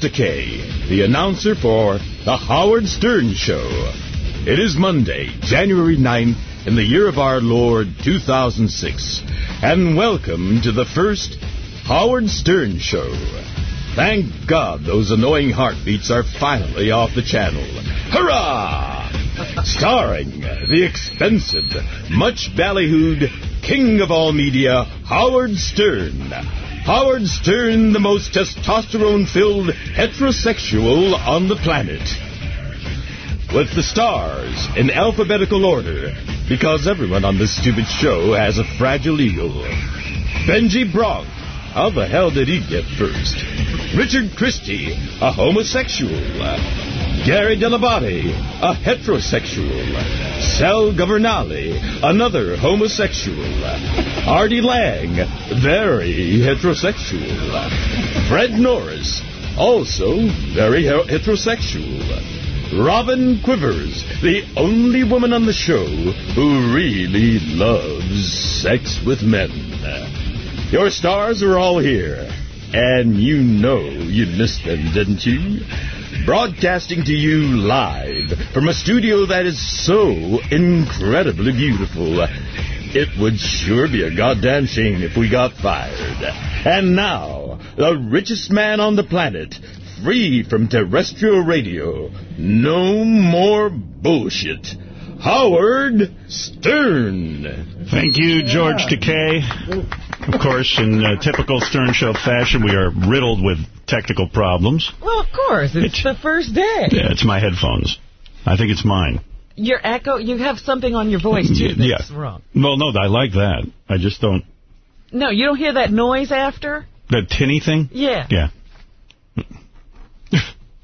Takei, the announcer for The Howard Stern Show. It is Monday, January 9th, in the year of our Lord 2006. And welcome to the first Howard Stern Show. Thank God those annoying heartbeats are finally off the channel. Hurrah! Starring the expensive, much ballyhooed king of all media, Howard Stern. Howard Stern, the most testosterone-filled heterosexual on the planet. With the stars in alphabetical order, because everyone on this stupid show has a fragile ego. Benjy Bronk, how the hell did he get first? Richard Christie, a homosexual. Gary Dell'Abate, a heterosexual. Sal Governale, another homosexual. Artie Lange, very heterosexual. Fred Norris, also very heterosexual. Robin Quivers, the only woman on the show who really loves sex with men. Your stars are all here, and you know you missed them, didn't you? Broadcasting to you live from a studio that is so incredibly beautiful. It would sure be a goddamn shame if we got fired. And now, the richest man on the planet, free from terrestrial radio. No more bullshit. Howard Stern. Thank you, George Takei. Of course, in uh, typical Stern Show fashion, we are riddled with technical problems. Well, of course. It's, It's- the first day. Yeah, it's my headphones. I think it's mine. Your echo, you have something on your voice, too, Yeah. wrong. Well, no, I like that. I just don't... No, you don't hear that noise after? That tinny thing? Yeah. Yeah.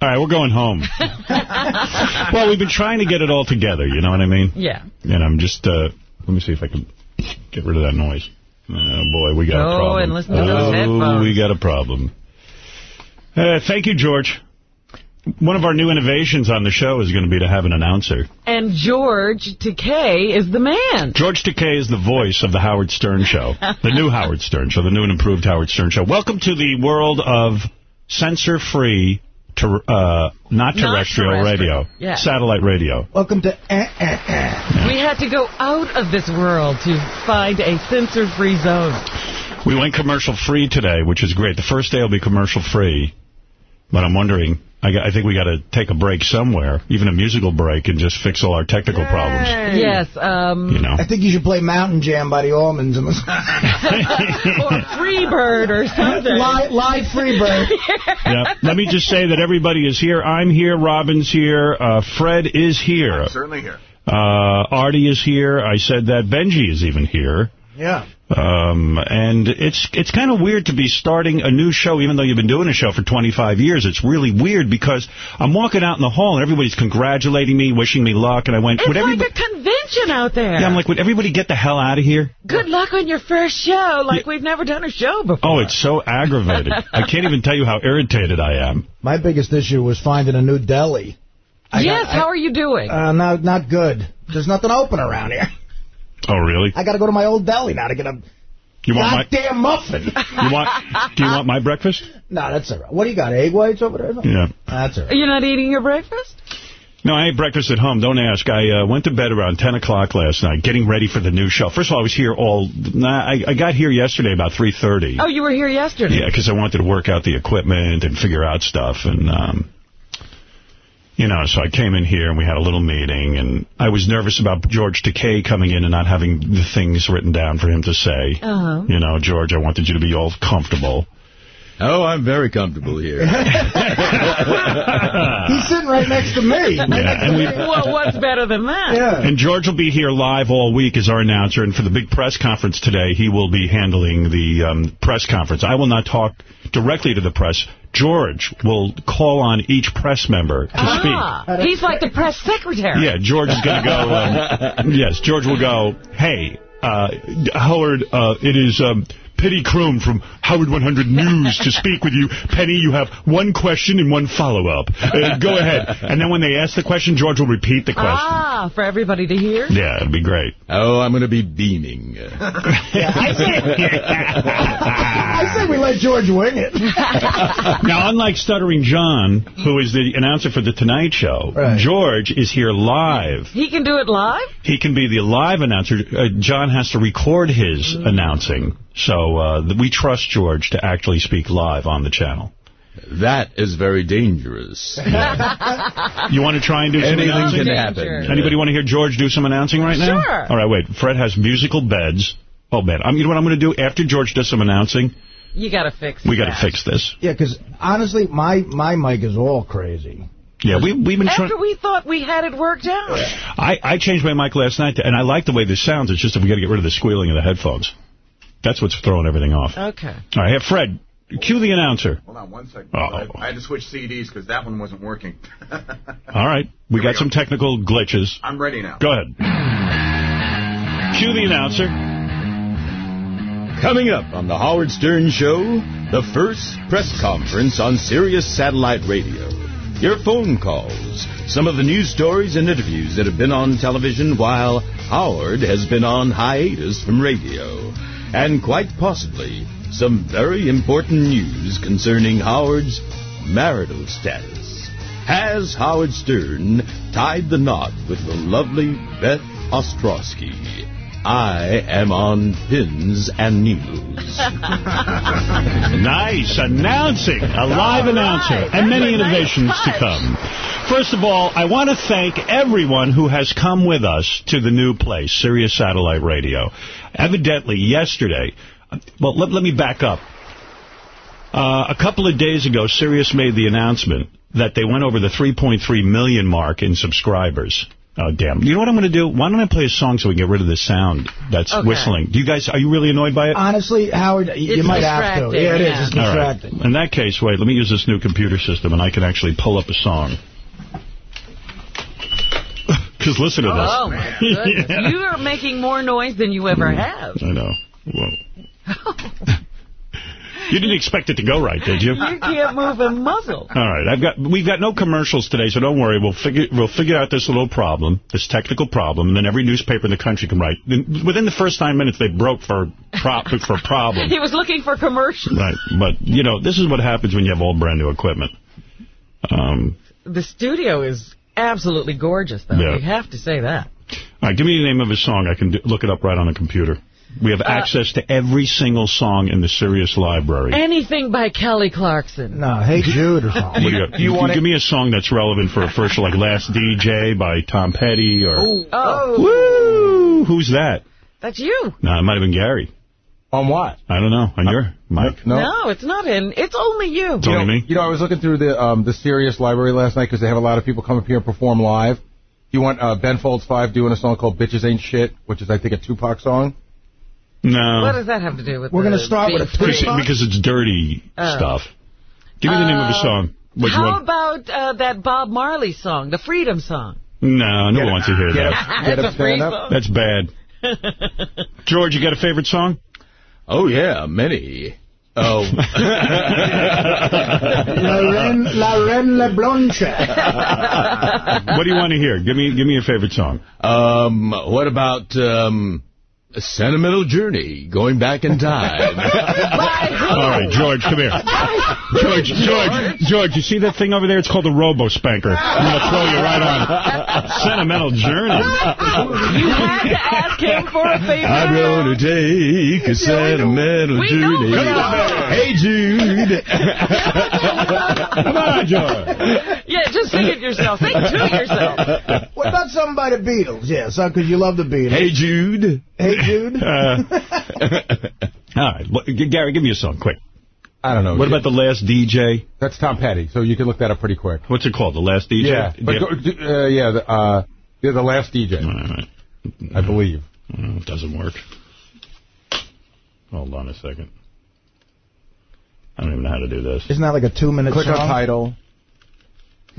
All right, we're going home. well, we've been trying to get it all together, you know what I mean? Yeah. And I'm just... Uh, let me see if I can get rid of that noise. Oh, boy, we got a Go problem. and listen to those oh, headphones. we got a problem. Uh, thank you, George. One of our new innovations on the show is going to be to have an announcer. And George Takei is the man. George Takei is the voice of the Howard Stern Show, the new Howard Stern Show, the new and improved Howard Stern Show. Welcome to the world of censor-free, ter- uh, not terrestrial terrestrial, radio, yeah. satellite radio. Welcome to eh, eh, eh. We had to go out of this world to find a censor-free zone. We went commercial-free today, which is great. The first day will be commercial-free, but I'm wondering, I, I think we got to take a break somewhere, even a musical break, and just fix all our technical problems. Yes, um, You know. I think you should play Mountain Jam by the Allmans. and listen- or Freebird or something. live, live Freebird. yeah. Let me just say that everybody is here. I'm here. Robin's here. Uh, Fred is here. Certainly here. Uh, Artie is here. I said that. Benjy is even here. Yeah. Um, and it's it's kind of weird to be starting a new show, even though you've been doing a show for 25 years. It's really weird because I'm walking out in the hall and everybody's congratulating me, wishing me luck, and I went, It's would like everybody... a convention out there. Yeah, I'm like, would everybody get the hell out of here? Good luck on your first show, like we've never done a show before. Oh, it's so aggravated. I can't even tell you how irritated I am. My biggest issue was finding a new deli. I yes, got- how are you doing? Uh, not, not good. There's nothing open around here. Oh, really? I got to go to my old deli now to get a You want my goddamn muffin. you want do you want my breakfast? no, that's all right. What do you got, egg whites over there? Yeah. That's all right. You're not eating your breakfast? No, I ate breakfast at home. Don't ask. I uh, went to bed around 10 o'clock last night, getting ready for the new show. First of all, I was here all... Nah, I, I got here yesterday about 3.30. Oh, you were here yesterday. Yeah, because I wanted to work out the equipment and figure out stuff. And, um, you know, so I came in here and we had a little meeting. And I was nervous about George Takei coming in and not having the things written down for him to say. Uh-huh. You know, George, I wanted you to be all comfortable. Oh, I'm very comfortable here. He's sitting right next to me. Yeah, and we Well, what's better than that? Yeah. And George will be here live all week as our announcer, and for the big press conference today, he will be handling the um, press conference. I will not talk directly to the press. George will call on each press member to Ah, he's like the press secretary. Yeah, George is going to go. Um, yes, George will go, hey, uh, Howard, uh, it is um, Penny Crone from Howard 100 News to speak with you. Penny, you have one question and one follow-up. Uh, go ahead. And then when they ask the question, George will repeat the question. Ah, for everybody to hear? Yeah, it'd be great. Oh, I'm going to be beaming. Yeah, I say, I say we let George wing it. Now, unlike Stuttering John, who is the announcer for The Tonight Show, Right. George is here live. He can do it live? He can be the live announcer. Uh, John has to record his announcing. So uh, we trust George to actually speak live on the channel. That is very dangerous. You want to try and do some Anything can happen. Anybody want to hear George do some announcing right now? Sure. All right, wait. Fred has musical beds. Oh, man. I'm, you know what I'm going to do? After George does some announcing, You got to fix we got to fix this. Yeah, because honestly, my, my mic is all crazy. Yeah, we, we've been trying... After we thought we had it worked out. I, I changed my mic last night, and I like the way this sounds. It's just that we got to get rid of the squealing of the headphones. That's what's throwing everything off. Okay. All right, hey, Fred, cue the announcer. Hold on one second. Uh-oh. I, I had to switch CDs because that one wasn't working. All right, we Here got we go. some technical glitches. I'm ready now. Go ahead. Cue the announcer. Coming up on the Howard Stern Show, the first press conference on Sirius Satellite Radio. Your phone calls, some of the news stories and interviews that have been on television while Howard has been on hiatus from radio, and quite possibly some very important news concerning Howard's marital status. Has Howard Stern tied the knot with the lovely Beth Ostrowski? I am on pins and needles. Nice. Announcing. A live announcer. And many innovations to come. First of all, I want to thank everyone who has come with us to the new place, Sirius Satellite Radio. Evidently, yesterday, well, let, let me back up. Uh, a couple of days ago, Sirius made the announcement that they went over the 3.3 million mark in subscribers. Oh, damn. You know what I'm going to do? Why don't I play a song so we can get rid of the sound that's Okay. whistling? Do you guys, are you really annoyed by it? Honestly, Howard, y- you might have to. distracting, Yeah, it is. yeah. It's All right. distracting. In that case, wait, let me use this new computer system, and I can actually pull up a song. Because listen to this. Oh, my goodness. Yeah. You are making more noise than you ever have. I know. Whoa. you didn't expect it to go right, did you? You can't move a muzzle. All right, I've got we've got no commercials today, so don't worry. We'll figure we'll figure out this little problem, this technical problem, and then every newspaper in the country can write. Within the first nine minutes, they broke for prop for problem. He was looking for commercials. Right, but you know this is what happens when you have all brand new equipment. Um, The studio is absolutely gorgeous, though. Yeah. You have to say that. all right, give me the name of a song. I can do, look it up right on the computer. We have access to every single song in the Sirius library. Anything by Kelly Clarkson. No, Hey Jude or something. do you, do you give me a song that's relevant for a first like Last DJ by Tom Petty or... Oh, Woo! Who's that? that's you. No, it might have been Gary. On what? I don't know. On your mic? No. No, it's not in. It's only you. It's You know, only me? you know, I was looking through the um, the Sirius library last night because they have a lot of people come up here and perform live. You want uh, Ben Folds 5 doing a song called Bitches Ain't Shit, which is, I think, a Tupac song? No. What does that have to do with We're gonna start with a free? because, because it's dirty Oh. stuff. Give me the name of a Uh, song. What How about uh, that Bob Marley song, the Freedom song? No, no one wants to hear Get that. up, get That's up, a free stand up. song. That's bad. George, you got a favorite song? Oh, yeah, many. Oh. La Reine, La Reine La Blanche. What do you want to hear? Give me give me your favorite song. um, what about um, a sentimental journey, going back in time? All right, George, come here. George, George, George, you see that thing over there? It's called the Robo Spanker. I'm going to throw you right on. Sentimental Journey. You had to ask him for a favorite I'm gonna take a sentimental We journey. we know. Hey, Jude. Come on, George. Yeah, just sing it yourself. Sing to yourself. What about something by the Beatles? Yeah, son, because you love the Beatles. hey, Jude. Hey, Jude. Uh, all right, well, Gary, give me a song, quick. I don't know. What about the last DJ? That's Tom Petty, so you can look that up pretty quick. What's it called? The last DJ? Yeah, but Yeah. go, uh, yeah, the, uh, yeah, the last DJ, All right. I believe. It doesn't work. Hold on a second. I don't even know how to do this. Isn't that like a two-minute Click song? on title.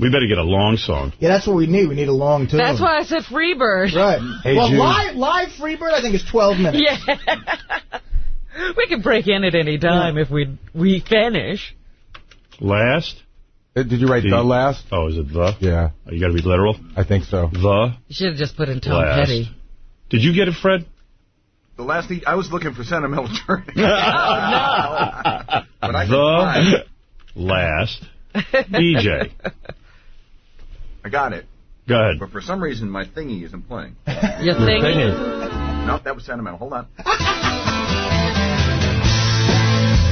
We better get a long song. Yeah, that's what we need. We need a long tune. That's why I said Freebird. Right. Hey, well, Jude. live, live Freebird, I think is 12 minutes. Yeah. We can break in at any time if we we finish. Last? Uh, Did you write the, The- last? Oh, is it the? Yeah, Oh, you got to be literal. I think so. The You should have just put in Tom last. Petty. Did you get it, Fred? The last thing I was looking for sentimental journey. Oh, But I The last DJ. I got it. Go ahead. But for some reason, my thingy isn't playing. You think? Nope, that was sentimental. Hold on.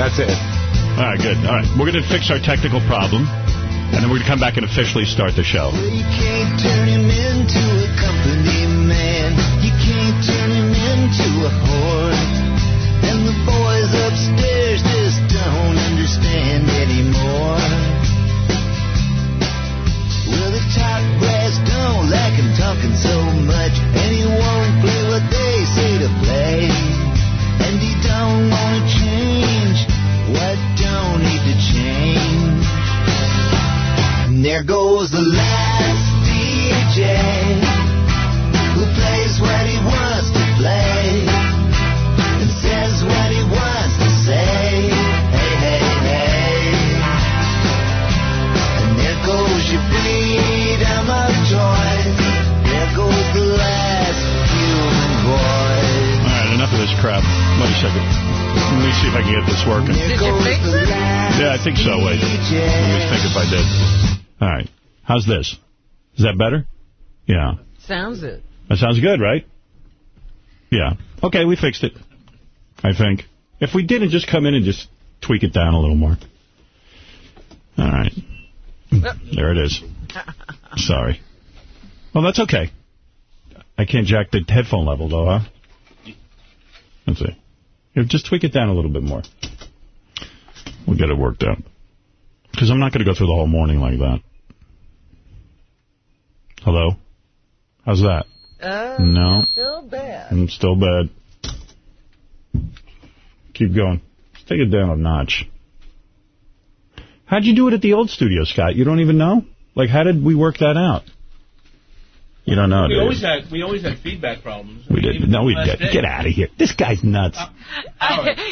That's it. All right, good. All right, we're going to fix our technical problem, and then we're going to come back and officially start the show. You can't turn him into a company man. You can't turn him into a whore. And the boys upstairs just don't understand anymore. Don't like him talking so much. And he won't play what they say to play. And he don't want to change what don't need to change. And there goes the last DJ who plays what he wants goes the last human voice. All right, enough of this crap. Wait a second. Let me see if I can get this working. Did you fix it? Yeah, I think so. Wait. Let me think if I did. All right. How's this? Is that better? Yeah. Sounds it. That sounds good, right? Yeah. Okay, we fixed it. I think. If we didn't, just come in and just tweak it down a little more. All right. Uh. There it is. Sorry. Well, that's okay. I can't jack the headphone level, though, huh? Let's see. Here, just tweak it down a little bit more. We'll get it worked out. Because I'm not going to go through the whole morning like that. Hello? How's that? Uh, No. Still bad. I'm still bad. Keep going. Just take it down a notch. How'd you do it at the old studio, Scott? You don't even know? Like, how did we work that out? You don't know, We do you? always had we always had feedback problems. We did. Even No, we last did. day. Get out of here. This guy's nuts.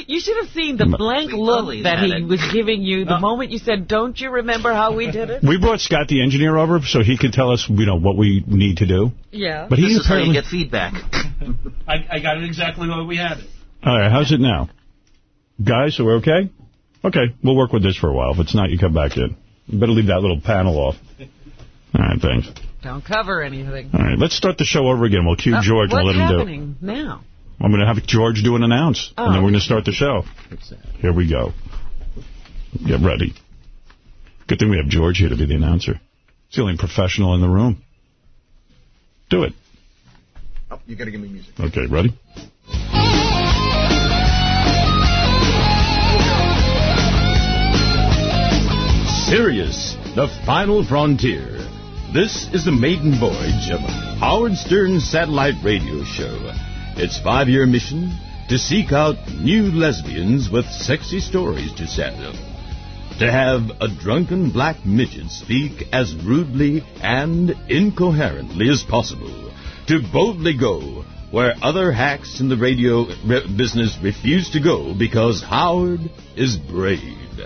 you should have seen the blank look that he was giving you the moment you said, "Don't you remember how we did it?" We brought Scott the engineer over so he could tell us, you know, what we need to do. Yeah. But he This is how you apparently. get feedback. I, I got it exactly the we had it. All right, how's it now? Guys, are we okay? Okay, we'll work with this for a while. If it's not, you come back in. You better leave that little panel off. All right, thanks. Don't cover anything. All right, let's start the show over again. We'll cue Uh, George and what's let him do it. What's happening now? I'm going to have George do an announce, and then Oh. we're going to start the show. Here we go. Get ready. Good thing we have George here to be the announcer. He's the only professional in the room. Do it. Oh, you got to give me music. Okay, ready? Sirius, the final frontier. This is the maiden voyage of Howard Stern's satellite radio show. Its five-year mission to seek out new lesbians with sexy stories to tell. To have a drunken black midget speak as rudely and incoherently as possible. To boldly go where other hacks in the radio re- business refuse to go because Howard is brave.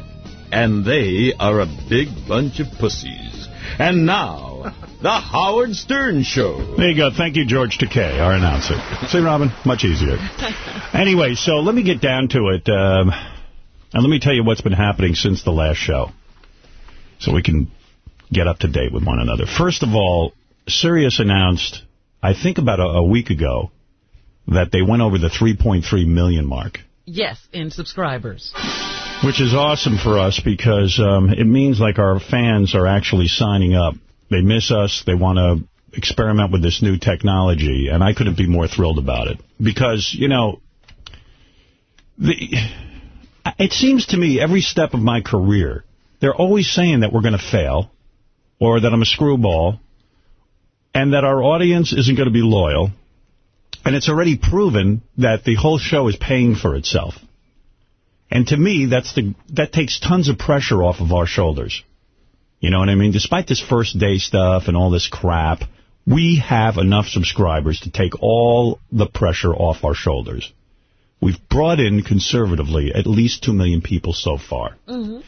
And they are a big bunch of pussies. And now, the Howard Stern Show. There you go. Thank you, George Takei, our announcer. See, Robin? Much easier. Anyway, so let me get down to it. Um, and let me tell you what's been happening since the last show. So we can get up to date with one another. First of all, Sirius announced, I think about a, a week ago, that they went over the 3.3 million mark. Yes, in subscribers. Which is awesome for us because um, it means like our fans are actually signing up. They miss us. They want to experiment with this new technology, and I couldn't be more thrilled about it. Because, you know, the it seems to me every step of my career, they're always saying that we're going to fail, or that I'm a screwball, and that our audience isn't going to be loyal. And it's already proven that the whole show is paying for itself. And to me, that's the that takes tons of pressure off of our shoulders. You know what I mean? Despite this first day stuff and all this crap, we have enough subscribers to take all the pressure off our shoulders. We've brought in, conservatively, at least 2 million people so far. Mm-hmm.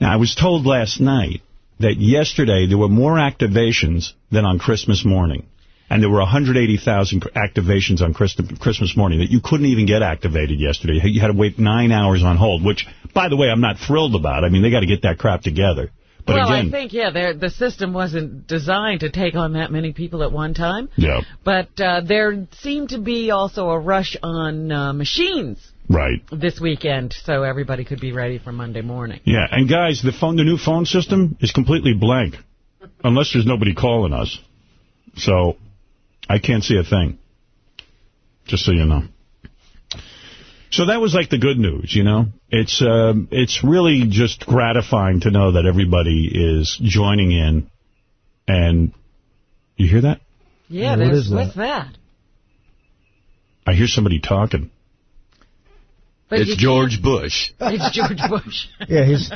Now, I was told last night that yesterday there were more activations than on Christmas morning. And there were 180,000 activations on Christmas morning that you couldn't even get activated yesterday. You had to wait nine hours on hold, which, by the way, I'm not thrilled about. I mean, they got to get that crap together. But well, again, I think, yeah, the system wasn't designed to take on that many people at one time. Yeah. But uh, there seemed to be also a rush on uh, machines Right. this weekend, so everybody could be ready for Monday morning. Yeah, and guys, the phone, the new phone system is completely blank, unless there's nobody calling us. So, I can't see a thing. Just so you know. So that was like the good news, you know. It's um, it's really just gratifying to know that everybody is joining in, and you hear that? Yeah, Yeah, what there's, that? what's that? I hear somebody talking. But you It's can't- George Bush. It's George Bush. Yeah, he's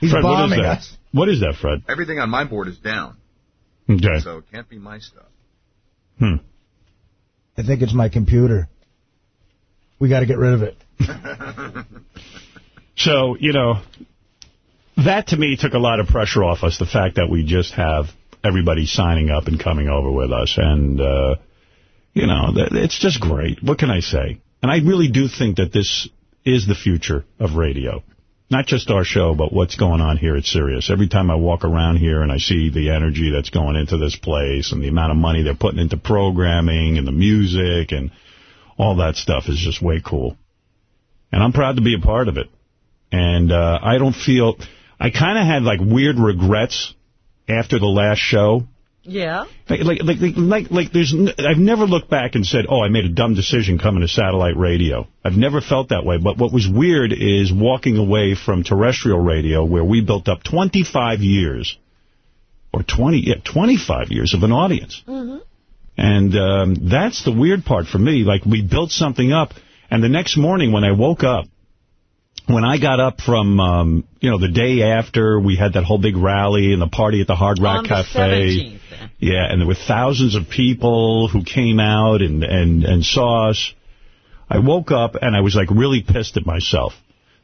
he's Fred, bombing that? us. What is that, Fred? Everything on my board is down, Okay. so it can't be my stuff. Hmm. I think it's my computer. We got to get rid of it. So, you know, that to me took a lot of pressure off us, the fact that we just have everybody signing up and coming over with us. And, uh, you know, th- it's just great. What can I say? And I really do think that this is the future of radio. Not just our show, but what's going on here at Sirius. Every time I walk around here and I see the energy that's going into this place and the amount of money they're putting into programming and the music and all that stuff is just way cool. And I'm proud to be a part of it. And uh, I don't feel... I kind of had, like, weird regrets after the last show. Yeah. Like, like, like, like, there's, I've never looked back and said, oh, I made a dumb decision coming to satellite radio. I've never felt that way. But what was weird is walking away from terrestrial radio, where we built up 25 years, or 20, yeah, 25 years of an audience. Mm-hmm. And um, that's the weird part for me. Like, we built something up, and the next morning when I woke up, when I got up from, um, you know, the day after we had that whole big rally and the party at the Hard Rock On Cafe. 17th. Yeah, and there were thousands of people who came out and, and, and saw us. I woke up and I was like really pissed at myself.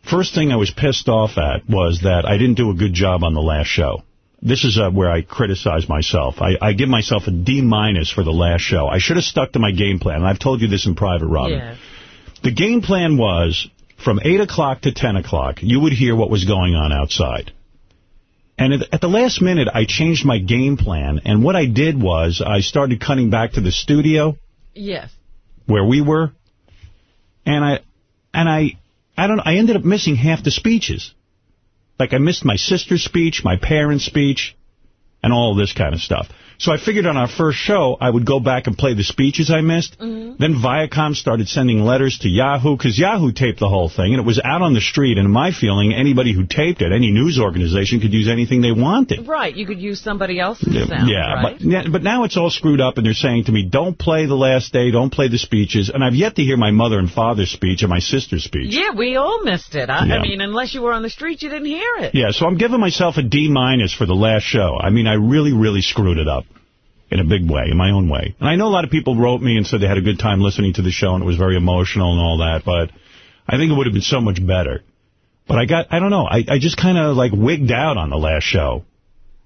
First thing I was pissed off at was that I didn't do a good job on the last show. This is uh, where I criticize myself. I, I give myself a D minus for the last show. I should have stuck to my game plan. And I've told you this in private, Robin. Yeah. The game plan was from 8 o'clock to 10 o'clock, you would hear what was going on outside. And at, the last minute, I changed my game plan. And what I did was I started cutting back to the studio Yes. where we were. And I, and I, I don't know, I ended up missing half the speeches. Like I missed my sister's speech, my parents' speech, and all this kind of stuff. So I figured on our first show, I would go back and play the speeches I missed. Mm-hmm. Then Viacom started sending letters to Yahoo, because Yahoo taped the whole thing, and it was out on the street. And in my feeling, anybody who taped it, any news organization, could use anything they wanted. Right. You could use somebody else's Yeah, sound, yeah, right? but yeah, but now it's all screwed up, and they're saying to me, "Don't play the last day, don't play the speeches." And I've yet to hear my mother and father's speech and my sister's speech. Yeah, we all missed it. I, Yeah. I mean, unless you were on the street, you didn't hear it. Yeah, so I'm giving myself a D minus for the last show. I mean, I really, really screwed it up in a big way, in my own way. And I know a lot of people wrote me and said they had a good time listening to the show and it was very emotional and all that, but I think it would have been so much better. But I got, I don't know, I, I just kind of like wigged out on the last show.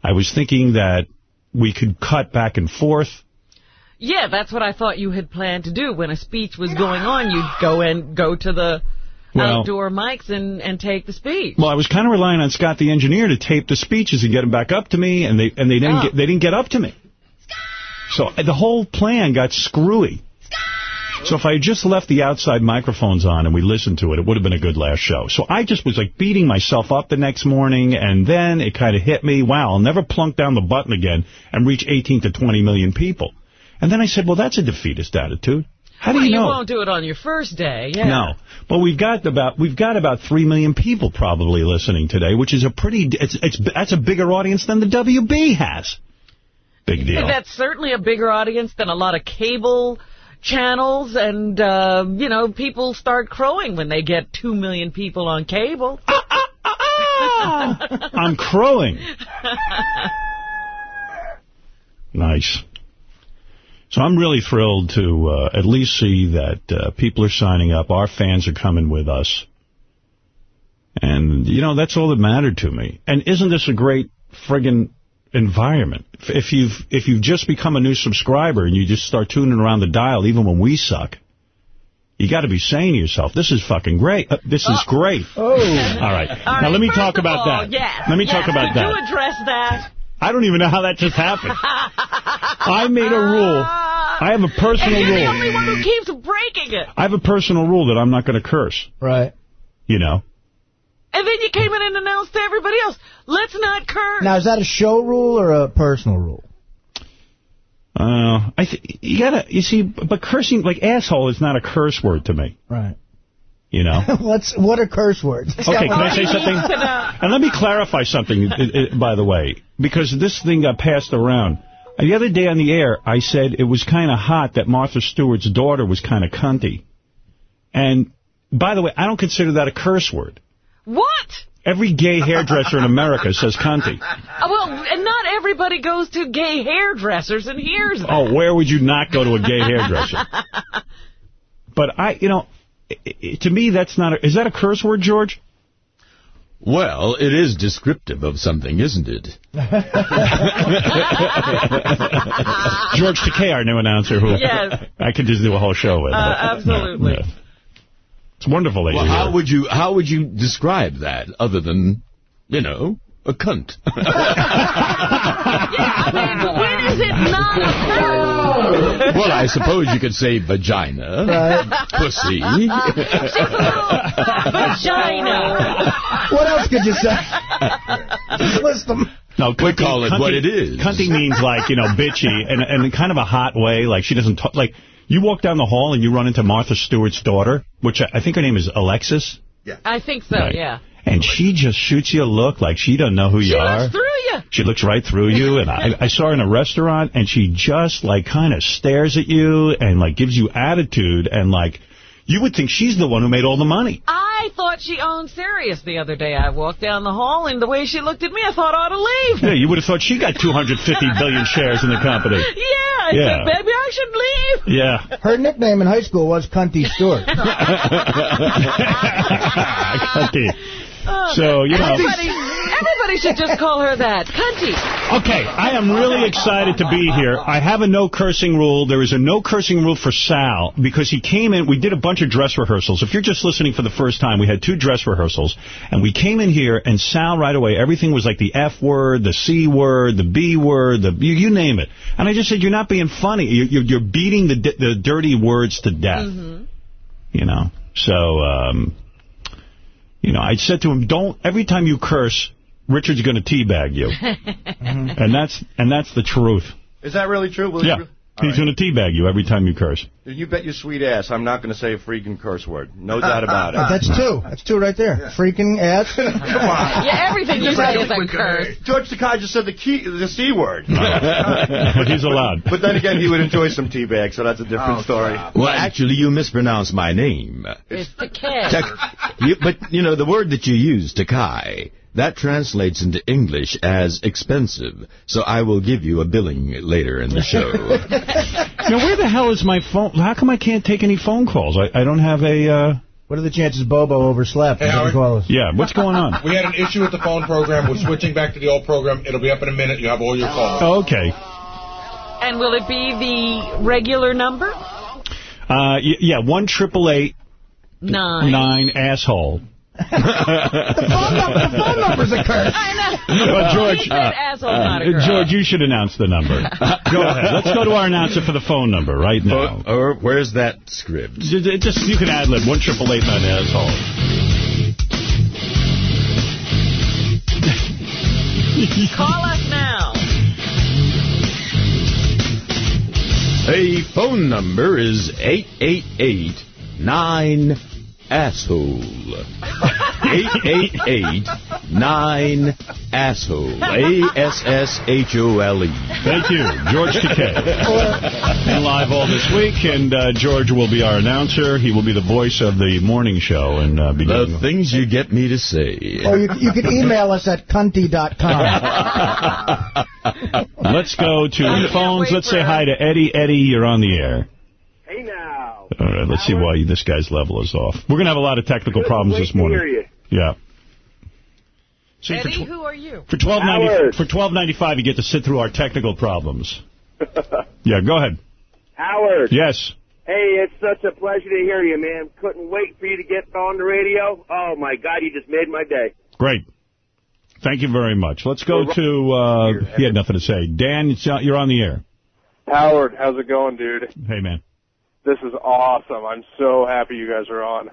I was thinking that we could cut back and forth. Yeah, that's what I thought you had planned to do. When a speech was going on, you'd go and go to the Well- outdoor mics and, and take the speech. Well, I was kind of relying on Scott the engineer to tape the speeches and get them back up to me, and they and they didn't Oh. get they didn't get up to me. So the whole plan got screwy. So if I had just left the outside microphones on and we listened to it, it would have been a good last show. So I just was like beating myself up the next morning, and then it kind of hit me, wow, I'll never plunk down the button again and reach 18 to 20 million people. And then I said, well, that's a defeatist attitude. How do well, you know? You won't do it on your first day. Yeah. No, but we've got about we've got about three million people probably listening today, which is a pretty it's it's that's a bigger audience than the WB has. Big deal. That's certainly a bigger audience than a lot of cable channels, and, uh, you know, people start crowing when they get two million people on cable. I'm crowing. Nice. So I'm really thrilled to uh, at least see that uh, people are signing up. Our fans are coming with us. And, you know, that's all that mattered to me. And isn't this a great friggin' environment? If you've if you've just become a new subscriber and you just start tuning around the dial, even when we suck, you got to be saying to yourself, this is fucking great. Uh, this is great. Oh. All right. All now right, let me first talk about all, that. Yes, Let me yes, talk about that. you address that? I don't even know how that just happened. I made a rule. I have a personal and you're rule. the only one who keeps breaking it. I have a personal rule that I'm not going to curse. Right. You know. And then you came in and announced to everybody else, let's not curse. Now, is that a show rule or a personal rule? Uh, I th you gotta, you see, but cursing, like asshole is not a curse word to me. Right. You know? What's What are curse words? Okay, can I say something? And let me clarify something, i- i- by the way, because this thing got passed around. The other day on the air, I said it was kind of hot that Martha Stewart's daughter was kind of cunty. And, by the way, I don't consider that a curse word. What? Every gay hairdresser in America says cunty. Uh, Well, and not everybody goes to gay hairdressers and hears that. Oh, where would you not go to a gay hairdresser? But I, you know, i- i- to me, that's not a, is that a curse word, George? Well, it is descriptive of something, isn't it? George Takei, our new announcer, who Yes. I could just do a whole show with. Uh, absolutely. Yeah. It's wonderful that Well, you're how here. would you how would you describe that other than, you know, a cunt? Yeah, when is it not a curse? well, I suppose you could say vagina, pussy. Vagina. What else could you say? Just list them. No, We call it what it is. Cunty means like, you know, bitchy and, and in kind of a hot way. Like she doesn't talk, like you walk down the hall and you run into Martha Stewart's daughter, which I, I think her name is Alexis. Yeah. I think so, Right. yeah. And she just shoots you a look like she doesn't know who you She are. She looks through you. She looks right through you, and I, I saw her in a restaurant, and she just, like, kind of stares at you and, like, gives you attitude, and, like, you would think she's the one who made all the money. I thought she owned Sirius the other day. I walked down the hall, and the way she looked at me, I thought I ought to leave. Yeah, you would have thought she got 250 billion shares in the company. Yeah, I Yeah. said, baby, I should leave. Yeah. Her nickname in high school was Cunty Stewart. Okay. Oh, so, you know. Everybody, should just call her that. Cunty. Okay, I am really excited to be here. I have a no cursing rule. There is a no cursing rule for Sal because he came in. We did a bunch of dress rehearsals. If you're just listening for the first time, we had two dress rehearsals, and we came in here, and Sal right away, everything was like the F word, the C word, the B word, the you, you name it. And I just said, you're not being funny. You're, you're, you're beating the the dirty words to death. You know. So, um, you know, I said to him, don't every time you curse, Richard's going to teabag you. Mm-hmm. And that's and that's the truth. Is that really true? Will Yeah. re- He's going to teabag you every time you curse. You bet your sweet ass I'm not going to say a freaking curse word. No uh, doubt about uh, it. That's two. That's two right there. Freaking ass. Come on. Yeah, everything you say is a curse. George Takei just said the key, the C word. but he's allowed. But then again, he would enjoy some teabag, so that's a different oh, story. Well, actually, you mispronounced my name. It's the kid. Tak- you, but, you know, the word that you use, Takai, that translates into English as expensive. So I will give you a billing later in the show. Now, where the hell is my phone? How come I can't take any phone calls? I, I don't have a... Uh... What are the chances Bobo overslept? Hey, He doesn't Howard. call us. Yeah, what's going on? We had an issue with the phone program. We're switching back to the old program. It'll be up in a minute. You have all your calls. Oh, okay. And will it be the regular number? Uh, yeah, one triple eight Nine. nine asshole. The phone, number, the phone number's a curse. I know. Well, George, He said asshole, not a Uh. George, you should announce the number. Go ahead. Let's go to our announcer for the phone number right now. or, or where's that script? Ju- ju- Just you can ad lib one triple eight nine asshole. Call us now. A phone number is 888-9 asshole. 888-9 asshole. 888-9-ASSHOLE. A-S-S-H-O-L-E. Thank you, George Takei. and live all this week, and uh, George will be our announcer. He will be the voice of the morning show. and uh, beginning The things you get me to say. Or you, you can email us at cunty.com. Let's go to the phones. Let's say hi to Eddie. Eddie, you're on the air. Hey now. All right, let's see why this guy's level is off. We're going to have a lot of technical problems this morning. Yeah. See, Eddie, tw- who are you? For twelve ninety Howard. for twelve ninety five, you get to sit through our technical problems. Yeah, go ahead. Howard. Yes. Hey, it's such a pleasure to hear you, man. Couldn't wait for you to get on the radio. Oh my God, you just made my day. Great. Thank you very much. Let's go to. Uh, he had nothing to say. Dan, uh, you're on the air. Howard, how's it going, dude? Hey, man. This is awesome. I'm so happy you guys are on.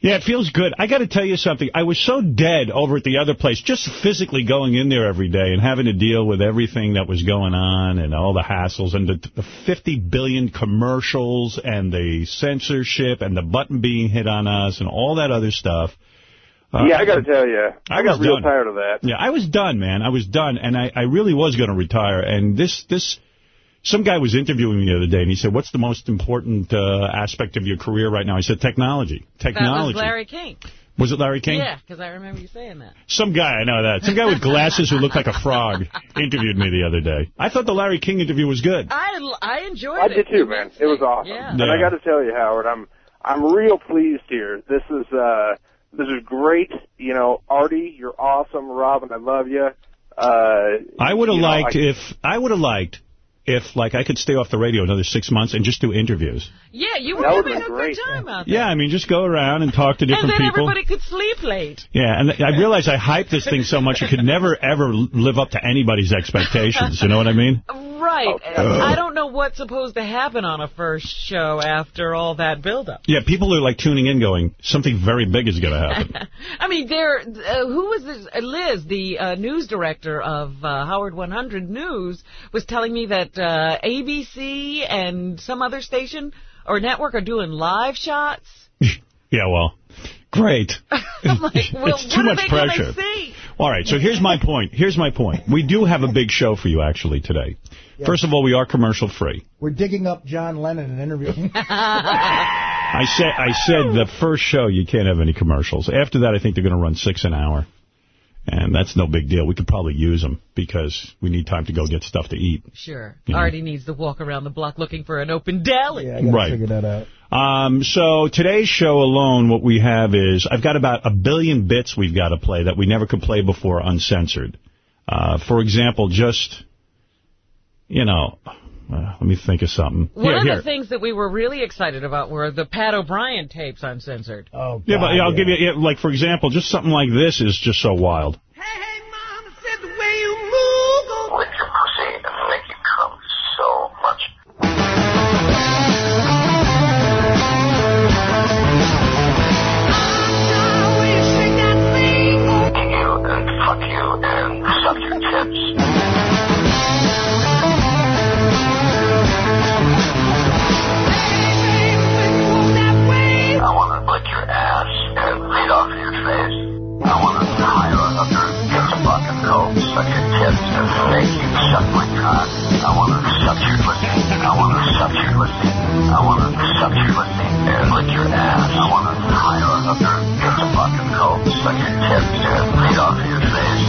Yeah, it feels good. I got to tell you something. I was so dead over at the other place, just physically going in there every day and having to deal with everything that was going on and all the hassles and the, the 50 billion commercials and the censorship and the button being hit on us and all that other stuff. Uh, yeah, I got to tell you, I, I got real done. tired of that. Yeah, I was done, man. I was done, and I, I really was going to retire. And this, this, some guy was interviewing me the other day, and he said, "What's the most important uh, aspect of your career right now?" I said, "Technology." Technology. That was Larry King. Was it Larry King? Yeah, because I remember you saying that. Some guy, I know that. Some guy with glasses who looked like a frog interviewed me the other day. I thought the Larry King interview was good. I, I enjoyed I it. I did too, man. It was awesome. Yeah. And I got to tell you, Howard, I'm I'm real pleased here. This is uh this is great. You know, Artie, you're awesome. Robin, I love you. Uh, I would have you know, liked I- if I would have liked if like I could stay off the radio another six months and just do interviews. Yeah, you were That would've having a been good time out there. Yeah, I mean, just go around and talk to different people. and different then people. everybody could sleep late. Yeah, and I realized I hyped this thing so much it could never, ever live up to anybody's expectations. You know what I mean? Right. I don't know what's supposed to happen on a first show after all that buildup. Yeah, people are like tuning in going, something very big is going to happen. I mean, there. Uh, who was this? Uh, Liz, the uh, news director of uh, Howard 100 News, was telling me that uh, ABC and some other station or network are doing live shots. yeah, well, great. I'm like, well, it's too much pressure. All right, so here's my point. Here's my point. We do have a big show for you actually today. First of all, we are commercial free. We're digging up John Lennon and interviewing. I said I said the first show you can't have any commercials. After that, I think they're going to run six an hour, and that's no big deal. We could probably use them because we need time to go get stuff to eat. Sure. Yeah. Artie needs to walk around the block looking for an open deli. Yeah, I Right. figure that out. Um, so today's show alone, what we have is I've got about a billion bits we've got to play that we never could play before uncensored. Uh, for example, just you know, uh, let me think of something. One Here, of here. the things that we were really excited about were the Pat O'Brien tapes uncensored. Oh, Yeah, but I'll give you, yeah, like, for example, just something like this is just so wild. Lick your. I want to pussy and lick your ass. I want to hire a hooker, get some fucking coke, suck your tits, and feed off your face.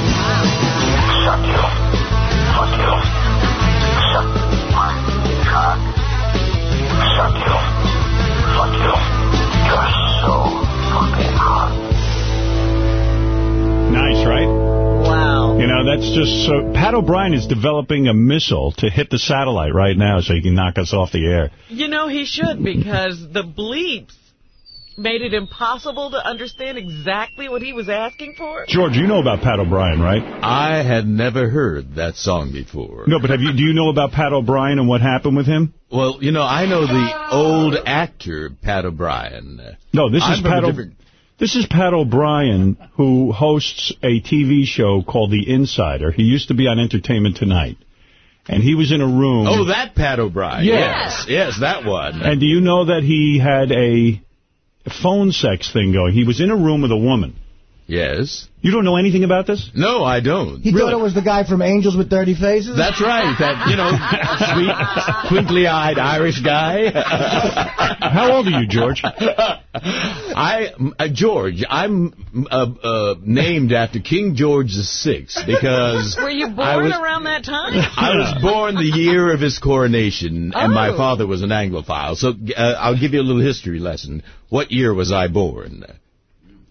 Suck you. Fuck you. Suck my cock. Suck you. Fuck you. You're so fucking hot. Nice, right? Wow. You know, that's just so. Pat O'Brien is developing a missile to hit the satellite right now so he can knock us off the air. You know, he should because the bleeps made it impossible to understand exactly what he was asking for. George, you know about Pat O'Brien, right? I had never heard that song before. No, but have you? Do you know about Pat O'Brien and what happened with him? Well, you know, I know the old actor, Pat O'Brien. No, this I'm is from a Pat. This is Pat O'Brien, who hosts a TV show called The Insider. He used to be on Entertainment Tonight. And he was in a room. Oh, that Pat O'Brien. Yeah. Yes, yes, that one. And do you know that he had a phone sex thing going? He was in a room with a woman. Yes. You don't know anything about this? No, I don't. He thought it was the guy from Angels with Dirty Faces? That's right. That, you know, sweet, twinkly-eyed Irish guy. How old are you, George? I, uh, George, I'm uh, uh, named after King George VI because Were you born was, around that time? I was born the year of his coronation, and my Oh. father was an Anglophile. So uh, I'll give you a little history lesson. What year was I born?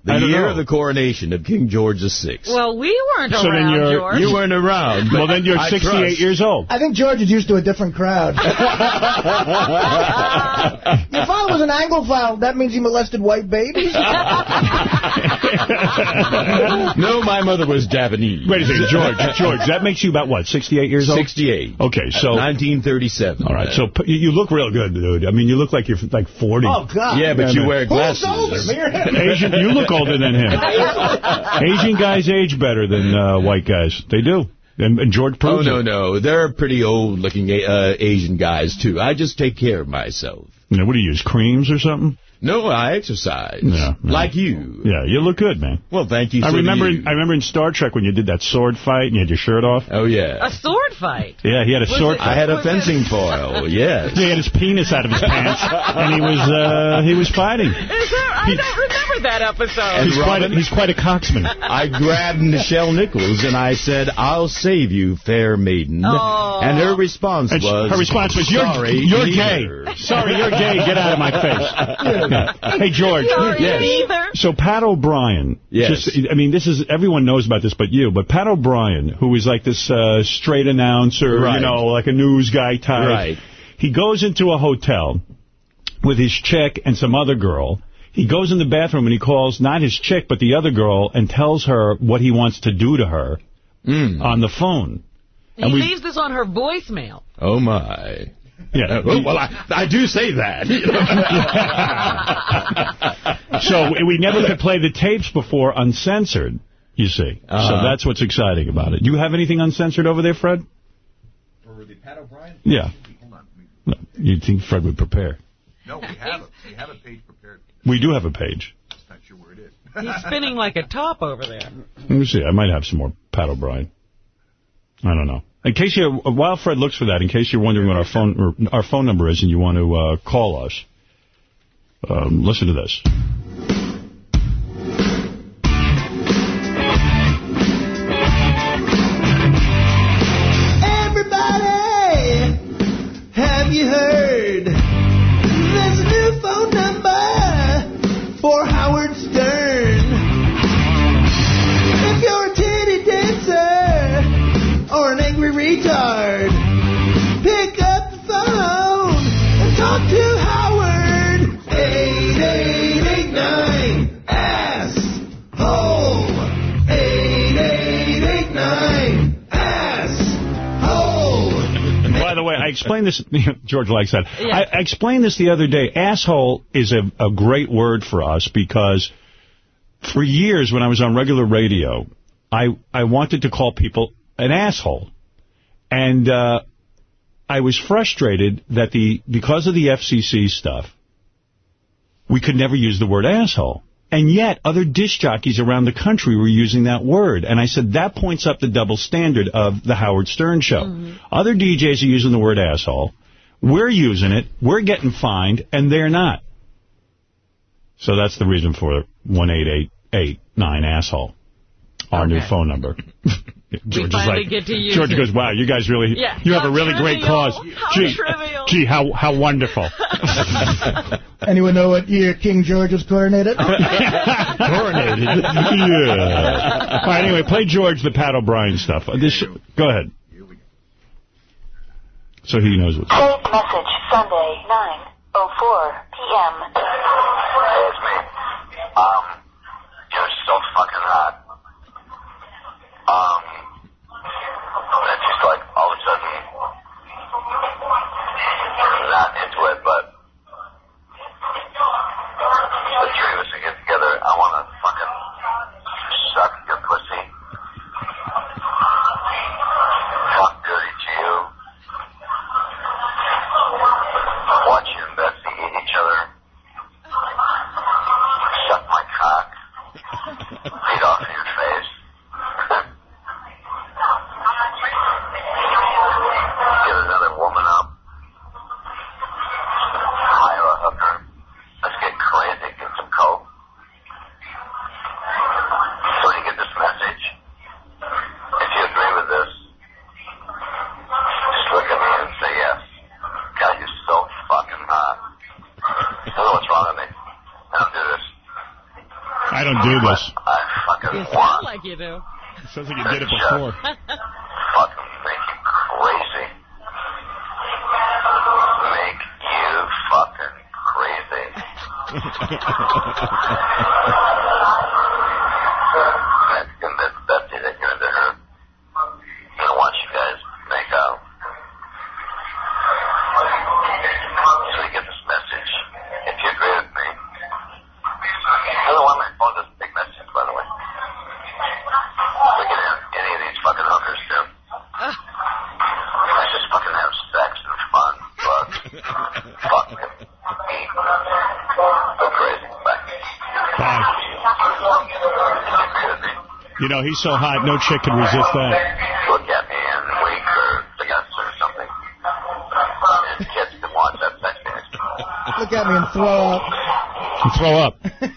The year know. of the coronation of King George VI. Well, we weren't So then around, you're- George. you weren't around. Well, then you're I 68 trust. years old. I think George is used to a different crowd. Your father was an Anglophile. That means he molested white babies? no, my mother was Japanese. Wait a second, George. George, that makes you about what, 68 years old? 68. Okay, so... 1937. All right, so p- you you look real good, dude. I mean, you look like you're like 40. oh, God. Yeah, but you man. wear glasses. Who's older, me or him? Asian, you look older than him. Asian guys age better than uh, white guys. They do. And, and George Oh, proves no, it. no. They're pretty old-looking uh, Asian guys, too. I just take care of myself. Know, what do you use, creams or something? No, I exercise. Yeah, yeah. Like you. Yeah, you look good, man. Well, thank you. I so remember, you. I remember in Star Trek when you did that sword fight and you had your shirt off. Oh, yeah. A sword fight. Yeah, he had a Was sword it- fight. I had a fencing foil, yes. He had his penis out of his pants, and he was uh, he was fighting. Is there, I don't remember that episode. He's quite a, Robin? he's quite a coxman. I grabbed Nichelle Nichols and I said, I'll save you, fair maiden. Oh. And her response And was, her response was, "You're sorry, you're neither." gay. Sorry, you're gay. Get out of my face." Yeah. Hey, George. Sorry, Yes. So Pat O'Brien, Yes. just, I mean, this is, everyone knows about this but you, but Pat O'Brien, who is like this uh, straight announcer, you know, like a news guy type. Right. He goes into a hotel with his chick and some other girl. He goes in the bathroom and he calls not his chick, but the other girl, and tells her what he wants to do to her Mm. on the phone. He And we- leaves this on her voicemail. Oh, my. Yeah. Uh, well, well, I, I do say that. so we never could play the tapes before uncensored, you see. So Uh-huh. that's what's exciting about it. Do you have anything uncensored over there, Fred? For the Pat O'Brien? Yeah. Hold on. No, You'd think Fred would prepare. no, we have a, we have a page prepared. We do have a page. Just not sure where it is. He's spinning like a top over there. Let me see. I might have some more Pat O'Brien. I don't know. In case you, while Fred looks for that, in case you're wondering what our phone our phone number is and you want to uh, call us, um, listen to this. Everybody, have you heard? Explained this, George likes that. Yeah. I, I explained this the other day. Asshole is a, a great word for us because for years when I was on regular radio, I, I wanted to call people an asshole. And uh, I was frustrated that the because of the FCC stuff, we could never use the word asshole. And yet, other disc jockeys around the country were using that word. And I said, that points up the double standard of the Howard Stern show. Mm-hmm. Other DJs are using the word asshole. We're using it. We're getting fined, and they're not. So that's the reason for 18889 asshole, our new phone number. George is like, get to use George it. goes, wow, you guys really, Yeah. you have a really great cause. How gee, trivial. gee, how how wonderful. Anyone know what year King George was coronated? Coronated. yeah. All right, anyway, play George the Pat O'Brien stuff. Uh, This, go ahead. So he knows what's... Saved message Sunday 9:04 p.m. Hey, it's me. Um, you're so fucking hot. Um, and it's just like all of a sudden, I'm not into it, but the three of to get together, I want to fucking suck your pussy. Talk dirty to you. Watch you and Betsy eat each other. Suck my cock. Feed off do you do. Sounds like you did it before. fucking make you crazy. Make you fucking crazy. He's so hot, no chick can resist that. Look at me and wink or yes or something. And kids can watch that sex. Look at me and throw up. And throw up.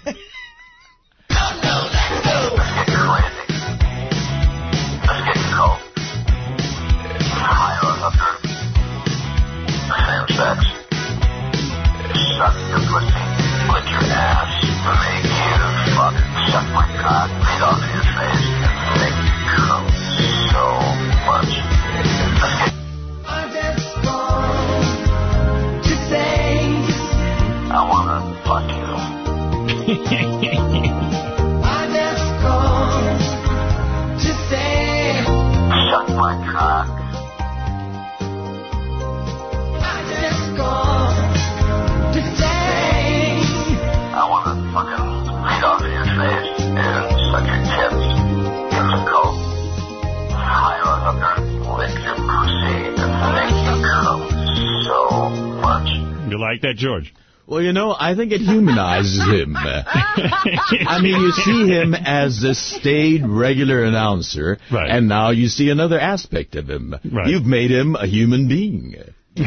I think it humanizes him. I mean, you see him as the staid, regular announcer, Right. and now you see another aspect of him. Right. You've made him a human being. You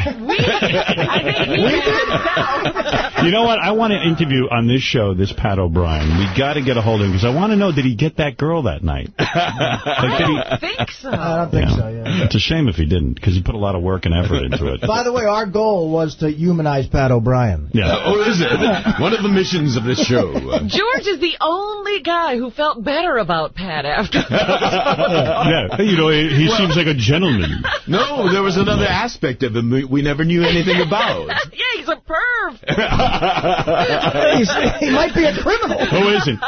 know what? I want to interview on this show this Pat O'Brien. We got to get a hold of him because I want to know did he get that girl that night? Like, did he- I think so. I don't think Yeah. so, yeah. It's a shame if he didn't because he put a lot of work and effort into it. By the way, our goal was to humanize Pat O'Brien. Yeah. Oh, is it? One of the missions of this show. George is the only guy who felt better about Pat after. yeah, you know, he, he seems like a gentleman. No, there was another aspect of him we, we never knew anything about. yeah, he's a perv. He's, he might be a criminal. Who isn't?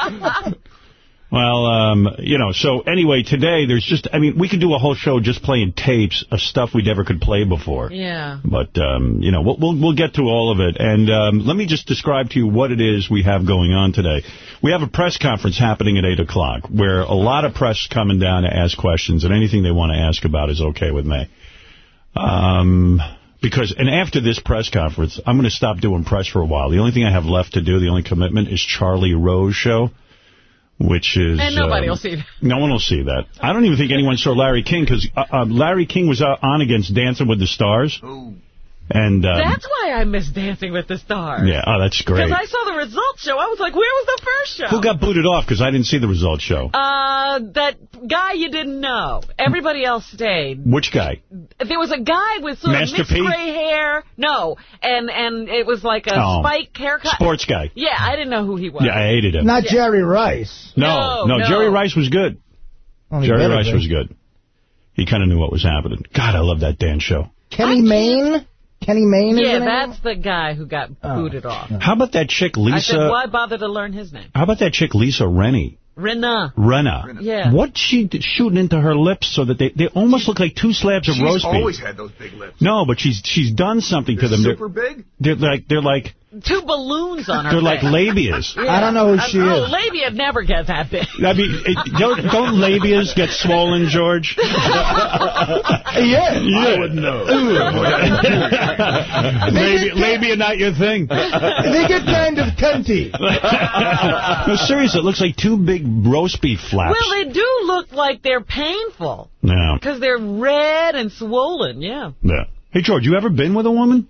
You know, so anyway, today there's just, I mean, we could do a whole show just playing tapes of stuff we never could play before. Yeah. But, um, you know, we'll, we'll, we'll get to all of it. And um, let me just describe to you what it is we have going on today. We have a press conference happening at 8 o'clock where a lot of press coming down to ask questions, and anything they want to ask about is okay with me. Um, because, and after this press conference, I'm going to stop doing press for a while. The only thing I have left to do, the only commitment, is Charlie Rose show, which is... And nobody um, will see that. No one will see that. I don't even think anyone saw Larry King, because uh, uh, Larry King was uh, on against Dancing with the Stars. And, um, That's why I miss Dancing with the Stars. yeah, oh, that's great. Because I saw the results show. I was like, where was the first show? Who got booted off? Because I didn't see the results show. Uh, that guy you didn't know. Everybody else stayed. Which guy? There was a guy with sort Master of mixed P? gray hair. No, and and it was like a Oh. spike haircut. Sports guy. Yeah, I didn't know who he was. Yeah, I hated him. Not Jerry Rice. no, No, no, no. Jerry Rice was good. Only Jerry Rice than- was good. He kind of knew what was happening. God, I love that dance show. Kenny Mayne? Kenny Mayne is Yeah, the name? that's the guy who got Oh. booted off. How about that chick Lisa? I said, why bother to learn his name? How about that chick Lisa Rennie? Rinna. Rinna. Yeah. What's she d- shooting into her lips so that they, they almost look like two slabs of She's roast always beef? had those big lips. No, but she's she's done something to They're them. super big. They're, they're like they're like Two balloons on her they're like labias. Yeah. I don't know who she oh, is. labia never get that big. I mean, it, don't don't labias get swollen, George? Yeah. I wouldn't know. labia, labia not your thing. They get kind of cunty. no, seriously, it looks like two big roast beef flaps. Well, they do look like they're painful yeah, because they're red and swollen. Yeah. yeah. Hey, George, you ever been with a woman?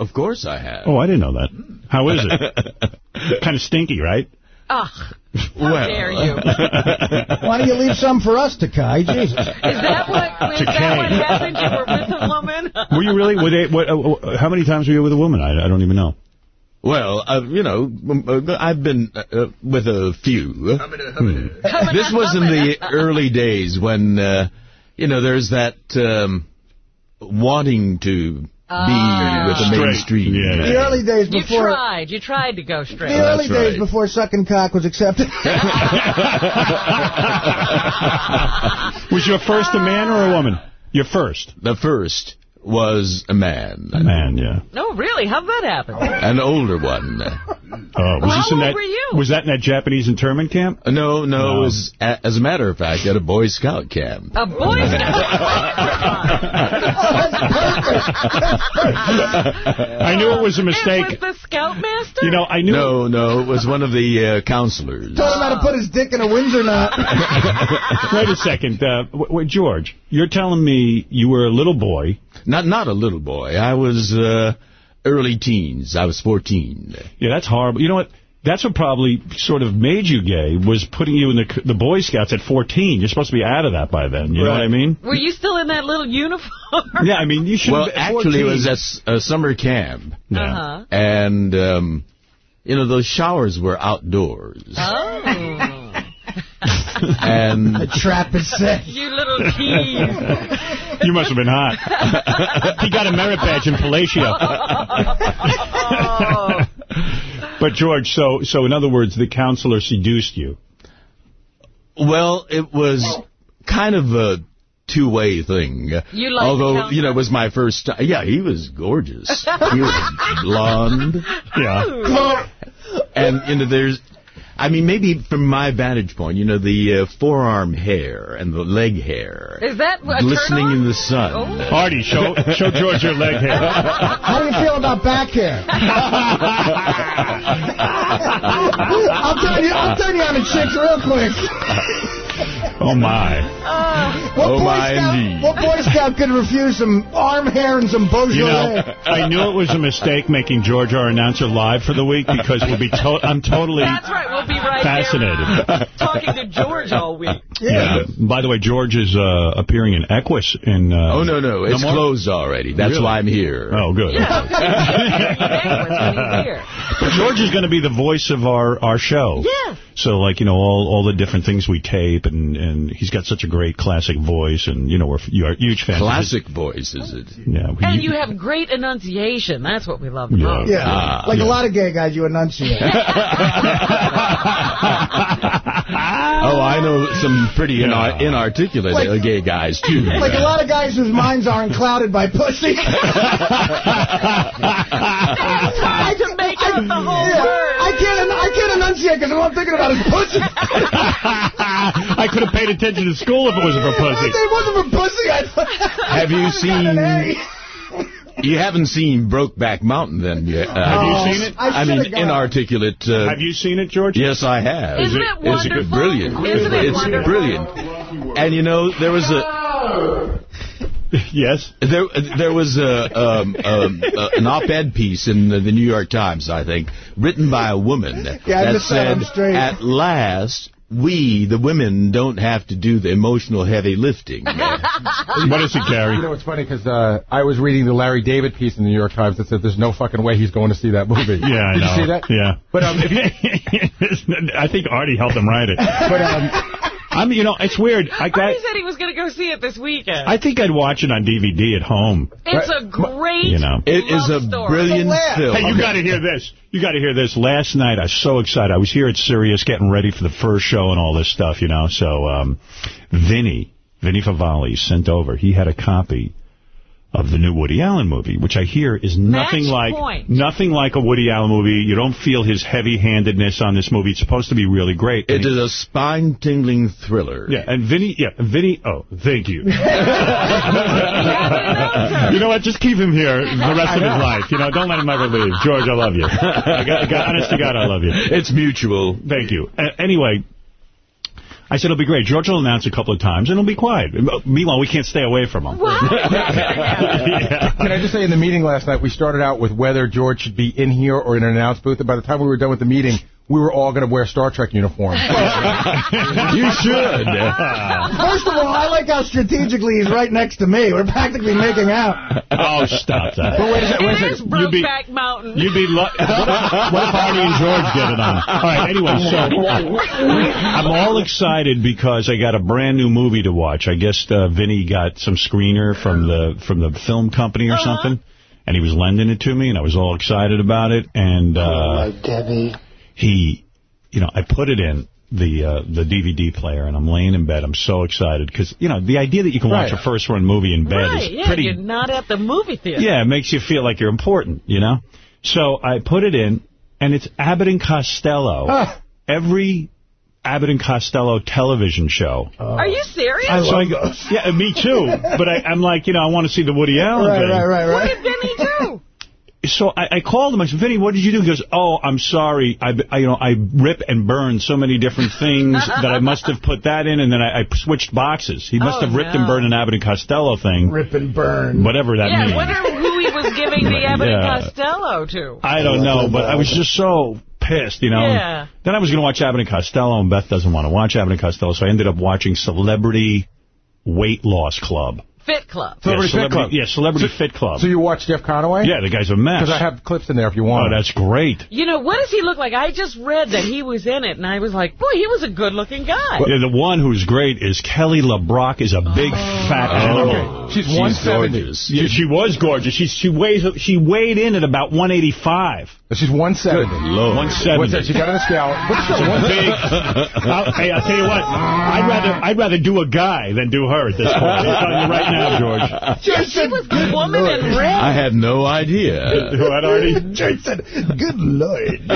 Of course I have. Oh, I didn't know that. How is it? kind of stinky, right? Ugh. How dare you? Why don't you leave some for us to Kai? Jesus. Is that what, is that what happened? You were with a woman? Were you really? Were they, what, uh, uh, how many times were you with a woman? I, I don't even know. Well, uh, you know, uh, I've been uh, uh, with a few. Hmm. This was in the early days when, uh, you know, there's that um, wanting to be ah. with the Straight. mainstream. Yeah, The early days before... You before... tried. You tried to go straight. The early That's right. days before sucking cock was accepted. Was your first a man or a woman? Your first. The first was a man. A man, yeah. No, really? How'd that happen? An older one. Oh, was How old that, were you? Was that in that Japanese internment camp? Uh, No, no, No. it was, a- as a matter of fact, at a Boy Scout camp. A Boy Scout? I knew it was a It mistake. was the Scoutmaster? You know, I knew No, no, it was one of the uh, counselors. Told him how to put his dick in a Windsor knot. Wait a second. Uh, w- w- George, you're telling me you were a little boy. Not not a little boy. I was uh, early teens. I was 14. Yeah, that's horrible. You know what? That's what probably sort of made you gay, was putting you in the the Boy Scouts at 14. You're supposed to be out of that by then. You know what I mean? Were you still in that little uniform? Yeah, I mean, you should Well, have actually, it was at s- a summer camp. Yeah. Uh-huh. And, um, you know, those showers were outdoors. Oh. Um, and The trap is set. you little tease. You must have been hot. he got a merit badge in fellatio. Oh. But George, so so in other words, the counselor seduced you. Well, it was kind of a two-way thing. You liked the Although, counselor? you know, it was my first time. Yeah, he was gorgeous. he was blonde. Yeah. And, you know, there's... I mean, maybe from my vantage point, you know, the uh, forearm hair and the leg hair Is that a glistening turn-on? in the sun. Oh. Artie, show show George your leg hair. How do you feel about back hair? I'll turn you. I'll turn you on the chicks real quick. Oh my. What Oh, Boy my, Scout? indeed. What Boy Scout could refuse some arm hair and some Beaujolais? You know, I knew it was a mistake making George our announcer live for the week because we'll be to I'm totally That's right. We'll be right fascinated. there talking to George all week. Yeah. By the way, George is uh, appearing in Equus in. Uh, Oh, no, no. It's more? closed already. That's Really? why I'm here. Oh, good. Yeah, when he's here. But George is going to be the voice of our, our show. Yeah. So, like, you know, all all the different things we tape, and, and he's got such a great classic voice, and, you know, we're you are huge fans. of. Classic voice, is it? Yeah. we- And you have great enunciation. That's what we love Yeah. most. Yeah, Ah, like yeah. a lot of gay guys, you enunciate. Oh, I know some pretty Yeah. inar- inarticulate Like- uh, gay guys, too. like a lot of guys whose minds aren't clouded by pussy. Trying to make up the whole Yeah, can't because all I'm thinking about is pussy. I could have paid attention to school if it wasn't for pussy. If it wasn't for pussy, I'd. Have you seen... You haven't seen Brokeback Mountain, then? yet, uh, Have you Oh, seen it? I I mean, gone. inarticulate... Uh, Have you seen it, George? Yes, I have. Isn't it It's wonderful? brilliant. Isn't it it's wonderful? brilliant. And you know, there was a Yes. there there was a, um, um, uh, an op-ed piece in the, the New York Times, I think, written by a woman Yeah, that said I'm said, straight. "At last." We, the women, don't have to do the emotional heavy lifting. What is it, Gary? You know, it's funny because uh, I was reading the Larry David piece in the New York Times that said there's no fucking way he's going to see that movie. Yeah, I Did know. you see that? Yeah. But um, if you, I think Artie helped him write it. but um, I'm, you know, it's weird. I got. Artie said he was going to go see it this weekend. I think I'd watch it on DVD at home. it's a great You know. It is a story. brilliant laugh. film. Hey, you got to hear this. You got to hear this. Last night, I was so excited. I was here at Sirius getting ready for the first show and all this stuff, you know. So, um, Vinny, Vinny Favale sent over. He had a copy of the new Woody Allen movie, which I hear is nothing Match like point. nothing like a Woody Allen movie. You don't feel his heavy-handedness on this movie. It's supposed to be really great. It is a spine-tingling thriller. Yeah, and Vinny, yeah, Vinny, oh, thank you. you know what, just keep him here the rest of his life. You know, don't let him ever leave. George, I love you. I got, I got, honest to God, I love you. It's mutual. Thank you. Uh, anyway, I said it'll be great. George will announce a couple of times, and it'll be quiet. Meanwhile, we can't stay away from him. yeah. can I just say in the meeting last night, we started out with whether George should be in here or in an announce booth, and by the time we were done with the meeting, we were all going to wear Star Trek uniforms. you should. First of all, I like how strategically he's right next to me. We're practically making out. Oh, stop that. But wait a second, wait a It is second. You'd be- Brokeback Mountain. You'd be lu- what if Artie and George get it on? All right, anyway, so I'm all excited because I got a brand new movie to watch. I guess uh, Vinny got some screener from the from the film company or Uh-huh. something, and he was lending it to me, and I was all excited about it. And uh, Debbie. He, you know, I put it in the uh, the DVD player, and I'm laying in bed. I'm so excited because you know the idea that you can watch Right. a first run movie in bed Right, is yeah, pretty you're not at the movie theater. yeah, it makes you feel like you're important, you know? So I put it in, and it's Abbott and Costello. Ah. Every Abbott and Costello television show. Are you serious? I so I go, yeah, me too. But I, I'm like, you know, I want to see the Woody Allen Right, thing. right, right, what did Vinny do? So I, I called him. I said, Vinny, what did you do? He goes, oh, I'm sorry. I, I, you know, I rip and burn so many different things that I must have put that in, and then I, I switched boxes. He must Oh, have ripped no. and burned an Abbott and Costello thing, Rip and burn. whatever that yeah, means. I wonder who he was giving the Abbott and Costello to. I don't know, but I was just so pissed, you know. Yeah. Then I was going to watch Abbott and Costello, and Beth doesn't want to watch Abbott and Costello, so I ended up watching Celebrity Weight Loss Club. Fit Club. Celebrity yeah, Fit Club. Yeah, Celebrity Fit Club. So you watch Jeff Conaway? yeah, the guy's a mess. Because I have clips in there if you want. Oh, want. that's great. You know, what does he look like? I just read that he was in it, and I was like, boy, he was a good-looking guy. Yeah, the one who's great is Kelly LeBrock is a big oh. fat animal. She's She's 170. gorgeous. Yeah, she was gorgeous. She she weighs she weighed in at about 185. She's 170. Good Lord. 170. What's that? She got on a scale. What's She's that? a big. I'll, hey, I'll tell you what. I'd rather I'd rather do a guy than do her at this point. I'm telling you right now, George. Yeah, she was the woman in red. I had no idea. What, Artie? George said, good lord.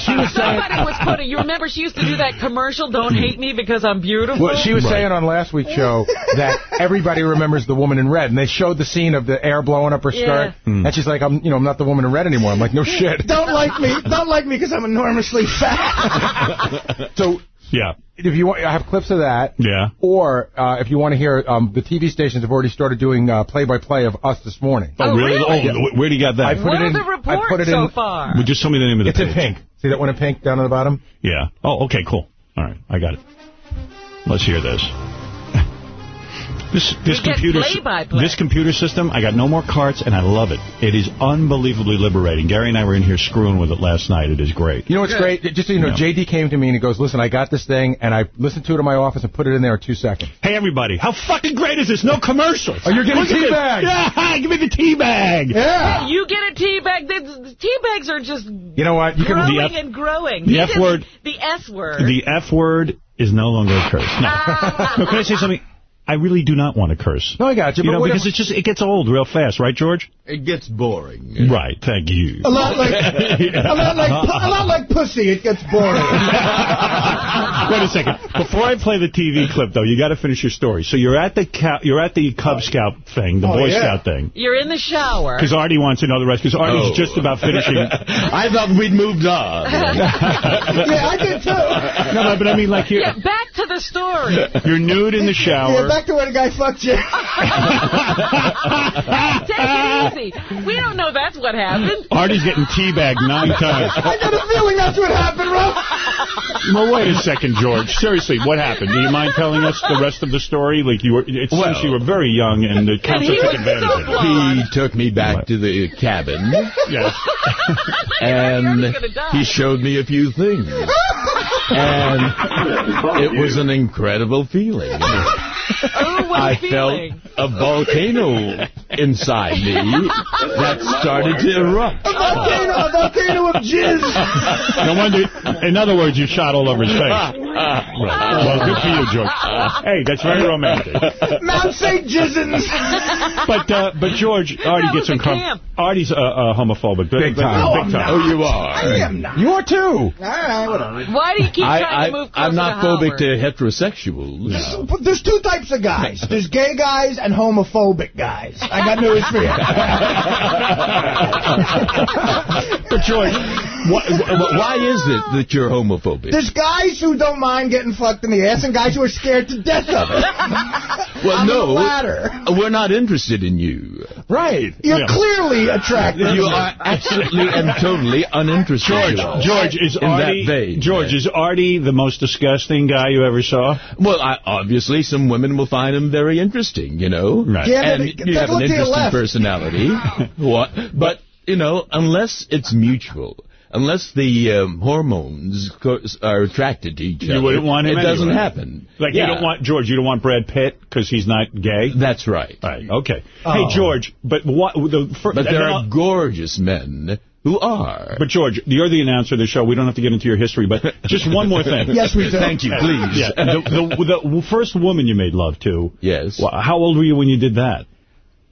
She was saying. Somebody was putting, you remember she used to do that commercial, Don't Hate Me Because I'm Beautiful? Well, she was Right. saying on last week's show that everybody remembers the woman in red, and they showed the scene of the air blowing up her Yeah. skirt, hmm. and she's like, "I'm, you know, I'm not the woman in red anymore." I'm like, "No shit." Don't like me. Don't like me because I'm enormously fat. So Yeah. if you want, I have clips of that. Yeah. Or uh, if you want to hear, um, the TV stations have already started doing uh, play-by-play of us this morning. Oh, really? Oh, wh- where do you got that? I put what it in. the I put it so in. far? Well, just tell me the name of the It's in pink. See that one in pink down on the bottom? Yeah. Oh, okay, cool. All right, I got it. Let's hear this. This this You get computer play-by-play. this computer system, I got no more carts, and I love it. It is unbelievably liberating. Gary and I were in here screwing with it last night. It is great. You know what's great? Just so you know, Yeah. JD came to me and he goes, "Listen, I got this thing, and I listened to it in my office and put it in there in two seconds." Hey, everybody, how fucking great is this? No commercials. Oh, you're getting Look at this. teabagged. Yeah, give me the tea bag. Yeah. You get a tea bag. The, the tea bags are just You know what? You can. growing the F- and growing. the F word. The S word. The F word is no longer a curse. No. Ah. no, can I say something? I really do not want to curse. No, I got you. You know, because it just it gets old real fast, right, George? It gets boring. Right. Thank you. A lot like a lot like a lot like pussy. It gets boring. Wait a second. Before I play the TV clip, though, you got to finish your story. So you're at the Ca- you're at the Cub Scout thing, the Oh, Boy yeah. Scout thing. You're in the shower. Because Artie wants to know the rest. Because Artie's Oh. just about finishing. I thought we'd moved on. yeah, I did too. no, no, but I mean, like you're Yeah, back to the story. you're nude in the Yeah, shower. Back to where the guy fucked you. Take it easy. We don't know that's what happened. Artie's getting teabagged nine times. I got a feeling that's what happened, Ralph. Well, wait a second, George. Seriously, what happened? Do you mind telling us the rest of the story? Like you were, it seems Well- you were very young, and the counselor took advantage so of it. He took me back to the cabin, Yes. and Artie's gonna die. he showed me a few things. And it was an incredible feeling. Oh, what I a feeling. felt a volcano inside me that started to erupt. A volcano, a volcano of jizz. No wonder. In other words, you shot all over his face. Right. Well, good for you, George. Hey, that's very romantic. Mount St. Jizzins. But uh, but George, already gets was a uncomfortable. camp. Artie's uh, uh, homophobic. Big time. Big time. Oh, you are. I am not. You are too. All right, whatever. Why do you keep I, trying to move I, closer I'm not to phobic Howard? to heterosexuals. But There's two types of guys. There's gay guys and homophobic guys. I got news for you. But George, why, why- why is it that you're homophobic? There's guys who don't mind getting fucked in the ass and guys who are scared to death of it. Well, I'm no, the uh, we're not interested in you. Right. You're Yeah. clearly attractive. You are absolutely and totally uninterested. George. George, is in Artie, that vein. George, is Artie the most disgusting guy you ever saw? Well, I, obviously, some women will find him very interesting, you know. Right. Yeah, and but you have an look to your interesting personality. what? But you know, unless it's mutual, unless the um, hormones co- are attracted to each other. You other, wouldn't want him It doesn't happen. Like Yeah. you don't want George, you don't want Brad Pitt because he's not gay. That's right. Right. Okay. Oh. Hey George, but what the fir- But there are I'll- gorgeous men who are. But George, you're the announcer of the show. We don't have to get into your history, but just one more thing. Yes, we do. Thank you, please. Yeah. The, the, the first woman you made love to. Yes. How old were you when you did that?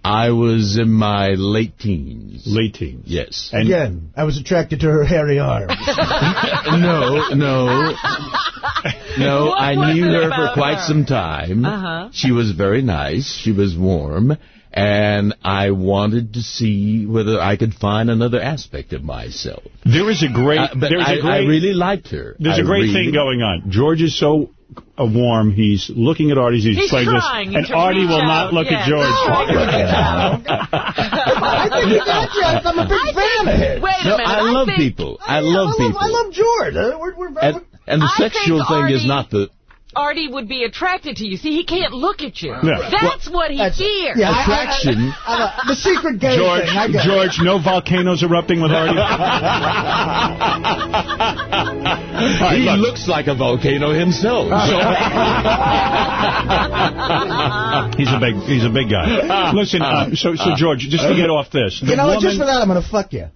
I was in my late teens. Late teens. Yes. And Again, I was attracted to her hairy arms. no, no. No, What I knew her for quite her? some time. Uh-huh. She was very nice. She was warm. And I wanted to see whether I could find another aspect of myself. there is a great. Uh, but there's I, a great. I really liked her. There's a a great really- thing going on. George is so uh, warm. He's looking at Artie. as He's, He's explaining this, trying and Artie reach will not look yes. at George. I think you got you. I'm a big fan of his. Wait a minute. I love think, people. I Yeah, love I people. I love George. Uh, We're, we're and, and the I sexual thing is not the Artie would be attracted to you. See, he can't look at you. Yeah. That's what he That's- fears. yeah, I- I- attraction. I- I- the secret gay George, thing. I it. George, no volcanoes erupting with Artie. he looks like a volcano himself. he's a big, he's a big guy. Listen, uh, uh so, so uh, George, just to uh, get off this, the You know what? Just for that, I'm going to fuck you.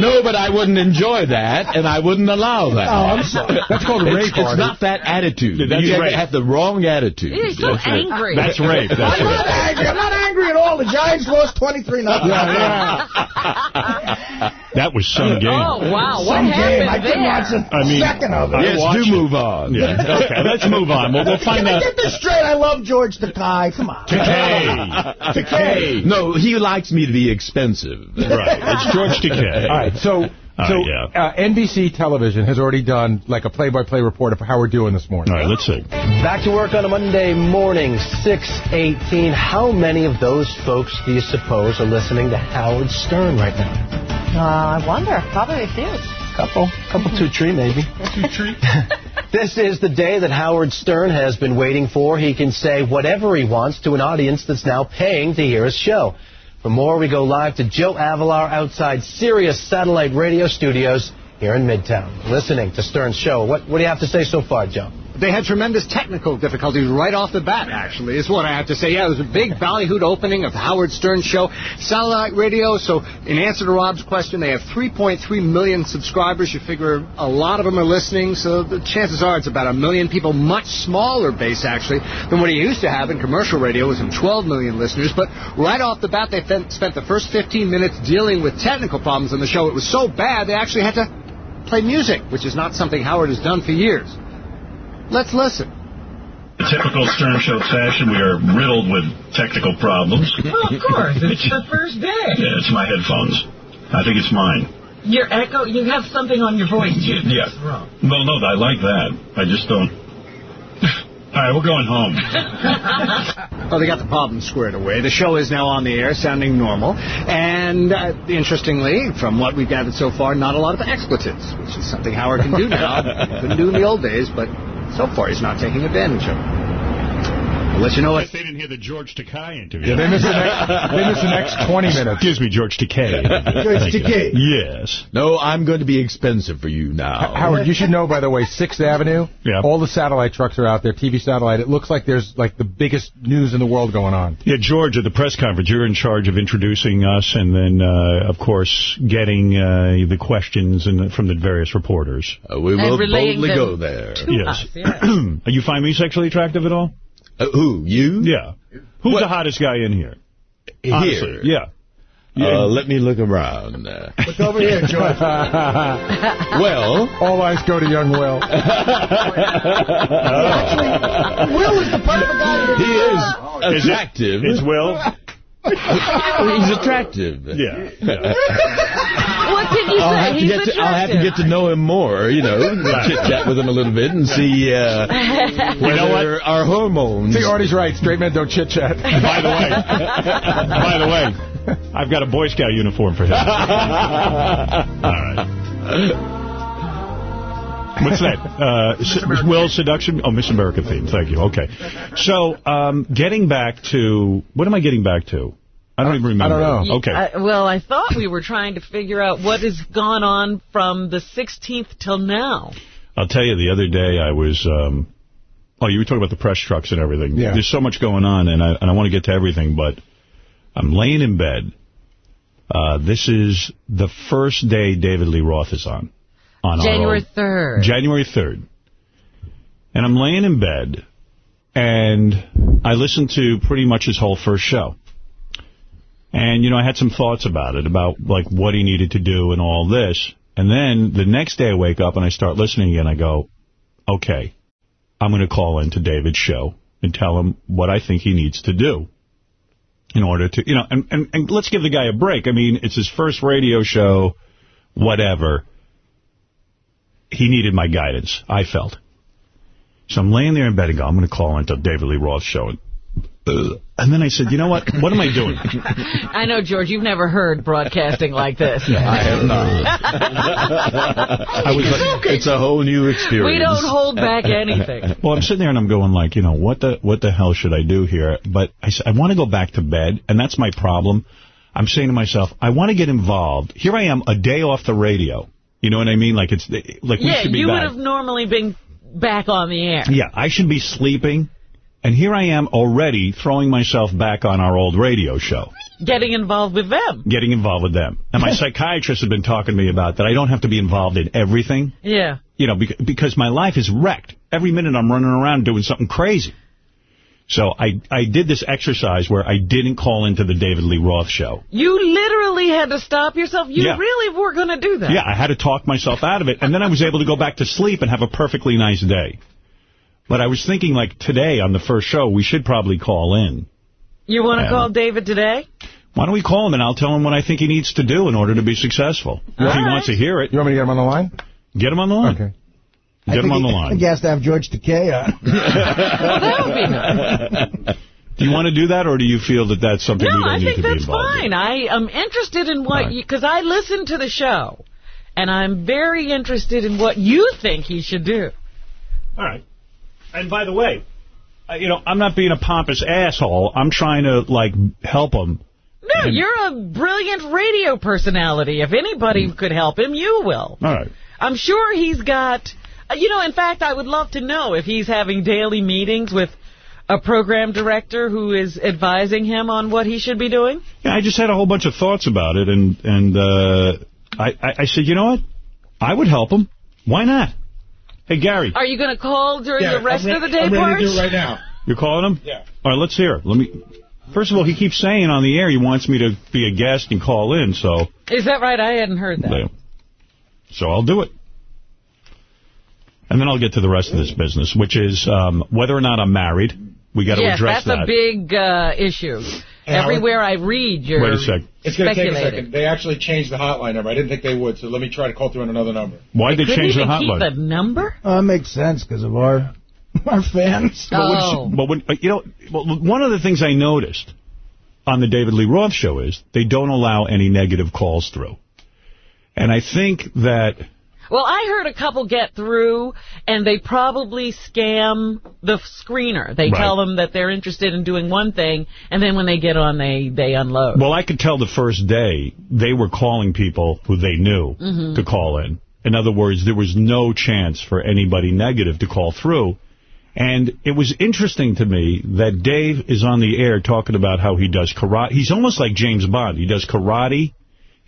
no, but I wouldn't enjoy that, and I wouldn't allow that. Oh, I'm sorry. That's called It's, rape, it's Artie. not that attitude. That's you have, rape. have the wrong attitude. He's so angry. that's rape. That's I'm not angry. I'm not angry at all. The Giants lost 23 nothing. That was some oh, game. Oh, wow. What Some game. I happened couldn't there? watch a I mean, second of it. Yes, do it. move on. Yeah. Okay, let's move on. We'll, we'll find Can I out. get this straight? I love George Takei. Come on. Takei. Takei. No, he likes me to be expensive. Right. It's George Takei. All right, so so right, yeah. uh, NBC Television has already done like a play-by-play report of how we're doing this morning. All right, let's see. Back to work on a Monday morning, 618. How many of those folks do you suppose are listening to Howard Stern right now? Uh, I wonder. Probably a few. Couple, couple, two, three, maybe. two, three. this is the day that Howard Stern has been waiting for. He can say whatever he wants to an audience that's now paying to hear his show. For more, we go live to Joe Avellar outside Sirius Satellite Radio Studios here in Midtown. Listening to Stern's show. What, what do you have to say so far, Joe? They had tremendous technical difficulties right off the bat, actually, is what I have to say. Yeah, it was a big ballyhooed opening of Howard Stern Show. Satellite radio, so in answer to Rob's question, they have 3.3 million subscribers. You figure a lot of them are listening, so the chances are it's about a million people, much smaller base, actually, than what he used to have in commercial radio, with some 12 million listeners. But right off the bat, they spent the first 15 minutes dealing with technical problems on the show. It was so bad, they actually had to play music, which is not something Howard has done for years. Let's listen. In typical Stern Show fashion, we are riddled with technical problems. Well, of course. It's the first day. Yeah, it's my headphones. I think it's mine. Your echo, you have something on your voice, too. Yeah. That's wrong. Well, no, I like that. I just don't. All right, we're going home. Well, they got the problem squared away. The show is now on the air, sounding normal. And uh, interestingly, from what we've gathered so far, not a lot of expletives, which is something Howard can do now. Couldn't do in the old days, but so far he's not taking advantage of it. I'll let you know what. They didn't hear the George Takei interview. Yeah, they missed the next, they missed the next 20 minutes. Excuse me, George Takei. George Takei. Yes. No, I'm going to be expensive for you now. Howard, you should know, by the way, 6th Avenue, Yeah. all the satellite trucks are out there, TV satellite. It looks like there's like the biggest news in the world going on. Yeah, George, at the press conference, you're in charge of introducing us and then, uh, of course, getting uh, the questions and from the various reporters. Uh, we And will boldly go there. to Yes. us, yeah. you find me sexually attractive at all? Uh, who? You? Yeah. Who's What? the hottest guy in here? Here? Honestly, yeah. Uh, let me look around. Uh, Look over here, George. well, All eyes go to young Will. Will is the perfect guy. he is Is it- attractive. It's Will. He's attractive. Yeah. What did you I'll say? have, to He's to, I'll have to get to know him more, you know, chit chat with him a little bit and see uh, whether our hormones. See, Artie's right. Straight men don't chit chat. By the way, by the way, I've got a Boy Scout uniform for him. All right. What's that? Uh, Will Seduction? Oh, Miss America theme. Thank you. Okay. So, um, getting back to... What am I getting back to? I don't even remember. I don't know. Okay. I- well, I thought we were trying to figure out what has gone on from the 16th till now. I'll tell you, the other day I was... Um, oh, you were talking about the press trucks and everything. Yeah. There's so much going on, and I, and I want to get to everything, but I'm laying in bed. Uh, this is the first day David Lee Roth is on. on January old- 3rd. January 3rd. And I'm laying in bed, and I listened to pretty much his whole first show. And, you know, I had some thoughts about it, about, like, what he needed to do and all this. And then the next day I wake up and I start listening again. I go, okay, I'm going to call into David's show and tell him what I think he needs to do in order to, you know, and, and, and let's give the guy a break. I mean, it's his first radio show, whatever. He needed my guidance, I felt. So I'm laying there in bed and go, I'm going to call into David Lee Roth's show. And, and then I said, you know what? What am I doing? I know, George, you've never heard broadcasting like this. I have not. I was like, it's a whole new experience. We don't hold back anything. Well, I'm sitting there and I'm going like, you know, what the what the hell should I do here? But I, I want to go back to bed, and that's my problem. I'm saying to myself, I want to get involved. Here I am, a day off the radio. You know what I mean? Like it's like we should be Yeah, you would back. have normally been back on the air. Yeah, I should be sleeping. And here I am already throwing myself back on our old radio show, Getting involved with them. getting involved with them. And my psychiatrist has been talking to me about that I don't have to be involved in everything. Yeah. you know, bec- because my life is wrecked. Every minute I'm running around doing something crazy. So I, I did this exercise where I didn't call into the David Lee Roth show. You literally had to stop yourself. You Yeah. really were going to do that. Yeah, I had to talk myself out of it. And then I was able to go back to sleep and have a perfectly nice day. But I was thinking, like, today on the first show, we should probably call in. You want to Yeah. call David today? Why don't we call him and I'll tell him what I think he needs to do in order to be successful. if he wants to hear it. You want me to get him on the line? Get him on the line. Okay. Get him on the I line. think he has to have George Takei on. Uh. Well, that would be nice. Do you want to do that, or do you feel that that's something No, you don't I need think to be that's involved in? fine. I am interested in what Right. you, because I listened to the show, and I'm very interested in what you think he should do. All right. And by the way, uh, you know, I'm not being a pompous asshole. I'm trying to, like, help him. No, And- you're a brilliant radio personality. If anybody could help him, you will. All right. I'm sure he's got, uh, you know, in fact, I would love to know if he's having daily meetings with a program director who is advising him on what he should be doing. Yeah, I just had a whole bunch of thoughts about it, and and uh, I, I I said, you know what? I would help him. Why not? Hey, Gary, Are you going to call during the rest of the day I'm ready part? to do it right now. you're calling him? Yeah. All right, let's hear it. Let me. First of all, he keeps saying on the air he wants me to be a guest and call in, so Is that right? I hadn't heard that. so I'll do it. And then I'll get to the rest of this business, which is um, whether or not I'm married. We got to yes, address that's that. a big uh, issue. Everywhere I read, you're Wait a sec. It's going to take a second. They actually changed the hotline number. I didn't think they would, so let me try to call through on another number. Why did they Couldn't change the even keep hotline? the number? Uh, that makes sense because of our our fans. But, when Oh. but when, you know, well, one of the things I noticed on the David Lee Roth show is they don't allow any negative calls through. And I think that, Well, I heard a couple get through, and they probably scam the screener. They Right. tell them that they're interested in doing one thing, and then when they get on, they, they unload. well, I could tell the first day they were calling people who they knew Mhm. to call in. In other words, there was no chance for anybody negative to call through. And it was interesting to me that Dave is on the air talking about how he does karate. He's almost like James Bond. He does karate.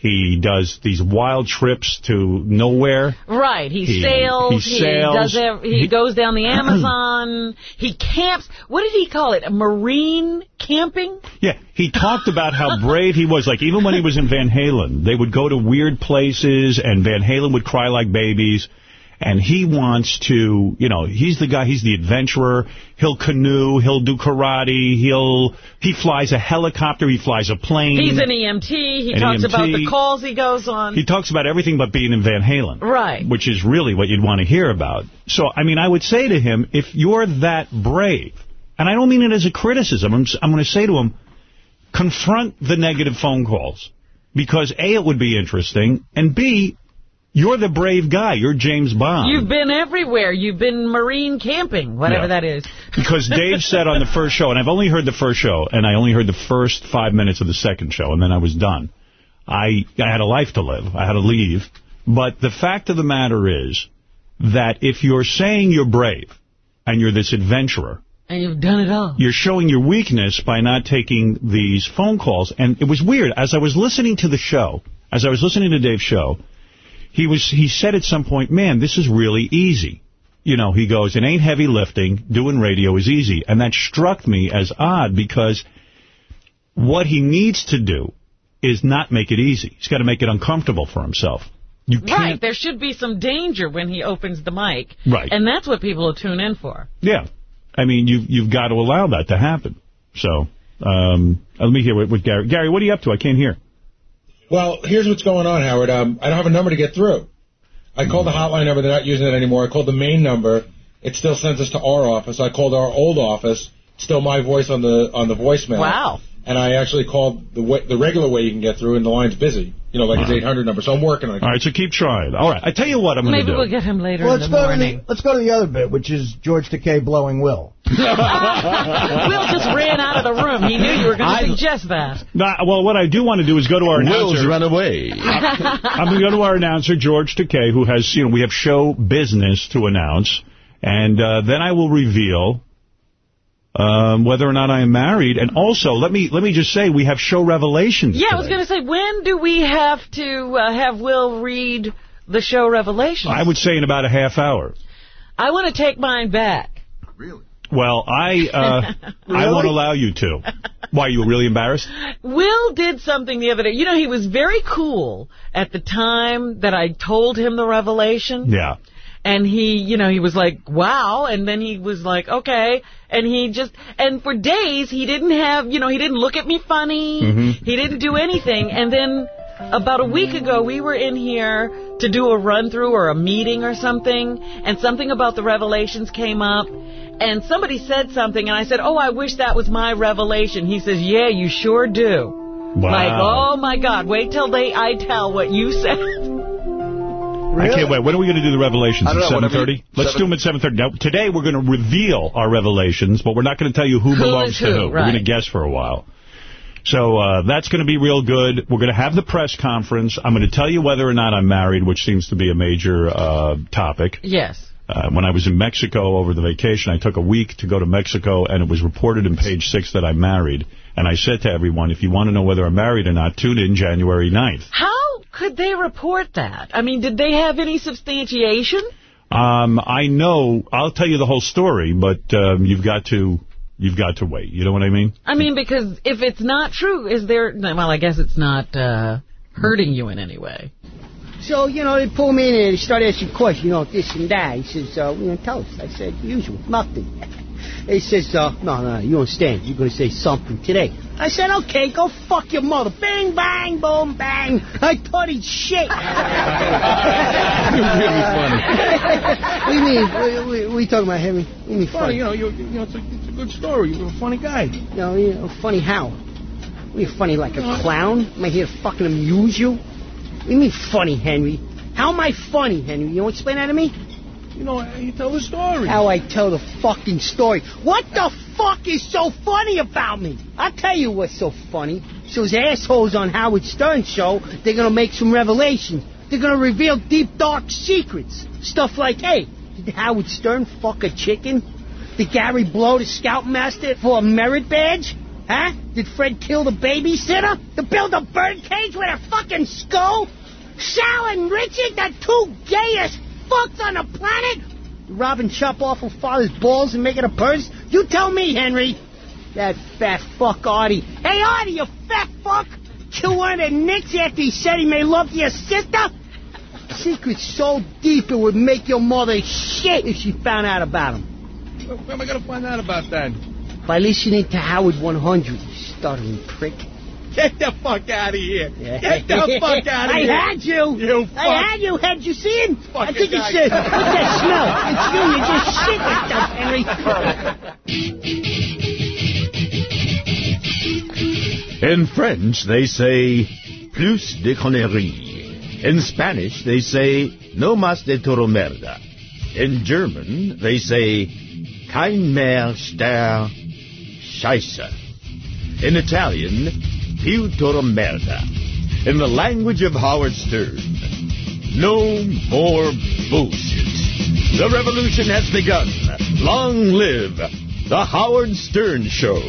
He does these wild trips to nowhere. Right, he, He- sails, he he, sails. does ev- he, He- goes down the Amazon, he camps. What did he call it? Marine camping? Yeah, he talked about how brave he was. Like, even when he was in Van Halen, they would go to weird places, and Van Halen would cry like babies. And he wants to, you know, he's the guy, he's the adventurer. He'll canoe, he'll do karate, he'll he flies a helicopter, he flies a plane. He's an EMT. He An talks about the calls he goes on. He talks about everything but being in Van Halen. Right. Which is really what you'd want to hear about. So, I mean, I would say to him, if you're that brave, and I don't mean it as a criticism, I'm, I'm going to say to him, confront the negative phone calls. Because A, it would be interesting, and B, you're the brave guy. You're James Bond. You've been everywhere. You've been marine camping, whatever Yeah. that is. Because Dave said on the first show, and I've only heard the first show, and I only heard the first five minutes of the second show, and then I was done. I, I had a life to live. I had to leave. But the fact of the matter is that if you're saying you're brave, and you're this adventurer, And you've done it all. you're showing your weakness by not taking these phone calls. And it was weird. As I was listening to the show, as I was listening to Dave's show, he was he said at some point, man, this is really easy. You know, he goes, it ain't heavy lifting. Doing radio is easy. And that struck me as odd because what he needs to do is not make it easy. He's got to make it uncomfortable for himself. Right. There should be some danger when he opens the mic. Right. And that's what people will tune in for. Yeah. I mean, you've, you've got to allow that to happen. So, um, let me hear what, what Gary... Gary, what are you up to? I can't hear. Well, here's what's going on, Howard. Um, I don't have a number to get through. I called the hotline number. They're not using it anymore. I called the main number. It still sends us to our office. I called our old office. Still my voice on the on the voicemail. Wow. And I actually called the way, the regular way you can get through, and the line's busy. You know, like it's Wow. 800 number. So I'm working on it. All right, so keep trying. All right, I tell you what I'm going to do. Maybe we'll get him later Well, in let's the go, to the, let's go to the other bit, which is George Takei blowing Will. Will just ran out of the room. He knew you were going to suggest that. Nah, well, what I do want to do is go to our Will's announcer. run away. I'm going to go to our announcer, George Takei, who has, you know, we have show business to announce. And uh, then I will reveal um, whether or not I am married. And also, let me let me just say, we have show revelations Yeah, I was going to say, when do we have to uh, have Will read the show Revelations? I would say in about a half hour. I want to take mine back. Really? Well, I uh, I Really? won't allow you to. Why, are you were really embarrassed? Will did something the other day. You know, he was very cool at the time that I told him the revelation. Yeah. And he, you know, he was like, wow. And then he was like, okay. And he just, and for days, he didn't have, you know, he didn't look at me funny. Mhm. He didn't do anything. And then about a week ago, we were in here to do a run through or a meeting or something. And something about the revelations came up. And somebody said something. And I said, oh, I wish that was my revelation. He says, yeah, you sure do. Wow. Like, oh my God, wait till they I tell what you said. I can't wait. When are we going to do the revelations? At 7.30? Let's do them at 7.30. Now, today we're going to reveal our revelations, but we're not going to tell you who, Who belongs is to who, who. We're going to guess for a while. So uh, that's going to be real good. We're going to have the press conference. I'm going to tell you whether or not I'm married, which seems to be a major uh, topic. Yes. Uh, when I was in Mexico over the vacation, I took a week to go to Mexico, and it was reported in page six that I'm married. And I said to everyone, if you want to know whether I'm married or not, tune in January 9th. How could they report that? I mean, did they have any substantiation? Um, I know, I'll tell you the whole story, but um, you've got to you've got to wait. You know what I mean? I mean, because if it's not true, is there... Well, I guess it's not uh, hurting you in any way. So, you know, they pull me in and they start asking questions, you know, this and that. He says, uh, you know, tell us. I said, usual, nothing. He says, uh, no, no, you don't stand. You're going to say something today. I said, okay, go fuck your mother. Bang, bang, boom, bang. I thought he'd shit. You're really funny. what do you mean? What, what, what talking about, Henry? What do you mean Funny, funny? you know, you're, you know, it's a, it's a good story. You're a funny guy. You know, you know, funny how? What do you mean funny like a clown? Am I here to fucking amuse you? What do you mean funny, Henry? How am I funny, Henry? You want to explain that to me? You know, how you tell the story. How I tell the fucking story. What the fuck is so funny about me? I'll tell you what's so funny. So those assholes on Howard Stern show, they're gonna make some revelations. They're gonna reveal deep dark secrets. Stuff like, hey, did Howard Stern fuck a chicken? Did Gary blow the scoutmaster for a merit badge? Huh? Did Fred kill the babysitter? To build a bird cage with a fucking skull? Sal and Richard, the two gayest fucks on the planet? Rob and chop off her father's balls and make it a purse? You tell me, Henry. That fat fuck Artie. Hey, Artie, you fat fuck! Kill one of the Knicks after he said he made love to your sister? secret so deep it would make your mother shit if she found out about them. Where am I going to find out about that? By listening to Howard 100, you stuttering prick. Get the fuck out of here. Get the fuck out of here. I here. had you. You I had you. Had you seen? I think guy. it's uh, what's that smell? It's you. You just shit yourself, Henry. In French, they say plus de conneries. In Spanish, they say no más de toro merda. In German, they say kein mehr der Scheiße. In Italian, più merda. In the language of Howard Stern, no more bullshit. The revolution has begun. Long live the Howard Stern Show.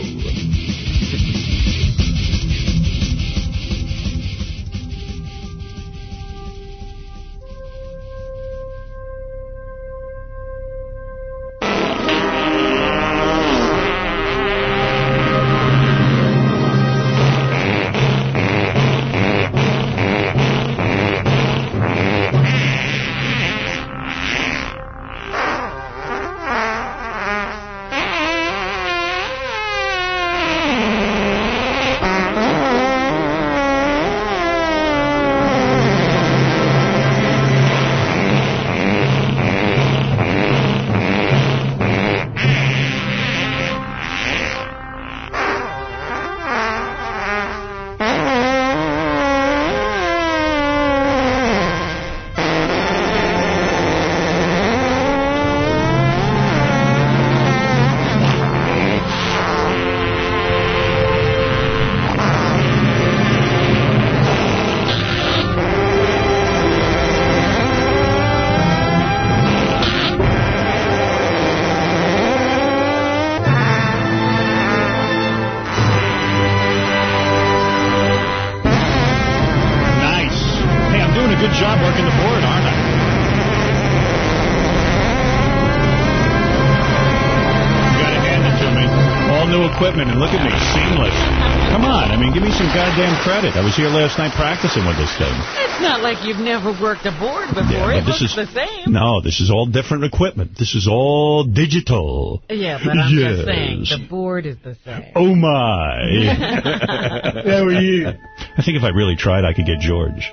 Credit. I was here last night practicing with this thing. It's not like you've never worked a board before. Yeah, it this looks is the same. no, this is all different equipment. This is all digital. Yeah, but I'm Yes. just saying, the board is the same. Oh my! How are you? I think if I really tried, I could get George.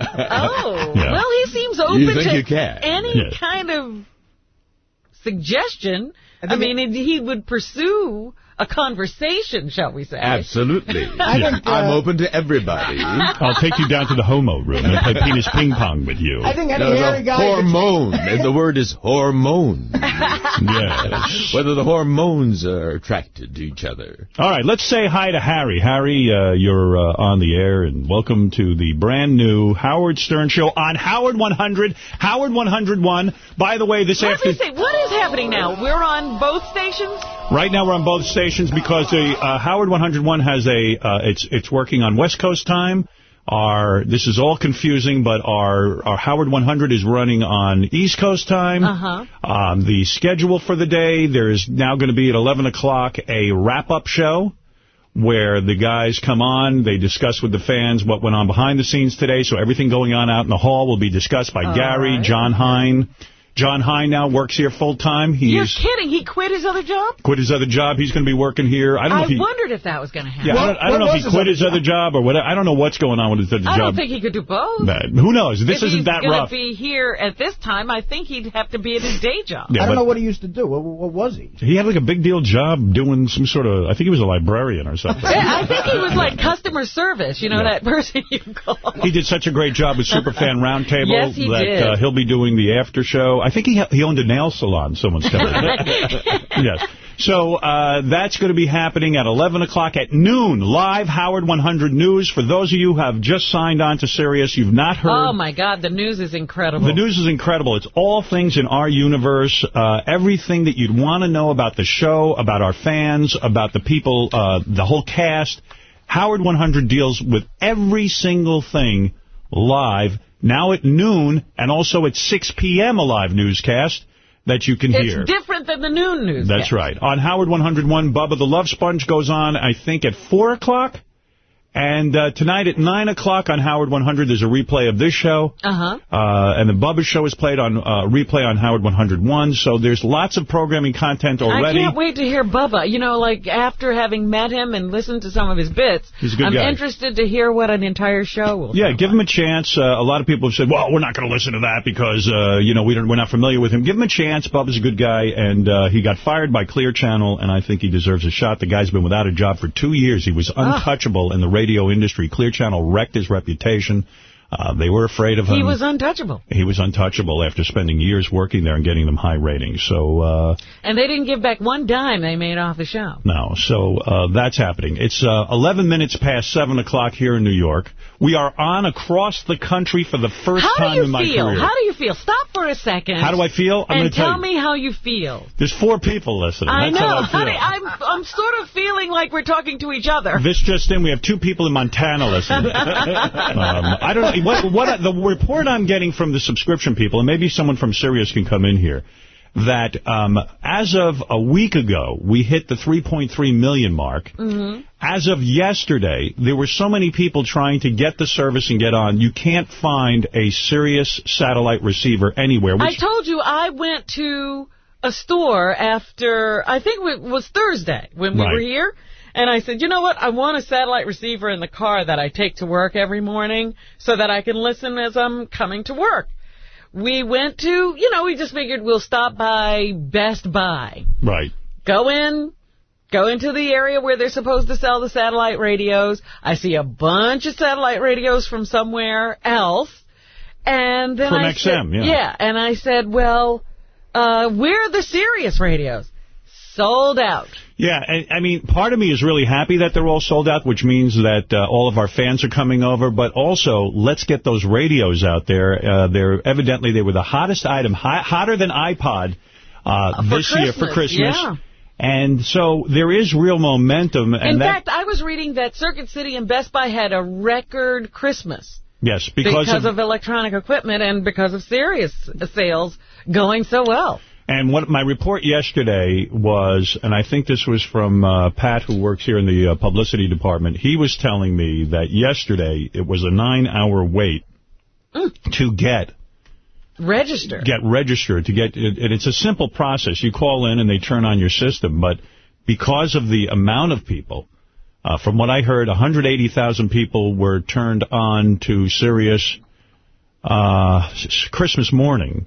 Oh, Yeah. well, he seems open You think to you can? any Yes. kind of suggestion. I, mean, it, he would pursue a conversation, shall we say. Absolutely. I think, uh, I'm open to everybody. I'll take you down to the homo room and play penis ping pong with you. I think any No, no, hairy guy. hormone. And the word is hormone. yes. Whether the hormones are attracted to each other. All right, let's say hi to Harry. Harry, uh, you're uh, on the air, and welcome to the brand new Howard Stern Show on Howard 100, Howard 101. By the way, this Let me afternoon, say, what is happening now? We're on both stations? right now we're on both stations because the uh, Howard 101 has a, uh, it's it's working on West Coast time. Our this is all confusing, but our our Howard 100 is running on East Coast time. Uh-huh. Um, the schedule for the day, there is now going to be at 11 o'clock a wrap-up show where the guys come on, they discuss with the fans what went on behind the scenes today, so everything going on out in the hall will be discussed by All Gary, right. John Hein. John Hein now works here full-time. You're kidding. He quit his other job? quit his other job. He's going to be working here. I don't know I if he... wondered if that was going to happen. Yeah, I don't, I don't know if he quit his other job or what. I don't know what's going on with his other I job. don't think he could do both. Nah, who knows? This if isn't he's that gonna rough. be here at this time, I think he'd have to be at his day job. Yeah, I don't but- know what he used to do. What, what was he? He had like a big deal job doing some sort of. I think he was a librarian or something. Yeah, I think he was like customer service, you know, Yeah. that person you call. He did such a great job with Superfan Roundtable Yes, he that did. Uh, he'll be doing the after show. I think he he owned a nail salon. Someone's telling me. yes. So uh, that's going to be happening at 11 o'clock at noon. Live Howard 100 News. For those of you who have just signed on to Sirius, you've not heard. Oh, my God, the news is incredible. The news is incredible. It's all things in our universe, uh, everything that you'd want to know about the show, about our fans, about the people, uh, the whole cast. Howard 100 deals with every single thing live, now at noon, and also at 6 p.m. a live newscast that you can hear. It's different than the noon news. That's right. On Howard 101, Bubba the Love Sponge goes on, I think, at 4 o'clock. And uh, tonight at 9 o'clock on Howard 100, there's a replay of this show. Uh-huh. Uh, and the Bubba Show is played on uh, replay on Howard 101. So there's lots of programming content already. I can't wait to hear Bubba. You know, like, after having met him and listened to some of his bits, He's a good I'm guy. interested to hear what an entire show will Yeah, give him a chance. Uh, a lot of people have said, well, we're not going to listen to that because, uh, you know, we don't, we're not familiar with him. Give him a chance. Bubba's a good guy, and uh, he got fired by Clear Channel, and I think he deserves a shot. The guy's been without a job for two years. He was untouchable in the radio industry. Clear Channel wrecked his reputation. Uh, they were afraid of him. He was untouchable. He was untouchable after spending years working there and getting them high ratings. So, uh, And they didn't give back one dime they made off the show. no, so uh, that's happening. It's uh, 11 minutes past 7 o'clock here in New York. We are on across the country for the first How time do you in my feel? career. How do you feel? Stop for a second. How do I feel? I'm and tell tell you. me how you feel. There's four people listening. I That's know, I honey. I'm I'm sort of feeling like we're talking to each other. This just in, we have two people in Montana listening. um, I don't know. What, what the report I'm getting from the subscription people, and maybe someone from Sirius can come in here, that um, as of a week ago, we hit the 3.3 million mark. hmm As of yesterday, there were so many people trying to get the service and get on, you can't find a Sirius satellite receiver anywhere. I told you I went to a store after, I think it was Thursday when we Right. were here. And I said, you know what? I want a satellite receiver in the car that I take to work every morning so that I can listen as I'm coming to work. We went to, you know, we just figured we'll stop by Best Buy. right. Go in, go into the area where they're supposed to sell the satellite radios. I see a bunch of satellite radios from somewhere else. And then From I XM, said, yeah. and I said, well, uh, where are the Sirius radios? Sold out. Yeah, I, I mean, part of me is really happy that they're all sold out, which means that uh, all of our fans are coming over. But also, let's get those radios out there. Uh, they're evidently they were the hottest item, hot, hotter than iPod uh, For this year for Christmas, Christmas. yeah. And so there is real momentum. And In fact, I was reading that Circuit City and Best Buy had a record Christmas yes, because, of, electronic equipment and because of Sirius sales going so well. And what my report yesterday was, and I think this was from uh, Pat, who works here in the uh, publicity department, he was telling me that yesterday it was a nine-hour wait to get Register. get registered. To get, and it's a simple process. You call in and they turn on your system, but because of the amount of people, uh, from what I heard, 180,000 people were turned on to Sirius uh, Christmas morning,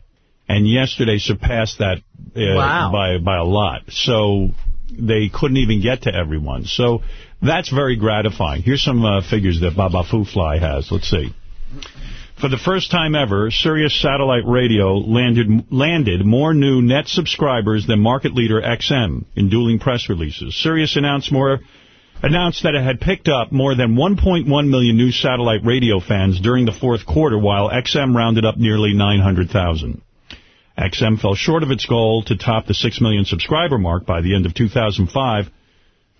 and yesterday surpassed that uh, Wow. by by a lot. So they couldn't even get to everyone. So that's very gratifying. Here's some uh, figures that Baba Foo Fly has. Let's see. For the first time ever, Sirius Satellite Radio landed landed more new net subscribers than market leader XM in dueling press releases. Sirius announced more announced that it had picked up more than 1.1 million new satellite radio fans during the fourth quarter, while XM rounded up nearly 900,000. XM fell short of its goal to top the 6 million subscriber mark by the end of 2005,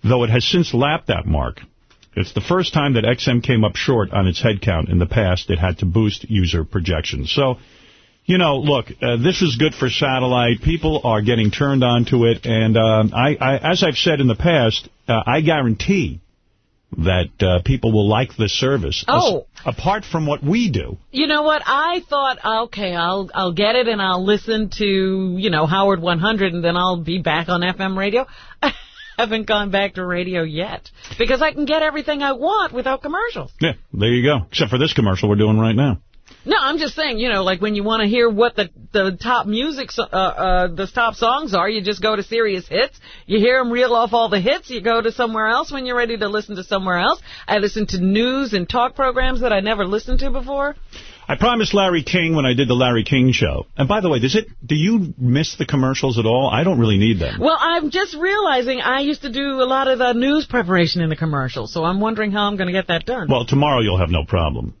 though it has since lapped that mark. It's the first time that XM came up short on its headcount. In the past, it had to boost user projections. So, you know, look, uh, this is good for satellite. People are getting turned on to it. And um, I, I, as I've said in the past, uh, I guarantee that uh, people will like the service. Oh. As- apart from what we do. You know what? I thought, okay, I'll I'll get it and I'll listen to you know Howard 100 and then I'll be back on FM radio. I haven't gone back to radio yet because I can get everything I want without commercials. Yeah, there you go. Except for this commercial we're doing right now. No, I'm just saying, you know, like when you want to hear what the the top music, uh, uh, the top songs are, you just go to Sirius Hits. You hear them reel off all the hits. You go to somewhere else when you're ready to listen to somewhere else. I listen to news and talk programs that I never listened to before. I promised Larry King when I did the Larry King show. And by the way, does it? Do you miss the commercials at all? I don't really need them. Well, I'm just realizing I used to do a lot of the news preparation in the commercials, so I'm wondering how I'm going to get that done. Well, tomorrow you'll have no problem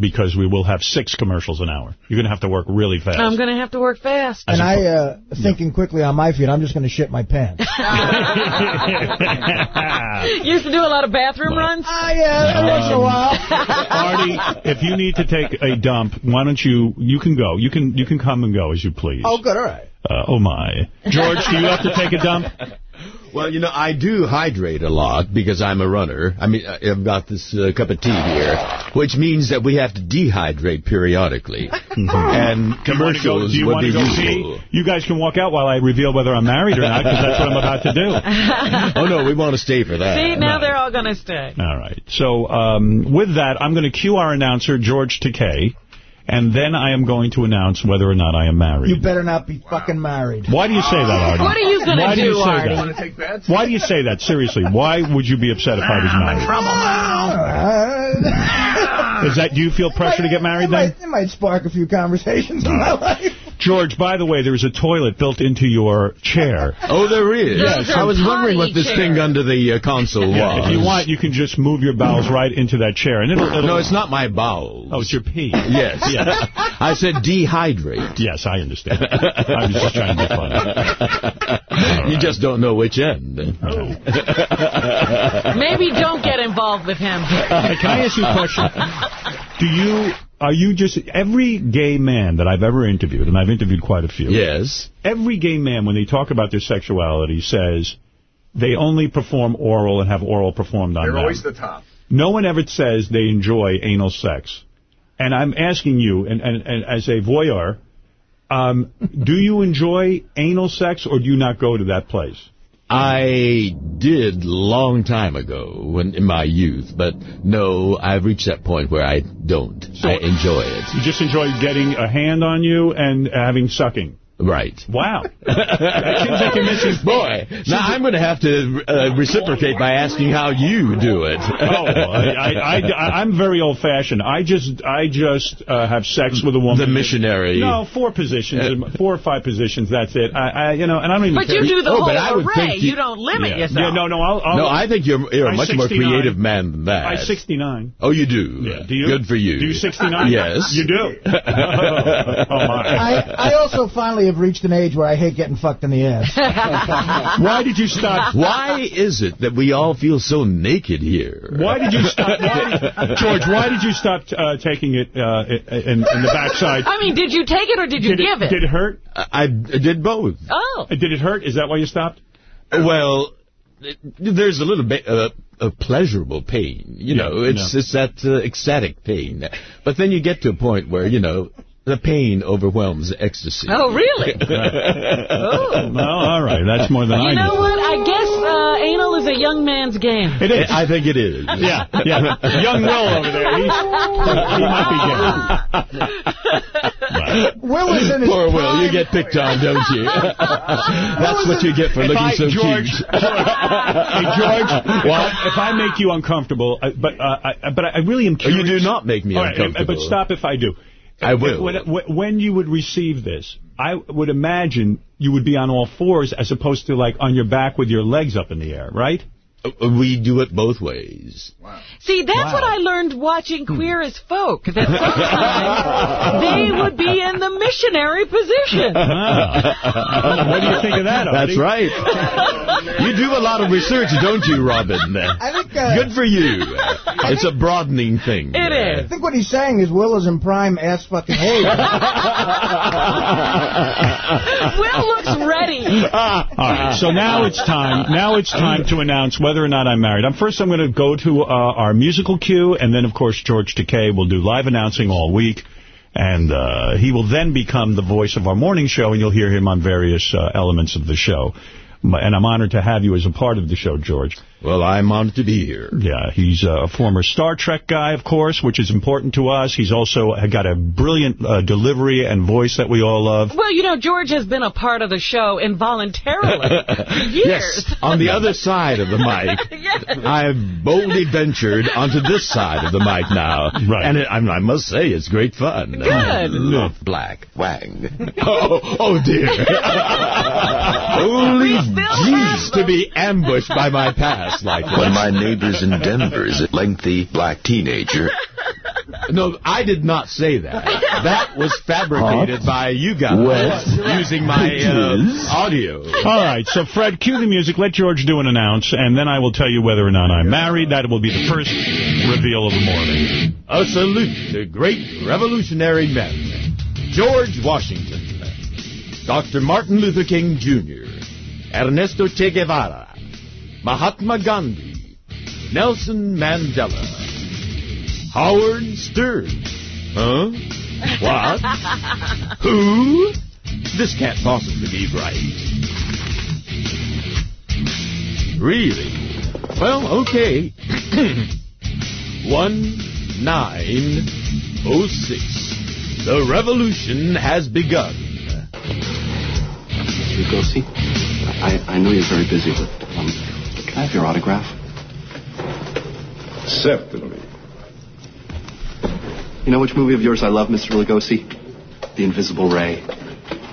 because we will have six commercials an hour. You're going to have to work really fast. I'm going to have to work fast. And I, uh, thinking quickly on my feet, I'm just going to shit my pants. you used to do a lot of bathroom runs? Ah, yeah, once in a while. Artie, if you need to take a dump, why don't you? You can go. You can. You can come and go as you please. Oh, good, all right. Uh, oh my, George, do you have to take a dump? Well, you know, I do hydrate a lot because I'm a runner. I mean, I- I've got this uh, cup of tea here, which means that we have to dehydrate periodically. and Do you go, commercials do you would be go useful. see? You guys can walk out while I reveal whether I'm married or not, because that's what I'm about to do. oh, no, we want to stay for that. See, now they're all going to stay. All right. So um, with that, I'm going to cue our announcer, George Takei, and then I am going to announce whether or not I am married. You better not be fucking married. Why do you say that, Artie? What are you gonna Why do, you say Artie? that? Wanna take bets? Why do you say that? Seriously, why would you be upset if I was married? Is that? Do you feel pressure to get married it then? might, it might spark a few conversations in my life. George, by the way, there is a toilet built into your chair. Oh, there is. Yes. I was wondering what this thing under the uh, console Yeah, was. if you want, you can just move your bowels right into that chair, and it'll. it'll No, it's not my bowels. Oh, it's your pee. Yes. Yes. I said dehydrate. Yes, I understand. I was just trying to be funny. You just don't know which end. Maybe don't get involved with him. Hey, can I ask you a question? Do you, are you just, every gay man that I've ever interviewed, and I've interviewed quite a few. Yes. Every gay man, when they talk about their sexuality, says they only perform oral and have oral performed on They're them. always the top. No one ever says they enjoy anal sex. And I'm asking you, and, and, and as a voyeur, um, do you enjoy anal sex or do you not go to that place? I did long time ago when in my youth, but no, I've reached that point where I don't. I enjoy it. You just enjoy getting a hand on you and having sucking. Right. Wow. that seems like you're missing. Boy, now I'm going to have to uh, reciprocate by asking how you do it. oh, I, I, I, I'm very old-fashioned. I just, I just uh, have sex with a woman. The missionary. No, four positions, four or five positions. That's it. I, I you know, and I don't even. But care. you do the Oh, whole but array. think you- You don't limit yeah. yourself. Yeah, no, no, I'll, I'll, no, I think you're, you're a I'm much more creative man than that. I'm 69. Oh, you do? Yeah, do you? Good for you. Do you 69? Yes. You do? oh, my. I, I also finally have reached an age where I hate getting fucked in the ass. Why did you stop? Why is it that we all feel so naked here? Why did you stop? Why, George, why did you stop uh, taking it uh, in, in the backside? I mean, did you take it or did you did give it? Did it hurt? I, I did both. Oh. Uh, Did it hurt? Is that why you stopped? Well, it- there's a little bit uh, of pleasurable pain. You Yeah, know, it's yeah. it's that uh, ecstatic pain. But then you get to a point where you know the pain overwhelms the ecstasy. Oh, really? Oh. Well, all right. That's more than I You know knew. what? I guess uh, anal is a young man's game. It is. I think it is. Yeah, yeah. Young Will over there. He, he might be gay. Will is in his Poor Will, you get picked on, don't you? That's what you get for If looking I, so George, cute. hey George, if I, if I make you uncomfortable, I, but uh, I, but I really am Oh, you do not make me All right, uncomfortable. But stop if I do. I will. When, when- when you would receive this, I would imagine you would be on all fours as opposed to like on your back with your legs up in the air, right? Uh, We do it both ways. See, that's Wow. what I learned watching Queer as Folk. That sometimes they would be in the missionary position. Ah. what do you think of that, Artie? That's right. You do a lot of research, don't you, Robin? I think, uh, Good for you. It's a broadening thing. It I is. think what he's saying is Will is in prime ass fucking age. Will looks ready. All right, so now it's time. Now it's time to announce whether or not I'm married. I'm first. I'm going to go to uh, our musical cue, and then of course George Takei will do live announcing all week, and uh, he will then become the voice of our morning show, and you'll hear him on various uh, elements of the show. And I'm honored to have you as a part of the show, George. Well, I'm honored to be here. Yeah, he's a former Star Trek guy, of course, which is important to us. He's also got a brilliant uh, delivery and voice that we all love. Well, you know, George has been a part of the show involuntarily for years. Yes, on the other side of the mic. Yes. I've boldly ventured onto this side of the mic now. Right. And it, I, I must say, it's great fun. Good. Black Wang. oh, oh, dear. Holy jeez, to be ambushed by my past like One of my neighbors in Denver is a lengthy black teenager. No, I did not say that. That was fabricated by you guys using my uh, audio. All right, so Fred, cue the music. Let George do an announce, and then I will tell you whether or not I'm married. That will be the first reveal of the morning. A salute to great revolutionary men. George Washington, Dr. Martin Luther King Jr., Ernesto Che Guevara, Mahatma Gandhi, Nelson Mandela, Howard Stern. Huh? What? Who? This can't possibly be right. Really? Well, okay. 1906. The revolution has begun. Lugosi, I, I know you're very busy, but um, can I have your autograph? Certainly. You know which movie of yours I love, Mr. Lugosi? The Invisible Ray.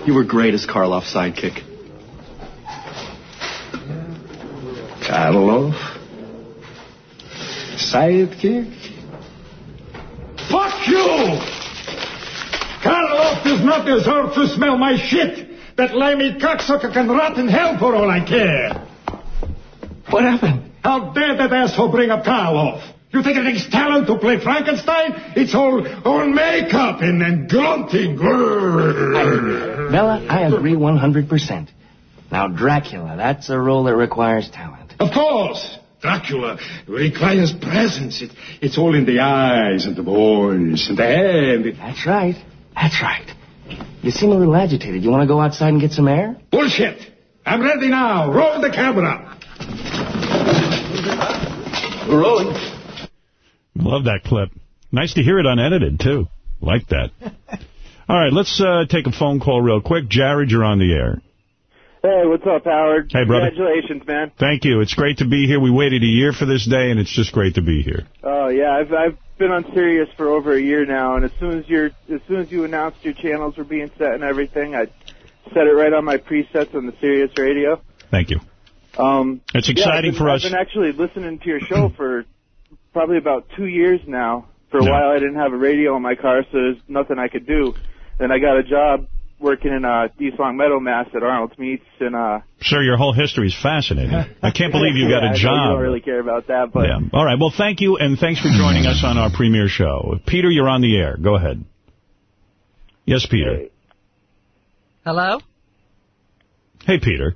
You were great as Karloff's sidekick. Karloff? Sidekick? Fuck you! Karloff does not deserve to smell my shit! That limey cocksucker can rot in hell for all I care! What happened? How dare that asshole bring a up Karloff? You think it takes talent to play Frankenstein? It's all, all makeup and, and grunting. Bela, I agree 100%. Now, Dracula, that's a role that requires talent. Of course. Dracula requires presence. It, it's all in the eyes and the voice and the hand. That's right. That's right. You seem a little agitated. You want to go outside and get some air? Bullshit. I'm ready now. Roll the camera. Rolling. Love that clip. Nice to hear it unedited, too. Like that. All right, let's uh, take a phone call real quick. Jared, you're on the air. Hey, what's up, Howard? Hey, brother. Congratulations, man. Thank you. It's great to be here. We waited a year for this day, and it's just great to be here. Oh yeah, I've I've been on Sirius for over a year now, and as soon as you're as soon as you announced your channels were being set and everything, I set it right on my presets on the Sirius radio. Thank you. Um, It's exciting I've been, for us. I've been actually listening to your show for probably about two years now. For a Yeah. while, I didn't have a radio in my car, so there's nothing I could do. Then I got a job working in uh, East Longmeadow, Mass, at Arnold's Meats, and uh, Sir, your whole history is fascinating. I can't believe you got yeah, I a know job. I don't really care about that, but Yeah. All right. Well, thank you, and thanks for joining us on our premiere show. Peter, you're on the air. Go ahead. Yes, Peter. Hello? Hey, Peter.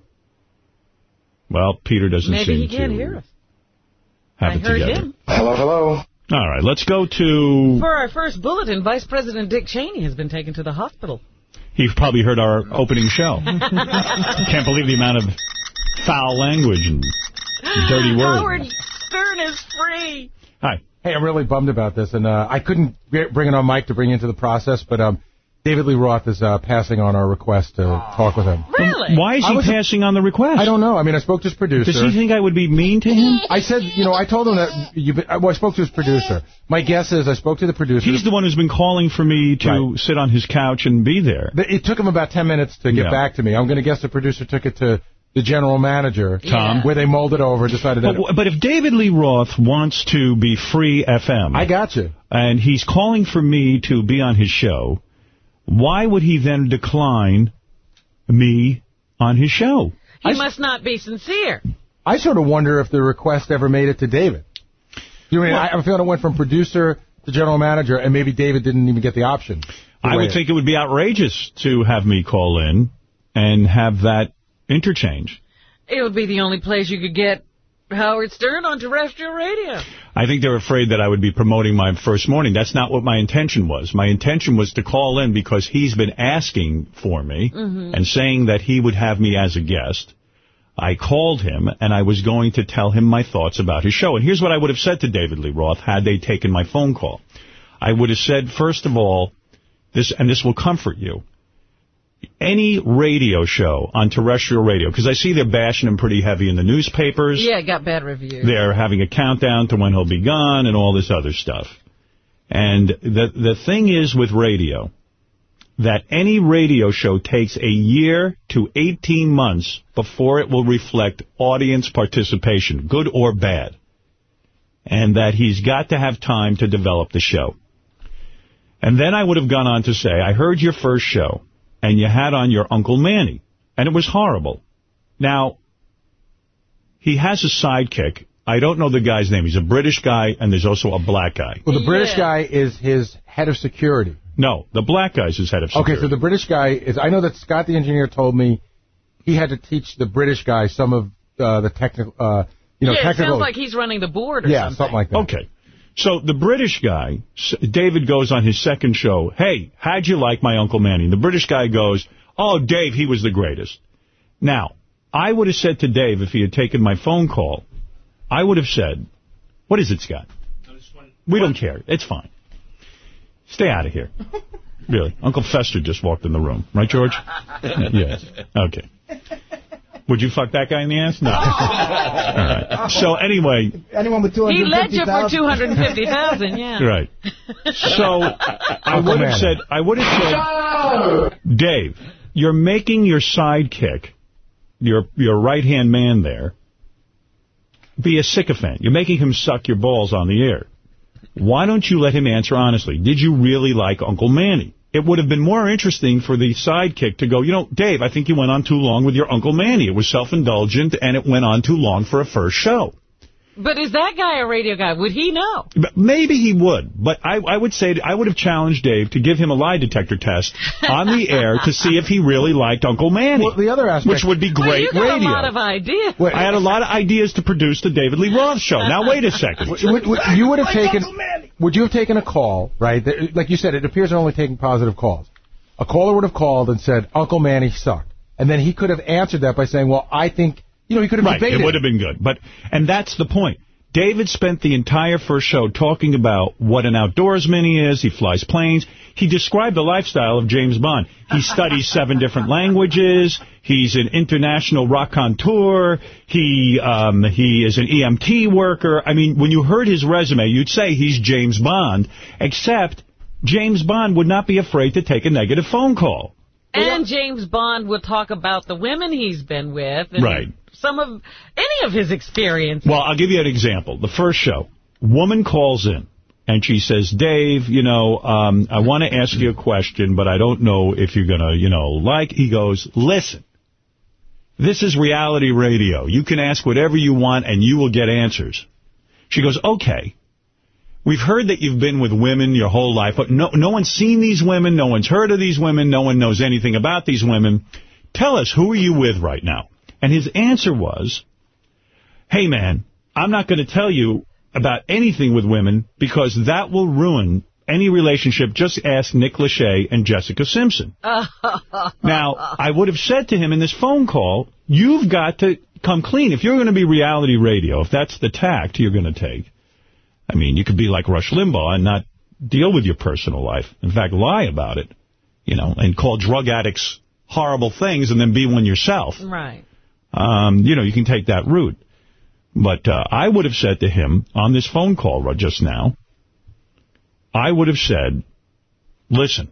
Well, Peter doesn't Maybe seem he can't to hear us. have I it heard together. him. Hello, hello. All right, let's go to... For our first bulletin, Vice President Dick Cheney has been taken to the hospital. He probably heard our opening show. Can't believe the amount of foul language and dirty words. Howard Stern is free. Hi. Hey, I'm really bummed about this, and uh, I couldn't bring it on mic to bring you into the process, but um, David Lee Roth is uh, passing on our request to talk with him. Really? Why is he was- passing on the request? I don't know. I mean, I spoke to his producer. Does he think I would be mean to him? I said, you know, I told him that you. Well, I spoke to his producer. My guess is I spoke to the producer. He's the one who's been calling for me to sit on his couch and be there. It took him about 10 minutes to get Yeah. back to me. I'm going to guess the producer took it to the general manager, Tom. where they molded over, decided that. But, but if David Lee Roth wants to be free FM... I got you. And he's calling for me to be on his show, why would he then decline me on his show? He must not be sincere. I sort of wonder if the request ever made it to David. You know, what I, mean? I, I feel it went from producer to general manager, and maybe David didn't even get the option. I would it. think it would be outrageous to have me call in and have that interchange. It would be the only place you could get Howard Stern on terrestrial radio. I think they're afraid that I would be promoting my first morning. That's not what my intention was. My intention was to call in because he's been asking for me Mhm. and saying that he would have me as a guest. I called him, and I was going to tell him my thoughts about his show. And here's what I would have said to David Lee Roth had they taken my phone call. I would have said, first of all, this, and this will comfort you, any radio show on terrestrial radio, because I see they're bashing him pretty heavy in the newspapers. Yeah, it got bad reviews. They're having a countdown to when he'll be gone and all this other stuff. And the the thing is with radio, that any radio show takes a year to 18 months before it will reflect audience participation, good or bad. And that he's got to have time to develop the show. And then I would have gone on to say, I heard your first show, and you had on your Uncle Manny, and it was horrible. Now, he has a sidekick. I don't know the guy's name. He's a British guy, and there's also a black guy. Well, the British guy is his head of security. No, the black guy's his head of security. Okay, so the British guy is. I know that Scott, the engineer, told me he had to teach the British guy some of uh, the technical, uh, you know, yeah, it technical. sounds like he's running the board or yeah, something. something like that. Okay. So the British guy, David goes on his second show, hey, how'd you like my Uncle Manny? The British guy goes, oh, Dave, he was the greatest. Now, I would have said to Dave, if he had taken my phone call, I would have said, what is it, Scott? We don't care. It's fine. Stay out of here. Really. Uncle Fester just walked in the room. Right, George? yes. Okay. Would you fuck that guy in the ass? No. All right. So anyway, Anyone with He led you for 250,000? 250000 yeah. Right. So I would have said, I would have said, Dave, you're making your sidekick, your your right hand man there, be a sycophant. You're making him suck your balls on the air. Why don't you let him answer honestly? Did you really like Uncle Manny? It would have been more interesting for the sidekick to go, you know, Dave, I think you went on too long with your Uncle Manny. It was self-indulgent, and it went on too long for a first show. But is that guy a radio guy? Would he know? But Maybe he would, but I, I would say I would have challenged Dave to give him a lie detector test on the air to see if he really liked Uncle Manny. Well, the other aspect, which would be Well, great you got radio. a lot of ideas. I had a lot of ideas to produce the David Lee Roth show. Now wait a second. Would, would- would- you would have taken, would you have taken a call, right? that- Like you said, it appears they're only taking positive calls. A caller would have called and said, Uncle Manny sucked. And then he could have answered that by saying, well, I think, you know, he could have Right, debated. it would have been good. But and that's the point. David spent the entire first show talking about what an outdoorsman he is. He flies planes. He described the lifestyle of James Bond. He studies seven different languages. He's an international rock raconteur. He um, he is an EMT worker. I mean, when you heard his resume, you'd say he's James Bond, except James Bond would not be afraid to take a negative phone call. And James Bond will talk about the women he's been with. And Right. Some of, any of his experience. Well, I'll give you an example. The first show, woman calls in, and she says, Dave, you know, um, I want to ask you a question, but I don't know if you're going to, you know, like. He goes, listen, this is reality radio. You can ask whatever you want, and you will get answers. She goes, okay. We've heard that you've been with women your whole life, but no, no one's seen these women, no one's heard of these women, no one knows anything about these women. Tell us, who are you with right now? And his answer was, hey man, I'm not going to tell you about anything with women because that will ruin any relationship. Just ask Nick Lachey and Jessica Simpson. Now, I would have said to him in this phone call, you've got to come clean. If you're going to be reality radio, if that's the tact you're going to take, I mean, you could be like Rush Limbaugh and not deal with your personal life. In fact, lie about it, you know, and call drug addicts horrible things and then be one yourself. Right. Um, you know, you can take that route. But uh, I would have said to him on this phone call just now, I would have said, listen,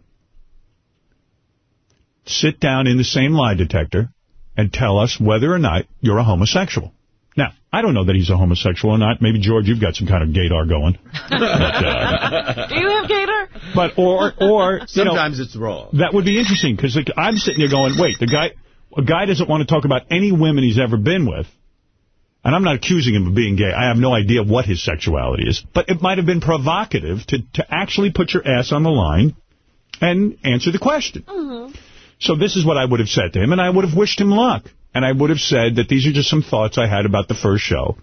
sit down in the same lie detector and tell us whether or not you're a homosexual. Now, I don't know that he's a homosexual or not. Maybe, George, you've got some kind of gaydar going. But, uh, Do you have Gator? but or, or, you know, Sometimes it's wrong. that would be interesting because like, I'm sitting there going, wait, the guy, a guy doesn't want to talk about any women he's ever been with. And I'm not accusing him of being gay. I have no idea what his sexuality is. But it might have been provocative to, to actually put your ass on the line and answer the question. So this is what I would have said to him, and I would have wished him luck. And I would have said that these are just some thoughts I had about the first show.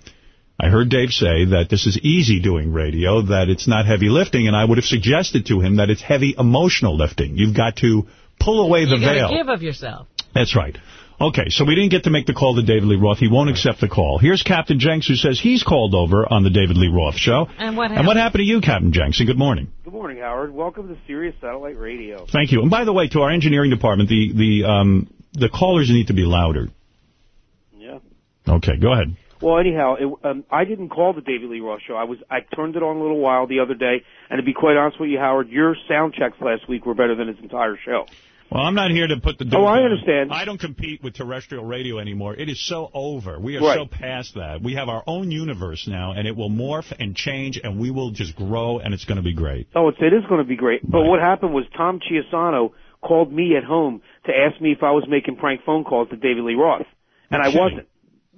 I heard Dave say that this is easy doing radio, that it's not heavy lifting, and I would have suggested to him that it's heavy emotional lifting. You've got to pull away the you gotta veil. give of yourself. That's right. Okay, so we didn't get to make the call to David Lee Roth. He won't accept the call. Here's Captain Jenks who says he's called over on the David Lee Roth show. And what happened, And what happened to you, Captain Jenks? And good morning. Good morning, Howard. Welcome to Sirius Satellite Radio. Thank you. And by the way, to our engineering department, the the um the callers need to be louder. Okay, go ahead. Well, anyhow, it, um, I didn't call the David Lee Roth show. I was I turned it on a little while the other day, and to be quite honest with you, Howard, your sound checks last week were better than his entire show. Well, I'm not here to put the. Oh, I understand. I don't compete with terrestrial radio anymore. It is so over. We are Right. so past that. We have our own universe now, and it will morph and change, and we will just grow, and it's going to be great. Oh, it's, it is going to be great. But what happened was Tom Chiusano called me at home to ask me if I was making prank phone calls to David Lee Roth, and I wasn't.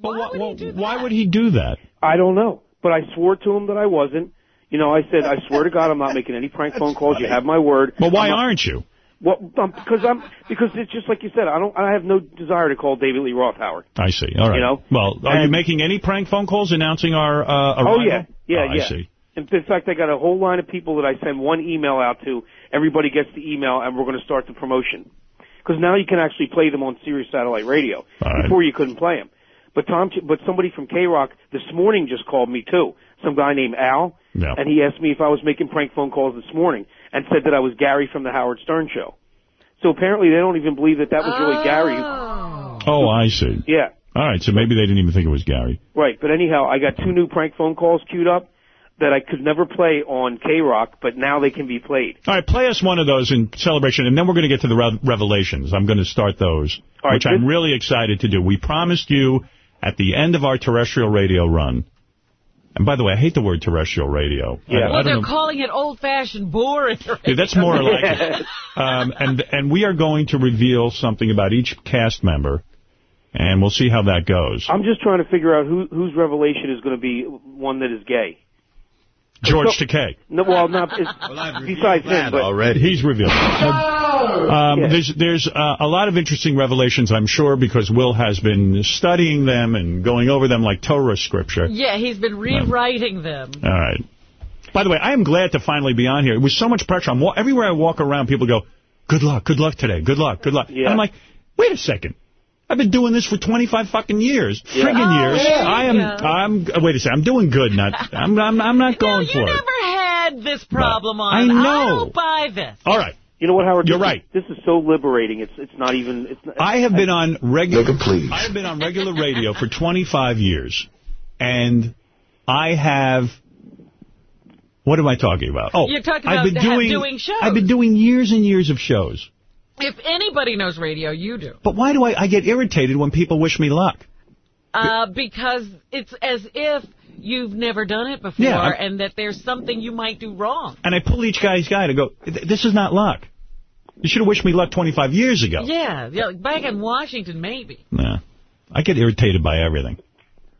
But why, would, he why would he do that? I don't know, but I swore to him that I wasn't. You know, I said, I swear to God, I'm not making any prank phone calls. You have my word. But why not- aren't you? Well, um, because I'm because it's just like you said. I don't. I have no desire to call David Lee Roth Howard. I see. All right. You know? Well, are you making any prank phone calls announcing our uh, arrival? Oh yeah, yeah, Oh, yeah. I see. In in fact, I got a whole line of people that I send one email out to. Everybody gets the email, and we're going to start the promotion. Because now you can actually play them on Sirius Satellite Radio. Before you couldn't play them. But Tom, but somebody from K Rock this morning just called me too. Some guy named Al, and he asked me if I was making prank phone calls this morning, and said that I was Gary from the Howard Stern Show. So apparently, they don't even believe that that was really Gary. Oh. oh, I see. Yeah. All right, so maybe they didn't even think it was Gary. Right, but anyhow, I got two new prank phone calls queued up that I could never play on K-Rock, but now they can be played. All right, play us one of those in celebration, and then we're going to get to the re- revelations. I'm going to start those, right, which I'm really excited to do. We promised you at the end of our terrestrial radio run. And by the way, I hate the word terrestrial radio. I, I Well, don't they're know. calling it old-fashioned boring. Yeah, that's more like it. Um, and and we are going to reveal something about each cast member, and we'll see how that goes. I'm just trying to figure out who whose revelation is going to be one that is gay. George So- Takei. No, well, not it's, besides him, but He's revealed. Um, There's there's uh, a lot of interesting revelations, I'm sure, because Will has been studying them and going over them like Torah scripture. Yeah, he's been rewriting them. All right. By the way, I am glad to finally be on here. It was so much pressure. I'm everywhere I walk around, people go, "Good luck, good luck today, good luck, good luck." And I'm like, wait a second. I've been doing this for 25 fucking years, Yeah. friggin' Oh, years. there you I am. go. I'm. uh, Wait a second. I'm doing good. Not. I'm. I'm. I'm not going you for it. you never had this problem on. I know. I don't buy this. All right. You know what, Howard? You're This is- right. This is so liberating. It's it's not even. It's not, I have been on regular. Make it please. I have been on regular radio for 25 years, and I have. What am I talking about? Oh, You're talking I've about been doing, doing shows. I've been doing years and years of shows. If anybody knows radio, you do. But why do I, I get irritated when people wish me luck? Uh, because it's as if you've never done it before Yeah, and that there's something you might do wrong. And I pull each guy's guy to go, this is not luck. You should have wished me luck 25 years ago. Yeah, yeah, back in Washington, maybe. Nah. I get irritated by everything.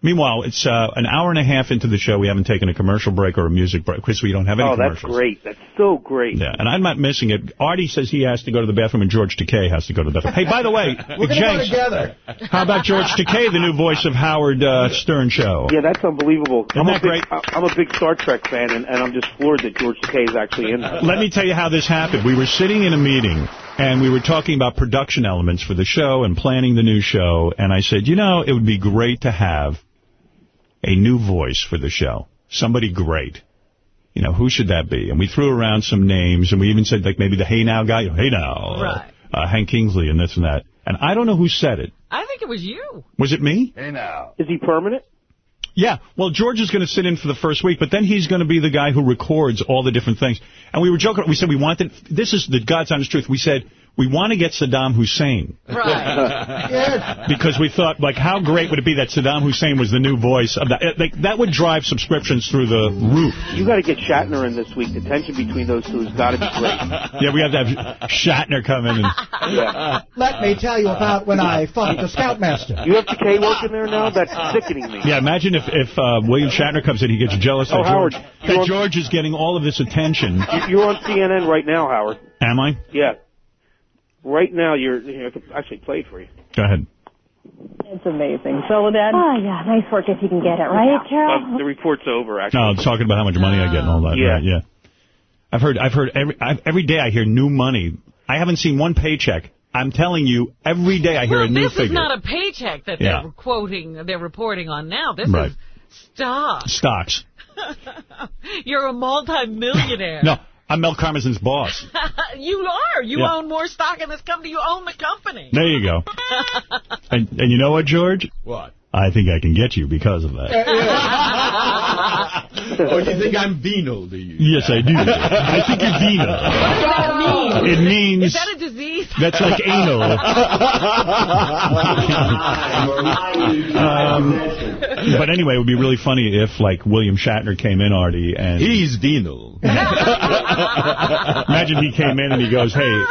Meanwhile, it's uh, an hour and a half into the show. We haven't taken a commercial break or a music break Chris, we don't have any oh, that's commercials. great. That's so great. Yeah, and I'm not missing it. Artie says he has to go to the bathroom, and George Takei has to go to the bathroom. Hey, by the way, We're going go together. how about George Takei, the new voice of Howard uh, Stern Show? Yeah, that's unbelievable. Isn't I'm that a big, I- I'm a big Star Trek fan, and, and I'm just floored that George Takei is actually in there. Let me tell you how this happened. We were sitting in a meeting, and we were talking about production elements for the show and planning the new show, and I said, you know, it would be great to have a new voice for the show. Somebody great. You know, who should that be? And we threw around some names, and we even said, like, maybe the Hey Now guy, Hey Now, Right. uh, Hank Kingsley, and this and that. And I don't know who said it. I think it was you. Was it me? Hey now. Is he permanent? Yeah, well, George is going to sit in for the first week, but then he's going to be the guy who records all the different things. And we were joking. We said we wanted. This is the God's honest truth. We said we want to get Saddam Hussein Right. because we thought, like, how great would it be that Saddam Hussein was the new voice of that? Like, that would drive subscriptions through the roof. You got to get Shatner in this week. The tension between those two has got to be great. Yeah, we have to have Shatner come in and. Yeah. Let me tell you about when I fucked the Scoutmaster. You have K. Takei working there now? That's sickening me. Yeah, imagine if if uh, William Shatner comes in, he gets jealous Oh, that Howard, George you're that George is getting all of this attention. You- You're on CNN right now, Howard. Am I? Yeah. Right now, you're. Here, I could actually play it for you. Go ahead. It's amazing. Soledad? Oh, yeah. Nice work if you can get it, right, Carol? Uh, the report's over. Actually. No, I'm talking about how much money I get and all that. Yeah. Right, yeah. I've heard. I've heard every I've, every day. I hear new money. I haven't seen one paycheck. I'm telling you, every day I hear well, a new this figure. is not a paycheck that Yeah. they're quoting, they're reporting on now. This Right. is stock. Stocks. You're a multi-millionaire. No, I'm Mel Karmazin's boss. you are. You Yeah. own more stock in this company. You own the company. There you go. And and you know what, George? What? I think I can get you because of that. oh, you think I'm venal, do you? Yes, I do. I think you're venal. What does that mean? It means Is that a disease? That's like anal. um, but anyway, it would be really funny if, like, William Shatner came in, Artie, and... He's venal. Imagine he came in and he goes, hey...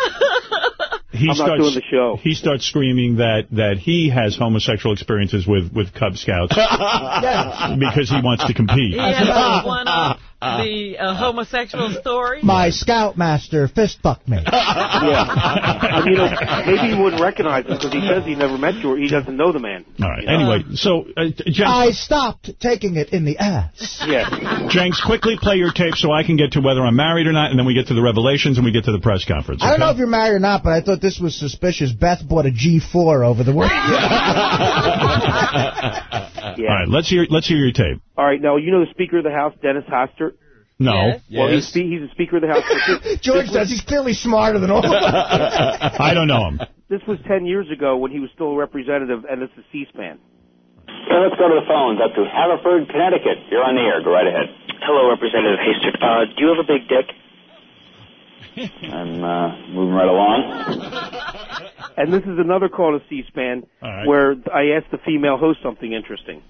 He I'm not starts, doing the show. He starts screaming that, that he has homosexual experiences with, with Cub Scouts because he wants to compete. He has one-up. The uh, homosexual story? My scoutmaster fist fucked me. yeah. I mean, you know, maybe he wouldn't recognize him because he says he never met you or he doesn't know the man. All right. Anyway, so uh, Jenks, I stopped taking it in the ass. Yeah. Jenks, quickly play your tape so I can get to whether I'm married or not, and then we get to the revelations and we get to the press conference. I don't know if you're married or not, but I thought this was suspicious. Beth bought a G4 over the weekend. Yeah. All right, let's hear let's hear your tape. All right. Now, you know the Speaker of the House, Dennis Hastert? No. Well, he's, spe- he's the Speaker of the House. George this says he's clearly smarter than all of us. I don't know him. This was 10 years ago when he was still a representative, and it's is C-SPAN. So let's go to the phones. Up to Haverford, Connecticut. You're on the air. Go right ahead. Hello, Representative Hastert. Uh, do you have a big dick? I'm uh, moving right along. And this is another call to C-SPAN where I asked the female host something interesting.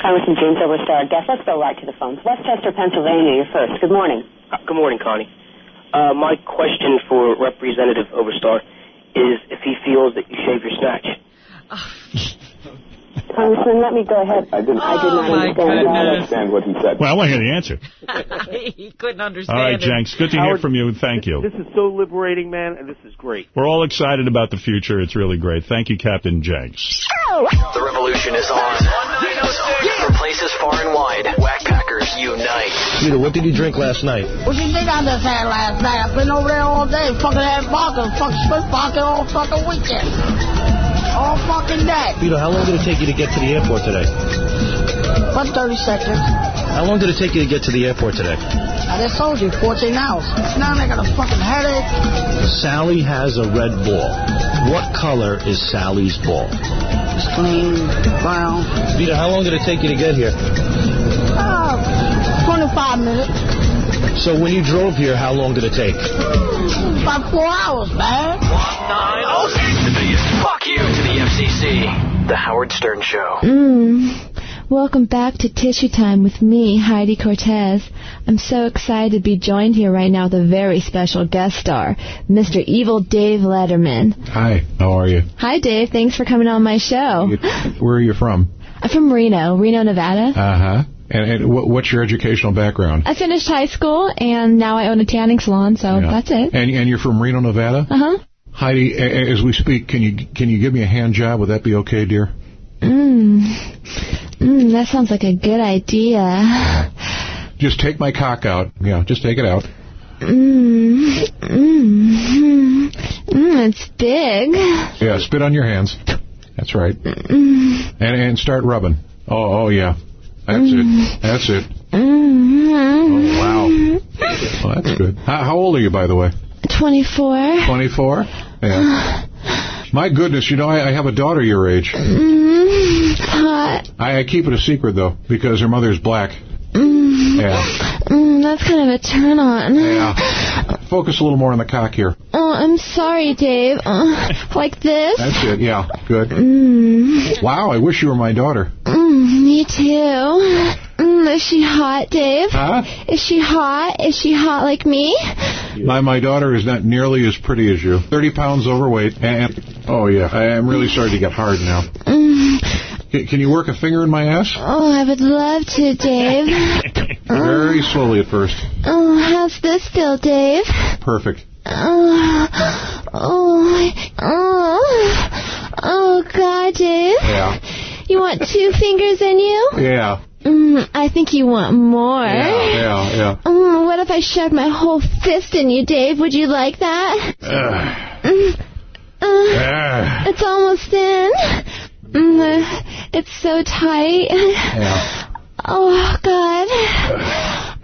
Congressman James Oberstar, guess let's go right to the phones. Westchester, Pennsylvania, you're first. Good morning. Uh, good morning, Connie. Uh, my question for Representative Oberstar is if he feels that you shave your snatch. Congressman, let me go ahead. I did, I did oh, not Oh, my understand that. goodness. understand what he said. Well, I want to hear the answer. he couldn't understand right, it. Jenks, good to hear from you. Thank you. This is so liberating, man, and this is great. We're all excited about the future. It's really great. Thank you, Captain Jenks. The revolution is on. From places far and wide, Whack Packers unite. Peter, what did you drink last night? What you think I just had last night? I've been over there all day, fucking had vodka, fucking Swiss vodka all fucking weekend. All fucking day. Peter, how long did it take you to get to the airport today? What, 30 seconds? How long did it take you to get to the airport today? I just told you, 14 hours. Now I got a fucking headache. Sally has a red ball. What color is Sally's ball? It's clean, brown. Peter, how long did it take you to get here? Oh, 25 minutes. So when you drove here, how long did it take? About four hours, man. One, nine, oh, Fuck you to the FCC. The Howard Stern Show. Mm. Welcome back to Tissue Time with me, Heidi Cortez. I'm so excited to be joined here right now with a very special guest star, Mr. Evil Dave Letterman. Hi, how are you? Hi, Dave. Thanks for coming on my show. Where are you from? I'm from Reno, Reno, Nevada. Uh huh. And, and what, what's your educational background? I finished high school, and now I own a tanning salon, so Yeah. that's it. And and you're from Reno, Nevada. Uh huh. Heidi, as we speak, can you can you give me a hand job? Would that be okay, dear? Mm. Mm, that sounds like a good idea. Just take my cock out. Yeah, just take it out. Mm. Mm. Mm, it's big. Yeah, spit on your hands. That's right. Mm. And and start rubbing. Oh oh yeah. That's it. That's it. Mm. Oh wow. Well, that's good. How, how old are you, by the way? 24. 24. Yeah. My goodness, you know, I, I have a daughter your age. Mm, hot. I, I keep it a secret though because her mother's black. Mm, Yeah. mm, that's kind of a turn on. Yeah. Focus a little more on the cock here. Oh, I'm sorry, Dave. Uh, like this? That's it. Yeah. Good. Mm, Wow. I wish you were my daughter. mm, me too. Mm, is she hot, Dave? Huh? Is she hot? Is she hot like me? My my daughter is not nearly as pretty as you. Thirty pounds overweight. And oh yeah, I am really starting to get hard now. Mm, Can, you work a finger in my ass? oh, I would love to, Dave. Very slowly at first. Oh, how's this feel, Dave? Perfect. Oh, oh, oh, oh, God, Dave. Yeah. You want two fingers in you? Yeah. Mm, I think you want more. Yeah. Yeah. Yeah. Mm, what if I shoved my whole fist in you, Dave? Would you like that? Ugh. Mm, uh, Ugh. it's almost in. Mm, uh, it's so tight. Yeah. Oh, God.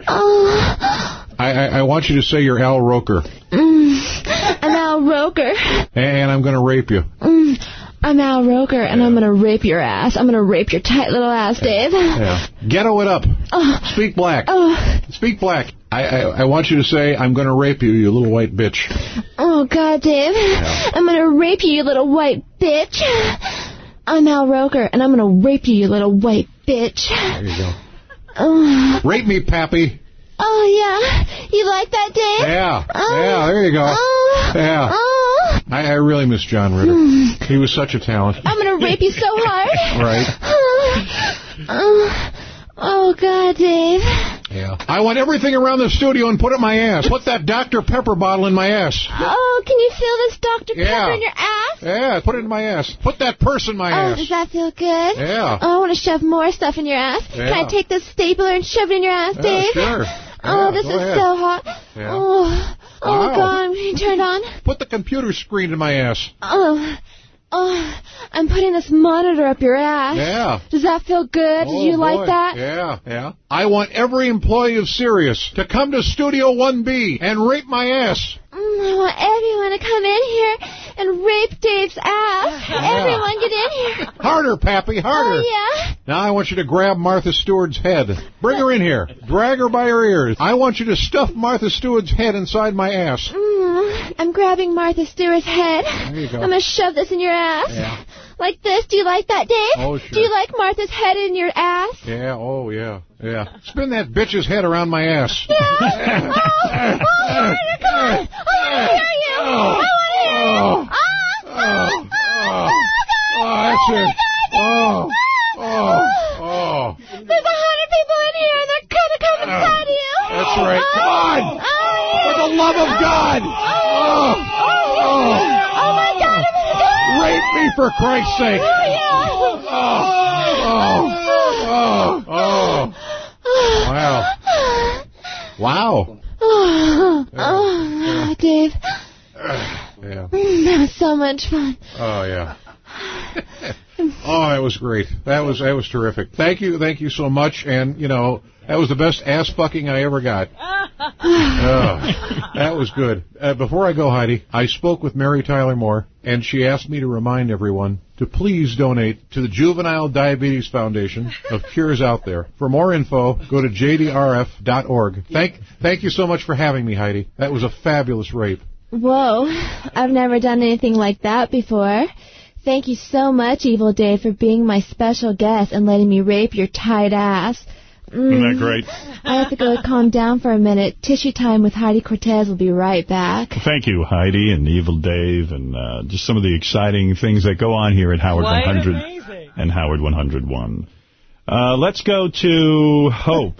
Oh, I, I I want you to say you're Al Roker, mm, I'm Al Roker. and I'm going to rape you. Mm, I'm Al Roker, and I'm gonna rape your ass. I'm gonna rape your tight little ass, Dave. Yeah. Ghetto it up. Oh, Speak black. oh, Speak black. I, I I want you to say I'm going to rape you, you little white bitch. oh, God, Dave. I'm gonna rape you, you little white bitch. I'm Al Roker, and I'm gonna rape you, you little white bitch. There you go. Oh, Rape me, Pappy. oh yeah. You like that, Dave? Yeah. Oh. Yeah. There you go. Oh. Yeah. Oh. I, I really miss John Ritter. Hmm. He was such a talent. I'm gonna rape you so hard. Right. Oh. Oh. Oh, oh, oh God, Dave. Yeah. I want everything around the studio and put it in my ass. Put that Dr. Pepper bottle in my ass. Oh, can you feel this Dr. Yeah. Pepper in your ass? Yeah, put it in my ass. Put that purse in my Oh, ass. does that feel good? Yeah. Oh, I want to shove more stuff in your ass. Yeah. Can I take this stapler and shove it in your ass, Yeah, Dave? sure. Oh, Yeah, this go is ahead. so hot. Yeah. Oh, oh Wow. God, I'm turned on. Put the computer screen in my ass. Oh, oh, I'm putting this monitor up your ass. Yeah. Does that feel good? Oh, Did you boy. like that? Yeah, yeah. I want every employee of Sirius to come to Studio 1B and rape my ass. Mm, I want everyone to come in here and rape Dave's ass. Everyone get in here. Harder, Pappy, harder. Oh, yeah? Now I want you to grab Martha Stewart's head. Bring her in here. Drag her by her ears. I want you to stuff Martha Stewart's head inside my ass. Mm, I'm grabbing Martha Stewart's head. There you go. I'm going to shove this in your ass. Yeah. Like this. Do you like that, Dave? Oh, sure. Do you like Martha's head in your ass? Yeah, oh yeah, yeah. Spin that bitch's head around my ass. Yeah. oh, oh, come on. I want to hear you. I want to hear you. Oh. Ah, oh, oh, Oh, that's it. Oh, oh, oh. There's a hundred people in here and they're gonna come inside of you. That's right. Come on. Oh, yeah. For the love of God. Oh, Oh, oh oh, my God, I'm gonna die. Rape me for Christ's sake. Oh, yeah. Oh, oh, oh. oh. Wow. Wow. Oh, oh, Dave. Yeah. That was so much fun. Oh yeah. Oh, that was great. That was that was terrific. Thank you, thank you so much. And you know, that was the best ass fucking I ever got. Oh, that was good. Uh, before I go, Heidi, I spoke with Mary Tyler Moore, and she asked me to remind everyone to please donate to the Juvenile Diabetes Foundation of Cures Out There. For more info, go to jdrf.org. Thank, thank you so much for having me, Heidi. That was a fabulous rape. Whoa, I've never done anything like that before. Thank you so much, Evil Dave, for being my special guest and letting me rape your tight ass. Mm. Isn't that great? I have to go calm down for a minute. Tissue time with Heidi Cortez will be right back. Thank you, Heidi and Evil Dave, and uh, just some of the exciting things that go on here at Howard Quite 100 amazing. and Howard 101. Uh, let's go to Hope.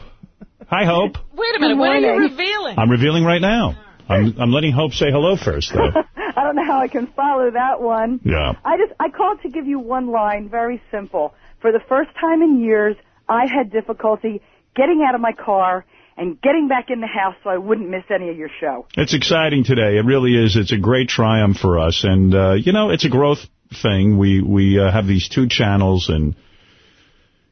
Hi, Hope. Wait a minute, what are you revealing? I'm revealing right now. I'm, I'm letting Hope say hello first, though. I don't know how I can follow that one. Yeah. I just I called to give you one line, very simple. For the first time in years, I had difficulty getting out of my car and getting back in the house so I wouldn't miss any of your show. It's exciting today. It really is. It's a great triumph for us. And, uh, you know, it's a growth thing. We we uh, have these two channels, and,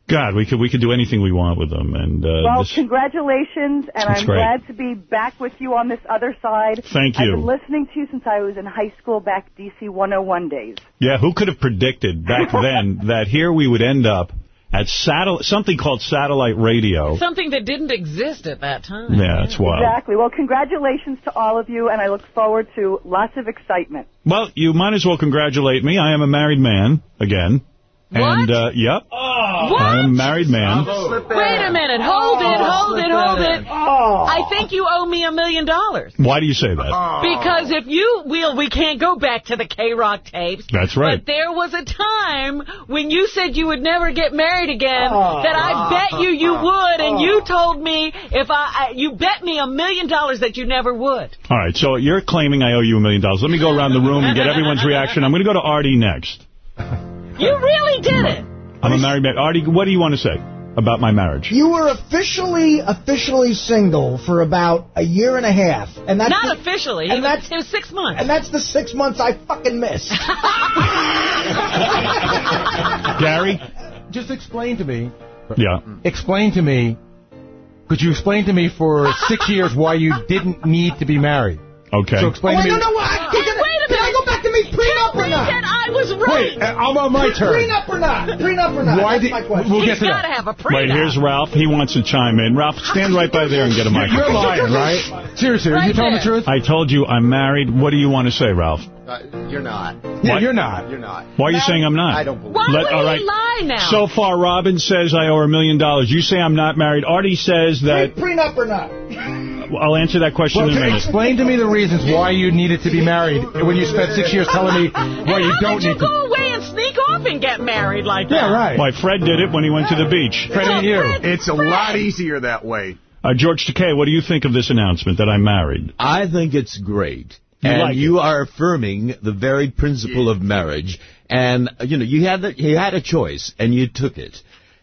God, we could we could do anything we want with them. And uh, well, this, congratulations, and I'm great. glad to be back with you on this other side. Thank you. I've been listening to you since I was in high school back DC 101 days. yeah, who could have predicted back then that here we would end up at satel- something called satellite radio? Something that didn't exist at that time. Yeah, it's wild. Exactly. Well, congratulations to all of you, and I look forward to lots of excitement. Well, you might as well congratulate me. I am a married man again. And, uh, yep. What? I am a married man. Wait a minute. Hold it, hold it, hold it. Oh. I think you owe me a million dollars. Why do you say that? Oh. Because if you, well, we can't go back to the K-Rock tapes. That's right. But there was a time when you said you would never get married again Oh. that I bet you you would, and you told me if I, I you bet me a million dollars that you never would. All right, so you're claiming I owe you a million dollars. Let me go around the room and get everyone's reaction. I'm going to go to Artie next. You really did it. I'm a married man. Artie, what do you want to say about my marriage? You were officially, officially single for about a year and a half, and that's Not the, officially. and it, was, that's- it was six months. and that's the six months I fucking missed. Gary? Just explain to me. Yeah. Explain to me. Could you explain to me for six years why you didn't need to be married? Okay. So explain oh, to me. no, no, I, Wait a minute. Can I go back to me prenup or He not? said I was right. Wait, uh, I'm on my turn. Prenup or not? Prenup or not? Why That's did- my question. we'll He's get to got that. to have a prenup. Wait, here's Ralph. He wants to chime in. Ralph, stand right by there and get a microphone. You're lying, right? Seriously, are Right you telling there. the truth? I told you I'm married. What do you want to say, Ralph? Uh, you're not. Yeah, What? you're not. You're not. Why are you saying I'm not? I don't believe Why Let- would all he lie now? So far, Robin says I owe her a million dollars. You say I'm not married. Artie says that. Prenup or not? I'll answer that question Well, in a minute. explain to me the reasons why you needed to be married when you spent six years telling me why you don't did you need to. go away and sneak off and get married like that? Yeah, right. Why, Fred did it when he went to the beach. Fred and you. It's a lot easier that way. Uh, George Takei, what do you think of this announcement that I'm married? I think it's great. You and like you are affirming the very principle of marriage. And, you know, you had, the, you had a choice, and you took it.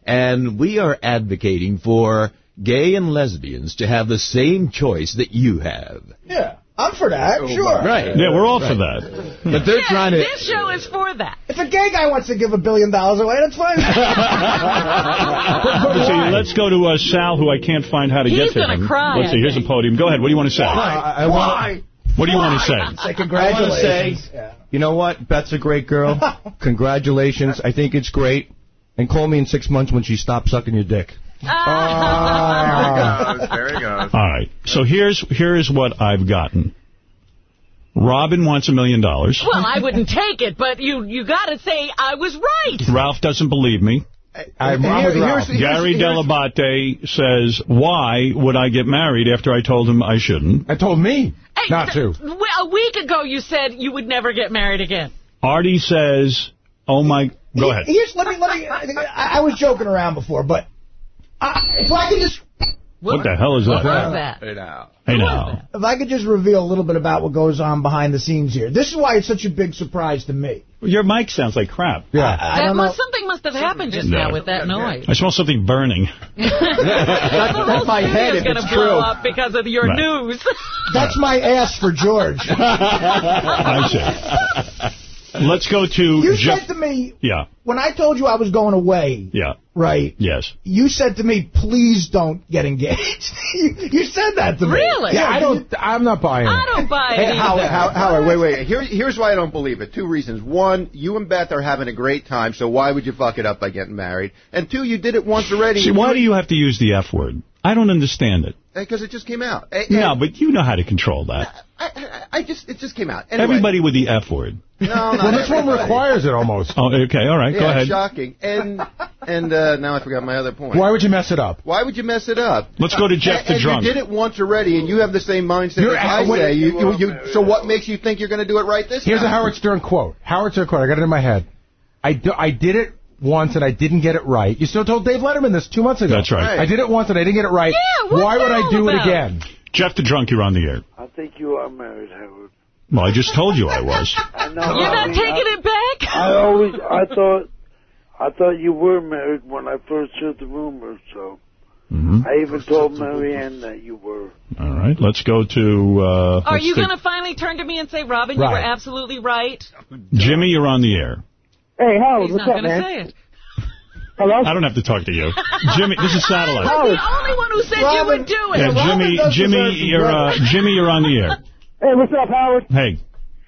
And we are advocating for gay and lesbians to have the same choice that you have. Yeah, I'm for that, sure. Right. Yeah, we're all for that. But they're Yeah, trying to... This show is for that. If a gay guy wants to give a billion dollars away, that's fine. Let's see, let's go to uh, Sal, who I can't find how to He's get to gonna him. cry, Let's see, here's a podium. Go ahead. What do you want to say? I, I want, What do you want to say? Say I want to congratulations. say, you know what? Beth's a great girl. Congratulations. I think it's great. And call me in six months when she stops sucking your dick. Ah. There he goes. All right. So here's here is what I've gotten. Robin wants a million dollars. Well, I wouldn't take it, but you you got to say I was right. Ralph doesn't believe me. I'm, Here- I'm with Ralph. here's- Gary Dell'Abate says, why would I get married after I told him I shouldn't? I told me Hey, not to. A week ago, you said you would never get married again. Artie says, oh my... Go ahead. Here's, let me, let me, I, I was joking around before, but uh, if I could just, What the hell is that? What was that? Hey, now. Hey, now. if I could just reveal a little bit about what goes on behind the scenes here. This is why it's such a big surprise to me. Your mic sounds like crap. Yeah. I That don't know. must, something must have happened just No. now with that noise. I smell something burning. the whole my head studio's if gonna it's blow true. up because of your Right. news. That's my ass for George. I see. Let's go to You Jeff. said to me, Yeah, when I told you I was going away, yeah, right, yes. you said to me, please don't get engaged. you, you said that to me. Really? Yeah, I don't. I'm not buying it. I don't buy it Hey, either. Howard, Howard, Howard, wait, wait. Here, here's why I don't believe it. Two reasons. One, you and Beth are having a great time, so why would you fuck it up by getting married? And two, you did it once already. See, why do you have to use the F word? I don't understand it. Because it just came out. Eh, No, but you know how to control that. I, I, I just, it just came out. Anyway, Everybody with the F word. No, not Well, this one requires it almost. Oh, okay, all right, Yeah, go ahead. shocking. And and uh, now I forgot my other point. Why would you mess it up? Why would you mess it up? Let's go to Jeff and, the and drunk. you did it once already, and you have the same mindset You're- as I wait- say. You, you, you, so what makes you think you're going to do it right this time? Here's a? Howard Stern quote. Howard Stern quote. I got it in my head. I, do, I did it once and I didn't get it right. You still told Dave Letterman this two months ago. That's right. I did it once and I didn't get it right. Yeah, what's Why would I all do it again? Jeff the drunk, you're on the air. I think you are married, Howard. Well, I just told you I was. I know. You're I not mean, taking I, it back? I always, I thought, I thought you were married when I first heard the rumors. So Mhm. I even told Marianne that you were. All right, let's go to... Uh, Are you going to finally turn to me and say, Robin, you were absolutely right? Jimmy, you're on the air. Hey, Howard, He's what's not up, going to man? say it. Hello. I don't have to talk to you. Jimmy, this is Satellite. I was the only one who said you would do it. Yeah, Jimmy, Jimmy, you're uh, Jimmy, you're on the air. Hey, what's up, Howard? Hey,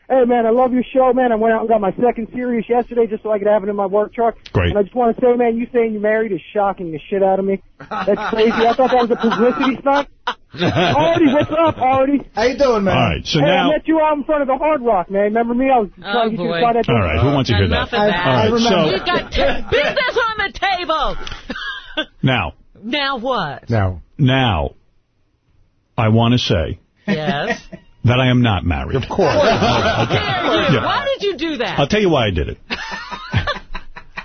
Hey, man, I love your show, man. I went out and got my second Sirius yesterday just so I could have it in my work truck. Great. And I just want to say, man, you saying you're married is shocking the shit out of me. That's crazy. I thought that was a publicity stunt. Artie, what's up, Artie? How you doing, man? All right, so hey, now- I met you out in front of the Hard Rock, man. Remember me? I was Oh, trying to get you boy. to buy that. all right, who wants to hear that? Enough of that. All right, You so got t- business on the table. now, now what? now, now, I want to say Yes. That I am not married. Of course. Dare you? Yeah. Why did you do that? I'll tell you why I did it.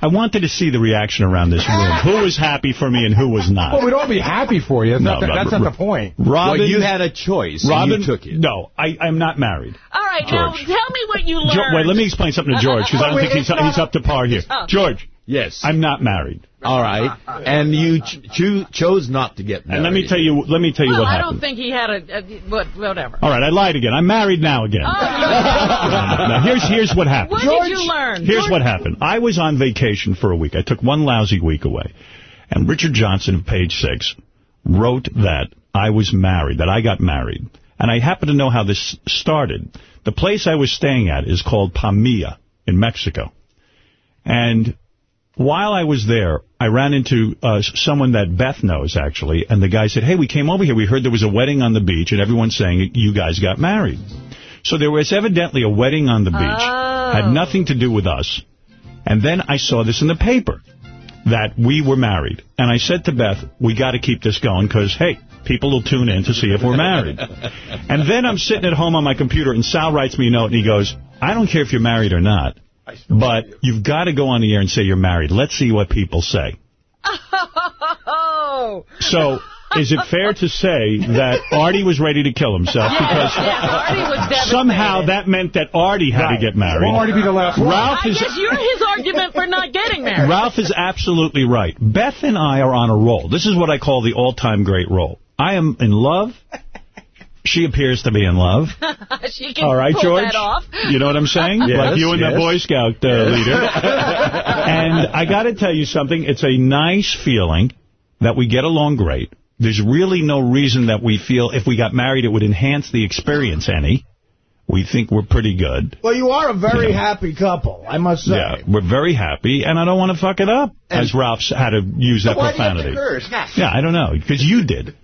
I wanted to see the reaction around this room. Who was happy for me and who was not. Well, we'd all be happy for you. That's, No, not, the, no, that's not the point. Robin, Well, you had a choice, and Robin you took it. No, I, I'm not married. All right, now George. tell me what you learned. Jo- wait, let me explain something to George because I don't Wait, think he's he's up to par here. Oh. George, Yes. I'm not married. All right. And you ch- cho- chose not to get married. And let me tell you, let me tell you well, what I happened. don't think he had a, a what, whatever. All right, I lied again. I'm married now again. Oh. now here's here's what happened. What did you learn? Here's George- what happened. I was on vacation for a week. I took one lousy week away. And Richard Johnson of Page Six wrote that I was married, that I got married. And I happen to know how this started. The place I was staying at is called Palmilla in Mexico. And while I was there, I ran into uh, someone that Beth knows, actually, and the guy said, hey, we came over here. We heard there was a wedding on the beach, and everyone's saying you guys got married. So there was evidently a wedding on the beach. Had nothing to do with us. And then I saw this in the paper, that we were married. And I said to Beth, we got to keep this going, because, hey, people will tune in to see if we're married. and then I'm sitting at home on my computer, and Sal writes me a note, and he goes, I don't care if you're married or not, but you've got to go on the air and say you're married. Let's see what people say. Oh. So is it fair to say that Artie was ready to kill himself because yes, Artie was somehow that meant that Artie had to get married? Won't Artie be the last one? Ralph I is guess you're his argument for not getting married. Ralph is absolutely right. Beth and I are on a roll. This is what I call the all-time great roll. I am in love. She appears to be in love. she can All right, pull George. that off. You know what I'm saying? Yes, like you and yes. the Boy Scout uh, leader. and I got to tell you something. It's a nice feeling that we get along great. There's really no reason that we feel if we got married it would enhance the experience any. We think we're pretty good. Well, you are a very happy couple, I must say. Yeah, we're very happy, and I don't want to fuck it up, as Ralph's had to use that Why do you have to profanity. curse? Yeah, I don't know, because you did.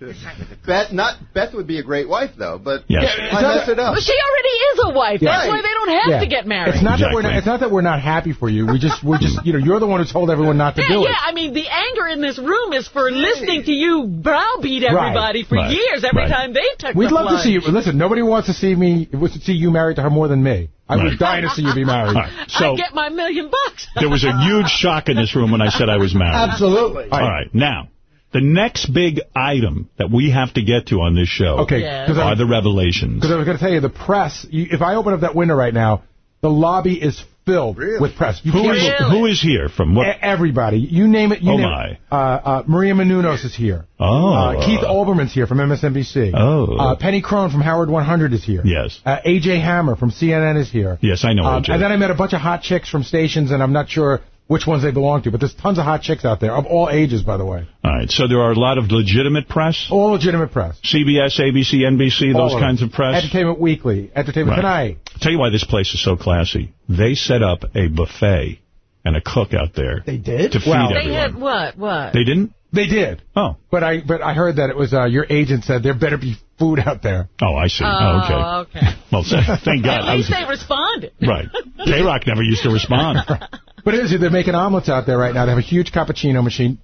Beth, not Beth would be a great wife though, but Yes. I mess it up. But she already is a wife. That's why they don't have Yeah. to get married. It's not that we're not, it's not that we're not happy for you. We just we're just mm. you know you're the one who told everyone not to yeah, do yeah. it. I mean, the anger in this room is for listening to you browbeat everybody for Right. years every Right. time they took We'd the love to see you. Listen, nobody wants to see me wants to see you married to her more than me. I was Right. dying to see you be married. All right, so I get my million bucks. there was a huge shock in this room when I said I was married. Absolutely. All right, now, the next big item that we have to get to on this show Okay, Yes. 'cause I- are the revelations. Because I was going to tell you, the press. You, if I open up that window right now, the lobby is filled with press. You Who can't is, who is here from what? Everybody. You name it. You Oh, name my. It. Uh, uh, Maria Menounos is here. Oh. Uh, Keith Olbermann's here from MSNBC. Oh. Uh, Penny Crone from Howard 100 is here. Yes. Uh, AJ Hammer from CNN is here. Yes, I know Um, AJ. and then I met a bunch of hot chicks from stations, and I'm not sure which ones they belong to, but there's tons of hot chicks out there, of all ages, by the way. All right, so there are a lot of legitimate press? All legitimate press. CBS, ABC, NBC, All those of kinds it. of press? Entertainment Weekly, Entertainment Right. Tonight. tell you why this place is so classy. They set up a buffet and a cook out there. They did? To feed Well- They everyone. had what? What? They didn't? They did. Oh. But I but I heard that it was uh, your agent said there better be food out there. Oh, I see. Oh, oh, okay. okay. Well, thank God. At I was, least they responded. right. K-Rock never used to respond. But it is, they're making omelets out there right now. They have a huge cappuccino machine.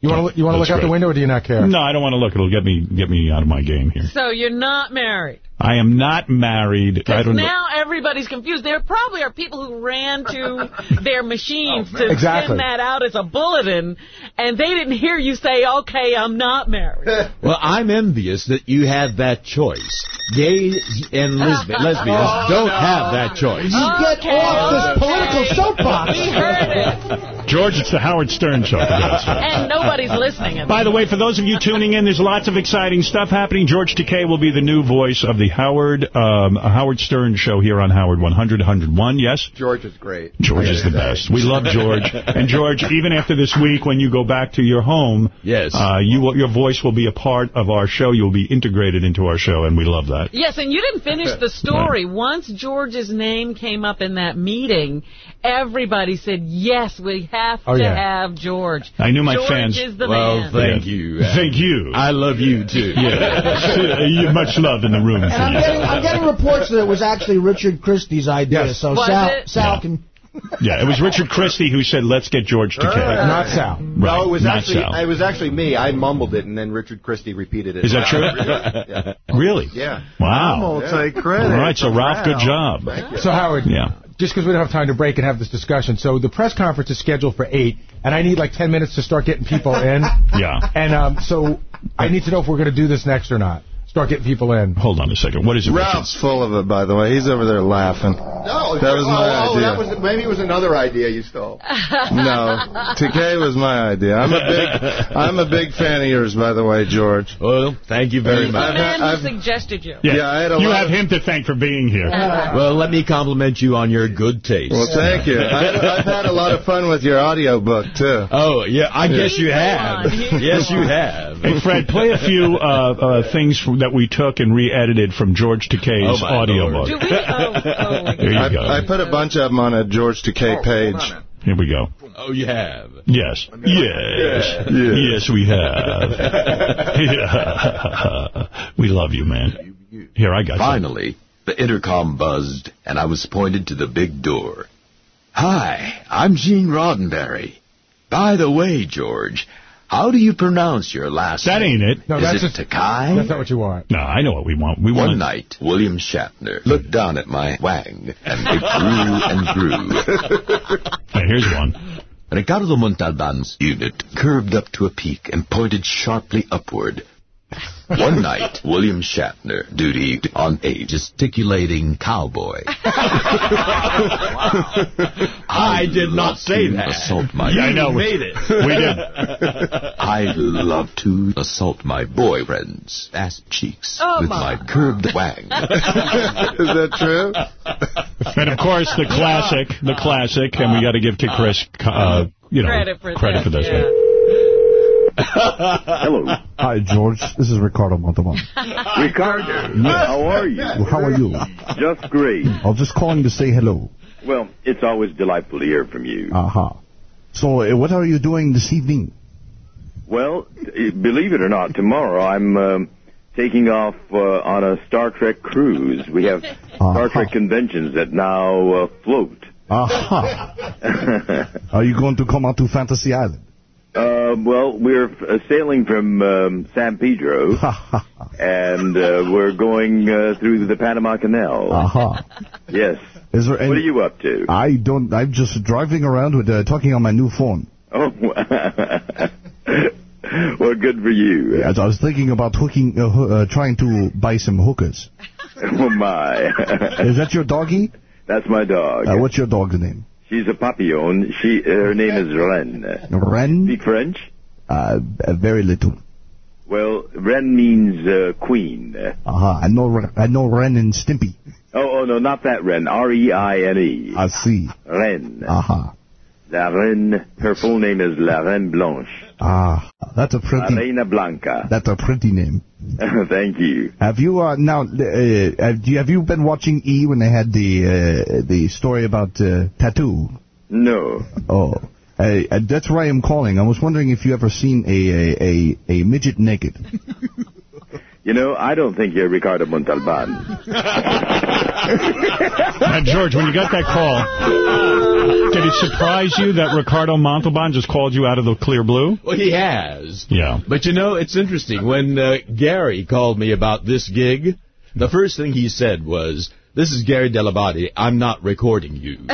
You want to you want to That's look out the window, or do you not care? No, I don't want to look. It'll get me get me out of my game here. So you're not married. I am not married. I Because don't know. now everybody's confused. There probably are people who ran to their machines to Exactly. send that out as a bulletin, and they didn't hear you say, okay, I'm not married. Well, I'm envious that you had that choice. Gays and lesbi- lesbians oh, don't have that choice. You get Okay. off this political soapbox. We heard it, George, it's the Howard Stern show. for and nobody's listening. By the way, for those of you tuning in, there's lots of exciting stuff happening. George Takei will be the new voice of the Howard um, Howard Stern show here on Howard 100, 101. Yes? George is great. George is the best. We love George. And George, even after this week, when you go back to your home, Yes. uh, you will, your voice will be a part of our show. You'll be integrated into our show, and we love that. Yes, and you didn't finish the story. Once George's name came up in that meeting, everybody said, yes, we have Oh, to yeah. have George. I knew my George fans- is the well, man. thank you. Thank you. I love you, too. Yeah. you much love in the room. And I'm getting, I'm getting reports that it was actually Richard Christie's idea, so Was Sal, it? Sal Yeah. can... Yeah, it was Richard Christie who said, let's get George to Takei. Not Sal. no, it was not actually Sal. it was actually me. I mumbled it, and then Richard Christie repeated it. Is that true? Yeah. Really? Yeah. Wow. will take credit All right, so Ralph, good job. So Howard, Yeah. just because we don't have time to break and have this discussion, so the press conference is scheduled for eight, and I need like ten minutes to start getting people in. Yeah. And um, so I need to know if we're going to do this next or not. Start getting people in. Hold on a second. What is it, Richard? Ralph's full of it, by the way. He's over there laughing. No, That was oh, my oh, idea. that was maybe it was another idea you stole. No, Takei was my idea. I'm a big, I'm a big fan of yours, by the way, George. Well, thank you very The much. man I've- who suggested you. Yeah, Yeah, I had a you lot have of- him to thank for being here. Well, let me compliment you on your good taste. Well, thank you. I, I've had a lot of fun with your audio book too. Oh, yeah, I guess you have. Yes, you have. Hey, Fred, play a few uh, uh, things from, that we took and re-edited from George Takei's Oh, my audio book. Oh, oh, There you I, go. I put a bunch of them on a George Takei page. Here we go. Oh, you have. Yes. Yes. Yes, we have. Yeah. We love you, man. Here, I got you. Finally, the intercom buzzed, and I was pointed to the big door. Hi, I'm Gene Roddenberry. By the way, George, how do you pronounce your last That name? ain't it. No, Is that's it just, Takai? that's not what you want. No, I know what we want. We One want... night, William Shatner looked down at my wang, and it grew and grew. Hey, here's one. Ricardo Montalban's unit curved up to a peak and pointed sharply upward. One night, William Shatner dutied on a gesticulating cowboy. I did not say that. Assault my Yeah, I know. You made it. We did. I love to assault my boyfriend's ass cheeks Oh, with my. my curved wang. Is that true? And of course, the classic, the classic, and we got to give to Chris, uh, you know, Credit for credit that, for this. yeah. Hello. Hi, George. This is Ricardo Montalban. Ricardo, how are you? Well, how are you? Just great. I was just calling to say hello. Well, it's always delightful to hear from you. Uh-huh. So, uh, what are you doing this evening? Well, eh, believe it or not, tomorrow I'm um, taking off uh, on a Star Trek cruise. We have Star Trek conventions that now uh, float. Aha. Are you going to come out to Fantasy Island? Uh, well, we're uh, sailing from um, San Pedro, and uh, we're going uh, through the Panama Canal. Aha. Yes. Is there any... What are you up to? I don't. I'm just driving around with uh, talking on my new phone. Oh, well, good for you. Yeah, I was thinking about hooking, uh, uh, trying to buy some hookers. Oh my! Is that your doggy? That's my dog. Uh, what's your dog's name? She's a papillon. She, her name is Ren. Ren. Speak French? Uh, uh, very little. Well, Ren means uh, queen. Aha. I know. Ren- I know Ren and Stimpy. Oh, oh no, not that Ren. R E I N E. I see. Ren. Aha. La Reine. Her full name is La Reine Blanche. Ah, that's a pretty. Reina Blanca. That's a pretty name. Thank you. Have you uh, now? Uh, have you have you been watching E when they had the uh, the story about uh, tattoo? No. Oh, uh, uh, that's why I'm calling. I was wondering if you ever seen a a a, a midget naked. You know, I don't think you're Ricardo Montalban. Now, George, when you got that call, did it surprise you that Ricardo Montalban just called you out of the clear blue? Well, he has. Yeah. But you know, it's interesting. When uh, Gary called me about this gig, the first thing he said was, this is Gary Dell'Abate. I'm not recording you.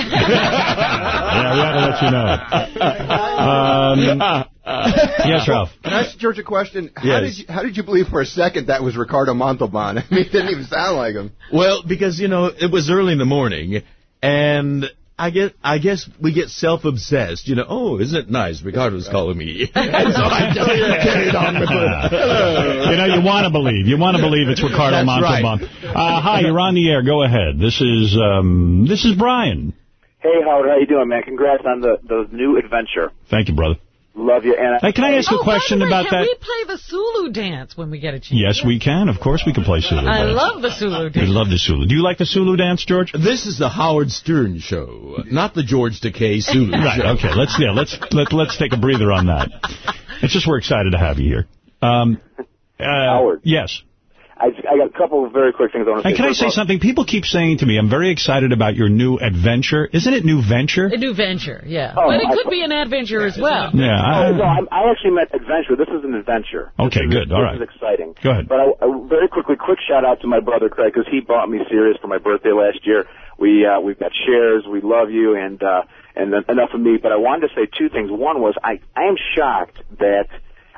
Yeah, we had to let you know. Um, yes, Ralph. Can I ask George a question? How Yes. did you how did you believe for a second that was Ricardo Montalban? I mean, it didn't even sound like him. Well, because you know it was early in the morning, and I get I guess we get self-obsessed. You know, oh, isn't it nice? Ricardo's calling me. and so I tell you, carried on with it. You know, you want to believe. You want to believe it's Ricardo That's Montalban. Uh, hi, you're on the air. Go ahead. This is um, this is Brian. Hey, Howard, how you doing, man? Congrats on the the new adventure. Thank you, brother. Love you. Anna. Hey, can I ask you a Oh, by question the way, about can that? we play the Sulu dance when we get a chance? Yes, we can. Of course, we can play Sulu I dance. love the Sulu dance. We love the Sulu. Do you like the Sulu dance, George? This is the Howard Stern show, not the George Takei Sulu Right. show. Okay. Let's yeah. Let's let let's take a breather on that. It's just we're excited to have you here. Um, uh, Howard. Yes. I, I got a couple of very quick things I want to And say. can I say of something? People keep saying to me, I'm very excited about your new adventure. Isn't it new venture? A new venture, yeah. Oh, but it I- could be an adventure as well. Yeah. I- Oh, no, I'm, I actually meant adventure. This is an adventure. Okay, good. All this right. is exciting. Go ahead. But I, I, very quickly, quick shout out to my brother Craig because he bought me Sirius for my birthday last year. We uh, we've got shares. We love you, and uh, and then enough of me. But I wanted to say two things. One was I I am shocked that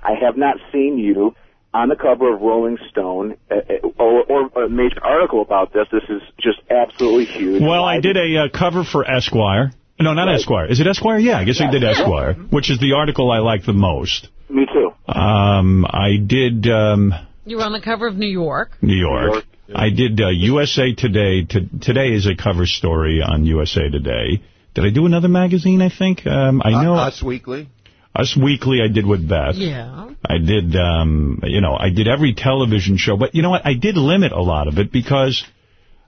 I have not seen you on the cover of Rolling Stone uh, uh, or, or a major article about this. This is just absolutely huge. Well, I did a uh, cover for Esquire. No, not Esquire. Is it Esquire? Yeah, I guess I did Esquire, which is the article I like the most. Me too. Um, I did um, You were on the cover of New York. New York. I did uh, USA Today. To, today is a cover story on USA Today. Did I do another magazine, I think? Um, I know... Us Weekly. Us Weekly I did with Beth. Yeah. I did, um, you know, I did every television show. But you know what? I did limit a lot of it because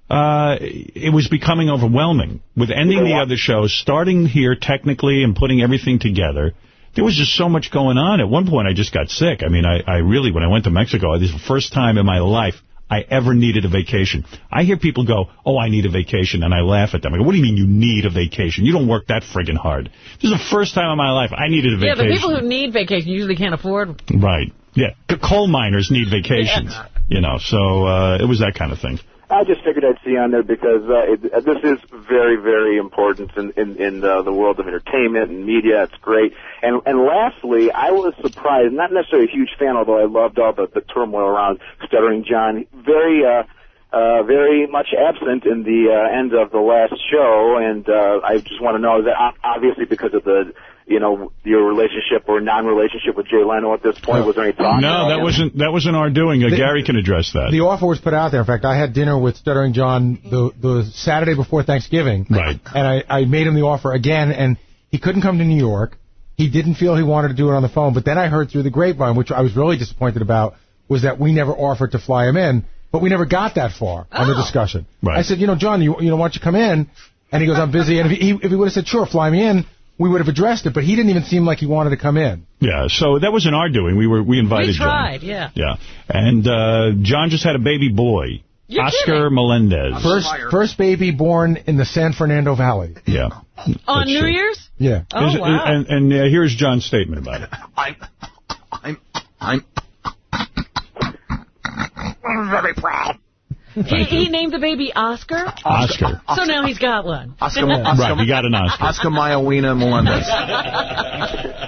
uh, it was becoming overwhelming. With ending the other shows, starting here technically and putting everything together, there was just so much going on. At one point, I just got sick. I mean, I, I really, when I went to Mexico, this is the first time in my life I ever needed a vacation. I hear people go, oh, I need a vacation, and I laugh at them. I go, what do you mean you need a vacation? You don't work that friggin' hard. This is the first time in my life I needed a Yeah, vacation. Yeah, the people who need vacation usually can't afford Right. Yeah. The coal miners need vacations. You know, so uh, it was that kind of thing. I just figured I'd see on there because uh, it, uh, this is very, very important in in, in uh, the world of entertainment and media. It's great. And and lastly, I was surprised, not necessarily a huge fan, although I loved all the, the turmoil around Stuttering John. Very. uh uh, very much absent in the uh, end of the last show, and uh, I just want to know that obviously because of the, you know, your relationship or non-relationship with Jay Leno at this point. Was there any talk? No, that him? wasn't that wasn't our doing. Uh, Gary can address that. The offer was put out there. In fact, I had dinner with Stuttering John the the Saturday before Thanksgiving. Right. And I, I made him the offer again, and he couldn't come to New York. He didn't feel he wanted to do it on the phone. But then I heard through the grapevine, which I was really disappointed about, was that we never offered to fly him in. But we never got that far on the discussion. Right. I said, you know, John, you, you know, why don't you come in? And he goes, I'm busy. And if he, if he would have said, sure, fly me in, we would have addressed it. But he didn't even seem like he wanted to come in. Yeah, so that wasn't our doing. We were we invited We John. tried, yeah. Yeah, and uh, John just had a baby boy, You're Oscar Melendez. First, first baby born in the San Fernando Valley. Yeah. On New true. Year's? Yeah. Oh, Is- wow. And, and uh, here's John's statement about it. I'm I'm I'm very proud. He, he named the baby Oscar? Oscar. So now he's got one. Oscar, Right, he got an Oscar. Oscar Mayawina Melendez.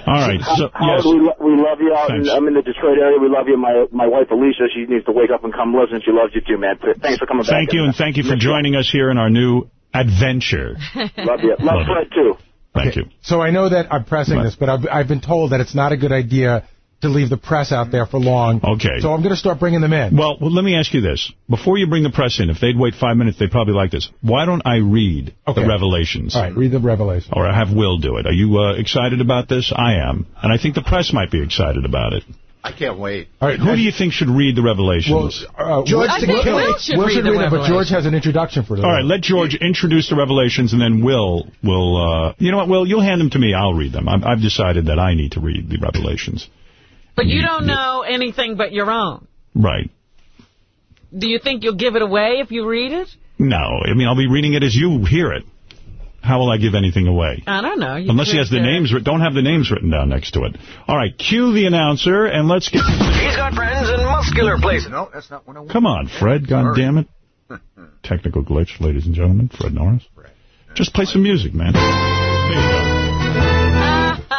All right, so yes. we, lo- we love you out in, I'm in the Detroit area. We love you. My my wife Alicia, she needs to wake up and come listen. She loves you too, man. Thanks for coming back. Thank you, and thank you for joining us here in our new adventure. Love you. Love, Love. Fred too. Thank you. So I know that I'm pressing Right. this, but I've, I've been told that it's not a good idea to leave the press out there for long. Okay. So I'm going to start bringing them in. Well, well, let me ask you this. Before you bring the press in, if they'd wait five minutes, they'd probably like this. Why don't I read Okay. the revelations? All right, read the revelations. Or I have Will do it. Are you uh, excited about this? I am. And I think the press might be excited about it. I can't wait. All right, Who do you think should read the revelations? Uh, George I think Will- Will should Will read should the read it, but George has an introduction for them. All right, let George introduce the revelations, and then Will will. Uh, you know what, Will? You'll hand them to me. I'll read them. I'm, I've decided that I need to read the revelations. But you don't know anything but your own. Right. Do you think you'll give it away if you read it? No, I mean I'll be reading it as you hear it. How will I give anything away? I don't know. You Unless he has the could, uh, names, don't have the names written down next to it. All right, cue the announcer, and let's get. He's got friends in muscular places. No, that's not what I want. Come on, Fred. God damn it. Technical glitch, ladies and gentlemen. Fred Norris. Just play some music, man.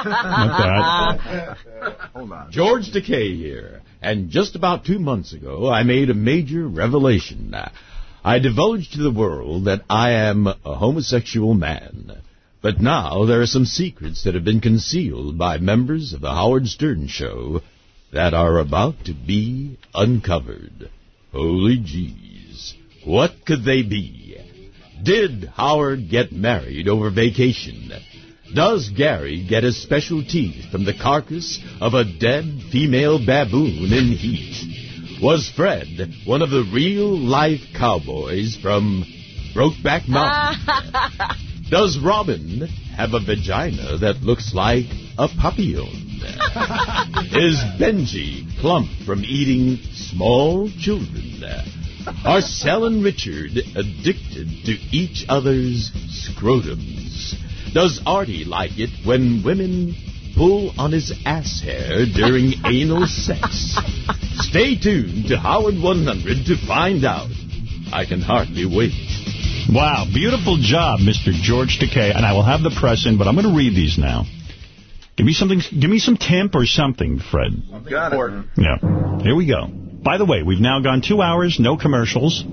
There you go. Not that. Hold on. George Takei here, and just about two months ago, I made a major revelation. I divulged to the world that I am a homosexual man. But now there are some secrets that have been concealed by members of the Howard Stern Show that are about to be uncovered. Holy jeez. What could they be? Did Howard get married over vacation? Does Gary get his special teeth from the carcass of a dead female baboon in heat? Was Fred one of the real-life cowboys from Brokeback Mountain? Does Robin have a vagina that looks like a papillon? Is Benjy plump from eating small children? Are Sal and Richard addicted to each other's scrotums? Does Artie like it when women pull on his ass hair during anal sex? Stay tuned to Howard 100 to find out. I can hardly wait. Wow, beautiful job, Mr. George Takei. And I will have the press in, but I'm going to read these now. Give me something. Give me some temp or something, Fred. Got it. Yeah. Here we go. By the way, we've now gone two hours, no commercials,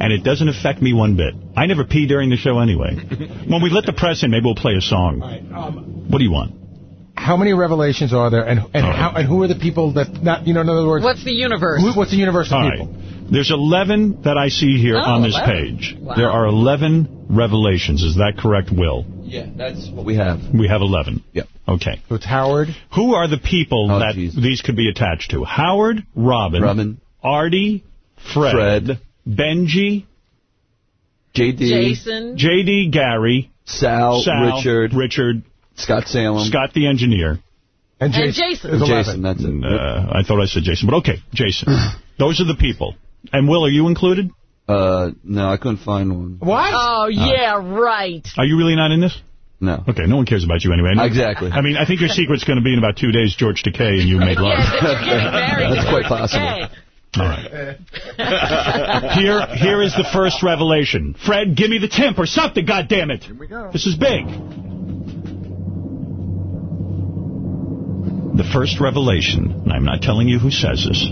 and it doesn't affect me one bit. I never pee during the show anyway. when we let the press in, maybe we'll play a song. Um, what do you want? How many revelations are there, and and, how, and who are the people that not you know in other words? What's the universe? Who, what's the universe of All people? right. There's 11 that I see here Oh, on this 11. page. Wow. There are 11 revelations. Is that correct, Will? Yeah, that's what we have. We have 11. Yep. Okay. So it's Howard. Who are the people Oh, that geez. these could be attached to? Howard, Robin, Robin. Artie, Fred, Fred. Benjy, JD. Jason. JD, Gary, Sal, Sal, Richard. Richard, Scott Salem. Scott the engineer. And And Jason. Jason. is 11. Jason, that's it. Uh, I thought I said Jason, but okay, Jason. Those are the people. And Will, are you included? Uh, no, I couldn't find one. What? Oh, yeah, right. Are you really not in this? No. Okay, no one cares about you anyway. Exactly. I mean, I think your secret's going to be in about two days, George Takei, and you made love. Yeah, that you're getting married. That's quite possible. Okay. All right. Here, here is the first revelation. Fred, give me the temp or something, goddammit. Here we go. This is big. The first revelation, and I'm not telling you who says this.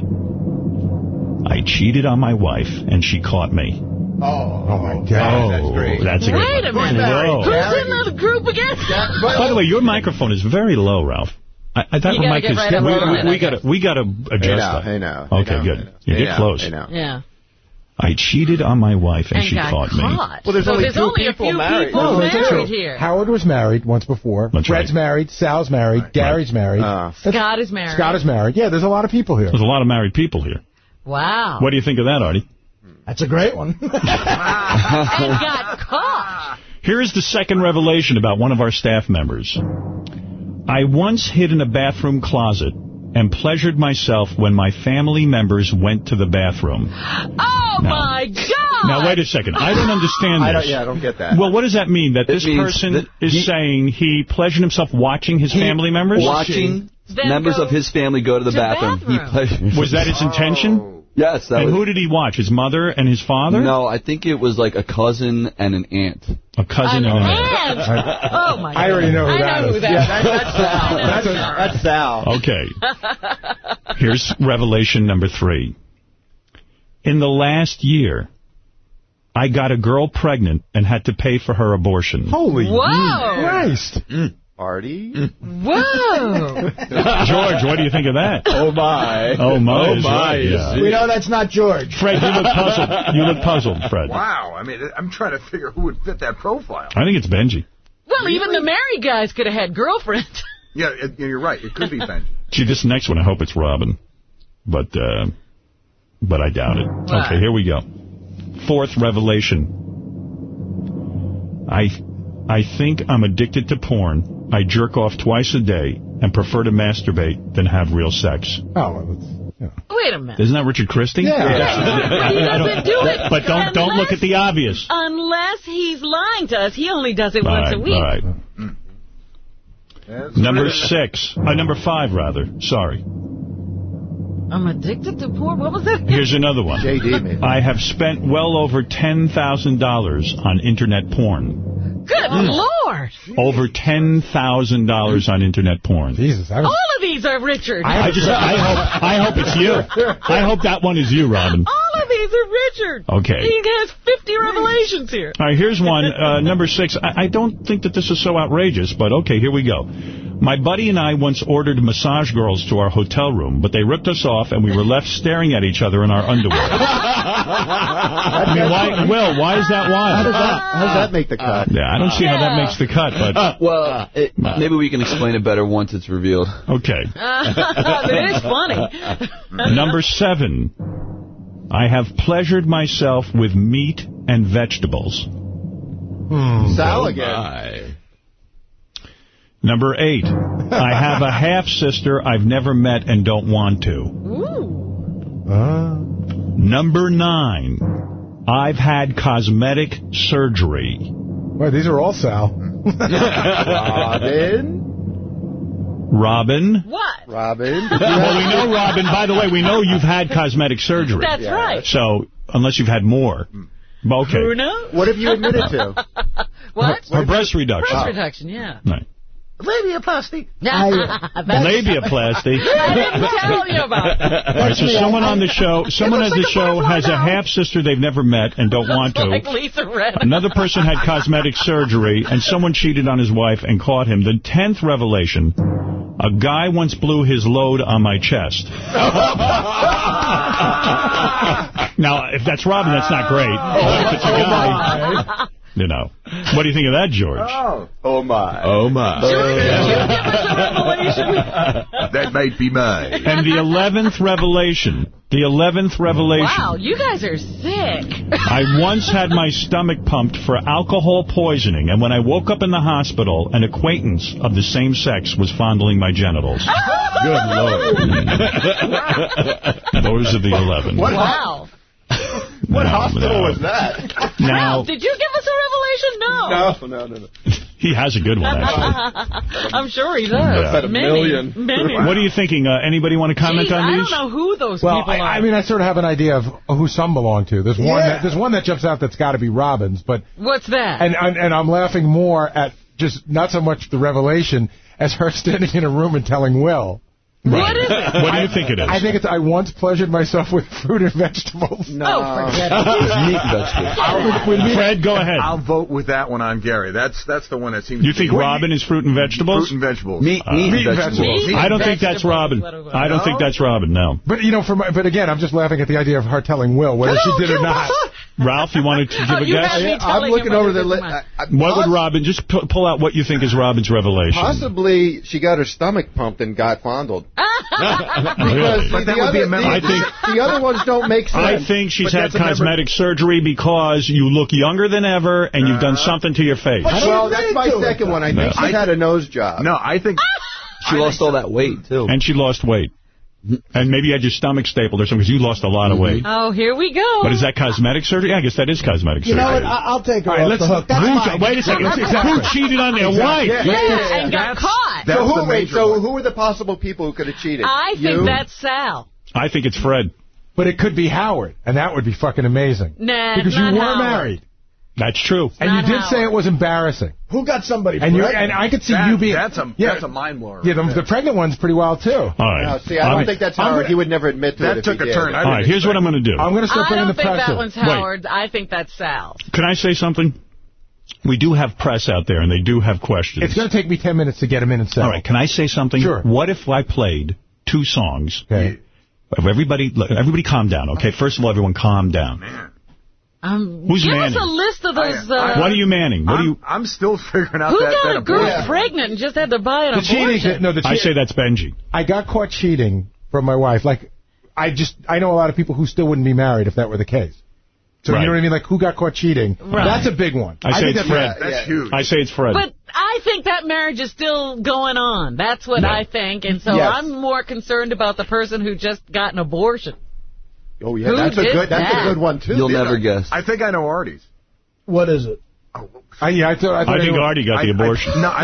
I cheated on my wife, and she caught me. Oh, oh my God. that's oh, great. That's a good Wait a minute. Who's in the group again? By the way, your microphone is very low, Ralph. I, I thought You the gotta mic is. right up we, we, we gotta we gotta adjust Hey now, that. hey now, Okay, hey now, good. hey now. You get now, close. hey now. Yeah. I cheated on my wife and, And she got caught, caught. me. Well, there's So only there's two only a people few married. people No, that's married here. Howard was married once before. That's Fred's right. married. Sal's married. Gary's married. Uh, Scott is married. Scott is married. Yeah, there's a lot of people here. There's a lot of married people here. Wow. What do you think of that, Artie? That's a great one. and got caught. Here is the second revelation about one of our staff members. I once hid in a bathroom closet and pleasured myself when my family members went to the bathroom. Oh, my God. Now, wait a second. I don't understand this. I don't, yeah, I don't get that. Well, what does that mean? That this person that is he- saying he pleasured himself watching his family members? Watching members of his family go to the to bathroom. bathroom. He Was that his intention? Yes, that and was. who did he watch? His mother and his father? No, I think it was like a cousin and an aunt. A cousin An and an ant. Oh, my God. I already know who I that know is. who that Yeah, is. that's Sal. That's, that's Sal. Okay. Here's revelation number three. In the last year, I got a girl pregnant and had to pay for her abortion. Holy Whoa. Christ. Mm. Artie? Whoa. George, what do you think of that? Oh, my. Oh, my. Oh, my. right, yeah. we know that's not George. Fred, you look puzzled. You look puzzled, Fred. Wow. I mean, I'm trying to figure who would fit that profile. I think it's Benjy. Well, even the married guys could have had girlfriends. Yeah, it, you're right. It could be Benjy. Gee, this next one, I hope it's Robin. But, uh, but I doubt it. Okay, here we go. Fourth revelation. I, I think I'm addicted to porn. I jerk off twice a day and prefer to masturbate than have real sex. Oh, that's, yeah. Wait a minute. Isn't that Richard Christie? Yeah. He I don't- doesn't do it But don't don't look at the obvious. Unless he's lying to us. He only does it All once right, a week. all right. Number six. Uh, number five, rather. Sorry. I'm addicted to porn. What was that? Here's another one. JD, maybe. I have spent well over $10,000 on internet porn. Good mm. Lord. Over $10,000 on internet porn. Jesus, I was... All of these are Richard. I just, I hope, I hope it's you. I hope that one is you, Robin. All of these are Richard. Okay. He has 50 revelations here. All right, here's one. Uh, number six. I, I don't think that this is so outrageous, but okay, here we go. My buddy and I once ordered massage girls to our hotel room, but they ripped us off and we were left staring at each other in our underwear. I mean, why, Will, why is that How does why? that, how does that make the cut? Yeah, I don't see how that makes the cut, but Well, it, maybe we can explain it better once it's revealed. okay. it is funny. Number seven. I have pleasured myself with meat and vegetables. Hmm. Sal oh, again. Number eight. I have a half-sister I've never met and don't want to. Number nine. I've had cosmetic surgery. Well, these are all Sal. Robin? Robin? What? Robin? Well, we know, Robin, by the way, we know you've had cosmetic surgery. That's right. So, unless you've had more. Okay. Bruno? What have you admitted to? What? Her breast reduction. Breast reduction, yeah. Right. Labiaplasty. Labiaplasty. I didn't tell you about it. All right, so someone on the show, someone on the show has a half-sister they've never met and don't want to. Like Lisa Another person had cosmetic surgery, and someone cheated on his wife and caught him. The tenth revelation, a guy once blew his load on my chest. now, if that's Robin, that's not great. But if it's a guy, you know. What do you think of that, George? Oh. Oh, my. Oh, my. that might be mine. And the eleventh revelation, the eleventh revelation. Wow, you guys are sick. I once had my stomach pumped for alcohol poisoning, and when I woke up in the hospital, an acquaintance of the same sex was fondling my genitals. Good Lord. Those are the 11. Wow. What No, hospital no. was that? Now, Did you give us a revelation? No. No, no, no, no. He has a good one, actually. I'm sure he does. Yeah. About a Many, million. Many. What are you thinking? Uh, anybody want to comment Jeez, on I these? don't know who those Well, people I, are. I mean, I sort of have an idea of who some belong to. There's one. Yeah. That, there's one that jumps out that's got to be Robin's, but What's that? and, and and I'm laughing more at just not so much the revelation as her standing in a room and telling Will. What is it? What do you think it is? I think it's I once pleasured myself with fruit and vegetables. No. Oh, forget it. Meat and vegetables. Fred, go ahead. I'll vote with that one on Gary. That's that's the one that seems. You to think be Robin is fruit and vegetables? Fruit and vegetables. Meat- Uh, meat and vegetables. I don't think that's Robin. I don't think that's Robin, no. But you know, for my, but again, I'm just laughing at the idea of her telling Will whether she did or not. Ralph, you wanted to give Oh, a guess? had I'm looking him over what the it is li- in What would Robin, just pu- pull out what you think is Robin's revelation. Possibly she got her stomach pumped and got fondled. Really? Because the, other, the, I think the other ones don't make sense. I think she's had that's member- cosmetic surgery because you look younger than ever and you've done uh-huh. something to your face. Well, that's my second one. I think she had a nose job. No, I think she lost all that weight too. And she lost weight. And maybe you had your stomach stapled or something because you lost a lot of weight. Oh, here we go. But is that cosmetic surgery? Yeah, I guess that is cosmetic You surgery. You know what? I- I'll take her All right, off let's- the hook. That's who- wait a second. Who cheated on their wife? Yeah, Yeah, and got caught. So who, wait, so who were the possible people who could have cheated? I think You? that's Sal. I think it's Fred. But it could be Howard, and that would be fucking amazing. Nah, because it's you were Howard. married. That's true. And you did say it was embarrassing. Who got somebody And you pregnant? and I could see That- you being that's a yeah, that's a mind blower. yeah. The, the pregnant one's pretty wild too. All right. No, see, I don't think that's Howard. He would never admit to That it. if took a did. turn. All right, here's what I'm going to do. I'm going to start I don't think press that in. one's Wait. Howard. I think that's Sal. Can I say something? We do have press out there, and they do have questions. It's going to take me 10 minutes to get them in and settle. All right, can I say something? Sure. What if I played two songs? Okay. Everybody, look, everybody calm down, okay? First of all, everyone calm down. Um, Who's give Manning? us a list of those. Uh, what are you manning? What I'm, are you? I'm still figuring out who that. got that a girl abortion. pregnant and just had to buy an The cheating, no, the I say that's Benjy. I got caught cheating from my wife. Like, I just, I know a lot of people who still wouldn't be married if that were the case. So Right. you know what I mean? Like, who got caught cheating? Right. That's a big one. I say think it's that's- Fred. That's huge. I say it's Fred. But I think that marriage is still going on. That's what No. I think. And so Yes. I'm more concerned about the person who just got an abortion. Oh yeah, Who that's a did good. That's that? a good one too. You'll Yeah. never guess. I think I know Artie's. What is it? I, yeah, I, thought, I, thought I think Artie got the I- abortion. I, no, I,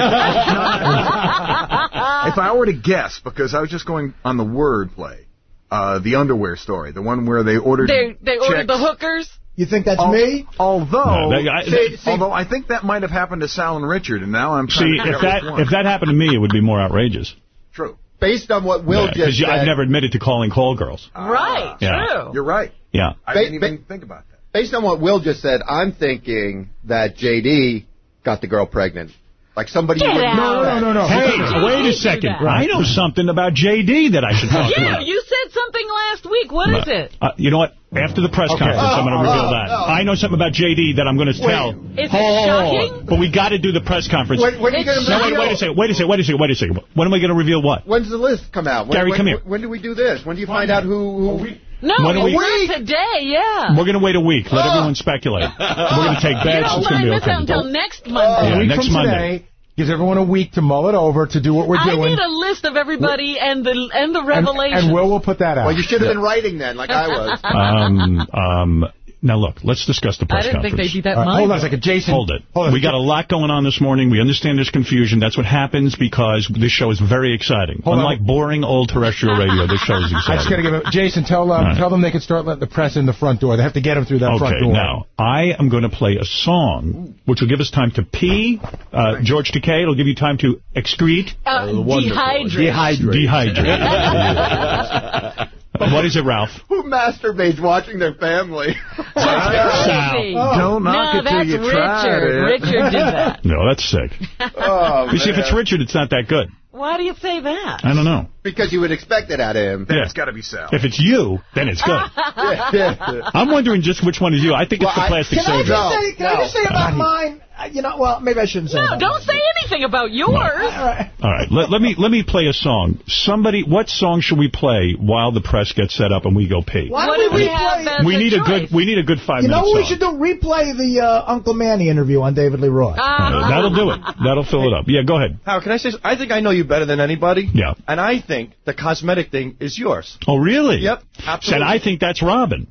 if I were to guess, because I was just going on the word play, uh, the underwear story, the one where they ordered They they ordered the hookers. You think that's Al- me? Although, No, that- I- see- see- although I think that might have happened to Sal and Richard, and now I'm trying See, to figure if that if that happened to me, it would be more outrageous. True. Based on what Will just Because said. I've never admitted to calling call girls. Ah. right. Yeah. True. You're right. Yeah. I Ba- didn't even think about that. Based on what Will just said, I'm thinking that JD got the girl pregnant. Like somebody. Get would out. No, no, no, no. Hey, wait a second. I know something about JD that I should talk Yeah, about. you said something last week. What is it? Uh, you know what? After the press Okay. conference, I'm going to Oh, reveal oh, that. oh. I know something about JD that I'm going to tell. Is it Hold shocking? But we got to do the press conference. When, when are you going to no, wait, wait a second. Wait a second. Wait a second. Wait a second. When am I going to reveal what? When's the list come out? When, Gary, when, come here. When do we do this? When do you find out who? who No, When do it's we- not today. Yeah. We're going to wait a week. Let everyone speculate. We're going to take you bets. don't It's going mind to be this until next A Monday. Yeah, week next from Monday. today gives everyone a week to mull it over to do what we're I doing. need a list of everybody and the and the and, revelations. and Will will put that out. Well, you should have been writing then, like I was. Um, um, now, look, let's discuss the I press didn't think conference. they'd be that All right, hold on a mindful. second, Jason. Hold it. Hold. We got a lot going on this morning. We understand there's confusion. That's what happens because this show is very exciting. Hold on. Unlike boring old terrestrial radio, this show is exciting. I exciting. just got to give it. Jason, tell um, right. tell them they can start letting the press in the front door. They have to get them through that front Okay, door. now, I am going to play a song which will give us time to pee. Uh, George Takei, it'll give you time to excrete. Uh, dehydrate. Dehydrate. what is it, Ralph? Who masturbates watching their family? Oh. Crazy. Oh. Don't knock no, it till you Richard. tried it. Richard did that. No, that's sick. oh, You see, if it's. Richard, it's not that good. Why do you say that? I don't know. Because you would expect it out of him. Yeah. It's got to be Sal. If it's you, then it's good. I'm wondering just which one is you. I think it's Well, the I- plastic Can I surgery. just say, can I just say about mine? Uh, You know, well, maybe I shouldn't say No, about don't say anything about yours. All right. All right, let, let me let me play a song. Somebody, what song should we play while the press gets set up and we go pee? Why What don't we we have replay? as we a need a good choice? we need a good five You know minute what we should do? Replay the uh, Uncle Manny interview on David Lee Roth. Uh, that'll do it. That'll fill it up. Yeah, go ahead. Howard, can I say? I think I know you better than anybody. Yeah. And I think the cosmetic thing is yours. Oh, really? Yep, absolutely. Said. I think that's Robin.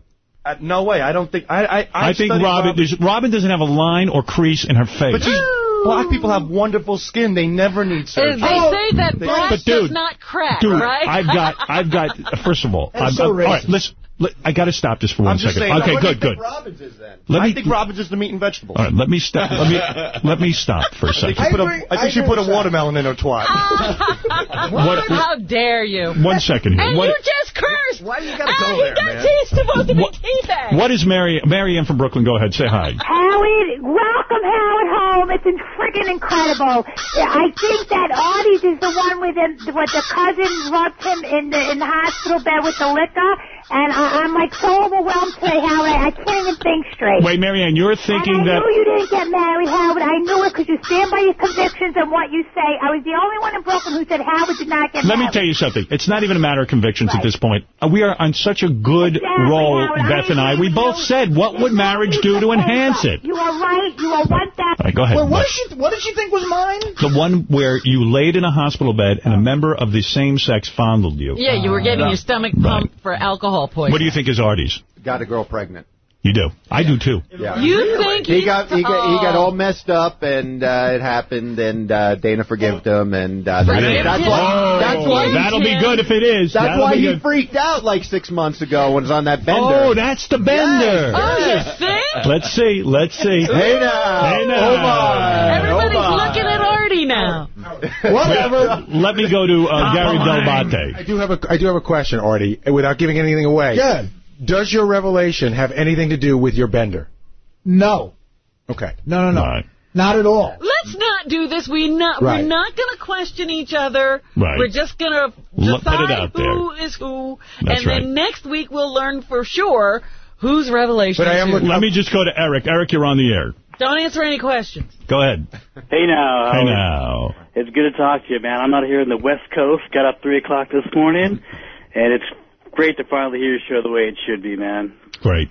Uh, no way. I don't think. I. I, I, I think Robin. Robin. Robin doesn't have a line or crease in her face. But black people have wonderful skin. They never need surgery. They say that black But, dude, does not crack, Dude, right? I've got, I've got. First of all, That's I'm, so I'm- all right, racist. listen. Li- I got to stop this for one I'm just second. saying. okay, what good, good. Robin's is then? Let I me- think Robin's is the meat and vegetables. All right, let me stop. Let me let me stop for a I think second. she put a, I think she put a watermelon in her twat. What- How dare you? One second here. And What- you just cursed. Why do you gotta ah, go there, man? He's supposed to be teabag. What is Mary? Mary Ann from Brooklyn? Go ahead. Say hi. Howard, welcome Howard home. It's in friggin' incredible. I think that Artie's is the one with the, with the cousin rubbed him in the in the hospital bed with the liquor, and I, I'm like so overwhelmed today, Howard. I can't even think straight. Wait, Marianne, you're thinking and I that. knew you didn't get married, Howard. I knew it because you stand by your convictions and what you say. I was the only one in Brooklyn who said Howard did not get married. Let me tell you something. It's not even a matter of convictions at this point. Uh, We are on such a good roll, Beth and I. We both said, what would marriage do to enhance it? You are right. You are one thousand. All right, go ahead. Wait, what What? did she what did she think was mine? The one where you laid in a hospital bed and a member of the same sex fondled you. Yeah, you were getting Uh, your stomach pumped for alcohol poisoning. What do you think is Artie's? Got a girl pregnant. You do. I do too. Yeah. You think he got he got he got all messed up and uh, it happened and uh, Dana forgave him and uh, that's, Really? that's why that's why that'll be good if it is. That's That'll why he good. freaked out like six months ago when he was on that bender. Oh, that's the bender. Oh, you think? Let's see. Let's see. Hey now. Hey now. Oh my. Everybody's Oh my. looking at Artie now. Whatever. Let me go to uh, Gary Del I do have a I do have a question, Artie, without giving anything away. Good. Does your revelation have anything to do with your bender? No. Okay. No, no, no. All right. Not at all. Let's not do this. We not. Right. We're not going to question each other. Right. We're just going to Look- put decide out there. who is who, That's and right. then next week we'll learn for sure whose revelation. But I am is who. Let me just go to Eric. Eric, you're on the air. Don't answer any questions. Go ahead. Hey now. Hey now. It's good to talk to you, man. I'm out here in the West Coast. Got up 3 o'clock this morning, and it's great to finally hear your show the way it should be, man. Great.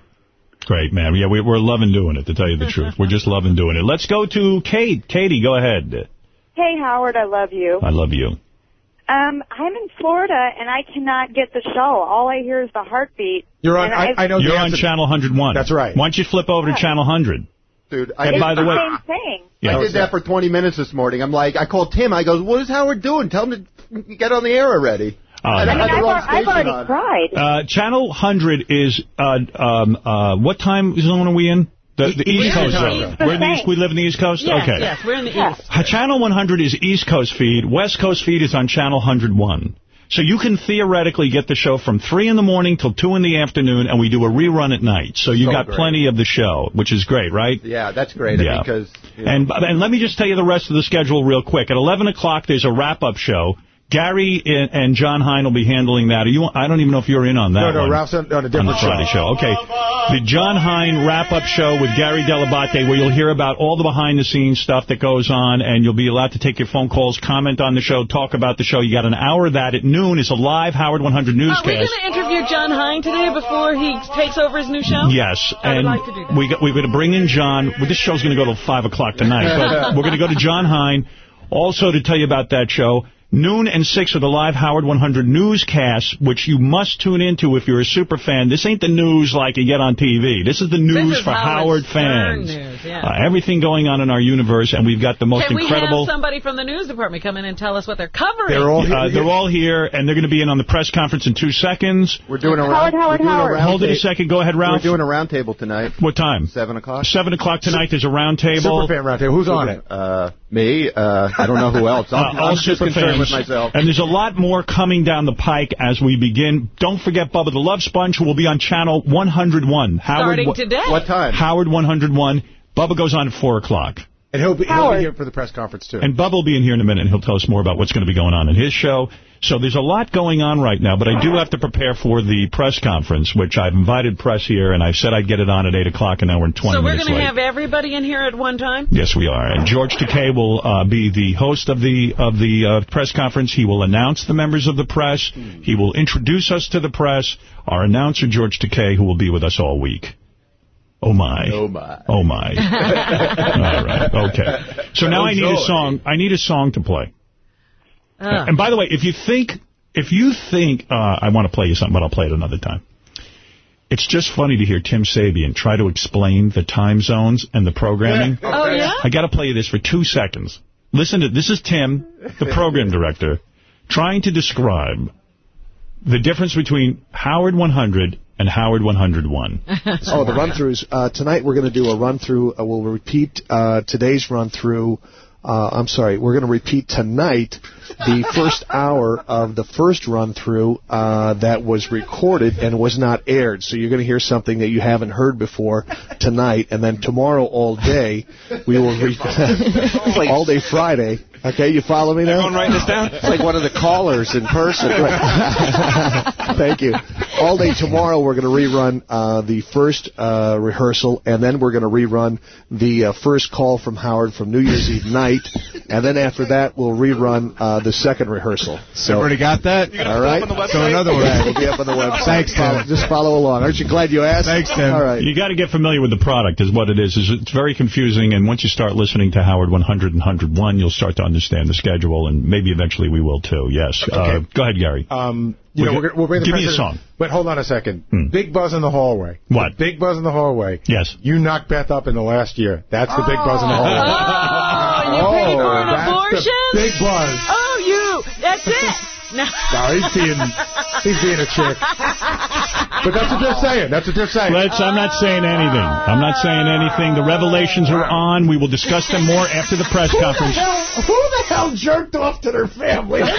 Great, man. Yeah, we, we're loving doing it, to tell you the truth. We're just loving doing it. Let's go to Kate. Katie, go ahead. Hey, Howard, I love you. I love you. Um, I'm in Florida and I cannot get the show. All I hear is the heartbeat. You're on. I, I've- know. You're on Channel 101. That's right. Why don't you flip over to Channel 100? Dude, I, And by the it's way, same thing. Yeah. I did that for 20 minutes this morning. I'm like, I called Tim. I goes, what is Howard doing? Tell him to get on the air already. Oh, I mean, had the I've, wrong al- I've already on. cried. Uh, Channel 100 is, uh, um, uh, what time zone are we in? The, the East We're Coast the zone. We're in the East. We live in the East Coast? Yes, okay. yes, we're in the Yes. East. Uh, Channel 100 is East Coast feed. West Coast feed is on Channel 101. So you can theoretically get the show from 3 in the morning till 2 in the afternoon, and we do a rerun at night. So you So got great. plenty of the show, which is great, right? Yeah, that's great. Yeah. Because you know, And and let me just tell you the rest of the schedule real quick. At 11 o'clock, there's a wrap-up show. Gary and, and John Hein will be handling that. Are you? I don't even know if you're in on that No, no, one. Ralph's on, on a on different the Friday show. Okay. The John Hein wrap-up show with Gary Dell'Abate, where you'll hear about all the behind-the-scenes stuff that goes on, and you'll be allowed to take your phone calls, comment on the show, talk about the show. You got an hour of that at noon. is a live Howard 100 Are we going to interview John Hein today before he takes over his new show? Yes, I would and like to do that. we got, we're going to bring in John. Well, this show's going to go till 5 o'clock tonight, but we're going to go to John Hein. Also, to tell you about that show, noon and 6 are the live Howard 100 newscasts, which you must tune into if you're a super fan. This ain't the news like you get on TV. This is the news is for Howard Howard fans. news, yeah. Uh, everything going on in our universe, and we've got the most Can we incredible... have somebody from the news department come in and tell us what they're covering? They're all, uh, they're all here, and they're going to be in on the press conference in two seconds. we're doing a Howard, round, Howard, we're Howard. round Hold it a second. Go ahead, Ralph. We're doing a round table tonight. What time? 7 o'clock. 7 o'clock tonight. There's a round table. Superfan roundtable. Who's on it? Uh, me. Uh, I don't know who else. Uh, I'm, all I'm just super concerned fans. with myself. And there's a lot more coming down the pike as we begin. Don't forget Bubba the Love Sponge, who will be on channel 101. Starting Howard, today. What time? Howard 101. Bubba goes on at 4 o'clock. And he'll be, he'll be here for the press conference, too. And Bubba will be in here in a minute, and he'll tell us more about what's going to be going on in his show. So there's a lot going on right now, but I do have to prepare for the press conference, which I've invited press here, and I've said I'd get it on at 8 o'clock, and now we're in 20 so we're minutes going to have everybody in here at one time? Yes, we are. And George Takei will uh, be the host of the of the uh, press conference. He will announce the members of the press. He will introduce us to the press. Our announcer, George Takei, who will be with us all week. Oh, my. Oh, my. Oh, my. all right. Okay. So now I need a song. I need a song to play. Ah. And by the way, if you think, if you think, uh, I want to play you something, but I'll play it another time. It's just funny to hear Tim Sabean try to explain the time zones and the programming. Yeah. Oh, yeah? I got to play you this for two seconds. Listen to this is Tim, the program director, trying to describe the difference between Howard 100 and Howard 101. oh, the run-throughs. Uh, tonight we're going to do a run-through. Uh, we'll repeat uh, today's run-through. Uh, I'm sorry, we're going to repeat tonight the first hour of the first run-through uh, that was recorded and was not aired. So you're going to hear something that you haven't heard before tonight, and then tomorrow all day we will re- all day Friday. Okay, you follow me now? Everyone writing this down? It's like one of the callers in person. Thank you. All day tomorrow, we're going to rerun uh, the first uh, rehearsal, and then we're going to rerun the uh, first call from Howard from New Year's Eve night, and then after that, we'll rerun uh, the second rehearsal. So, Everybody got that? all right. So another one. Yeah, we'll be up on the website. Thanks, Follow- Tim. Just follow along. Aren't you glad you asked? Thanks, Tim. All right. You got to get familiar with the product is what it is. Is It's very confusing, and once you start listening to Howard 100 and 101, you'll start to understand the schedule, and maybe eventually we will too, yes. Uh, go ahead, Gary. Um, you We'll know, we're, we'll bring the give me a song. But hold on a second. Big buzz in the hallway. What? The big buzz in the hallway. Yes. You knocked Beth up in the last year. That's the big buzz in the hallway. Oh, you paid for an abortion? big buzz. Oh, you. That's it. No. No, he's being he's being a chick. But that's what they're saying. That's what they're saying. Let's, I'm not saying anything. I'm not saying anything. The revelations are on. We will discuss them more after the press Who the, conference. hell, who the hell jerked off to their family?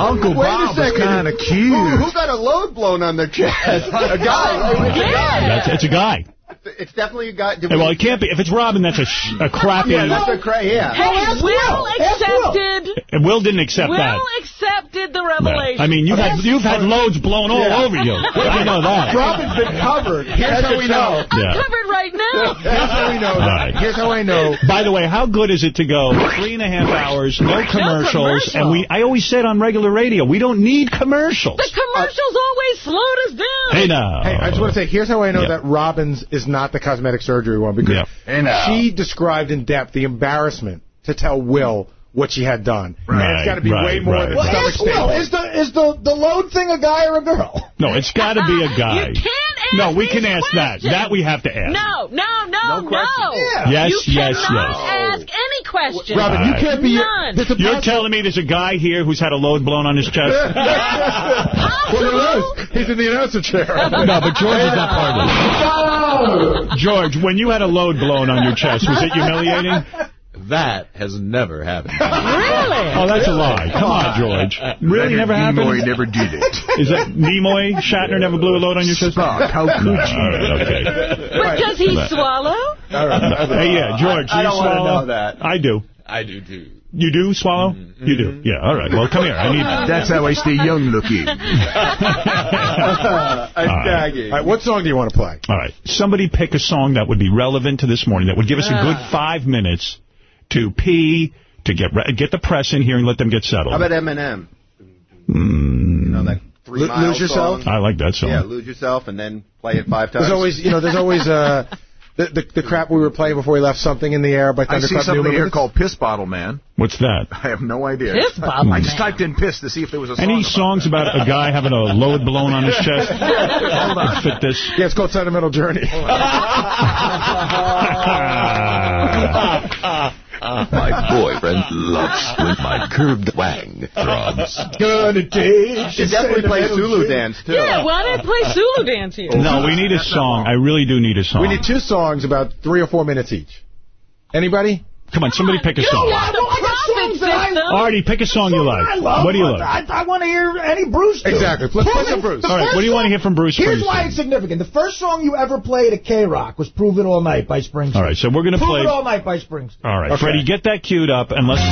Uncle Wait Bob a was second. kind of Who, cute. who got a load blown on their chest? a guy. It's a guy. That's, it's a guy. It's definitely a guy. Did Hey, we- well, it can't be. If it's Robin, that's a, sh- a crappy... Yeah, that's a cra- yeah. Hey, oh, ask Will Will. Accepted. And Will didn't accept Will that. accepted the No. revelation. I mean, you've had you've had loads blown all Yeah. over you. I know that. Robin's been covered. Here's That's how we know. I'm Yeah. covered right now. Here's how we know. All right. Here's how I know. By the way, how good is it to go three and a half hours, no commercials, commercial. and we? I always said on regular radio, we don't need commercials. The commercials always slowed us down. Hey now. Hey, I just want to say, here's how I know Yeah. that Robin's is not the cosmetic surgery one because Yeah. She described in depth the embarrassment to tell Will what she had done. Right, And it's got to be right, way more right. than Well, stomach Ask Will, is the is the the load thing a guy or a girl? No, it's got to be a uh-uh. guy. You can't ask no, we can ask that. questions. That we have to ask. No, no, no, no. question. Yeah. Yes, you yes, cannot yes. ask any question. Robin, you can't be. None. There's a You're telling me there's a guy here who's had a load blown on his chest? Well, there is. He's in the announcer chair. no, but George is not part of it. George, when you had a load blown on your chest, was it humiliating? That has never happened. Really? Oh, that's a lie. Come on, George. Uh, uh, really never happened? Nimoy never did it. Is that Nimoy Shatner never blew a load on your chest? Spock, how could you? all right, okay. But does he swallow? Hey, yeah, George, do I you don't wanna swallow? know that. I do. I do too. You do swallow? Mm-hmm. You do. Yeah, all right. Well, come here. I need... That's how I stay young looking. I'm right. gagging. All right, what song do you want to play? All right. Somebody pick a song that would be relevant to this morning, that would give us a ah. good five minutes to pee, to get re- get the press in here and let them get settled. How about Eminem? Mm, You know, that three Lo- mile Lose Yourself? song? I like that song. Yeah, lose yourself and then play it five times. There's always, you know, there's always uh, the, the the crap we were playing before we left. Something in the air by I see Thunderclap something here called Piss Bottle Man. What's that? I have no idea. Piss Bottle I just typed in piss to see if there was a song Any about songs about a guy having a load blown on his chest? Would fit this. Yeah, it's called Sentimental Journey. Ah, my boyfriend loves when my curved wang throbs. Gonna take should definitely play Sulu dance too. Yeah, why didn't play Sulu dance here? No, we need a song. I really do need a song. we need two songs about three or four minutes each. Anybody? Come on, somebody pick a You song. Got I got profit songs that I- system. Artie, pick a song you I like. love. What do you like? I, I want to hear any Bruce. do. Exactly. Let's play some. Bruce. All right, what do you want to hear from Bruce Here's why it's significant. The first song you ever played at K-Rock was "Prove It All Night" by Springsteen. All right, so we're going to Prove play... "Prove It All Night by Springsteen. All right, Okay. Freddie, get that queued up, and let's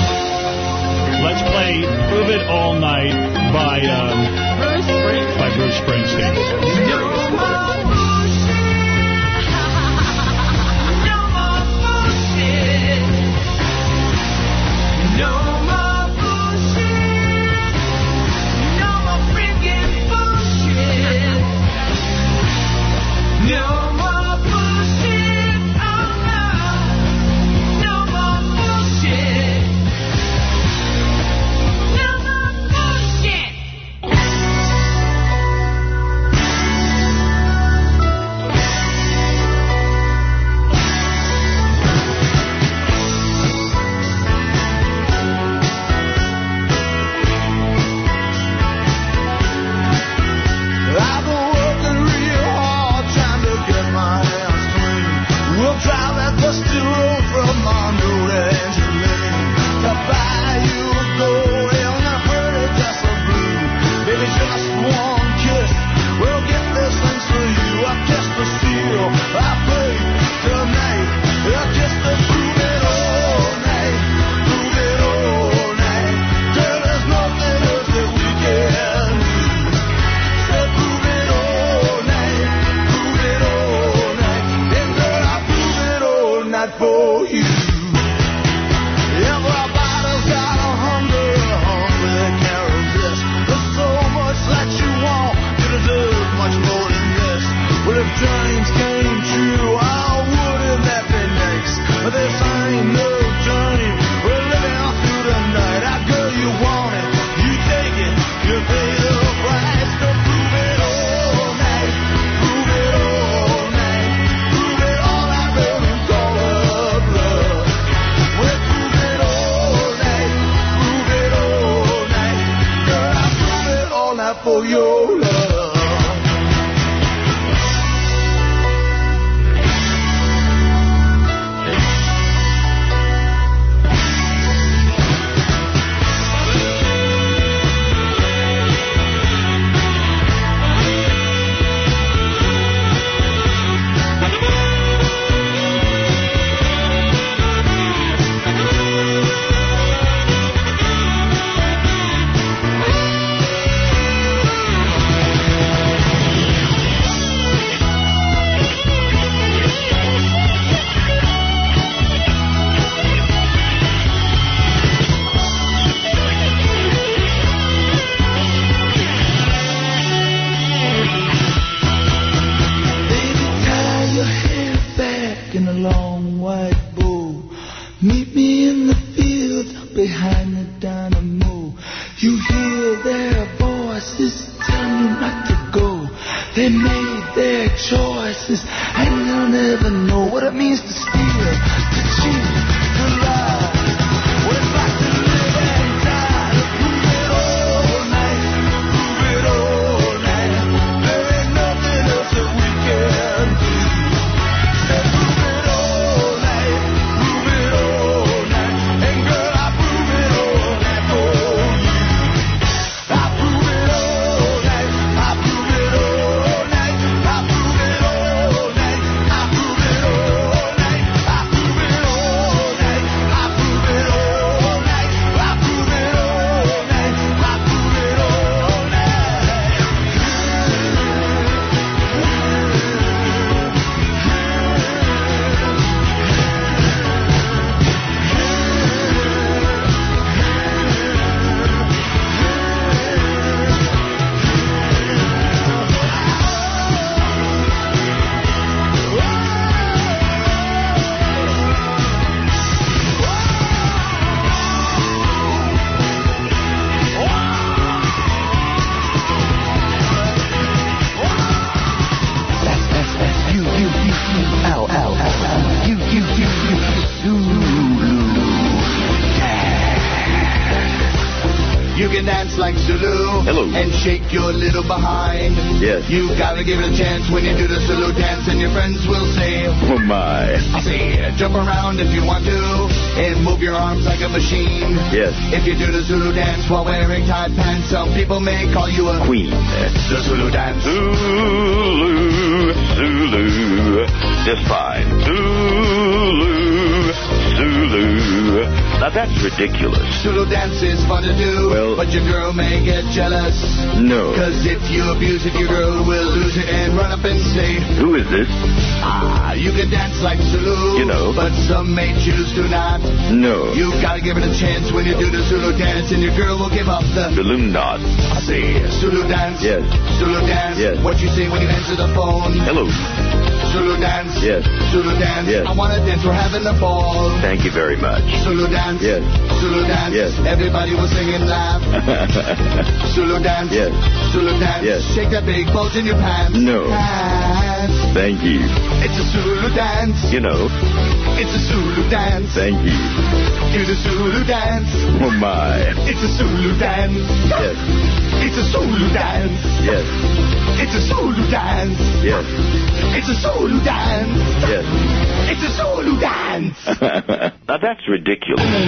let's play "Prove It All Night" by um, Bruce Springsteen. by Bruce Springsteen. Ridiculous. Zulu dance is fun to do, Well- but your girl may get jealous. No. Cause if you abuse it, your girl will lose it and run up and say, Who is this? Ah, you can dance like Zulu. You know. But some may choose to not. No. You gotta give it a chance when you do the Zulu dance, and your girl will give up the. Balloon knot. I say, Zulu dance. Yes. Zulu dance. Yes. What you say when you answer the phone? Hello. Zulu dance. Yes. Zulu dance. Yes. I wanna dance. We're having a ball. Thank you very much. Zulu dance. Yes. Zulu dance. Yes. Everybody will sing and laugh. Zulu dance. Yes. Zulu dance. Yes. Shake that big bulge in your pants. No. Pants. Thank you. It's a Zulu dance. You know. It's a Zulu dance. Thank you. Do the Zulu dance. Oh my. It's a Zulu dance. Yes. It's a Zulu dance. Yes. It's a Zulu dance. Yes. It's a Zulu dance. Yes. It's a Zulu dance. now that's ridiculous. Yeah.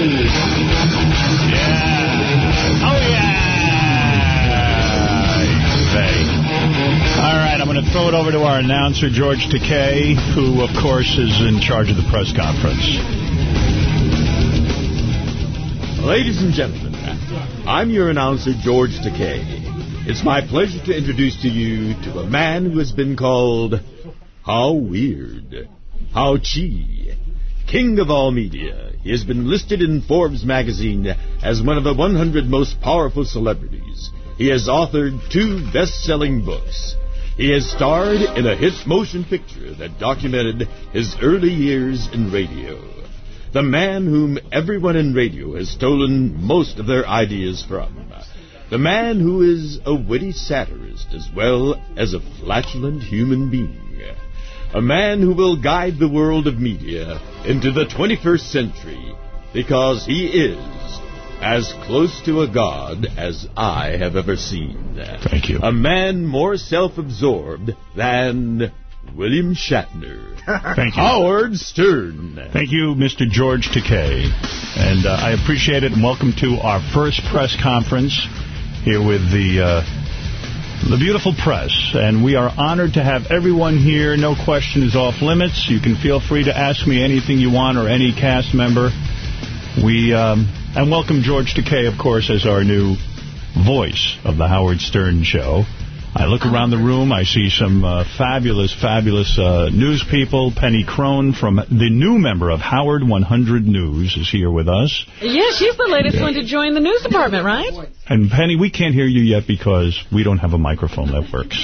Oh, yeah. Say. All right, I'm going to throw it over to our announcer, George Takei, who, of course, is in charge of the press conference. Ladies and gentlemen, I'm your announcer, George Takei. It's my pleasure to introduce to you to a man who has been called How Weird, How Chi, King of all media. He has been listed in Forbes magazine as one of the 100 most powerful celebrities. He has authored two best-selling books. He has starred in a hit motion picture that documented his early years in radio. The man whom everyone in radio has stolen most of their ideas from. The man who is a witty satirist as well as a flatulent human being. A man who will guide the world of media into the 21st century because he is as close to a god as I have ever seen. Thank you. A man more self-absorbed than William Shatner. Thank you. Howard Stern. Thank you, Mr. George Takei. And uh, I appreciate it. And welcome to our first press conference here with the uh, the beautiful press. And we are honored to have everyone here. No question is off limits. You can feel free to ask me anything you want or any cast member. We um, And welcome George Takei, of course, as our new voice of the Howard Stern Show. I look around the room. I see some uh, fabulous, fabulous uh, news people. Penny Crone from the new member of Howard 100 News is here with us. Yeah, she's the latest one to join the news department, right? And Penny, we can't hear you yet because we don't have a microphone that works.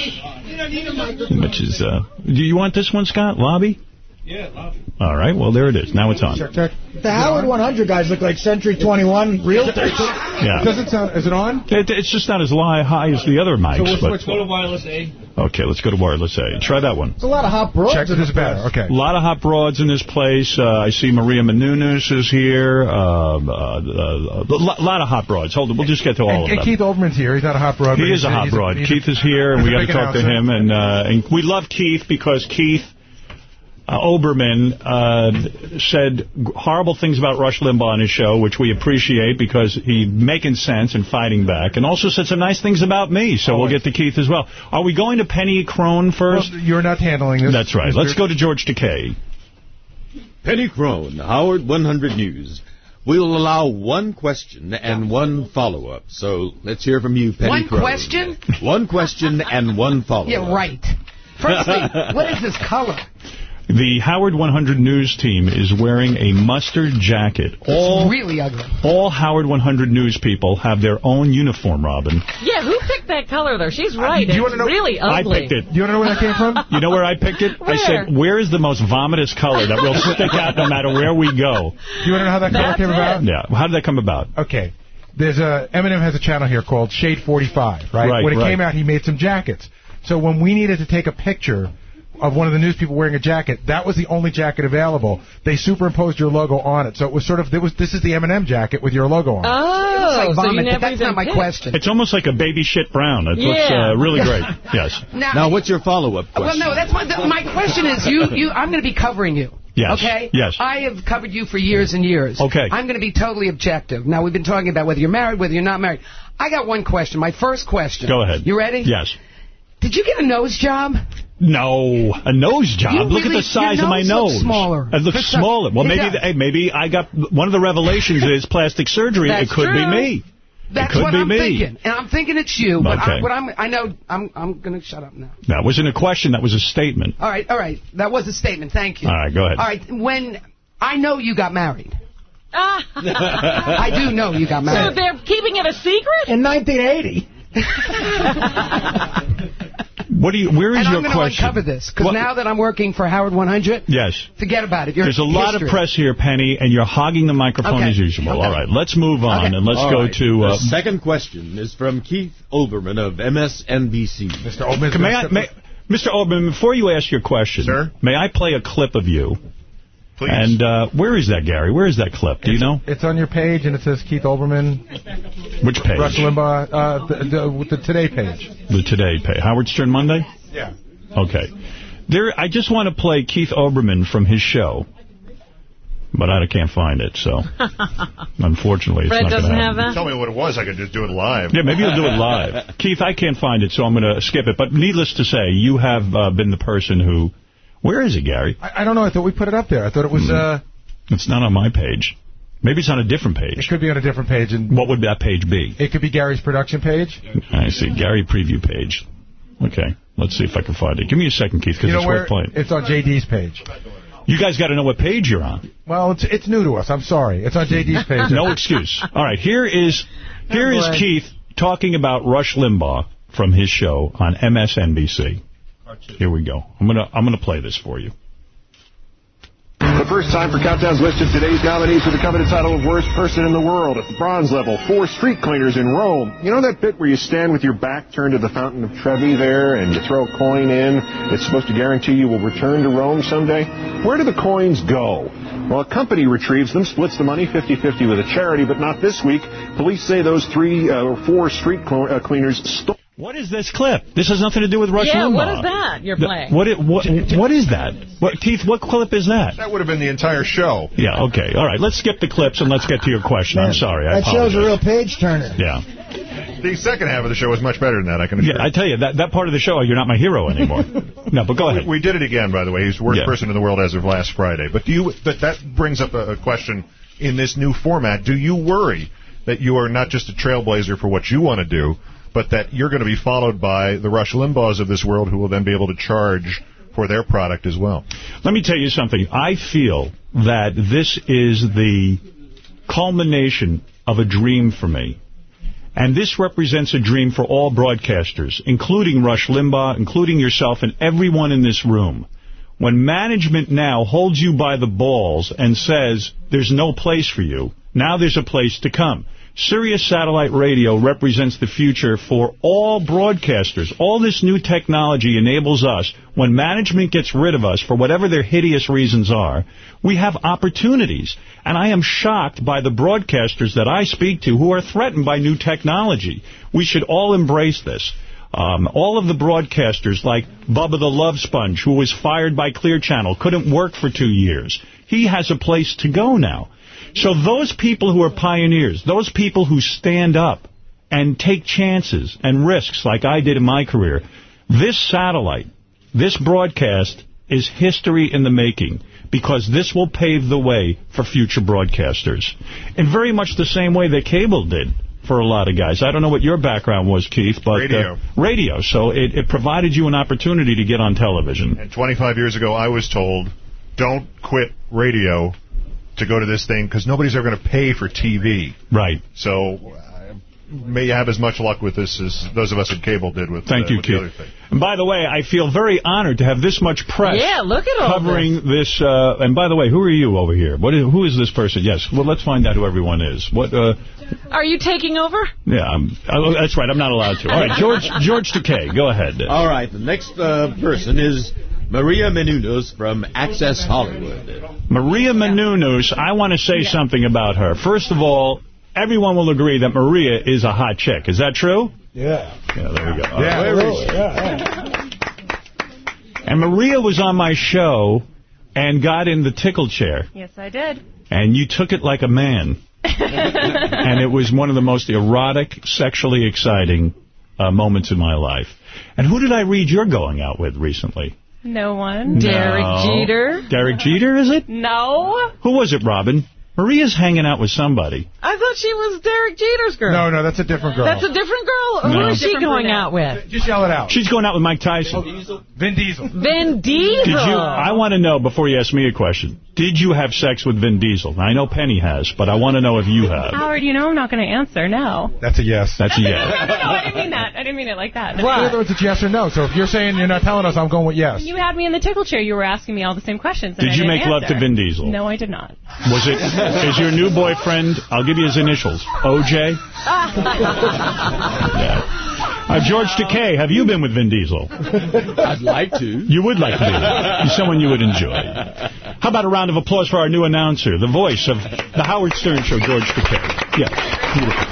Which is, uh, do you want this one, Scott? Lobby? Yeah, lobby. All right, well, there it is. Now it's on. Check, check. The Howard 100 guys look like Century 21 realtors. Yeah. Does it sound? Is it on? It, it's just not as li- high as the other mics. So we'll but, switch Go to wireless A. Okay, let's go to wireless A. Try that one. There's a lot of hot broads. Check in it is this better. place. Okay. A lot of hot broads in this place. Uh, I see Maria Menounos is here. Uh, uh, uh, a lot, lot of hot broads. Hold on, we'll just get to all And, of and them. Keith Olbermann's here. He's not a hot broad. He is a hot he's broad. he's Keith is here, and we got to talk to him. And, uh, and we love Keith because Keith uh, Olbermann uh, said horrible things about Rush Limbaugh on his show, which we appreciate because he making sense and fighting back, and also said some nice things about me. So we'll get to Keith as well. Are we going to Penny Crone first? Well, you're not handling this. That's right. Mr. Let's go to George Takei. Penny Crone, Howard 100 News. We'll allow one question and one follow-up. So let's hear from you, Penny Crone. One Crone. question? One question and one follow-up. Yeah, right. First thing, what is this color? The Howard 100 News team is wearing a mustard jacket. All, it's really ugly. all Howard 100 News people have their own uniform, Robin. Yeah, who picked that color, though? She's uh, right. do you it's wanna know- really ugly. I picked it. Do you want to know where that came from? You know where I picked it? Where? I said, where is the most vomitous color that will stick out no matter where we go? Do you want to know how that color That's came it. about? Yeah. How did that come about? Okay. There's a Eminem has a channel here called Shade 45, right? Right, when it right. came out, he made some jackets. So when we needed to take a picture of one of the news people wearing a jacket, that was the only jacket available. They superimposed your logo on it, so it was sort of there was this is the M&M jacket with your logo on it. Oh, like so you vomit, but never that's not my picked. question. It's almost like a baby shit brown. It looks Yeah. uh, really great. Yes. Now, Now, what's your follow-up well, question? no, that's my, the, my question is you, you. I'm going to be covering you. Yes. Okay? Yes. I have covered you for years and years. Okay. I'm going to be totally objective. Now, we've been talking about whether you're married, whether you're not married. I got one question. My first question. Go ahead. You ready? Yes. Did you get a nose job? No, a nose job. You Look at the size of my nose looks smaller. It looks For smaller. Well, maybe does. th- hey, maybe I got one of the revelations is plastic surgery. That's it could be me. That's it could what be I'm me. thinking, and I'm thinking it's you. But Okay. I, what I'm, I know, I'm, I'm going to shut up now. That wasn't a question. That was a statement. All right, all right. That was a statement. Thank you. All right, go ahead. All right. When I know you got married, Ah. I do know you got married. So married. they're keeping it a secret? In 1980. What do you? Where is and your I'm going to question? uncover this because What- now that I'm working for Howard 100, Yes. forget about it. You're There's a lot of history. press here, Penny, and you're hogging the microphone Okay. as usual. Okay. All right, let's move on Okay. and let's All go right. to. the Uh, second question is from Keith Olbermann of MSNBC. Mr. Olbermann. may I, may, Mr. Olbermann, before you ask your question, Sir? may I play a clip of you? Please. And uh, where is that, Gary? Where is that clip? Do you know? It's on your page, and it says Keith Olbermann, Which page? Rush Limbaugh, uh, the, the, the Today page. The Today page. Howard Stern Monday? Yeah. Okay. There, I just want to play Keith Olbermann from his show, but I can't find it, so unfortunately it's Fred not going doesn't to have happen. that? Tell me what it was. I could just do it live. Yeah, maybe you'll do it live. Keith, I can't find it, so I'm going to skip it. But needless to say, you have uh, been the person who... Where is it, Gary? I, I don't know. I thought we put it up there. I thought it was. Uh, It's not on my page. Maybe it's on a different page. it could be on a different page, and What would that page be? it could be Gary's production page. I see. Gary preview page. Okay. Let's see if I can find it. Give me a second, Keith, because You know it's where? worth playing. It's on JD's page. You guys got to know what page you're on. Well, it's it's new to us. I'm sorry. It's on JD's page. No excuse. All right, here is here is boy. Keith talking about Rush Limbaugh from his show on MSNBC. Here we go. I'm gonna I'm gonna play this for you. The first time for Countdown's list of today's nominees for the coveted title of Worst Person in the World. At the bronze level, four street cleaners in Rome. You know that bit where you stand with your back turned to the Fountain of Trevi there and you throw a coin in? It's supposed to guarantee you will return to Rome someday? Where do the coins go? Well, a company retrieves them, splits the money 50-50 with a charity, but not this week. Police say those three uh, or four street cl- uh, cleaners stole. What is this clip? This has nothing to do with Rush yeah, Limbaugh. what is that you're The- playing? What, it, what, what is that? What, Keith, what clip is that? That would have been the entire show. Yeah, okay. All right, let's skip the clips and let's get to your question. I'm sorry. I That show's a real page turner. Yeah. The second half of the show was much better than that, I can assure Yeah, I tell you, that, that part of the show, you're not my hero anymore. no, but go ahead. We, we did it again, by the way. He's the worst Yeah. person in the world as of last Friday. But do you? But that brings up a, a question in this new format. Do you worry that you are not just a trailblazer for what you want to do, but that you're going to be followed by the Rush Limbaughs of this world, who will then be able to charge for their product as well? Let me tell you something. I feel that this is the culmination of a dream for me. And this represents a dream for all broadcasters, including Rush Limbaugh, including yourself and everyone in this room. When management now holds you by the balls and says there's no place for you, now there's a place to come. Sirius Satellite Radio represents the future for all broadcasters. All this new technology enables us, when management gets rid of us for whatever their hideous reasons are, we have opportunities. And I am shocked by the broadcasters that I speak to who are threatened by new technology. We should all embrace this. Um, all of the broadcasters, like Bubba the Love Sponge, who was fired by Clear Channel, couldn't work for two years. He has a place to go now. So those people who are pioneers, those people who stand up and take chances and risks like I did in my career, this satellite, this broadcast is history in the making because this will pave the way for future broadcasters. In very much the same way that cable did for a lot of guys. I don't know what your background was, Keith, but Radio. Uh, radio. So it, it provided you an opportunity to get on television. And 25 years ago, I was told, don't quit radio to go to this thing because nobody's ever going to pay for TV. Right. So uh, may you have as much luck with this as those of us at cable did with, Thank uh, you, with the Keith. other thing. And by the way, I feel very honored to have this much press. Yeah, look at all covering this. uh, and by the way, who are you over here? What is, who is this person? Yes. Well, let's find out who everyone is. What? Uh, Are you taking over? yeah, I'm, oh, that's right. I'm not allowed to. All right, George George Takei, go ahead. All right, the next uh, person is Maria Menounos from Access Hollywood. Maria Menounos, I want to say something about her. First of all, everyone will agree that Maria is a hot chick. Is that true? Yeah. Yeah, there we go. All Yeah, right. Where is she? Yeah, And Maria was on my show and got in the tickle chair. Yes, I did. And you took it like a man. and it was one of the most erotic, sexually exciting uh, moments in my life. And who did I read you're going out with recently? No one. No. Derek Jeter, Derek Jeter, is it? No. Who was it, Robin? Maria's hanging out with somebody. I thought she was Derek Jeter's girl. No, no, that's a different girl. That's a different girl? Who No. is she going out with? Just yell it out. She's going out with Mike Tyson. Vin Diesel. Vin Diesel. Vin Diesel. Did you? I want to know, before you ask me a question, did you have sex with Vin Diesel? Now, I know Penny has, but I want to know if you have. Howard, you know I'm not going to answer. No. That's a yes. That's a no, yes. no, I didn't mean that. I didn't mean it like that. In other words, it's yes or no. So if you're saying you're not telling us, I'm going with yes. You had me in the tickle chair. You were asking me all the same questions. Did I you didn't make love to Vin Diesel? No, I did not. Was it? Is your new boyfriend? I'll give you his initials. OJ. Uh, George Takei, have you been with Vin Diesel? I'd like to. You would like to be. He's someone you would enjoy. How about a round of applause for our new announcer, the voice of the Howard Stern Show, George Takei? Yeah, beautiful.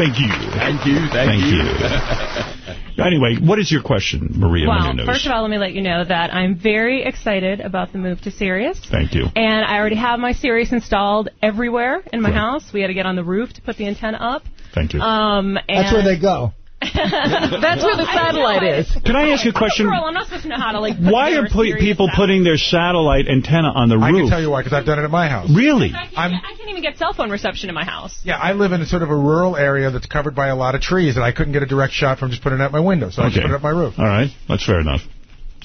Thank you. Thank you. Thank, you. Anyway, what is your question, Maria Well, Menounos? first of all, let me let you know that I'm very excited about the move to Sirius. Thank you. And I already have my Sirius installed everywhere in my house. We had to get on the roof to put the antenna up. Thank you. Um, and That's where they go. That's where the satellite is. Can I ask you a question? Girl, I'm not supposed to know how to like. Why are pu- people putting their satellite antenna on the roof? I roof? can tell you why, because I've done it at my house. Really? I can't, I can't even get cell phone reception in my house. Yeah, I live in a sort of a rural area that's covered by a lot of trees, and I couldn't get a direct shot from just putting it at my window, so I just Okay. put it at my roof. All right, that's fair enough.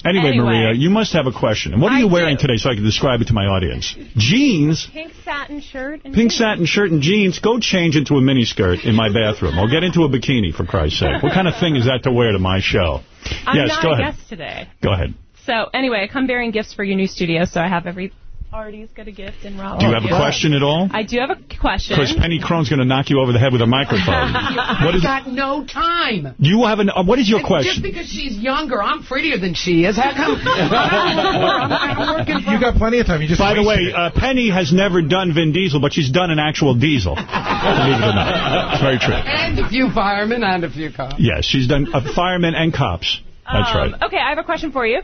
Anyway, Anyway. Maria, you must have a question. And what are you wearing today so I can describe it to my audience? Jeans, Pink satin shirt. And pink satin shirt and jeans. Go change into a miniskirt in my bathroom. Or get into a bikini, for Christ's sake. What kind of thing is that to wear to my show? I'm yes, not go a ahead. guest today. Go ahead. So anyway, I come bearing gifts for your new studio, so I have every Artie's got a gift and Rob. Do you have a question at all? I do have a question. Because Penny Crone's going to knock you over the head with a microphone. what I is got no time. you have an? Uh, what is your And question? Just because she's younger, I'm prettier than she is. How come? I'm, I'm working for You got plenty of time. You just By the way, uh, Penny has never done Vin Diesel, but she's done an actual Diesel. Believe it or not. It's very true. And a few firemen and a few cops. Yes, she's done uh, firemen and cops. That's Um, right. Okay, I have a question for you.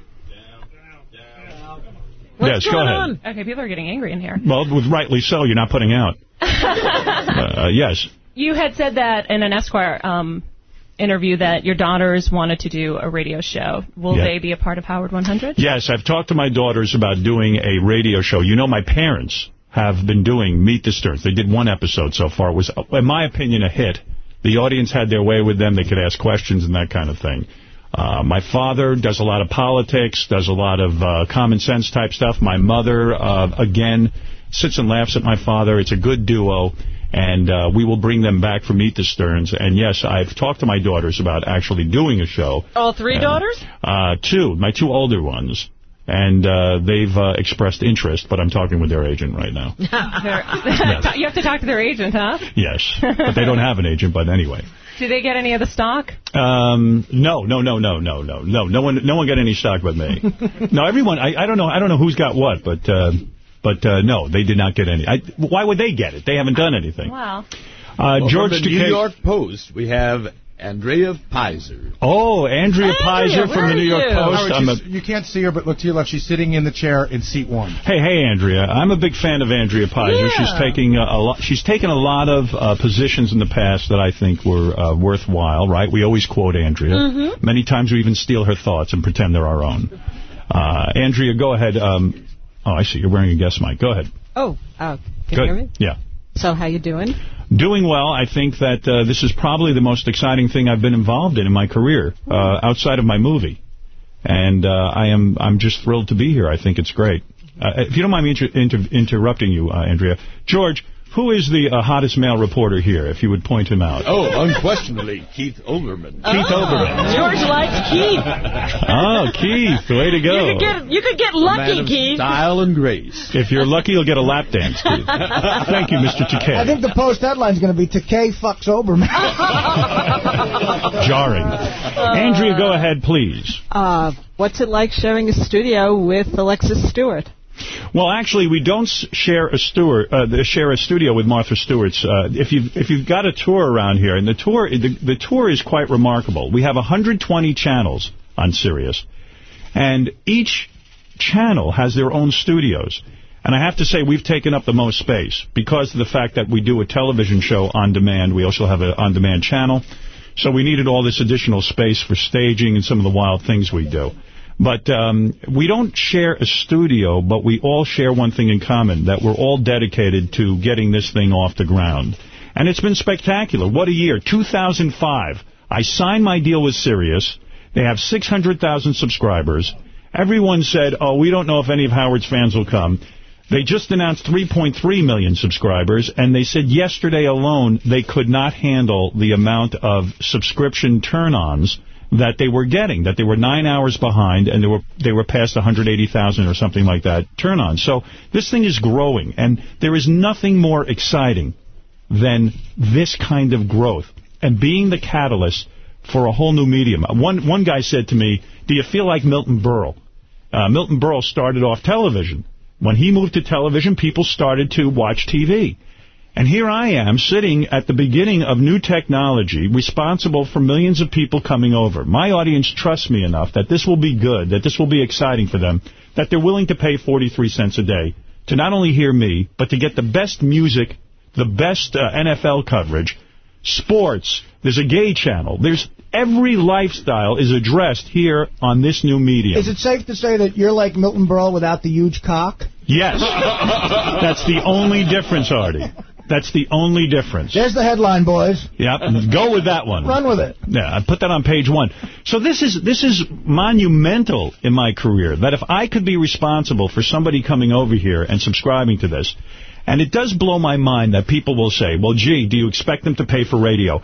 Yes, go ahead. Okay, people are getting angry in here. Well, with rightly so, you're not putting out. uh, yes. You had said that in an Esquire um, interview that your daughters wanted to do a radio show. Will Yeah. they be a part of Howard 100? Yes, I've talked to my daughters about doing a radio show. You know, my parents have been doing Meet the Sterns. They did one episode so far. It was, in my opinion, a hit. The audience had their way with them. They could ask questions and that kind of thing. Uh, my father does a lot of politics, does a lot of uh, common sense type stuff. My mother, uh, again, sits and laughs at my father. It's a good duo. And uh, we will bring them back for Meet the Sterns. And yes, I've talked to my daughters about actually doing a show. All three And, daughters? Uh, two, my two older ones. And uh, they've uh, expressed interest, but I'm talking with their agent right now. They're- you have to talk to their agent, huh? Yes, but they don't have an agent, but anyway. Do they get any of the stock? Um, no, no, no, no, no, no, no. No one, no one got any stock but me. no, everyone. I, I don't know. I don't know who's got what, but uh, but uh, no, they did not get any. I, why would they get it? They haven't done anything. Wow. Uh, Well, George from the New York Post, we have Andrea Peyser. Oh, Andrea Peyser from the New York Post. Howard, I'm a, you can't see her, but look to your left. She's sitting in the chair in seat one. Hey, hey, Andrea. I'm a big fan of Andrea Peyser. Yeah. She's taking a, a lot. She's taken a lot of uh, positions in the past that I think were uh, worthwhile. Right? We always quote Andrea. Mhm. Many times we even steal her thoughts and pretend they're our own. Uh, Andrea, go ahead. Um, oh, I see. You're wearing a guest mic. Go ahead. Oh, uh, can Good. you hear me? Yeah. So how you doing? Doing well. I think that uh, this is probably the most exciting thing I've been involved in in my career, uh, outside of my movie. And uh, I am I'm just thrilled to be here. I think it's great. Uh, if you don't mind me inter- inter- interrupting you, uh, Andrea. George, who is the uh, hottest male reporter here, if you would point him out? Oh, unquestionably, Keith Olbermann. Keith Olbermann. George likes Keith. Oh, Keith, way to go. You could get you could get lucky, Keith. Style and grace. If you're lucky, you'll get a lap dance, Keith. Thank you, Mr. Takei. I think the post headline's going to be Takei fucks Olbermann. Jarring. Andrea, go ahead, please. Uh, what's it like sharing a studio with Alexis Stewart? Well, actually, we don't share a Stewart, uh, share a studio with Martha Stewart's. Uh, if you've if you've got a tour around here, and the tour the, the tour is quite remarkable. We have 120 channels on Sirius, and each channel has their own studios. And I have to say, we've taken up the most space because of the fact that we do a television show on demand. We also have an on-demand channel. So we needed all this additional space for staging and some of the wild things we do. But um, we don't share a studio, but we all share one thing in common, that we're all dedicated to getting this thing off the ground. And it's been spectacular. What a year. 2005. I signed my deal with Sirius. They have 600,000 subscribers. Everyone said, oh, we don't know if any of Howard's fans will come. They just announced 3.3 million subscribers, and they said yesterday alone they could not handle the amount of subscription turn-ons that they were getting, that they were nine hours behind, and they were they were past 180,000 or something like that turn on. So this thing is growing, and there is nothing more exciting than this kind of growth and being the catalyst for a whole new medium. One one guy said to me, do you feel like Milton Berle? Uh, Milton Berle started off television. When he moved to television, people started to watch TV. And here I am, sitting at the beginning of new technology, responsible for millions of people coming over. My audience trusts me enough that this will be good, that this will be exciting for them, that they're willing to pay 43 cents a day to not only hear me, but to get the best music, the best uh, NFL coverage, sports, there's a gay channel, there's every lifestyle is addressed here on this new medium. Is it safe to say that you're like Milton Berle without the huge cock? Yes. That's the only difference, Artie. That's the only difference. There's the headline, boys. Yep, go with that one. Run with it. Yeah, I put that on page one. So this is this is monumental in my career, that if I could be responsible for somebody coming over here and subscribing to this, and it does blow my mind that people will say, well, gee, do you expect them to pay for radio?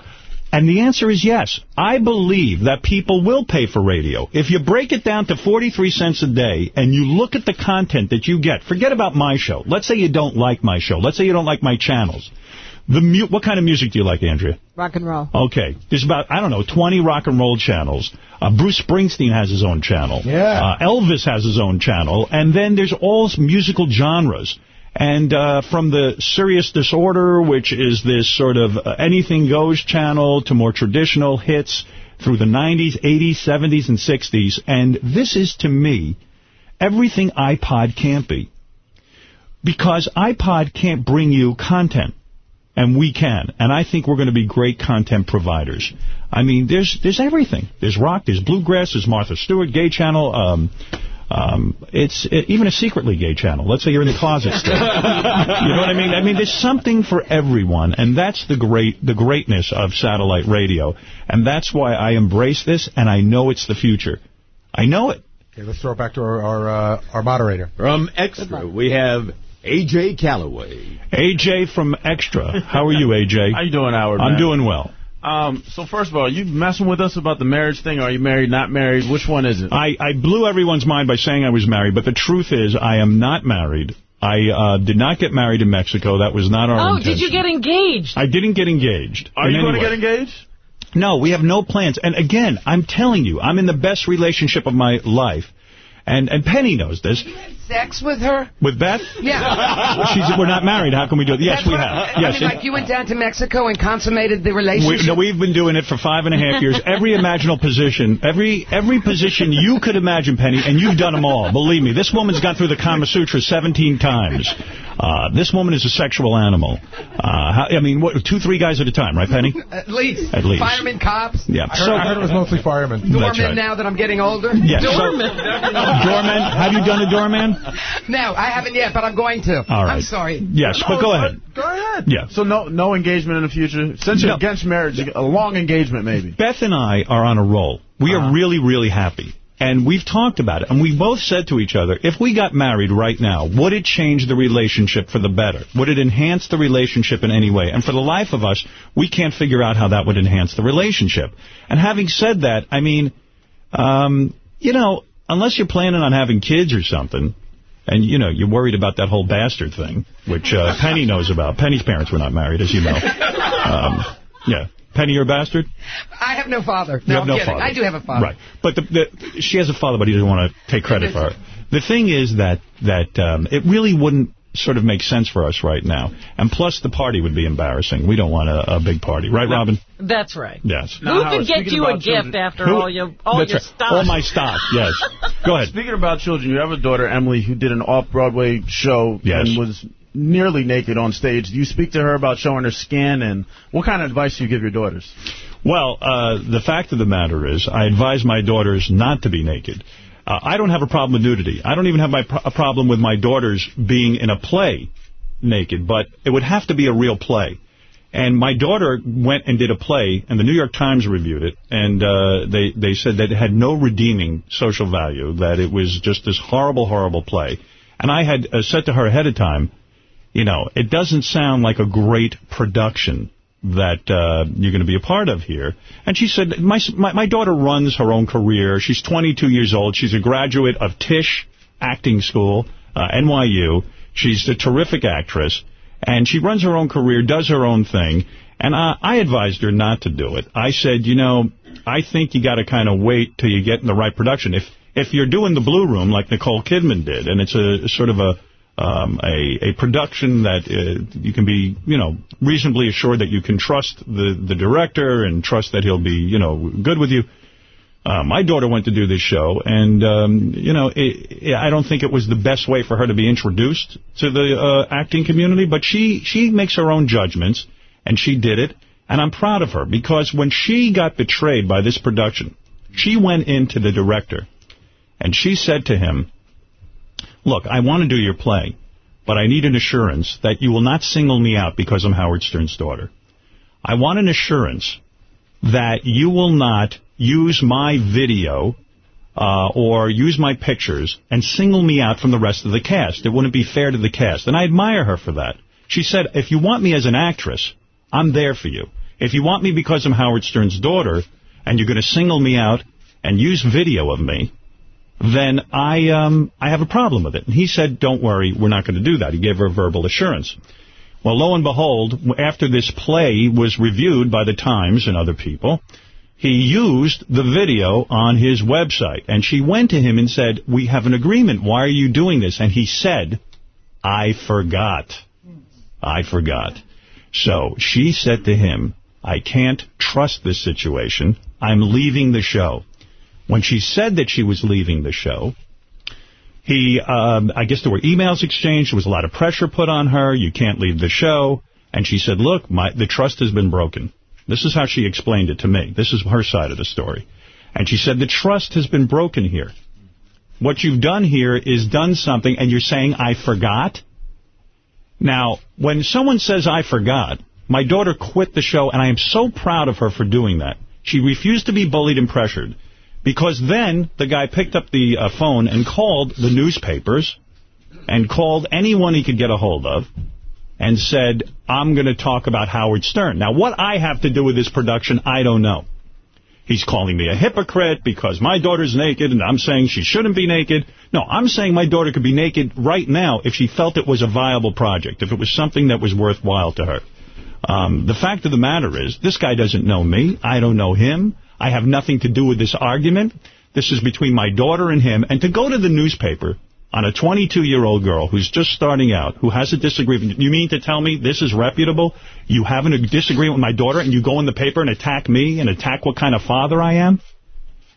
And the answer is yes. I believe that people will pay for radio. If you break it down to 43 cents a day and you look at the content that you get, forget about my show. Let's say you don't like my show. Let's say you don't like my channels. The mu What kind of music do you like, Andrea? Rock and roll. Okay. There's about, I don't know, 20 rock and roll channels. Uh, Bruce Springsteen has his own channel. Yeah. Uh, Elvis has his own channel. And then there's all musical genres. And uh, from the Sirius Disorder, which is this sort of uh, anything goes channel, to more traditional hits through the 90s, 80s, 70s, and 60s. And this is, to me, everything iPod can't be. Because iPod can't bring you content. And we can. And I think we're going to be great content providers. I mean, there's there's everything. There's rock, there's bluegrass, there's Martha Stewart, gay channel, um, um, it's it, even a secretly gay channel. Let's say you're in the closet still. you know what I mean? I mean, there's something for everyone, and that's the great the greatness of satellite radio, and that's why I embrace this, and I know it's the future. I know it. Okay, let's throw it back to our our, uh, our moderator. From Extra, we have A.J. Calloway. AJ from Extra. How are you, AJ? How you doing, Howard? I'm man? doing well. Um, so first of all, are you messing with us about the marriage thing? Are you married, not married? Which one is it? I, I blew everyone's mind by saying I was married, but the truth is I am not married. I uh, did not get married in Mexico. That was not our Oh, intention. did you get engaged? I didn't get engaged. Are you going to get engaged? No, we have no plans. And again, I'm telling you, I'm in the best relationship of my life. And and Penny knows this. Sex with her? With Beth? Yeah. She's, we're not married. How can we do it? Yes, That's we have. I Yes. mean, like you went down to Mexico and consummated the relationship? We, no, we've been doing it for five and a half years. Every imaginable position, every every position you could imagine, Penny, and you've done them all. Believe me, this woman's gone through the Kama Sutra 17 times. Uh, this woman is a sexual animal. Uh, how, I mean, what, two, three guys at a time, right, Penny? At least. At least. Firemen, cops. Yeah. I heard, I heard it was mostly firemen. That's Doormen right. now that I'm getting older. Yes. so- Doormen. doorman? Have you done a doorman? no, I haven't yet, but I'm going to. All right. I'm sorry. Yes, but go ahead. Go ahead. Yeah. So no no engagement in the future? Since you're No. against marriage, a long engagement maybe. Beth and I are on a roll. We are really, really happy. And we've talked about it. And we both said to each other, if we got married right now, would it change the relationship for the better? Would it enhance the relationship in any way? And for the life of us, we can't figure out how that would enhance the relationship. And having said that, I mean, um, you know, unless you're planning on having kids or something, and, you know, you're worried about that whole bastard thing, which uh, Penny knows about. Penny's parents were not married, as you know. Um, yeah. Penny, you're a bastard? I have no father. You No, have I'm no kidding. father. I do have a father. Right. But the, the, she has a father, but he doesn't want to take credit for it. The thing is that that um, it really wouldn't sort of make sense for us right now. And plus, the party would be embarrassing. We don't want a, a big party. Right, Robin? That's right. Yes. Who could get you a gift after Who- all your all your right. stuff? All my stock, yes. Go ahead. Speaking about children, you have a daughter, Emily, who did an off-Broadway show Yes. and was nearly naked on stage. Do you speak to her about showing her skin, and what kind of advice do you give your daughters? Well, uh, the fact of the matter is, I advise my daughters not to be naked. Uh, I don't have a problem with nudity. I don't even have my pro a problem with my daughters being in a play naked, but it would have to be a real play. And my daughter went and did a play, and the New York Times reviewed it, and uh, they, they said that it had no redeeming social value, that it was just this horrible, horrible play. And I had uh, said to her ahead of time, you know, it doesn't sound like a great production that uh, you're going to be a part of here. And she said, my, my, my daughter runs her own career. She's 22 years old. She's a graduate of Tisch Acting School, uh, NYU. She's a terrific actress. And she runs her own career, does her own thing. And I, I advised her not to do it. I said, you know, I think you got to kind of wait till you get in the right production. If if you're doing the Blue Room like Nicole Kidman did, and it's a sort of a um, a, a production that uh, you can be, you know, reasonably assured that you can trust the, the director and trust that he'll be, you know, good with you. Uh, my daughter went to do this show, and, um, you know, it, it, I don't think it was the best way for her to be introduced to the uh, acting community, but she, she makes her own judgments, and she did it, and I'm proud of her, because when she got betrayed by this production, she went into the director, and she said to him, look, I want to do your play, but I need an assurance that you will not single me out because I'm Howard Stern's daughter. I want an assurance that you will not use my video uh, or use my pictures and single me out from the rest of the cast. It wouldn't be fair to the cast. And I admire her for that. She said, if you want me as an actress, I'm there for you. If you want me because I'm Howard Stern's daughter, and you're going to single me out and use video of me, then I um, I have a problem with it. And he said, don't worry, we're not going to do that. He gave her a verbal assurance. Well, lo and behold, after this play was reviewed by the Times and other people, he used the video on his website. And she went to him and said, we have an agreement. Why are you doing this? And he said, I forgot. I forgot. So she said to him, I can't trust this situation. I'm leaving the show. When she said that she was leaving the show, he, um, I guess there were emails exchanged. There was a lot of pressure put on her. You can't leave the show. And she said, look, my, the trust has been broken. This is how she explained it to me. This is her side of the story. And she said, the trust has been broken here. What you've done here is done something, and you're saying, I forgot? Now, when someone says, I forgot, my daughter quit the show, and I am so proud of her for doing that. She refused to be bullied and pressured. Because then the guy picked up the uh, phone and called the newspapers and called anyone he could get a hold of and said, I'm going to talk about Howard Stern. Now, what I have to do with this production, I don't know. He's calling me a hypocrite because my daughter's naked and I'm saying she shouldn't be naked. No, I'm saying my daughter could be naked right now if she felt it was a viable project, if it was something that was worthwhile to her. Um, the fact of the matter is, this guy doesn't know me. I don't know him. I have nothing to do with this argument. This is between my daughter and him. And to go to the newspaper on a 22-year-old girl who's just starting out, who has a disagreement, you mean to tell me this is reputable? You have a disagreement with my daughter, and you go in the paper and attack me and attack what kind of father I am?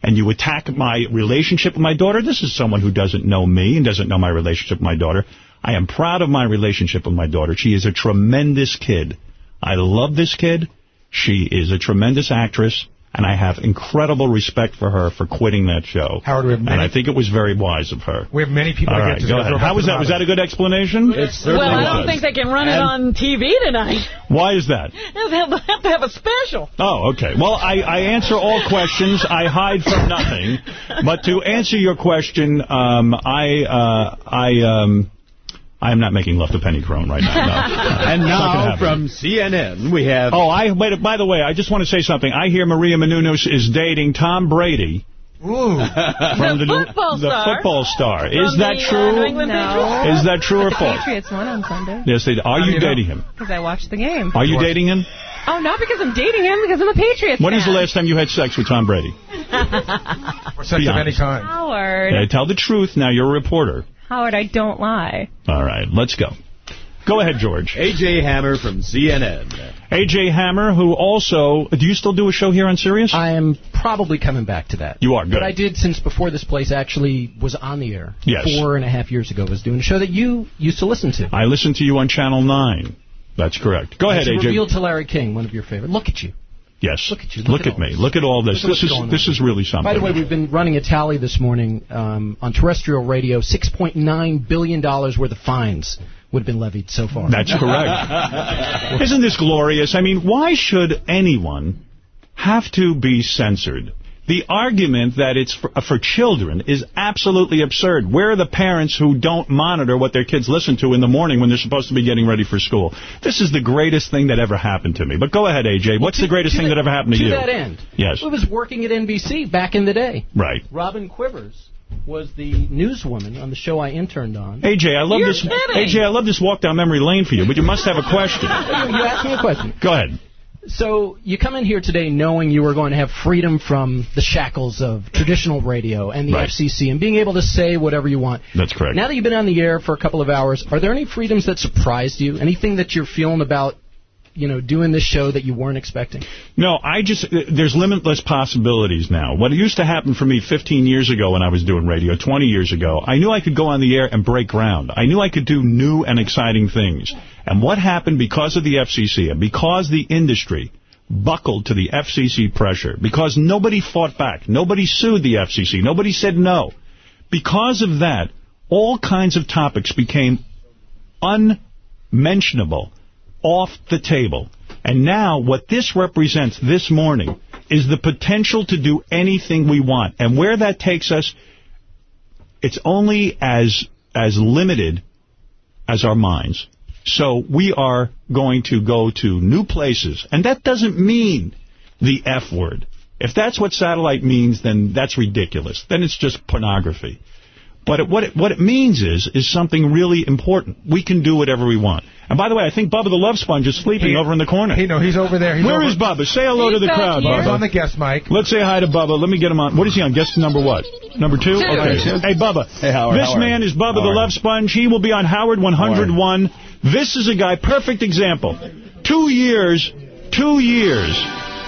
And you attack my relationship with my daughter? This is someone who doesn't know me and doesn't know my relationship with my daughter. I am proud of my relationship with my daughter. She is a tremendous kid. I love this kid. She is a tremendous actress and I have incredible respect for her for quitting that show. Howard, we have many, and I think it was very wise of her. We have many people All to get to. go ahead. How was that? Was that a good explanation? It well, I don't think they can run it on TV tonight. Why is that? They have to have a special. Oh, okay. Well, I, I answer all questions. I hide from nothing. But to answer your question, um, I uh, I um, I am not making love to Penny Crone right now. No. and now from CNN, we have... Oh, I wait. by the way, I just want to say something. I hear Maria Menounos is dating Tom Brady. Ooh. From the, the, football the star. football star. From Is that the, true? Uh, New England Patriots? Is that true or the false? Patriots won on Sunday. Yes, they Are you dating him? Because I watched the game. Are you dating him? Oh, not because I'm dating him, because I'm a Patriots When fan. is the last time you had sex with Tom Brady? Or sex Be of any kind. Howard. Yeah, tell the truth. Now you're a reporter. Howard, I don't lie. All right, let's go. Go ahead, George. A.J. Hammer from CNN. A.J. Hammer, who also... Do you still do a show here on Sirius? I am probably coming back to that. You are, good. But I did, since before this place actually was on the air, Yes. four and a half years ago, was doing a show that you used to listen to. I listened to you on Channel 9. That's correct. Go ahead, AJ. revealed to Larry King, one of your favorite. Look at you. Yes. Look at you. Look, Look at at, me. Look at all this. At This is this is really something. By the way, we've been running a tally this morning um, on terrestrial radio. $6.9 billion worth of fines would have been levied so far. That's correct. Isn't this glorious? I mean, why should anyone have to be censored? The argument that it's for, uh, for children is absolutely absurd. Where are the parents who don't monitor what their kids listen to in the morning when they're supposed to be getting ready for school? This is the greatest thing that ever happened to me. But go ahead, AJ. What's the greatest to thing that ever happened to, to you? To that end. Yes. I was working at NBC back in the day. Right. Robin Quivers was the newswoman on the show I interned on. AJ, I love You're this. kidding. AJ, I love this walk down memory lane for you, but you must have a question. you asked me a question. Go ahead. So you come in here today knowing you were going to have freedom from the shackles of traditional radio and the Right. FCC and being able to say whatever you want. That's correct. Now that you've been on the air for a couple of hours, are there any freedoms that surprised you? Anything that you're feeling about, you know, doing this show that you weren't expecting? No, I just, uh, there's limitless possibilities now. What used to happen for me 15 years ago when I was doing radio, 20 years ago, I knew I could go on the air and break ground. I knew I could do new and exciting things. And what happened because of the FCC and because the industry buckled to the FCC pressure, because nobody fought back, nobody sued the FCC, nobody said no. Because of that, all kinds of topics became unmentionable, off the table. And now what this represents this morning is the potential to do anything we want. And where that takes us, it's only as as limited as our minds. So we are going to go to new places. And that doesn't mean the F word. If that's what satellite means, then that's ridiculous. Then it's just pornography. But it, what it, what it means is is something really important. We can do whatever we want. And by the way, I think Bubba the Love Sponge is sleeping over in the corner. Hey, no, he's over there. He's Where over- is Bubba? Say hello to the crowd, He's Bubba. on the guest mic. Let's say hi to Bubba. Let me get him on. What is he on? Guest number what? Number two? Two. Okay. Two. Hey, Bubba. Hey, Howard, This how man is Bubba How the Love Sponge. He will be on Howard 101. This is a guy, perfect example. Two years, two years,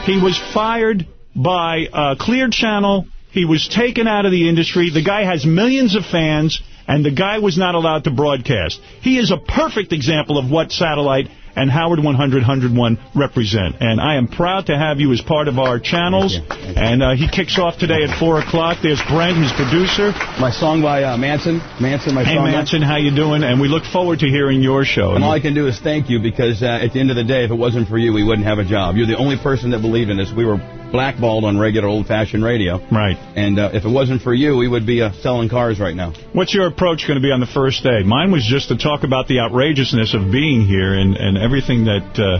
he was fired by uh, Clear Channel. He was taken out of the industry. The guy has millions of fans, and the guy was not allowed to broadcast. He is a perfect example of what satellite and Howard 100 101 represent. And I am proud to have you as part of our channels. And uh, he kicks off today at 4 o'clock. There's Brent, his producer. My song by uh, Manson. Manson, my Hey, song. by- Manson, how you doing? And we look forward to hearing your show. And all I can do is thank you because uh, at the end of the day, if it wasn't for you, we wouldn't have a job. You're the only person that believed in us. We were blackballed on regular old-fashioned radio. Right. And uh, if it wasn't for you, we would be uh, selling cars right now. What's your approach going to be on the first day? Mine was just to talk about the outrageousness of being here and, and everything that uh,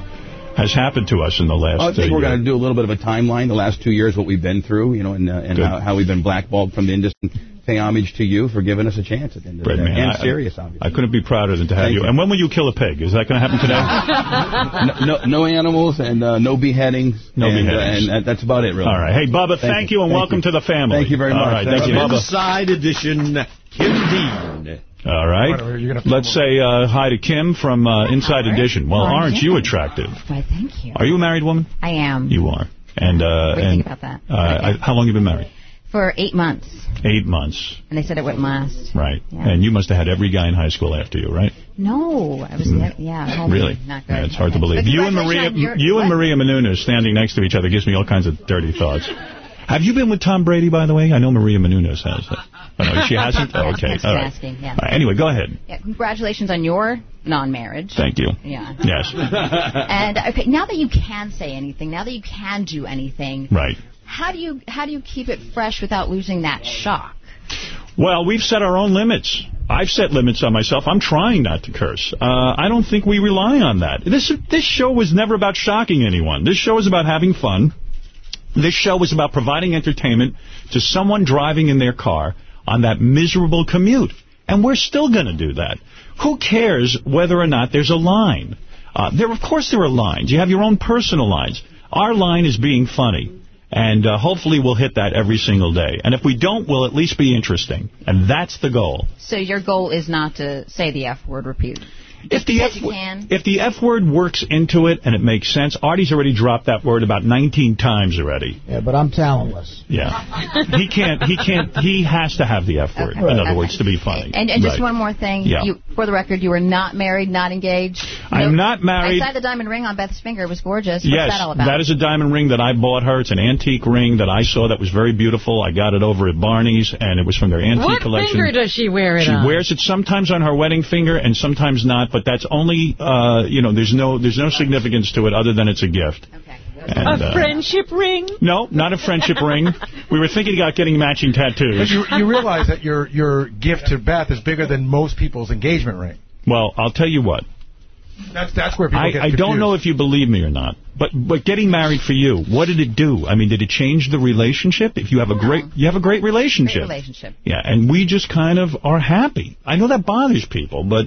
has happened to us in the last I think uh, we're going to do a little bit of a timeline, the last two years, what we've been through, you know, and, uh, and how, how we've been blackballed from the industry. Pay homage to you for giving us a chance at the end of the day. man. And I- serious, obviously. I couldn't be prouder than to have you. you. And when will you kill a pig? Is that going to happen today? no, no, no animals and uh, no beheadings. No and, uh, beheadings. and uh, that's about it, really. All right. Hey, Bubba, thank, you and welcome to the family. Thank you very All much. right, Thank thank you. you, Bubba. Inside edition, Kim Dean. All right. Let's say uh, hi to Kim from uh, Inside Edition. Well, Well, aren't yeah. you attractive? Why, thank you. Are you a married woman? I am. You are. And uh, What do you and think about that? Uh, I, how long have you been married? For eight months. Eight months. And they said it wouldn't last. Right. Yeah. And you must have had every guy in high school after you, right? No, I was, Mm. yeah, Really? not good. Yeah, it's hard to believe. But You and Maria, congratulations on you and what? Maria Menounos standing next to each other gives me all kinds of dirty thoughts. Have you been with Tom Brady, by the way? I know Maria Menounos has. Oh, no, she hasn't? Oh, okay. All right. asking, yeah. All right. Anyway, go ahead. Yeah, congratulations on your non-marriage. Thank you. Yeah. Yes. And okay, now that you can say anything, now that you can do anything, Right. how do you how do you keep it fresh without losing that shock? Well, we've set our own limits. I've set limits on myself. I'm trying not to curse. Uh, I don't think we rely on that. This this show was never about shocking anyone. This show is about having fun. This show was about providing entertainment to someone driving in their car on that miserable commute. And we're still going to do that. Who cares whether or not there's a line? Uh, there, Of course there are lines. You have your own personal lines. Our line is being funny. And uh, hopefully we'll hit that every single day. And if we don't, we'll at least be interesting. And that's the goal. So your goal is not to say the F word repeatedly. If the Yes, F if the F word works into it and it makes sense, Artie's already dropped that word about 19 times already. Yeah, but I'm talentless. Yeah. he can't, he can't, he has to have the F word, Okay. in other Okay. words, to be funny. And, and just Right. one more thing. Yeah. You, for the record, you were not married, not engaged. I'm not married. I saw the diamond ring on Beth's finger. It was gorgeous. What's Yes, that all about? that is a diamond ring that I bought her. It's an antique ring that I saw that was very beautiful. I got it over at Barney's, and it was from their antique What collection. finger does she wear it She on? wears it sometimes on her wedding finger and sometimes not, but that's only, uh, you know, there's no there's no significance to it other than it's a gift. And, a uh, friendship ring? No, not a friendship ring. We were thinking about getting matching But tattoos. you, you realize that your your gift to Beth is bigger than most people's engagement ring. Well, I'll tell you what. That's that's where people I, get I don't know if you believe me or not, but but getting married for you, what did it do? I mean, did it change the relationship? If you have a great you have a great relationship. Great relationship. Yeah, and we just kind of are happy. I know that bothers people, but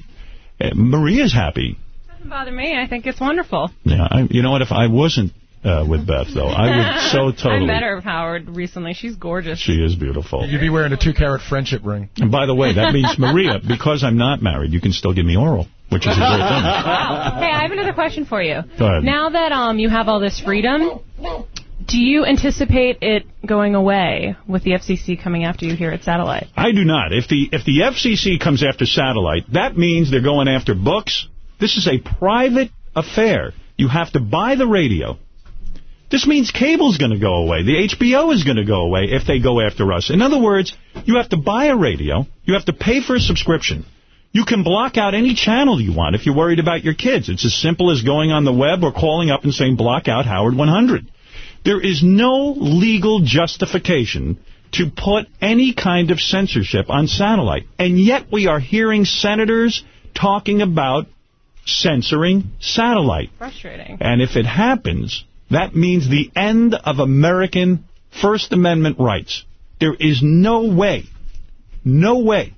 Maria's happy. Doesn't bother me. I think it's wonderful. Yeah, I, you know what? If I wasn't uh, with Beth, though, I would so totally. I met her, Howard, recently. She's gorgeous. She is beautiful. You'd be wearing a two-carat friendship ring. And by the way, that means Maria, because I'm not married, you can still give me oral, which is a great thing. Wow. Hey, I have another question for you. Go ahead. Now that um you have all this freedom, do you anticipate it going away with the FCC coming after you here at Satellite? I do not. If the if the FCC comes after satellite, that means they're going after books. This is a private affair. You have to buy the radio. This means cable's going to go away. The HBO is going to go away if they go after us. In other words, you have to buy a radio. You have to pay for a subscription. You can block out any channel you want if you're worried about your kids. It's as simple as going on the web or calling up and saying, block out Howard 100. There is no legal justification to put any kind of censorship on satellite. And yet we are hearing senators talking about censoring satellite. Frustrating. And if it happens, that means the end of American First Amendment rights. There is no way, no way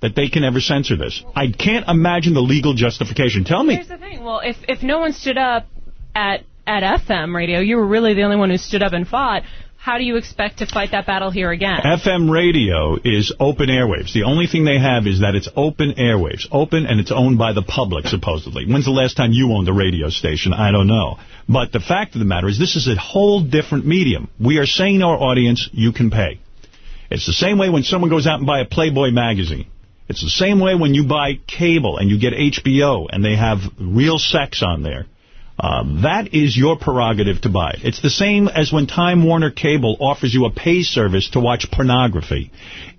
that they can ever censor this. I can't imagine the legal justification. Tell me. Here's the thing. Well, if if no one stood up at at FM radio, you were really the only one who stood up and fought. How do you expect to fight that battle here again? FM radio is open airwaves. The only thing they have is that it's open airwaves. Open and it's owned by the public, supposedly. When's the last time you owned a radio station? I don't know. But the fact of the matter is this is a whole different medium. We are saying to our audience, you can pay. It's the same way when someone goes out and buy a Playboy magazine. It's the same way when you buy cable and you get HBO and they have real sex on there. Uh, that is your prerogative to buy. it. It's the same as when Time Warner Cable offers you a pay service to watch pornography.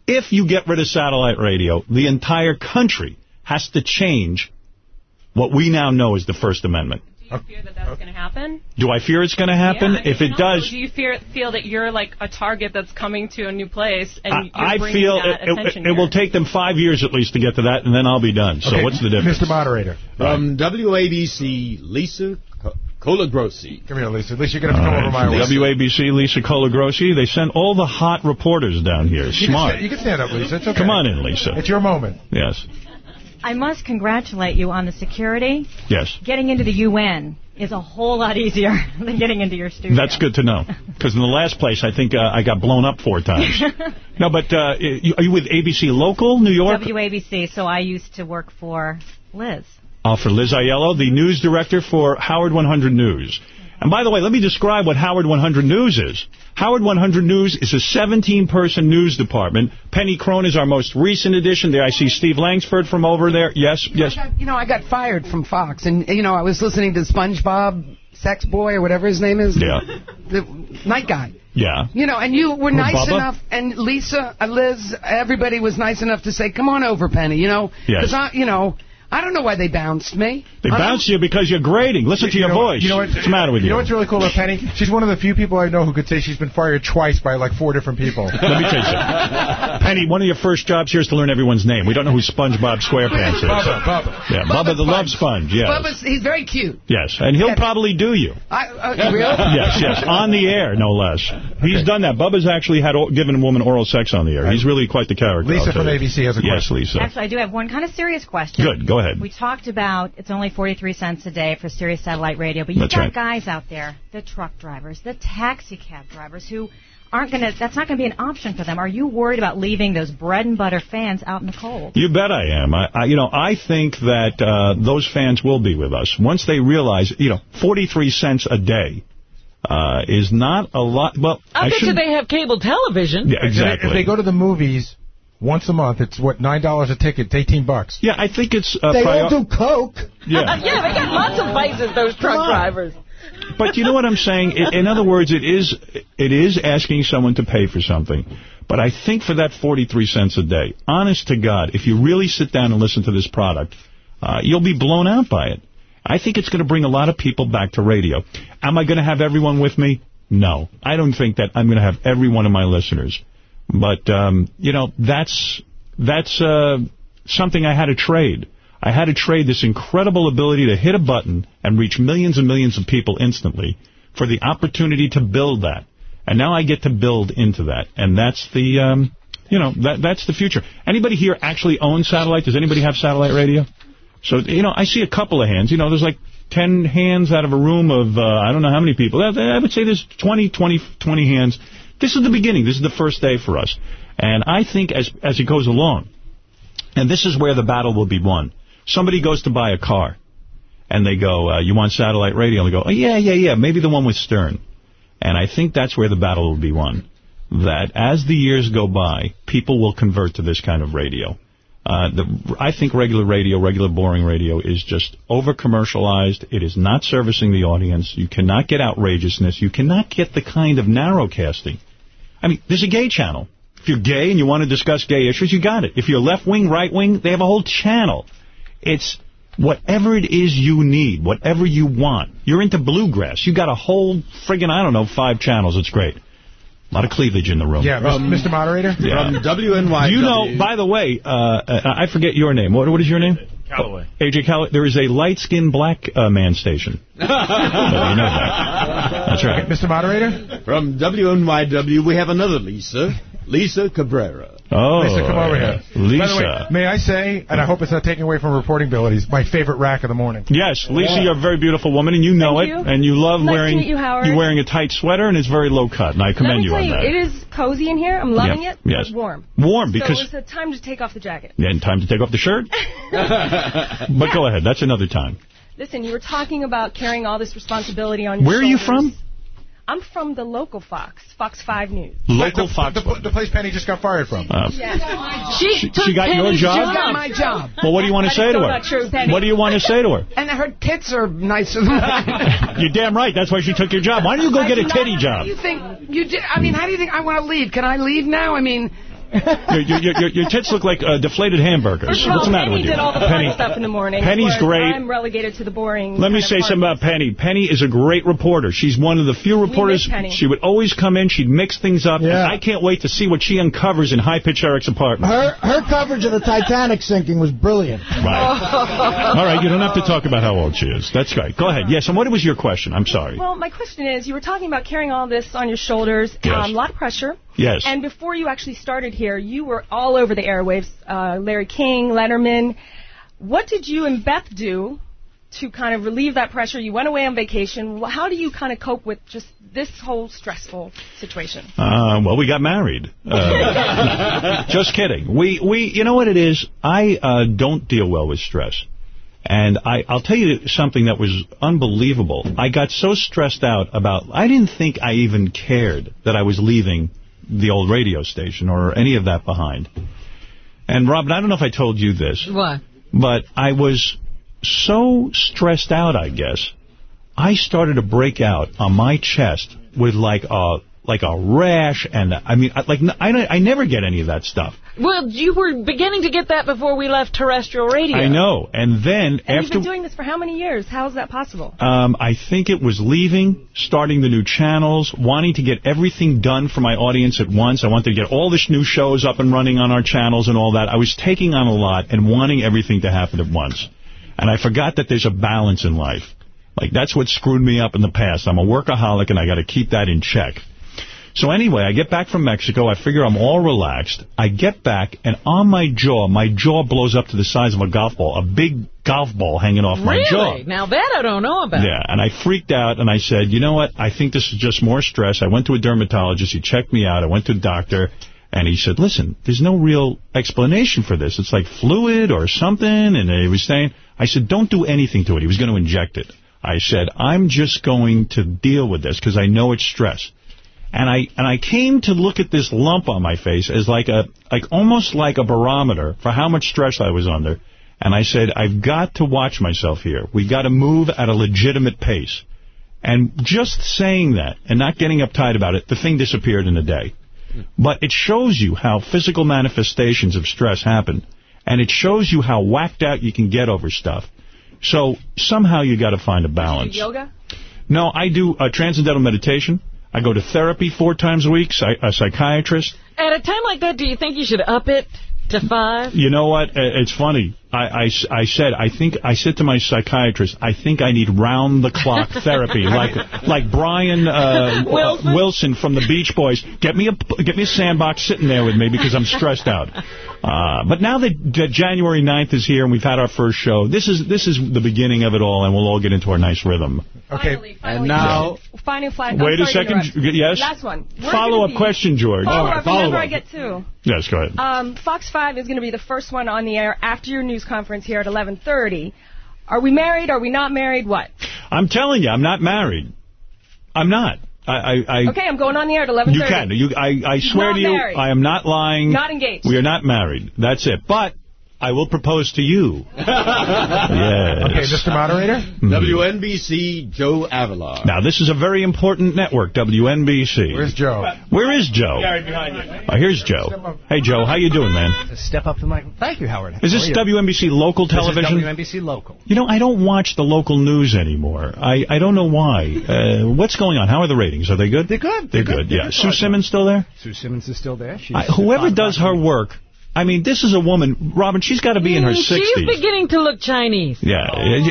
If you get rid of satellite radio, the entire country has to change what we now know as the First Amendment. Do you fear that that's going to happen? Do I fear it's going to happen? Yeah, I mean, if it and does, do you fear, feel that you're like a target that's coming to a new place and I, you're I bringing feel that it, it, it will take them five years at least to get to that, and then I'll be done. So Okay, what's the difference? Mr. Moderator. From um, WABC, Lisa Colagrossi. Come here, Lisa. At least you're going to have to come over my way. WABC, Lisa Colagrossi. They send all the hot reporters down here. You can Smart. You can stand up, Lisa. It's okay. Come on in, Lisa. It's your moment. Yes. I must congratulate you on the security. Yes. Getting into the UN is a whole lot easier than getting into your studio. That's good to know. Because in the last place, I think uh, I got blown up four times. no, but uh, you- are you with ABC Local, New York? WABC, so I used to work for Liz. Uh, for Liz Aiello, the news director for Howard 100 News. And by the way, let me describe what Howard 100 News is. Howard 100 News is a 17-person news department. Penny Crone is our most recent addition. There I see Steve Langford from over there. Yes, yes. Got, you know, I got fired from Fox, and you know, I was listening to SpongeBob, Sex Boy, or whatever his name is. Yeah. The night guy. Yeah. You know, and you were nice Bubba? enough, and Lisa, uh, Liz, everybody was nice enough to say, "Come on over, Penny." You know, Yes. because I, you know, I don't know why they bounced me. They bounced you because you're grating. Listen to your know voice. You know what, What's the matter with you? You know what's really cool about Penny? She's one of the few people I know who could say she's been fired twice by like four different people. Let me tell you something. Penny, one of your first jobs here is to learn everyone's name. We don't know who SpongeBob SquarePants is. Bubba, Bubba. Yeah, Bubba the Love Sponge, yes. Bubba's, he's very cute. Yes, and he'll probably do you. I, uh, really? Yes, yes, on the air, no less. He's done that. Bubba's actually had given a woman oral sex on the air. He's really quite the character. Lisa from. ABC has a Yes, question. Lisa. Actually, I do have one kind of serious question. Good, go ahead. We talked about it's only 43 cents a day for Sirius Satellite Radio, but you've That's got right. guys out there, the truck drivers, the taxi cab drivers, who aren't going to, that's not going to be an option for them. Are you worried about leaving those bread and butter fans out in the cold? You bet I am. I, I, you know, I think that uh, those fans will be with us once they realize, you know, 43 cents a day uh, is not a lot. Well, I, I bet you they have cable television. Yeah, exactly. If they go to the movies once a month, it's what nine dollars a ticket, it's eighteen bucks. Yeah, I think it's. Uh, They all do coke. Yeah. yeah, they got lots of vices, those truck drivers. But you know what I'm saying? In, in other words, it is it is asking someone to pay for something. But I think for that 43 cents a day, honest to God, if you really sit down and listen to this product, uh, you'll be blown out by it. I think it's going to bring a lot of people back to radio. Am I going to have everyone with me? No. I don't think that I'm going to have every one of my listeners. But, um, you know, that's that's uh, something I had to trade. I had to trade this incredible ability to hit a button and reach millions and millions of people instantly for the opportunity to build that. And now I get to build into that. And that's the, um, you know, that that's the future. Anybody here actually own satellite? Does anybody have satellite radio? So, you know, I see a couple of hands. You know, there's like 10 hands out of a room of, uh, I don't know how many people. I I would say there's 20, 20, 20 hands. This is the beginning. This is the first day for us. And I think as as it goes along, and this is where the battle will be won. Somebody goes to buy a car, and they go, uh, you want satellite radio? And they go, oh, yeah, yeah, yeah, maybe the one with Stern. And I think that's where the battle will be won. That as the years go by, people will convert to this kind of radio. Uh, the, I think regular radio, regular boring radio, is just over-commercialized. It is not servicing the audience. You cannot get outrageousness. You cannot get the kind of narrowcasting. I mean, there's a gay channel. If you're gay and you want to discuss gay issues, you got it. If you're left-wing, right-wing, they have a whole channel. It's whatever it is you need, whatever you want. You're into bluegrass. You got a whole friggin', I don't know, five channels. It's great. A lot of cleavage in the room. Yeah, Mr. Mr. Moderator. Yeah. From WNY. You know, by the way, uh, uh, I forget your name. What, what is your name? Calloway. AJ Calloway. There is a light-skinned black uh, man station. so you know that. That's right. Mr. Moderator? From WNYW, we have another Lisa, Lisa Cabrera. Oh, Lisa, come over here. Lisa. By the way, may I say, and I hope it's not taking away from reporting abilities, my favorite rack of the morning. Yes, Lisa, you're a very beautiful woman, and you know Thank it. you. And you love Nice to wearing meet you, Howard. are wearing a tight sweater, and it's very low cut, and I Let commend me you tell on you, that. it is cozy in here. I'm loving Yeah, it. yes. But warm. Warm, So because- it's a time to take off the jacket. Yeah, and time to take off the shirt. but go ahead, that's another time. Listen, you were talking about carrying all this responsibility on your Where are you from? I'm from the local Fox, Fox 5 News. Local the, Fox. The, the place Penny just got fired from. Uh, She, She- took she got your Penny's job? She got my job. well, what do you want to say to her? not true, Penny. What do you want to say to her? And her tits are nicer than mine. You're damn right. That's why she took your job. Why don't you go I get a do not- titty How job? do you think you did? I mean, how do you think I want to leave? Can I leave now? I mean, Your, your, your, your tits look like uh, deflated hamburgers. Well, What's the matter Penny with you? Penny did all the fun Penny, stuff in the morning. Penny's great. I'm relegated to the boring. Let me say of something about Penny. Penny is a great reporter. She's one of the few reporters. Penny. She would always come in. She'd mix things up. Yeah. And I can't wait to see what she uncovers in High Pitch Eric's apartment. Her her coverage of the Titanic sinking was brilliant. Right. All right, you don't have to talk about how old she is. That's right. Go ahead. Yes, and what was your question? I'm sorry. Well, my question is, you were talking about carrying all this on your shoulders, Yes. um, a lot of pressure. Yes. And before you actually started here, you were all over the airwaves, uh, Larry King, Letterman. What did you and Beth do to kind of relieve that pressure? You went away on vacation. How do you kind of cope with just this whole stressful situation? Uh, well, we got married. Uh, just kidding. We, we, you know what it is? I uh, don't deal well with stress. And I, I'll tell you something that was unbelievable. I got so stressed out about, I didn't think I even cared that I was leaving the old radio station or any of that behind. And Robin, I don't know if I told you this, What? but I was so stressed out, I guess, I started to break out on my chest with like a like a rash, and I mean, I- like I I never get any of that stuff. Well, you were beginning to get that before we left terrestrial radio. I know, and then And you've been doing this for how many years? How is that possible? Um, I think it was leaving, starting the new channels, wanting to get everything done for my audience at once. I wanted to get all this new shows up and running on our channels and all that. I was taking on a lot and wanting everything to happen at once. And I forgot that there's a balance in life. Like, that's what screwed me up in the past. I'm a workaholic, and I got to keep that in check. So anyway, I get back from Mexico. I figure I'm all relaxed. I get back, and on my jaw, my jaw blows up to the size of a golf ball. A big golf ball hanging off my jaw. Really? Now that I don't know about. Yeah, and I freaked out, and I said, you know what, I think this is just more stress. I went to a dermatologist. He checked me out. I went to a doctor, and he said, listen, there's no real explanation for this. It's like fluid or something, and he was saying, I said, don't do anything to it. He was going to inject it. I said, I'm just going to deal with this because I know it's stress. And I and I came to look at this lump on my face as like a like almost like a barometer for how much stress I was under. And I said, I've got to watch myself here. We've got to move at a legitimate pace. And just saying that and not getting uptight about it, the thing disappeared in a day. But it shows you how physical manifestations of stress happen. And it shows you how whacked out you can get over stuff. So somehow you got to find a balance. Yoga? No, I do uh, transcendental meditation. I go to therapy four times a week, a psychiatrist. At a time like that, do you think you should up it to five? You know what? It's funny. I, I, I said, I think, I said to my psychiatrist, I think I need round-the-clock therapy, like like Brian uh, Wilson? uh, Wilson from the Beach Boys. Get me a get me a sandbox sitting there with me because I'm stressed out. Uh, but now that, that January 9th is here and we've had our first show, this is this is the beginning of it all, and we'll all get into our nice rhythm. Okay. And now- Final, final. Wait a second. Yes? Last one. We're Follow-up be- question, George. Follow-up. Remember, I get two. Yes, go ahead. Um, Fox 5 is going to be the first one on the air after your news conference here at 11:30. Are we married? Are we not married? What? I'm telling you, I'm not married. I'm not. I, I, I Okay, I'm going on the air at 11:30. You can. You, I, I swear to you, married. I am not lying. Not engaged. We are not married. That's it. But I will propose to you. yes. Okay, Mr. Moderator? WNBC Joe Avellar. Now, this is a very important network, WNBC. Where's Joe? Where is Joe? behind you. Uh, here's Joe. Hey, Joe, how you doing, man? Step up to the mic. Thank you, Howard. Is this How? WNBC local television? This is WNBC local. You know, I don't watch the local news anymore. I, I don't know why. Uh, what's going on? How are the ratings? Are they good? They're good. They're, They're good, good. yeah. They're Sue good. Simmons still there? Sue Simmons is still there. She's I, whoever does her work I mean, this is a woman, Robin, she's got to be in her 60s. She's beginning to look Chinese. Yeah,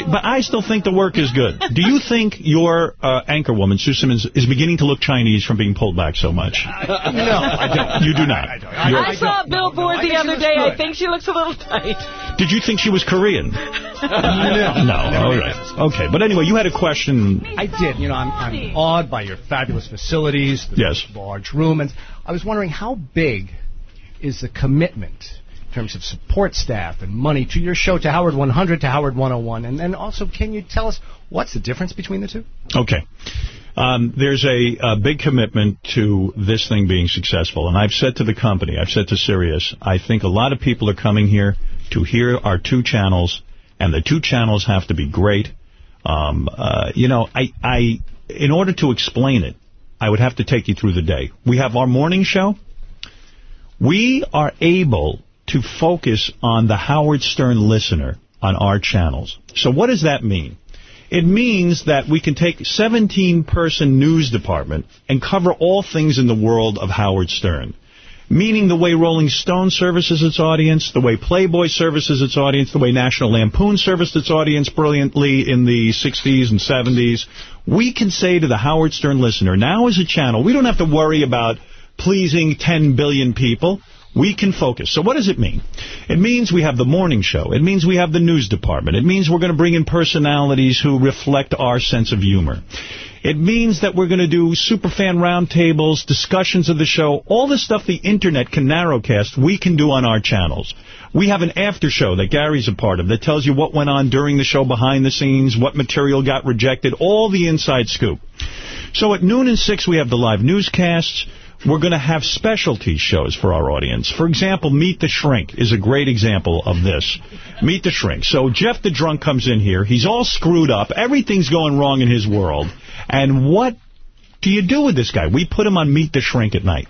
but I still think the work is good. Do you think your uh, anchor woman, Sue Simmons, is beginning to look Chinese from being pulled back so much? No, I don't. You do not. I, don't. You're- I saw a billboard I the other looks day. I think she looks a little tight. Did you think she was Korean? No. No, all right. Okay, but anyway, you had a question. I did. You know, I'm, I'm awed by your fabulous facilities, the Yes. large room, and I was wondering how big is the commitment in terms of support staff and money to your show, to Howard 100, to Howard 101, and then also can you tell us what's the difference between the two? Okay. Um, there's a, a big commitment to this thing being successful. And I've said to the company, I've said to Sirius, I think a lot of people are coming here to hear our two channels, and the two channels have to be great. Um, uh, you know, I, I, in order to explain it, I would have to take you through the day. We have our morning show. We are able to focus on the Howard Stern listener on our channels. So what does that mean? It means that we can take 17-person news department and cover all things in the world of Howard Stern. Meaning the way Rolling Stone services its audience, the way Playboy services its audience, the way National Lampoon serviced its audience brilliantly in the 60s and 70s. We can say to the Howard Stern listener, now as a channel, we don't have to worry about pleasing 10 billion people. We can focus. So what does it mean? It means we have the morning show. It means we have the news department. It means we're going to bring in personalities who reflect our sense of humor. It means that we're going to do superfan roundtables, discussions of the show, all the stuff the Internet can narrowcast, we can do on our channels. We have an after show that Gary's a part of that tells you what went on during the show behind the scenes, what material got rejected, all the inside scoop. So at noon and 6, we have the live newscasts. We're going to have specialty shows for our audience. For example, Meet the Shrink is a great example of this. Meet the Shrink. So Jeff the Drunk comes in here. He's all screwed up. Everything's going wrong in his world. And what do you do with this guy? We put him on Meet the Shrink at night.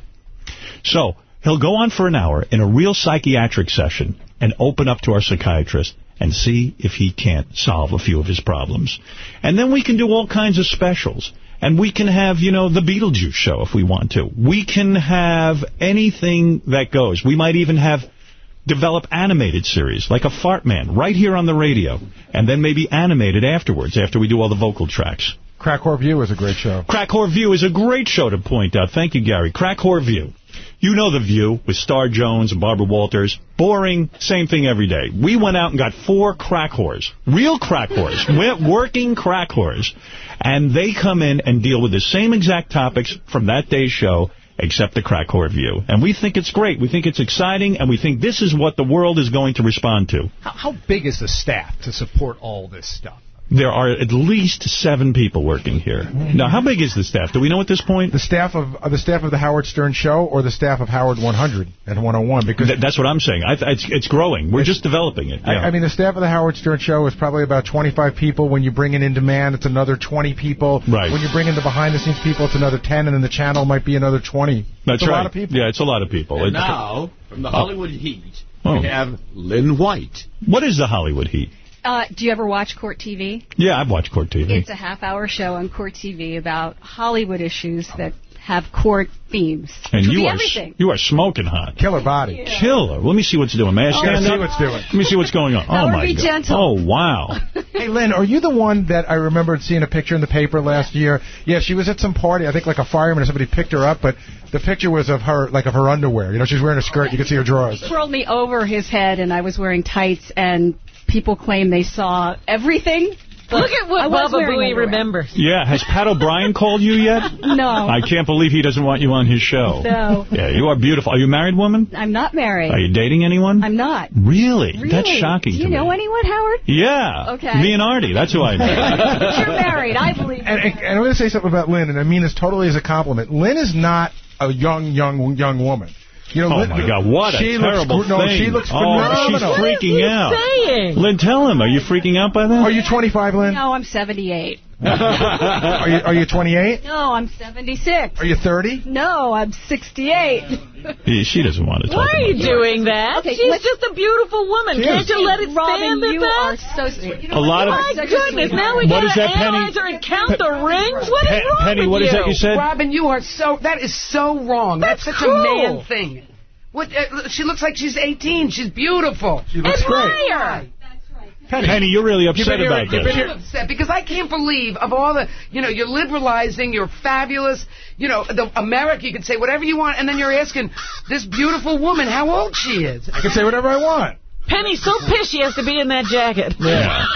So he'll go on for an hour in a real psychiatric session and open up to our psychiatrist and see if he can't solve a few of his problems. And then we can do all kinds of specials. And we can have, you know, the Beetlejuice show if we want to. We can have anything that goes. We might even have develop animated series, like a Fart Man, right here on the radio. And then maybe animated afterwards, after we do all the vocal tracks. Crack Whore View is a great show. Crack Whore View is a great show to point out. Thank you, Gary. Crack Whore View. You know The View with Star Jones and Barbara Walters. Boring, same thing every day. We went out and got four crack whores. Real crack whores. Working crack whores. And they come in and deal with the same exact topics from that day's show, except the crack whore view. And we think it's great. We think it's exciting, and we think this is what the world is going to respond to. How, how big is the staff to support all this stuff? There are at least seven people working here. Now, how big is the staff? Do we know at this point? The staff of uh, the staff of the Howard Stern Show or the staff of Howard 100 and 101? Because Th that's what I'm saying. I th it's, it's growing. We're just developing it. I, I mean, the staff of the Howard Stern Show is probably about 25 people. When you bring it in demand, it's another 20 people. Right. When you bring in the behind-the-scenes people, it's another 10, and then the channel might be another 20. That's it's a right. lot of people. Yeah, it's a lot of people. And It- now, from the Oh. Hollywood Heat, Oh. we have Lynn White. What is the Hollywood Heat? Uh, do you ever watch Court TV? Yeah, I've watched Court TV. It's a half-hour show on Court TV about Hollywood issues that have court themes. and you are everything. you are smoking hot. Killer body. Killer. Let me see what's doing. May I Oh, see up? what's doing. Let me see what's going on. oh Howard, my be god. gentle. Oh wow. Hey, Lynn, are you the one that I remembered seeing a picture in the paper last year? Yeah, she was at some party. I think like a fireman or somebody picked her up, but the picture was of her, like of her underwear. You know, she's wearing a skirt. You can see her drawers. He Twirled me over his head, and I was wearing tights, and people claim they saw everything. but Look at what I was Baba Booey remembers. Yeah, has Pat O'Brien called you yet? No. I can't believe he doesn't want you on his show. No. Yeah, you are beautiful. Are you a married woman? I'm not married. Are you dating anyone? I'm not. Really? Really? That's shocking Do to you me. know anyone, Howard? Yeah. Okay. Me and Artie. That's who I know. You're married. I believe. And, and, and I'm going to say something about Lynn, and I mean this totally as a compliment. Lynn is not a young, young, young woman. You know, Oh, Lynn, my God, what a she terrible looks, No, thing. she looks Oh, phenomenal. she's freaking out. saying? Lynn, tell him. Are you freaking out by that? Are you 25, Lynn? No, I'm 78. Are you Are you 28? No, I'm 76. Are you 30? No, I'm 68. Yeah, She doesn't want to talk Why are you that. doing that? Okay, She's just a beautiful woman. She Can't is. you let it Robin, stand at you that? are so sweet. You know A what? lot of- My such goodness, now we got to that, Penny? analyze her and count the rings? What is Pe- wrong Penny, with what is you? that you said? Robin, you are so, that is so wrong. That's, That's such a man thing. What? Uh, she looks like she's 18. She's beautiful. She looks great. Penny, Penny, you're really upset been about here- this. upset because I can't believe of all the, you know, you're liberalizing, you're fabulous, you know, the America, you can say whatever you want, and then you're asking this beautiful woman how old she is. I can say whatever I want. Penny's so pissed she has to be in that jacket. Yeah.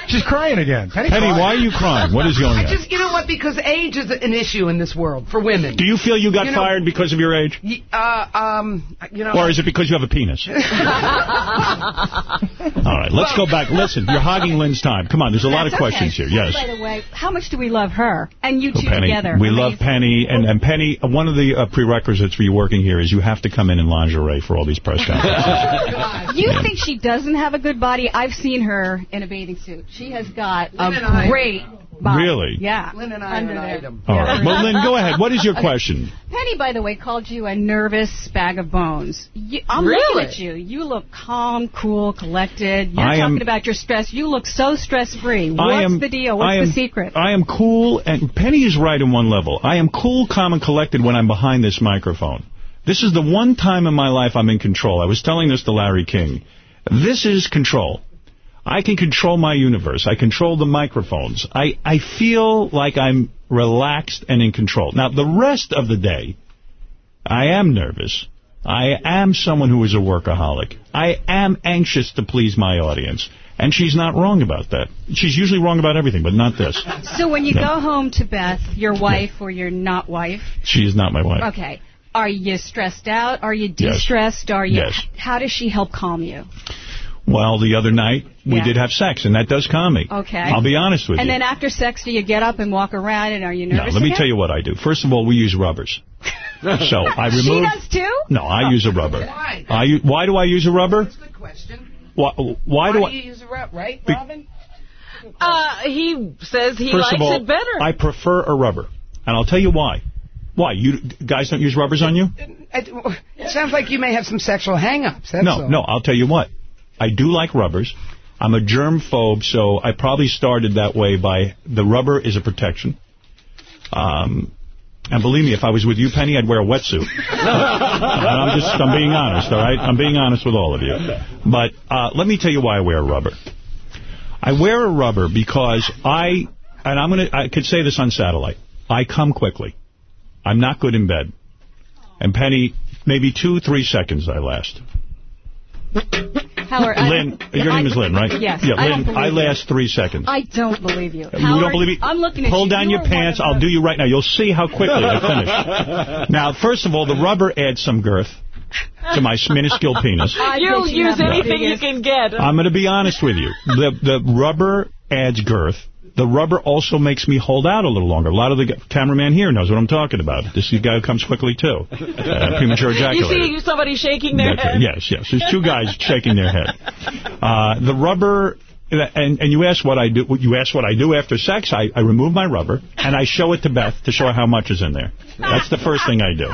She's crying again. Penny, Penny, crying. why are you crying? What is going I on? just, you know what? Because age is an issue in this world for women. Do you feel you got You know- fired because of your age? Y- Uh, um, you know. Or is it because you have a penis? All right, let's go back. Listen, you're hogging Lynn's time. Come on, there's a lot of That's questions okay. here. Yes. By the way, how much do we love her and you two Penny. together? We Amazing. love Penny, and, and Penny, one of the uh, prerequisites for you working here is you have to come in in lingerie for all these press conferences. You Yeah. think she doesn't have a good body? I've seen her in a bathing suit. She has got Lynn and a I- great body. Really? Yeah. Lynn and I Under are an there. item. All right. Well, Lynn, go ahead. What is your question? Penny, by the way, called you a nervous bag of bones. You, I'm Really? looking at you. You look calm, cool, collected. You're I am- talking about your stress. You look so stress-free. What's am, the deal? What's am, the secret? I am cool, and Penny is right in one level. I am cool, calm, and collected when I'm behind this microphone. This is the one time in my life I'm in control. I was telling this to Larry King. This is control. I can control my universe. I control the microphones. I, I feel like I'm relaxed and in control. Now, the rest of the day, I am nervous. I am someone who is a workaholic. I am anxious to please my audience. And she's not wrong about that. She's usually wrong about everything, but not this. So when you Yeah. go home to Beth, your wife or your not wife, She is not my wife. okay, are you stressed out? Are you Yes. de-stressed? Are you? Yes. How does she help calm you? Well, the other night, we Yeah. did have sex, and that does calm me. Okay. I'll be honest with and you. And then after sex, do you get up and walk around, and are you nervous no, nervous? let me again? tell you what I do. First of all, we use rubbers. so I remove... She does too. No, I use a rubber. Why? I, u- why do I use a rubber? That's Good question. Why, why do I... you use a rubber, right, Be- Robin? Uh, he says he First likes of all, it better. I prefer a rubber, and I'll tell you why. Why? You guys don't use rubbers on you? It, it sounds like you may have some sexual hang-ups. No, all. no. I'll tell you what. I do like rubbers. I'm a germ phobe, so I probably started that way by the rubber is a protection. Um, and believe me, if I was with you, Penny, I'd wear a wetsuit. and I'm just, I'm being honest, all right? I'm being honest with all of you. But uh, let me tell you why I wear a rubber. I wear a rubber because I, and I'm gonna, I could say this on satellite. I come quickly. I'm not good in bed. And Penny, maybe two, three seconds I last. Howard, I- Lynn, your name is Lynn, right? Yes. Yeah, I don't Lynn, believe I you. last three seconds. I don't believe you. you Howard, don't believe me? I'm looking at Pull you. down You your pants. I'll the- do you right now. You'll see how quickly I finish. Now, first of all, the rubber adds some girth to my minuscule penis. You'll use have the anything you can get. I'm going to be honest with you. The the rubber adds girth. The rubber also makes me hold out a little longer. A lot of the cameraman here knows what I'm talking about. This guy who comes quickly, too. Uh, premature you see somebody shaking their That's right. head. Yes, yes. There's two guys shaking their head. Uh, the rubber, and and you ask what I do. You ask what I do after sex. I, I remove my rubber and I show it to Beth to show her how much is in there. That's the first thing I do.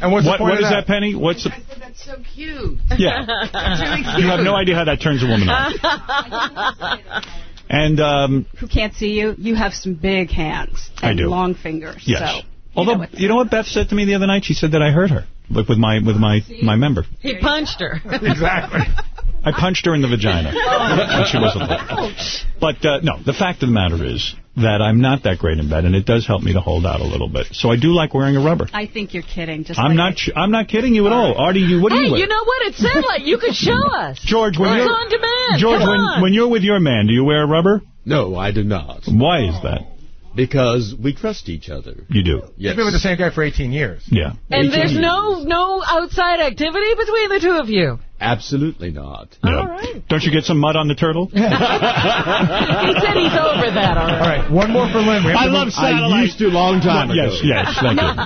And what's What, the point what of is that, Penny? What's the, That's so cute. yeah? That's really cute. You have no idea how that turns a woman on. And um, Who can't see you? You have some big hands I and do. long fingers. yes. So. Although you know what Beth said to me the other night, she said that I hurt her, like with my with my my member. He punched her. Exactly. I punched her in the vagina when she wasn't looking. But uh, no, the fact of the matter is that I'm not that great in bed, and it does help me to hold out a little bit. So I do like wearing a rubber. I think you're kidding. Just I'm like not. ch- I'm not kidding you at all, Artie. You what do hey, you? wear? you know what? It sounds like You could show us. George, when it's you're on demand. George, Come when on. when you're with your man, do you wear a rubber? No, I do not. Why is that? Because we trust each other. You do. Yes. You've been with the same guy for 18 years. Yeah. and 18 there's years. no no outside activity between the two of you. Absolutely not. Yeah. All right. Don't you get some mud on the turtle? he said he's over that already. All right, one more for Lynn. I love move- satellite. I used to a long time ago. Yes, yes, thank you.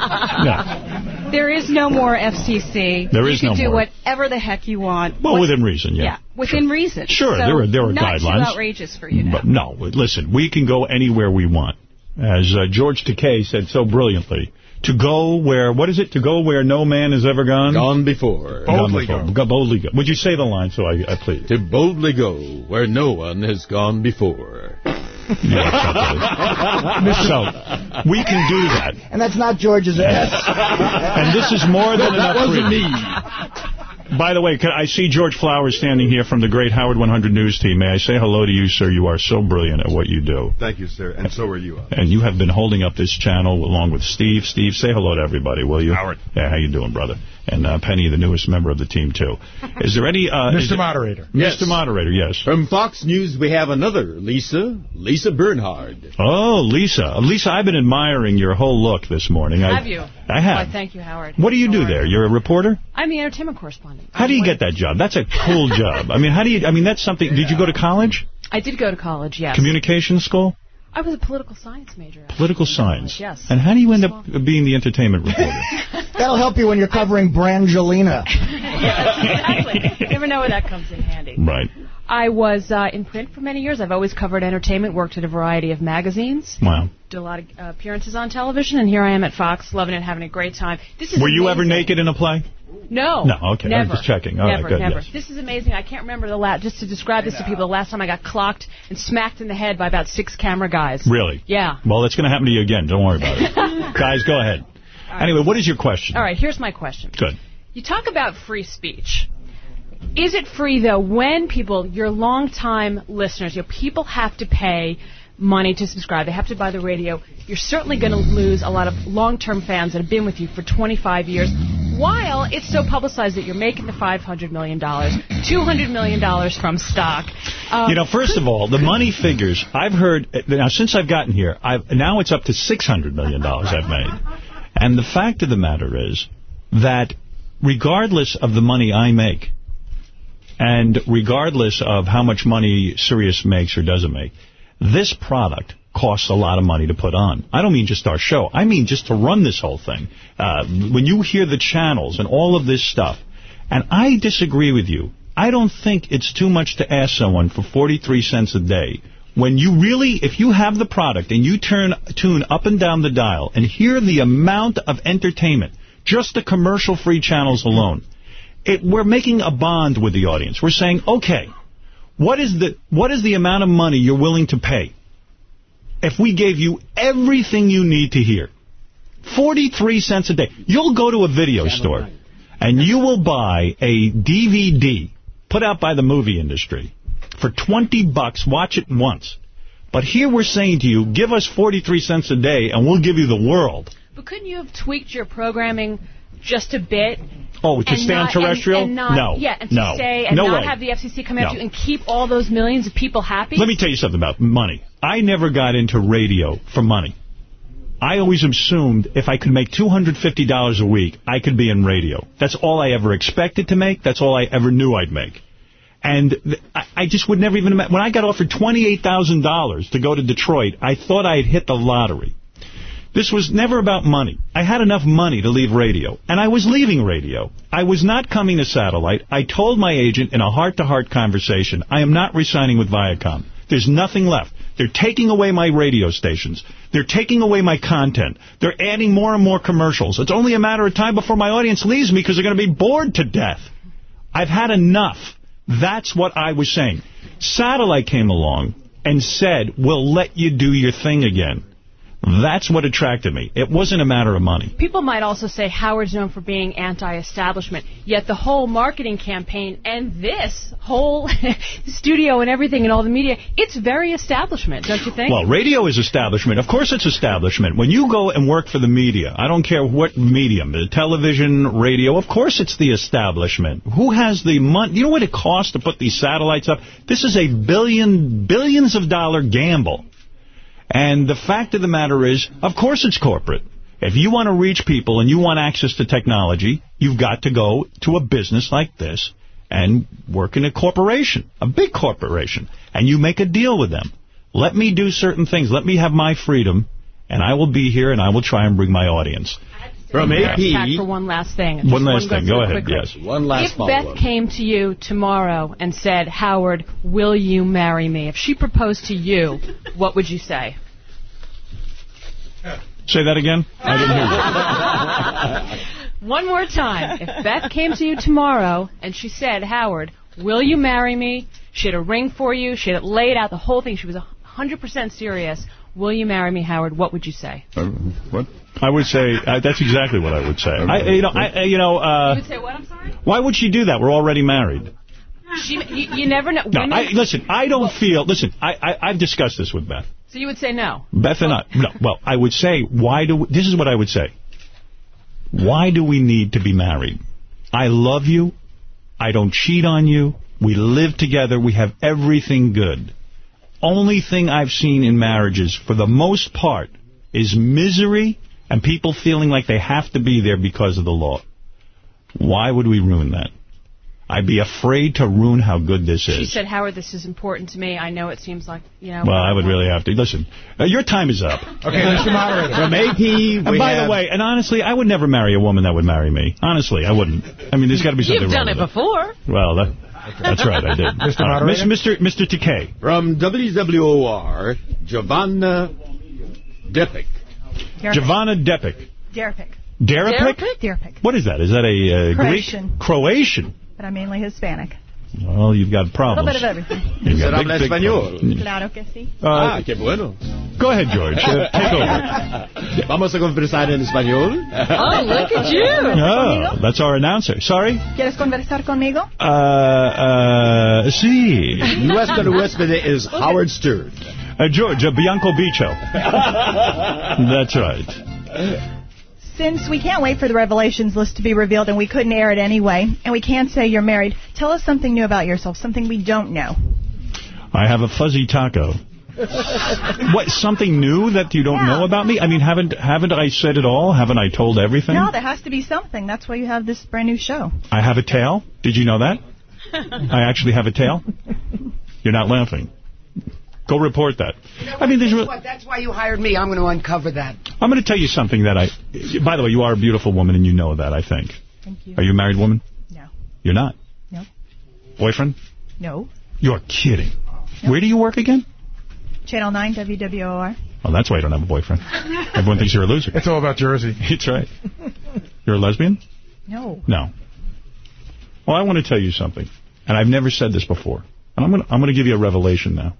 Yeah. There is no more FCC. There you can no do more. whatever the heck you want. Well, What's- within reason, yeah. Yeah, within reason. Sure, So there are there are not guidelines. too outrageous for you now. But no, listen, we can go anywhere we want. As uh, George Takei said so brilliantly, to go where, what is it? To go where no man has ever gone? Gone before. Gone Boldly before. go. Go boldly go. Would you say the line so I, I please? To boldly go where no one has gone before. so we can do that. And that's not George's ass. And this is more than That enough wasn't freedom. By the way, can I see George Flowers standing here from the great Howard 100 News team. May I say hello to you, sir? You are so brilliant at what you do. Thank you, sir. And so are you. Uh, and you have been holding up this channel along with Steve. Steve, say hello to everybody, will you? Howard. Yeah, how you doing, brother? And uh, Penny, the newest member of the team, too. Is there any... Uh, Mr. there- Moderator. Mr. Moderator, yes. From Fox News, we have another Lisa, Lisa Bernhard. Oh, Lisa. Lisa, I've been admiring your whole look this morning. I, Have you? I have. Why, thank you, Howard. What do you do there? You're a reporter? I'm the entertainment correspondent. How do you get that job? That's a cool job. I mean, how do you... I mean, that's something... Did you go to college? I did go to college, yes. Communication school? I was a political science major. Political science. Yes. And how do you end up being the entertainment reporter? That'll help you when you're covering Brangelina. exactly. You never know where that comes in handy. right. I was uh, in print for many years. I've always covered entertainment, worked at a variety of magazines, Wow. did a lot of uh, appearances on television, and here I am at Fox, loving it, having a great time. This is Were you ever naked in a play? No. No, okay. I was Never. just checking. All right, never, good, never. yes. This is amazing. I can't remember the last, just to describe this to people, the last time I got clocked and smacked in the head by about six camera guys. Really? Yeah. Well, it's going to happen to you again. Don't worry about it. Guys, go ahead. Anyway, what is your question? All right, here's my question. Good. You talk about free speech. Is it free though when people, your longtime listeners, your people have to pay money to subscribe? They have to buy the radio. You're certainly going to lose a lot of long-term fans that have been with you for 25 years. While it's so publicized that you're making the 500 million dollars, 200 million dollars from stock. Uh, you know, first of all, the money figures, I've heard, now since I've gotten here, I've, now it's up to $600 million I've made. And the fact of the matter is that regardless of the money I make, and regardless of how much money Sirius makes or doesn't make, this product costs a lot of money to put on. I don't mean just our show. I mean just to run this whole thing. Uh, when you hear the channels and all of this stuff, and I disagree with you. I don't think it's too much to ask someone for 43 cents a day when you really, if you have the product and you turn tune up and down the dial and hear the amount of entertainment, just the commercial-free channels alone, it, we're making a bond with the audience. We're saying, okay, what is the what is the amount of money you're willing to pay if we gave you everything you need to hear? 43 cents a day. You'll go to a video store and you will buy a DVD put out by the movie industry for 20 bucks. Watch it once. But here we're saying to you, give us 43 cents a day and we'll give you the world. But couldn't you have tweaked your programming just a bit? Oh, to and stay on not- and- terrestrial? and not- no. Yeah, and to no. stay and no not way. have the FCC come No. after you and keep all those millions of people happy? Let me tell you something about money. I never got into radio for money. I always assumed if I could make $250 a week, I could be in radio. That's all I ever expected to make. That's all I ever knew I'd make. And I just would never even... ima- When I got offered $28,000 to go to Detroit, I thought I had hit the lottery. This was never about money. I had enough money to leave radio, and I was leaving radio. I was not coming to satellite. I told my agent in a heart-to-heart conversation, I am not resigning with Viacom. There's nothing left. They're taking away my radio stations. They're taking away my content. They're adding more and more commercials. It's only a matter of time before my audience leaves me because they're going to be bored to death. I've had enough. That's what I was saying. Satellite came along and said, we'll let you do your thing again. That's what attracted me. It wasn't a matter of money. People might also say Howard's known for being anti-establishment, yet the whole marketing campaign and this whole studio and everything and all the media, it's very establishment, don't you think? Well, radio is establishment. Of course it's establishment. When you go and work for the media, I don't care what medium, the television, radio, of course it's the establishment. Who has the money? You know what it costs to put these satellites up? This is a billion, billions of dollar gamble. And the fact of the matter is, of course it's corporate. If you want to reach people and you want access to technology, you've got to go to a business like this and work in a corporation, a big corporation, and you make a deal with them. Let me do certain things. Let me have my freedom, and I will be here and I will try and bring my audience. From Back AP, for one last thing. One last thing. thing Go ahead. quickly. Yes. one last if. Beth came to you tomorrow and said, Howard, will you marry me? If she proposed to you, what would you say? Say that again? I didn't hear. One more time. If Beth came to you tomorrow and she said, Howard, will you marry me? She had a ring for you. She had it laid out the whole thing. She was 100% serious, will you marry me, Howard? What would you say? what? I would say, uh, that's exactly what I would say. I, you know, I, you know uh, you would say what? I'm sorry. why would she do that? We're already married. She, you, you never know. No, I, listen, I don't feel, listen, I, I, I've discussed this with Beth. so you would say no. Beth and I, no, well, I would say, why do, this is what I would say. Why do we need to be married? I love you. I don't cheat on you. We live together. We have everything good. Only thing I've seen in marriages, for the most part, is misery and people feeling like they have to be there because of the law. Why would we ruin that? I'd be afraid to ruin how good this is. She said, Howard, this is important to me. I know it seems like, you know. Well, I would really have to. Listen, uh, your time is up. Okay, Mr. Moderator. From AP, and by have- the way, and honestly, I would never marry a woman that would marry me. Honestly, I wouldn't. I mean, there's got to be something You've done it with before. Well, that, that's right, I did. Mr. All right, Moderator? Mr. Mr. Takei. From WWOR, Giovanna Depic. Giovanna Depic. Derpic. Derapic? Derpic. What is that? Is that a uh, Croatian. Greek? Croatian. But I'm mainly Hispanic. Well, you've got A problems. little bit of everything. You've got big, big español. problems. Claro que sí. Uh, ah, qué bueno. Go ahead, George. Uh, take over. Vamos a conversar en español. Oh, look at you. Oh, that's our announcer. Sorry? ¿Quieres conversar conmigo? Uh, uh, sí. Nuestro huésped is Howard Stern. Uh, George, uh, Bianco Bicho. That's right. Since we can't wait for the Revelations list to be revealed and we couldn't air it anyway, and we can't say you're married, tell us something new about yourself, something we don't know. I have a fuzzy taco. what, something new that you don't know about me? I mean, haven't haven't I said it all? Haven't I told everything? No, there has to be something. That's why you have this brand new show. I have a tail. Did you know that? I actually have a tail. You're not laughing. Go report that. I mean, there's. Guess Re- what? That's why you hired me. I'm going to uncover that. I'm going to tell you something that I. By the way, you are a beautiful woman, and you know that. I think. Thank you. Are you a married woman? No. You're not. No. Boyfriend? No. You're kidding. Where do you work again? Channel 9 WWOR. Oh, that's why you don't have a boyfriend. Everyone thinks you're a loser. It's all about Jersey. That's right. You're a lesbian? No. No. Well, I want to tell you something, and I've never said this before, and I'm going to I'm going to give you a revelation now.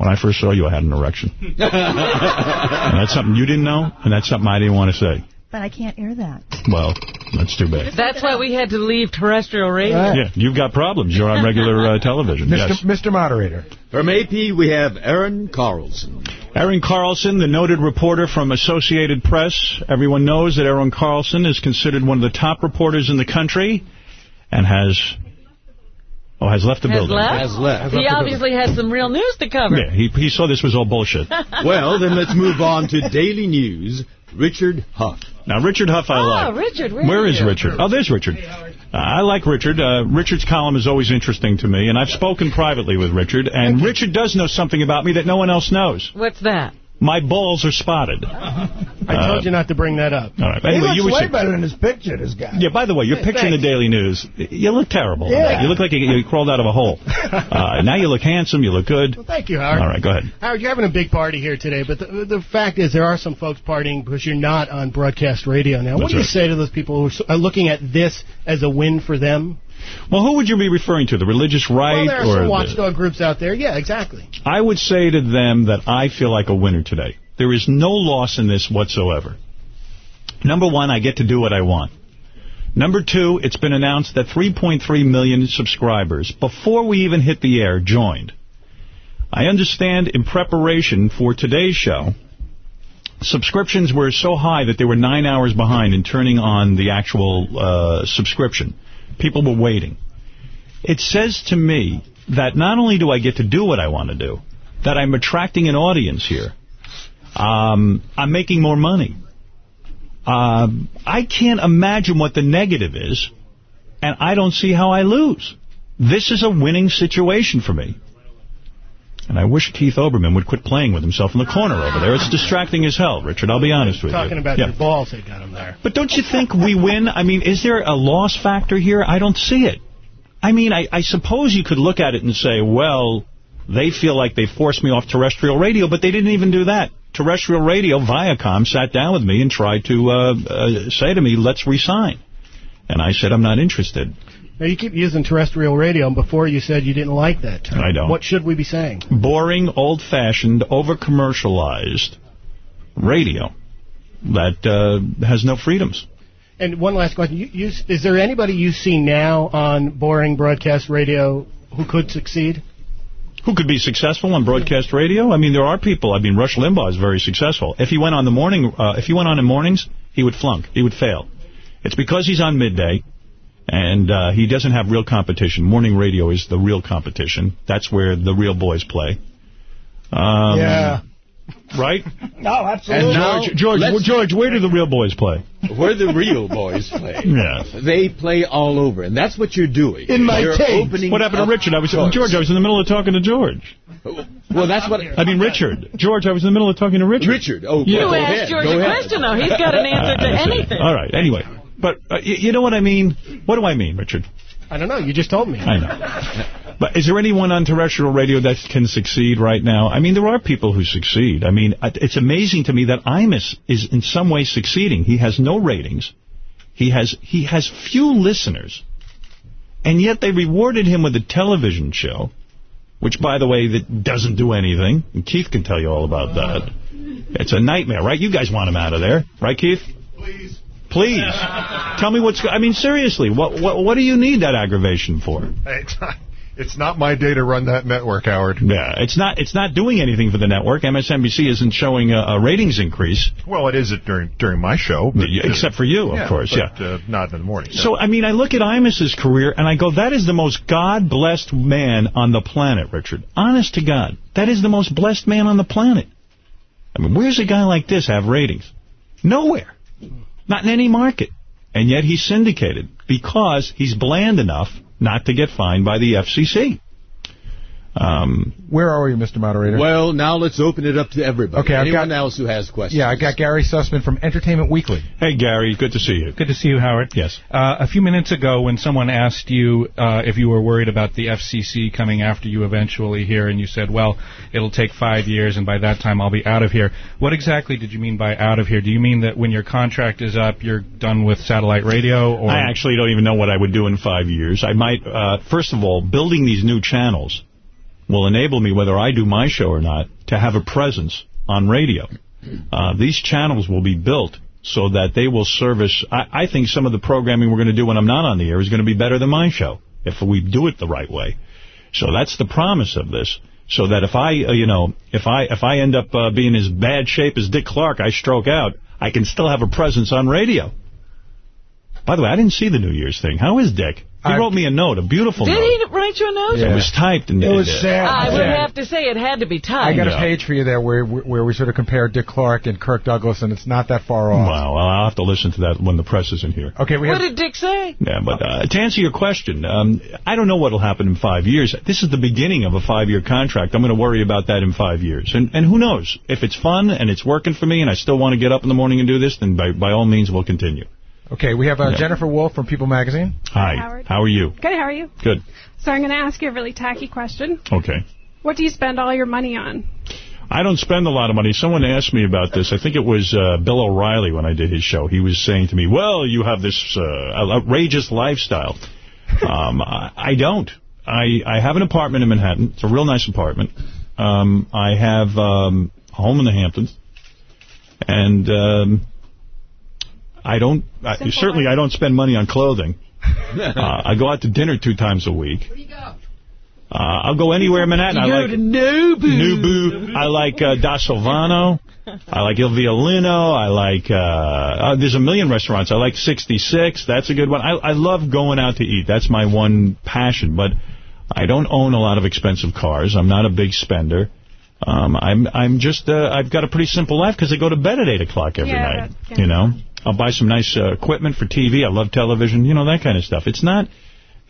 When I first saw you, I had an erection. and that's something you didn't know, and that's something I didn't want to say. But I can't air that. Well, that's too bad. That's why we had to leave terrestrial radio. Yeah, you've got problems. You're on regular uh, television. Mr. Yes. Mr. Moderator. From AP, we have Aaron Carlson. Aaron Carlson, the noted reporter from Associated Press. Everyone knows that Aaron Carlson is considered one of the top reporters in the country and has oh has left the Has building. left? Has left. He obviously has some real news to cover. Yeah, he, he saw this was all bullshit. Well, then let's move on to Daily News. Richard Huff. Now, Richard Huff I Oh, like. Richard, where, Where are is you? Richard? Oh, there's Richard. Uh, I like Richard. Uh, Richard's column is always interesting to me, and I've spoken privately with Richard, and Richard does know something about me that no one else knows. What's that? My balls are spotted. I told you not to bring that up. All right. He looks you way saying- better in his picture, this guy. Yeah, by the way, your Hey, picture in the. Daily News, you look terrible. Yeah. You look like you, you crawled out of a hole. Uh, now you look handsome, you look good. Well, thank you, Howard. All right, go ahead. Howard, you're having a big party here today, but the, the fact is there are some folks partying because you're not on broadcast radio now. what That's do you say to those people who are looking at this as a win for them? Well, who would you be referring to? The religious right well, there are or some the- watchdog groups out there. Yeah, exactly. I would say to them that I feel like a winner today. There is no loss in this whatsoever. Number one, I get to do what I want. Number two, it's been announced that 3.3 million subscribers, before we even hit the air, joined. I understand in preparation for today's show, subscriptions were so high that they were nine hours behind in turning on the actual uh, subscription. People were waiting. It says to me that not only do I get to do what I want to do, that I'm attracting an audience here. Um, I'm making more money. Um, I can't imagine what the negative is, and I don't see how I lose. This is a winning situation for me. And I wish Keith Olbermann would quit playing with himself in the corner over there. It's distracting as hell, Richard. I'll be honest with Talking you. Talking about Yeah. your balls, they got him there. But don't you think we win? I mean, is there a loss factor here? I don't see it. I mean, I, I suppose you could look at it and say, well, they feel like they forced me off terrestrial radio, but they didn't even do that. Terrestrial radio, Viacom, sat down with me and tried to uh, uh, say to me, let's resign. And I said, I'm not interested. Now, you keep using terrestrial radio, and before you said you didn't like that term. I don't. What should we be saying? Boring, old-fashioned, over-commercialized radio that uh, has no freedoms. And one last question. You, you, is there anybody you see now on boring broadcast radio who could succeed? Who could be successful on broadcast radio? I mean, there are people. I mean, Rush Limbaugh is very successful. If he went on the morning, uh, if he went on in mornings, he would flunk. He would fail. It's because he's on midday, and uh, he doesn't have real competition. Morning radio is the real competition. That's where the real boys play. Um, Yeah. Right? No, absolutely. And now, George, George, let's- George, where do the real boys play? Where the real boys play. Yeah. They play all over, and that's what you're doing. In my you're tape. opening What happened to Richard? I was doors. George. I was in the middle of talking to George. Well, that's what. I mean, Richard. George, I was in the middle of talking to Richard. Richard. Oh, Yeah. You go asked ahead. George go a ahead. question, though. He's got an answer to anything. All right. Anyway, but uh, y- you know what I mean? What do I mean, Richard? I don't know. You just told me. I know. But is there anyone on terrestrial radio that can succeed right now? I mean, there are people who succeed. I mean, it's amazing to me that Imus is in some way succeeding. He has no ratings. He has he has few listeners. And yet they rewarded him with a television show, which, by the way, that doesn't do anything. And Keith can tell you all about that. It's a nightmare, right? You guys want him out of there, right, Keith? Please. Please. Tell me what's... I mean, seriously, what, what, what do you need that aggravation for? It's not, it's not my day to run that network, Howard. Yeah, it's not it's not doing anything for the network. MSNBC isn't showing a, a ratings increase. Well, it is it during during my show, Except for you, of Yeah, course, but, yeah. Uh, not in the morning. So, I mean, I look at Imus's career, and I go, that is the most God-blessed man on the planet, Richard. Honest to God. That is the most blessed man on the planet. I mean, where's a guy like this have ratings? Nowhere. Not in any market. And yet he's syndicated because he's bland enough not to get fined by the FCC. Um, Where are we, Mr. Moderator? Well, now let's open it up to everybody. Okay, I've Anyone got- else who has questions? yeah, I got Gary Susman from Entertainment Weekly. hey, Gary, good to see you. Good to see you, Howard. Yes. Uh, a few minutes ago, when someone asked you uh, if you were worried about the FCC coming after you eventually here, and you said, well, it'll take five years, and by that time I'll be out of here. What exactly did you mean by out of here? Do you mean that when your contract is up, you're done with satellite radio? Or I actually don't even know what I would do in five years. I might, uh, first of all, building these new channels will enable me, whether I do my show or not, to have a presence on radio. Uh, these channels will be built so that they will service, I, I think some of the programming we're going to do when I'm not on the air is going to be better than my show, if we do it the right way. So that's the promise of this. So that if I, uh, you know, if I if I end up uh, being as bad shape as Dick Clark, I stroke out, I can still have a presence on radio. By the way, I didn't see the New Year's thing. How is Dick? He wrote me a note, a beautiful Did note. Did he write you a note? It was typed. And It was sad. I would have to say it had to be typed. I tight. got a page for you there where where we sort of compare Dick Clark and Kirk Douglas, and it's not that far off. Wow, well, I'll have to listen to that when the press isn't here. Okay, we What did Dick say? Yeah, but uh, to answer your question, um, I don't know what will happen in five years. This is the beginning of a five-year contract. I'm going to worry about that in five years. And and who knows? If it's fun and it's working for me and I still want to get up in the morning and do this, then by, by all means we'll continue. Okay. We have uh, Yeah. Jennifer Wolf from People Magazine. Hi, Howard. how are you? Good, how are you? Good. So I'm going to ask you a really tacky question. Okay. What do you spend all your money on? I don't spend a lot of money. Someone asked me about this. I think it was uh, Bill O'Reilly when I did his show. He was saying to me, well, you have this uh, outrageous lifestyle. Um, I, I don't. I, I have an apartment in Manhattan. It's a real nice apartment. Um, I have um, a home in the Hamptons. And um, I don't, I, certainly I don't spend money on clothing. Uh, I go out to dinner two times a week. Where do you go? Uh, I'll go anywhere in Manhattan. I like Nobu. Nubu. I like uh, Da Silvano. I like Il Violino. I like, uh, uh, there's a million restaurants. I like 66. That's a good one. I, I love going out to eat. That's my one passion. But I don't own a lot of expensive cars. I'm not a big spender. Um, I'm I'm just, uh, I've got a pretty simple life because I go to bed at 8 o'clock every Yeah, night. You know? I'll buy some nice uh, equipment for TV. I love television. You know, that kind of stuff. It's not...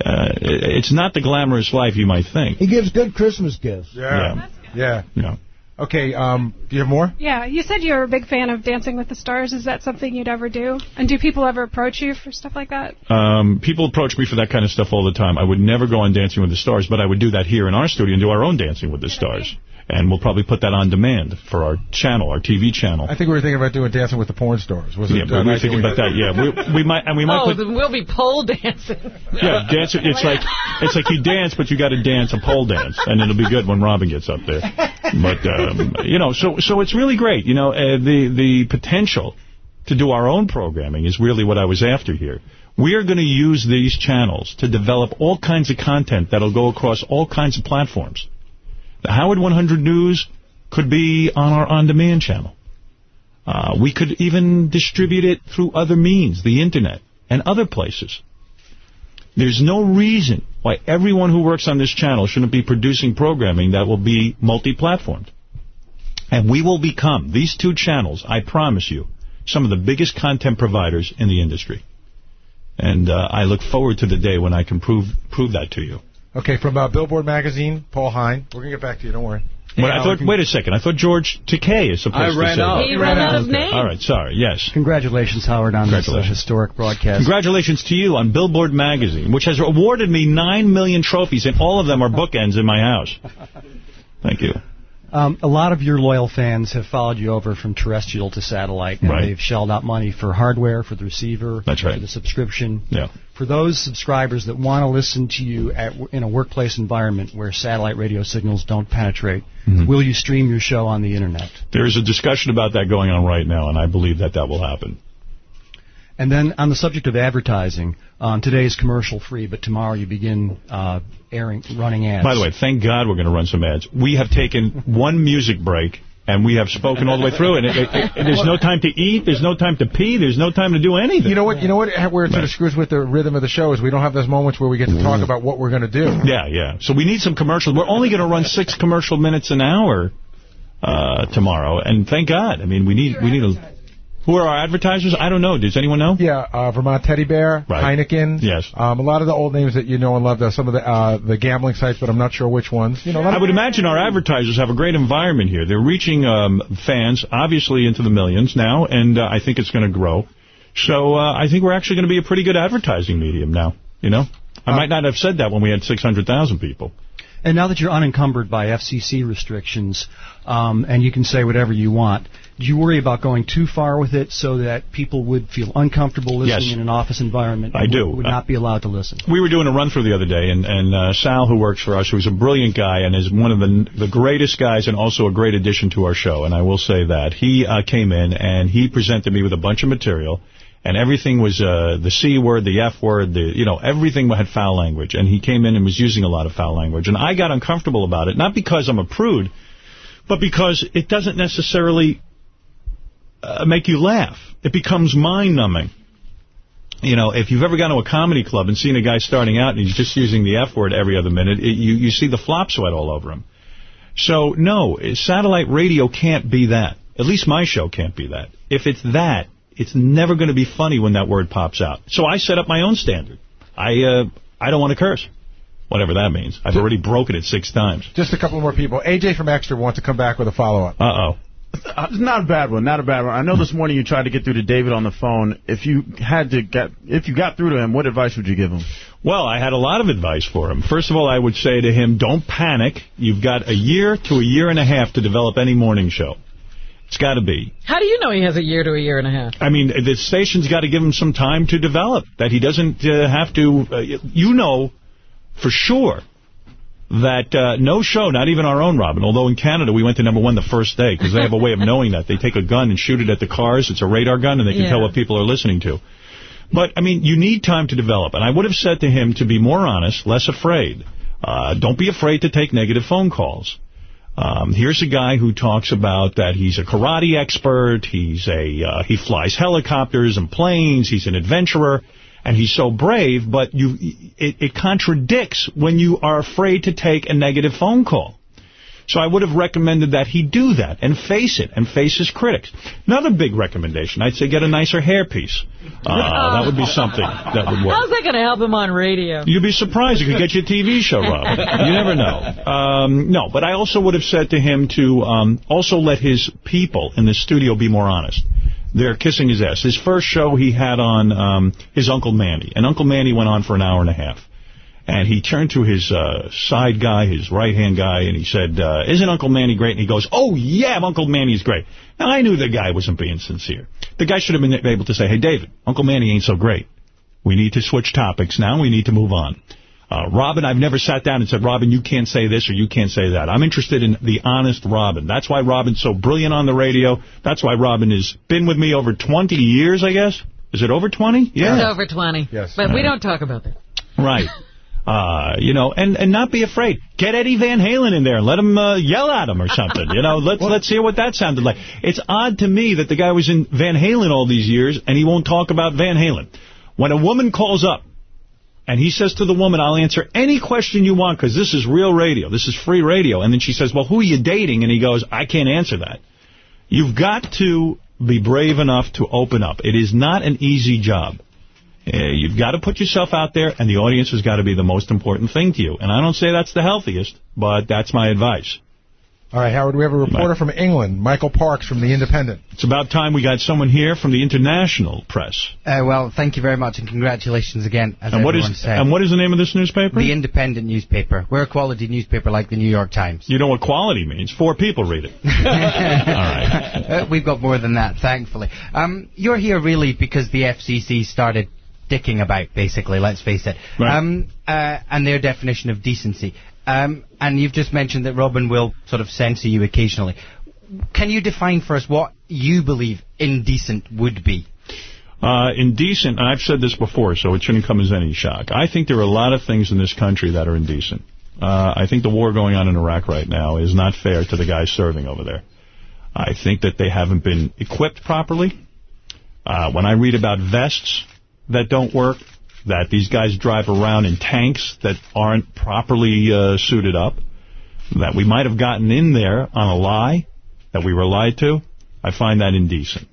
Uh, it's not the glamorous life you might think. He gives good Christmas gifts. Yeah. Yeah. Yeah. Okay. Um. Do you have more? Yeah, you said you're a big fan of Dancing with the Stars. Is that something you'd ever do? And do people ever approach you for stuff like that? Um, people approach me for that kind of stuff all the time. I would never go on Dancing with the Stars, but I would do that here in our studio and do our own Dancing with the Stars. And we'll probably put that on demand for our channel, our TV channel. I think we were thinking about doing Dancing with the Porn Stars. Was yeah, it? we uh, were thinking about that. Yeah, we, we might, and we might oh, put. then we'll be pole dancing. Yeah, dance. It's like it's like you dance, but you got to dance a pole dance, and it'll be good when Robin gets up there. But um, you know, so so it's really great. You know, uh, the the potential to do our own programming is really what I was after here. We are going to use these channels to develop all kinds of content that'll go across all kinds of platforms. The Howard 100 News could be on our on-demand channel. Uh, we could even distribute it through other means, the Internet and other places. There's no reason why everyone who works on this channel shouldn't be producing programming that will be multi-platformed. And we will become, these two channels, I promise you, some of the biggest content providers in the industry. And uh, I look forward to the day when I can prove prove that to you. Okay, from uh, Billboard Magazine, Paul Heine. We're going to get back to you, don't worry. But I thought, wait a second, I thought George Takei is supposed I to ran say out. that. He ran out of Okay. names. All right, sorry, yes. Congratulations, Howard, on this uh, historic broadcast. Congratulations to you on Billboard Magazine, which has awarded me nine million trophies, and all of them are bookends in my house. Thank you. Um, a lot of your loyal fans have followed you over from terrestrial to satellite, and Right. they've shelled out money for hardware, for the receiver, That's right. for the subscription. Yeah. For those subscribers that want to listen to you at, in a workplace environment where satellite radio signals don't penetrate, Mhm. will you stream your show on the internet? There is a discussion about that going on right now, and I believe that that will happen. And then on the subject of advertising, um, today is commercial free, but tomorrow you begin uh, airing, running ads. By the way, thank God we're going to run some ads. We have taken one music break, and we have spoken all the way through, and it, it, it, there's no time to eat, there's no time to pee, there's no time to do anything. You know what? You know what? Where it sort of screws with the rhythm of the show is we don't have those moments where we get to talk about what we're going to do. Yeah, yeah. So we need some commercials. We're only going to run six commercial minutes an hour uh, tomorrow, and thank God. I mean, we need we need a. Who are our advertisers? I don't know. Does anyone know? Yeah, uh, Vermont Teddy Bear, Right. Heineken. Yes. Um, a lot of the old names that you know and love. uh, Some of the uh, the gambling sites, but I'm not sure which ones. You know, I would imagine our advertisers have a great environment here. They're reaching um, fans, obviously, into the millions now, and uh, I think it's going to grow. So uh, I think we're actually going to be a pretty good advertising medium now. You know, I might not have said that when we had 600,000 people. And now that you're unencumbered by FCC restrictions, um, and you can say whatever you want, do you worry about going too far with it so that people would feel uncomfortable listening Yes. in an office environment? I do. Would, not be allowed to listen. We were doing a run through the other day, and, and uh, Sal, who works for us, who's a brilliant guy and is one of the the greatest guys and also a great addition to our show, and I will say that, he uh, came in and he presented me with a bunch of material, and everything was uh, the C word, the F word, the you know, everything had foul language, and he came in and was using a lot of foul language, and I got uncomfortable about it, not because I'm a prude, but because it doesn't necessarily uh, make you laugh. It becomes mind-numbing you know, if you've ever gone to a comedy club and seen a guy starting out and he's just using the F word every other minute, it, you, you see the flop sweat all over him. So, no, satellite radio can't be that. At least my show can't be that. If it's that, it's never going to be funny when that word pops out. So I set up my own standard. I uh, I don't want to curse, whatever that means. I've already broken it six times. Just a couple more people. AJ from Extra wants to come back with a follow-up. Uh-oh. Uh, not a bad one, not a bad one. I know this morning you tried to get through to David on the phone. If you had to get, if you got through to him, what advice would you give him? Well, I had a lot of advice for him. First of all, I would say to him, don't panic. You've got a year to a year and a half to develop any morning show. It's got to be. How do you know he has a year to a year and a half? I mean, the station's got to give him some time to develop, that he doesn't uh, have to, uh, you know for sure that uh, no show, not even our own, Robin, although in Canada we went to number one the first day because they have a way of knowing that. They take a gun and shoot it at the cars. It's a radar gun, and they can Yeah. tell what people are listening to. But, I mean, you need time to develop. And I would have said to him to be more honest, less afraid. Uh, don't be afraid to take negative phone calls. Um, here's a guy who talks about that he's a karate expert, he's a uh, he flies helicopters and planes, he's an adventurer, and he's so brave, but you it, it contradicts when you are afraid to take a negative phone call. So I would have recommended that he do that and face it and face his critics. Another big recommendation, I'd say get a nicer hairpiece. Uh, that would be something that would work. How's that going to help him on radio? You'd be surprised. You could get your TV show, Rob. You never know. Um, no, but I also would have said to him to um, also let his people in the studio be more honest. They're kissing his ass. His first show he had on um, his Uncle Manny, and Uncle Manny went on for an hour and a half. And he turned to his uh, side guy, his right-hand guy, and he said, uh, isn't Uncle Manny great? And he goes, oh, yeah, Uncle Manny's great. Now, I knew the guy wasn't being sincere. The guy should have been able to say, hey, David, Uncle Manny ain't so great. We need to switch topics now. We need to move on. Uh, Robin, I've never sat down and said, Robin, you can't say this or you can't say that. I'm interested in the honest Robin. That's why Robin's so brilliant on the radio. That's why Robin has been with me over 20 years, I guess. Is it over 20? Yeah. It's over 20. Yes. But we don't talk about that. Right. Uh, you know, and, and not be afraid. Get Eddie Van Halen in there and let him uh, yell at him or something. You know, let's let's hear what that sounded like. It's odd to me that the guy was in Van Halen all these years and he won't talk about Van Halen. When a woman calls up and he says to the woman, I'll answer any question you want because this is real radio. This is free radio. And then she says, well, who are you dating? And he goes, I can't answer that. You've got to be brave enough to open up. It is not an easy job. Uh, you've got to put yourself out there, and the audience has got to be the most important thing to you. And I don't say that's the healthiest, but that's my advice. All right, Howard, we have a reporter from England, Michael Parks from The Independent. It's about time we got someone here from the international press. Uh, well, thank you very much, and congratulations again, as And what everyone is said. and what is the name of this newspaper? The Independent newspaper. We're a quality newspaper like the New York Times. You know what quality means? Four people read it. All right. Uh, we've got more than that, thankfully. Um, you're here really because the FCC started dicking about, basically, let's face it. Right. Um, uh, and their definition of decency. Um, and you've just mentioned that Robin will sort of censor you occasionally. Can you define for us what you believe indecent would be? Uh, indecent, and I've said this before, so it shouldn't come as any shock. I think there are a lot of things in this country that are indecent. Uh, I think the war going on in Iraq right now is not fair to the guys serving over there. I think that they haven't been equipped properly. Uh, when I read about vests that don't work, that these guys drive around in tanks that aren't properly uh, suited up, that we might have gotten in there on a lie, that we were lied to, I find that indecent.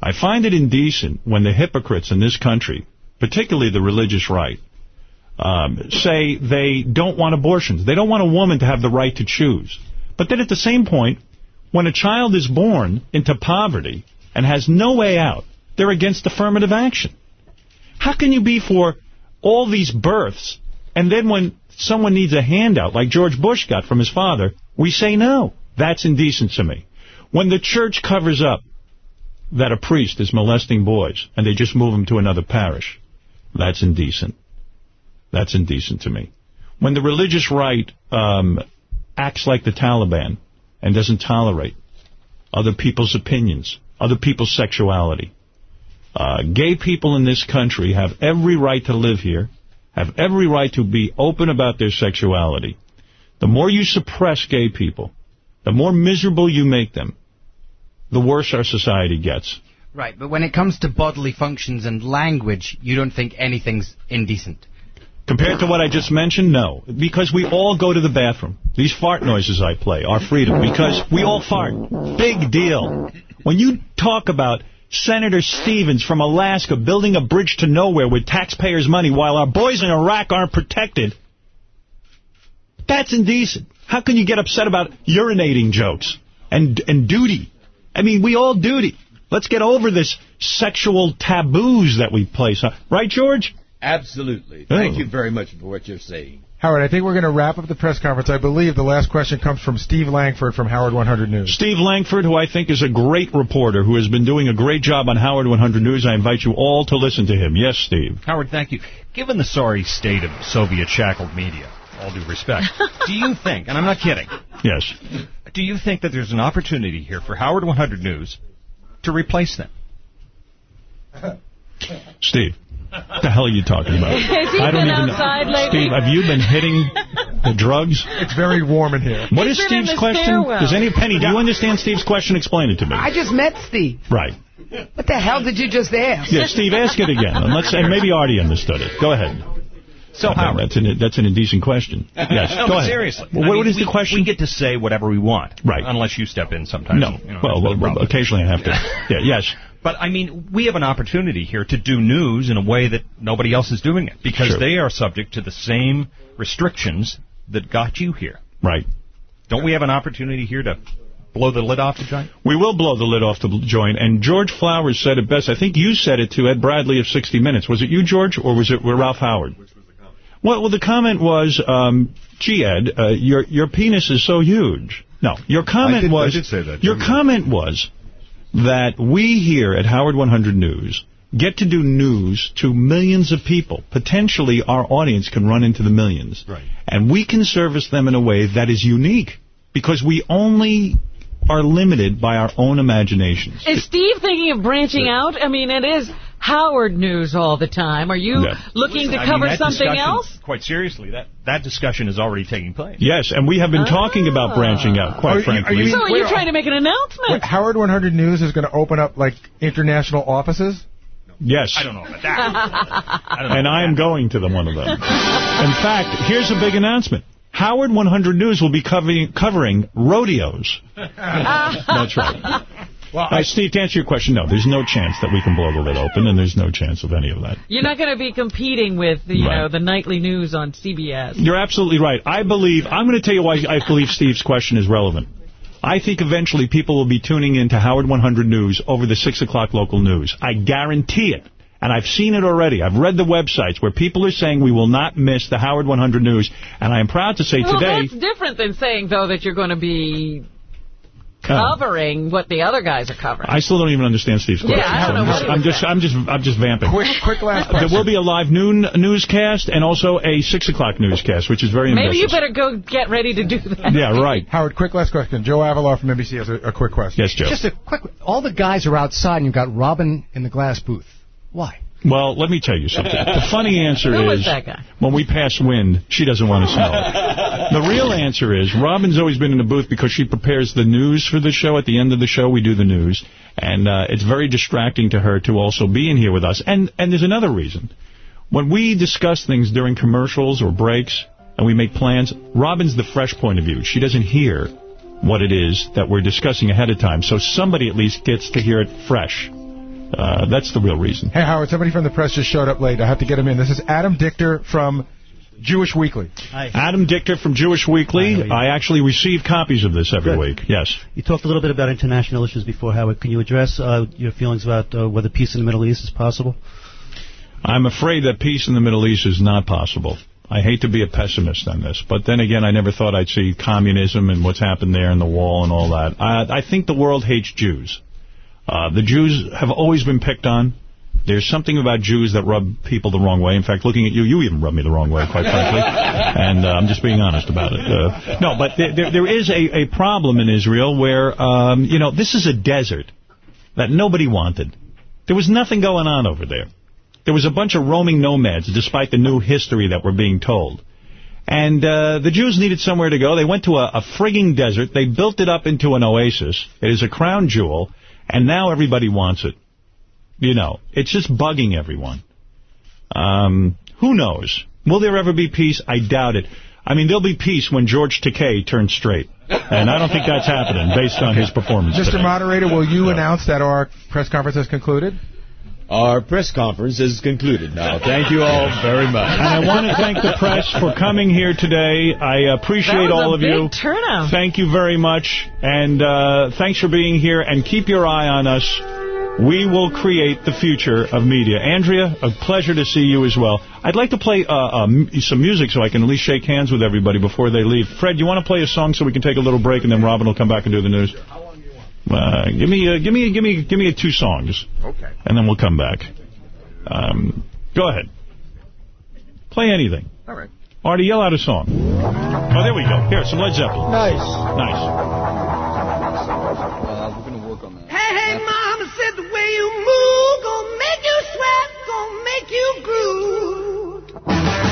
I find it indecent when the hypocrites in this country, particularly the religious right, um, say they don't want abortions. They don't want a woman to have the right to choose. But then at the same point, when a child is born into poverty and has no way out, they're against affirmative action. How can you be for all these births, and then when someone needs a handout, like George Bush got from his father, we say no? That's indecent to me. When the church covers up that a priest is molesting boys, and they just move him to another parish, that's indecent. That's indecent to me. When the religious right um, acts like the Taliban and doesn't tolerate other people's opinions, other people's sexuality, uh, gay people in this country have every right to live here, have every right to be open about their sexuality. The more you suppress gay people, the more miserable you make them, the worse our society gets. Right, but when it comes to bodily functions and language, you don't think anything's indecent. Compared to what I just mentioned, no. Because we all go to the bathroom. These fart noises I play are freedom. Because we all fart. Big deal. When you talk about Senator Stevens from Alaska building a bridge to nowhere with taxpayers' money while our boys in Iraq aren't protected, that's indecent. How can you get upset about urinating jokes and and duty? I mean, we all duty. Let's get over this sexual taboos that we place on. Right, George? Absolutely. Thank Oh. you very much for what you're saying. Howard, I think we're going to wrap up the press conference. I believe the last question comes from Steve Langford from Howard 100 News. Steve Langford, who I think is a great reporter, who has been doing a great job on Howard 100 News. I invite you all to listen to him. Yes, Steve. Howard, thank you. Given the sorry state of Soviet shackled media, all due respect, do you think, and I'm not kidding, Yes. do you think that there's an opportunity here for Howard 100 News to replace them? Steve, what the hell are you talking about? Has he I don't been even outside know. lately? Steve, have you been hitting the drugs? It's very warm in here. What He's is Steve's question? stairwell. Does any Penny, do you understand Steve's question? Explain it to me. I just met Steve. Right. What the hell did you just ask? Yeah, Steve, ask it again. And, let's, and maybe Artie understood it. Go ahead. So, I Howard. That's an, that's an indecent question. Yes, no, go but ahead. seriously. Well, what mean, is we, the question? We get to say whatever we want. Right. Unless you step in sometimes. No. You know, well, that's well, occasionally I have to. Yeah, yes. But, I mean, we have an opportunity here to do news in a way that nobody else is doing it because Sure. they are subject to the same restrictions that got you here. Right. Don't we have an opportunity here to blow the lid off the joint? We will blow the lid off the joint. And George Flowers said it best. I think you said it to Ed Bradley of 60 Minutes. Was it you, George, or was it Ralph Howard? Well, well, the comment was, um, gee, Ed, uh, your your penis is so huge. No, your comment I did- I was did say that, Your comment was that we here at Howard 100 News get to do news to millions of people. Potentially, our audience can run into the millions, right? And we can service them in a way that is unique because we only are limited by our own imaginations. Is Steve thinking of branching out? I mean, it is Howard News all the time. Are you Yeah. looking to I mean, cover something else? Quite seriously, that, that discussion is already taking place. Yes, and we have been talking about oh. branching out, quite Are frankly. are you- So are you Wait, trying to make an announcement? Wait, Howard 100 News is going to open up like international offices. Yes. I don't know about that. and I am going to the one of them. In fact, here's a big announcement. Howard 100 News will be covering, covering rodeos. That's right. Well, uh, Steve, to answer your question, no, there's no chance that we can blow the lid open, and there's no chance of any of that. You're not going to be competing with, the, you Right. know, the nightly news on CBS. You're absolutely right. I believe, I'm going to tell you why I believe Steve's question is relevant. I think eventually people will be tuning in to Howard 100 News over the 6 o'clock local news. I guarantee it. And I've seen it already. I've read the websites where people are saying we will not miss the Howard 100 News. And I am proud to say well, today... that's different than saying, though, that you're going to be Uh, covering what the other guys are covering. I still don't even understand Steve's Yeah, question. I don't know so what I'm just, I'm just, I'm just vamping. Quick, quick last question. There will be a live noon newscast and also a six o'clock newscast, which is very Maybe you better go get ready to do that. Yeah, right. Howard, quick last question. Joe Avellar from NBC has a, a quick question. Yes, Joe. Just a quick. All the guys are outside, and you've got Robin in the glass booth. Why? Well, let me tell you something. The funny answer Who is is that guy? when we pass wind, she doesn't want to smell it. The real answer is Robin's always been in the booth because she prepares the news for the show. At the end of the show, we do the news, and uh, it's very distracting to her to also be in here with us. And and there's another reason. When we discuss things during commercials or breaks, and we make plans, Robin's the fresh point of view. She doesn't hear what it is that we're discussing ahead of time, so somebody at least gets to hear it fresh. Uh, that's the real reason. Hey, Howard, somebody from the press just showed up late. I have to get him in. This is Adam Dickter from Jewish Weekly. Hi. Adam Dickter from Jewish Weekly. I actually receive copies of this every Good. week. Yes. You talked a little bit about international issues before, Howard. Can you address uh, your feelings about uh, whether peace in the Middle East is possible? I'm afraid that peace in the Middle East is not possible. I hate to be a pessimist on this, but then again, I never thought I'd see communism and what's happened there and the wall and all that. I, I think the world hates Jews. Uh, the Jews have always been picked on. There's something about Jews that rub people the wrong way. In fact, looking at you, you even rub me the wrong way, quite frankly. And uh, I'm just being honest about it. Uh, no, but there, there, there is a, a problem in Israel where, um, you know, this is a desert that nobody wanted. There was nothing going on over there. There was a bunch of roaming nomads, despite the new history that we're being told. And uh, the Jews needed somewhere to go. They went to a, a frigging desert. They built it up into an oasis. It is a crown jewel, and now everybody wants it. You know, it's just bugging everyone. Um, who knows? Will there ever be peace? I doubt it. I mean, there'll be peace when George Takei turns straight. And I don't think that's happening based on his performance Mr. today. Moderator, will you announce that our press conference has concluded? Our press conference is concluded now. Thank you all very much. And I want to thank the press for coming here today. I appreciate That was all a of you. big turnout. Thank you very much. And uh, thanks for being here. And keep your eye on us. We will create the future of media. Andrea, a pleasure to see you as well. I'd like to play uh, uh, some music so I can at least shake hands with everybody before they leave. Fred, you want to play a song so we can take a little break and then Robin will come back and do the news? Uh, give me, uh, give me, give me, give me two songs. Okay. And then we'll come back. Um, go ahead. Play anything. All right. Artie, yell out a song. Oh, there we go. Here, some Led Zeppelin. Nice. Nice. Hey, hey, mama said the way you move gonna make you sweat, gonna make you groove.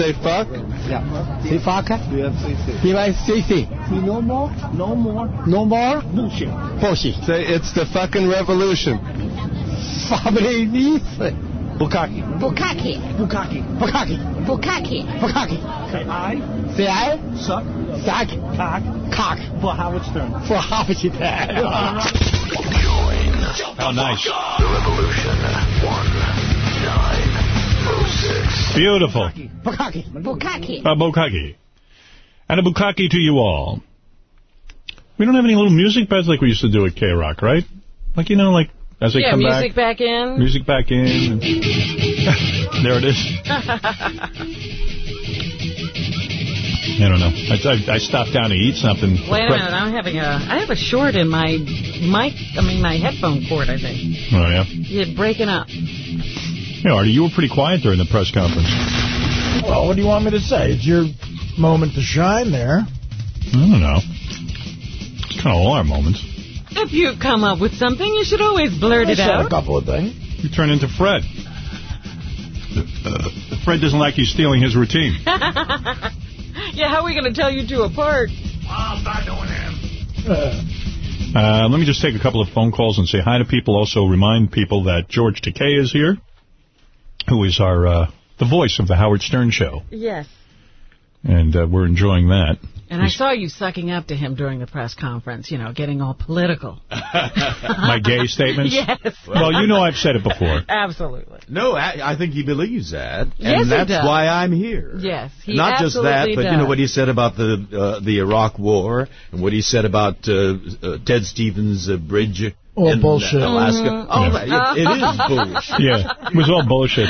Revolution. Can you say fuck? Yeah. Say fuck? B-I-C-C. No more? No more? No more? Bullshit. Bullshit. Say it's the fucking revolution. Fabrinice. Bukaki. Bukaki. Bukaki. Bukaki. Bukaki. Bukaki. Say I. Say I. Suck. Suck. Cock. Cock. For Howard Stern. For Howard Stern. Oh, nice. The revolution. One nine six. Beautiful. Bukaki. Bukaki. A bukaki. And a bukaki to you all. We don't have any little music beds like we used to do at K-Rock, right? Like, you know, like, as they yeah, come music back. back in. Music back in. and- there it is. I don't know. I, I, I stopped down to eat something. Wait a minute, I'm having a, I have a short in my mic, I mean my headphone cord, I think. Oh, yeah. You're breaking up. Yeah, Artie, you were pretty quiet during the press conference. Well, what do you want me to say? It's your moment to shine there. I don't know. It's kind of all our moments. If you come up with something, you should always blurt I it out. a couple of things. You turn into Fred. Fred doesn't like you stealing his routine. yeah, how are we going to tell you two apart? I'll start doing him. Uh, let me just take a couple of phone calls and say hi to people. Also remind people that George Takei is here, who is our uh, the voice of the Howard Stern Show, Yes. and uh, we're enjoying that. And I saw you sucking up to him during the press conference, you know, getting all political. My gay statements. Yes. Well, you know I've said it before. Absolutely. No, I, I think he believes that, Yes, and he that's does. why I'm here. Yes, he Not just that, absolutely but you know what he said about the uh, the Iraq War, and what he said about uh, uh, Ted Stevens' uh, bridge Oh, in bullshit. Alaska. Oh, Yeah. it, it is bullshit. Yeah, it was all bullshit.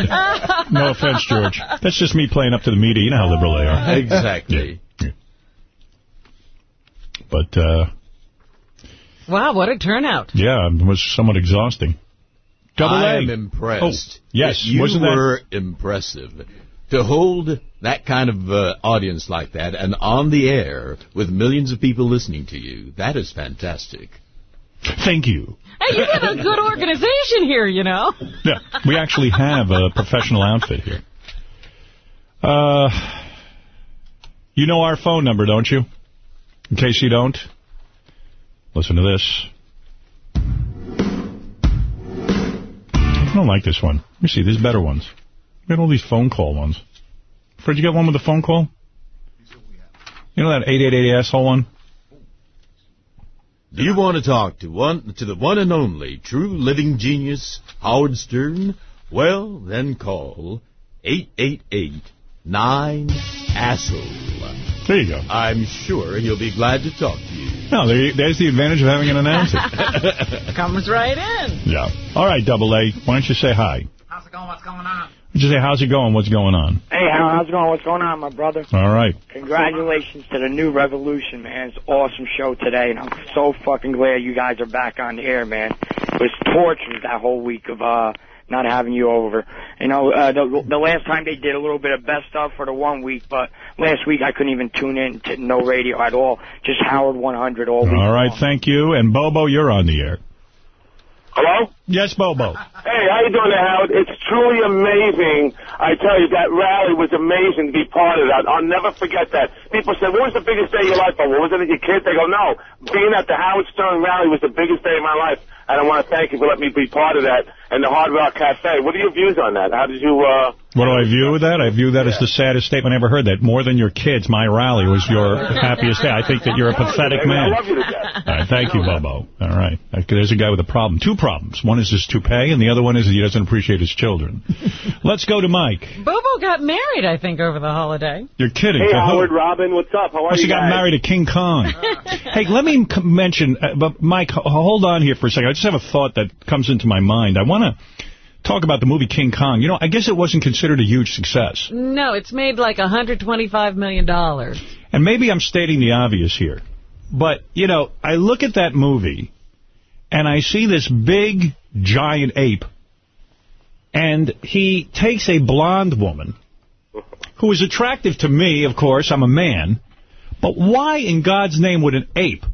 No offense, George. That's just me playing up to the media. You know how liberal they are. Exactly. But, uh, Wow, what a turnout. yeah, it was somewhat exhausting. Double I A. am impressed. Oh, yes, that you wasn't that- were impressive. To hold that kind of uh, audience like that and on the air with millions of people listening to you, that is fantastic. Thank you. Hey, you have a good organization here, you know. Yeah, we actually have a professional outfit here. Uh, you know our phone number, don't you? In case you don't, listen to this. I don't like this one. Let me see. There's better ones. We got all these phone call ones. Fred, you got one with a phone call? You know that 888 asshole one? Do you want to talk to one to the one and only true living genius, Howard Stern? Well, then call 888-9-ASSHOLE. There you go. I'm sure he'll be glad to talk to you. No, there, there's the advantage of having an announcer. Comes right in. yeah. All right, Double A. Why don't you say hi? How's it going? What's going on? Just say, how's it going? What's going on? Hey, how's it going? What's going on, my brother? All right. Congratulations to the new revolution, man. It's an awesome show today, and I'm so fucking glad you guys are back on the air, man. It was torture that whole week of uh not having you over. You know, uh, the, the last time they did a little bit of best stuff for the one week, but last week I couldn't even tune in to no radio at all. Just Howard 100 all week. All right, thank you. And Bobo, you're on the air. Hello? Yes, Bobo. Hey, how you doing Howard? It's truly amazing. I tell you, that rally was amazing to be part of that. I'll never forget that. People say, what was the biggest day of your life? Oh, what was it as a kid? They go, no. Being at the Howard Stern rally was the biggest day of my life. And I want to thank you for letting me be part of that and the Hard Rock Cafe. What are your views on that? How did you, uh... What do I view with that? I view that as the saddest statement I ever heard, that more than your kids, my rally was your happiest day. I think that you're a pathetic man. I love you to death. All right, thank you, Bobo. All right. There's a guy with a problem. Two problems. One is his toupee, and the other one is he doesn't appreciate his children. Let's go to Mike. Bobo got married, I think, over the holiday. You're kidding. Hey, Howard, Robin, what's up? How are Must you have got married to King Kong. hey, let me mention, uh, but Mike, hold on here for a second. I just have a thought that comes into my mind. I want to talk about the movie King Kong. You know, I guess it wasn't considered a huge success. No, it's made like 125 million. dollars. And maybe I'm stating the obvious here. But, you know, I look at that movie, and I see this big, giant ape, and he takes a blonde woman, who is attractive to me, of course, I'm a man, but why in God's name would an ape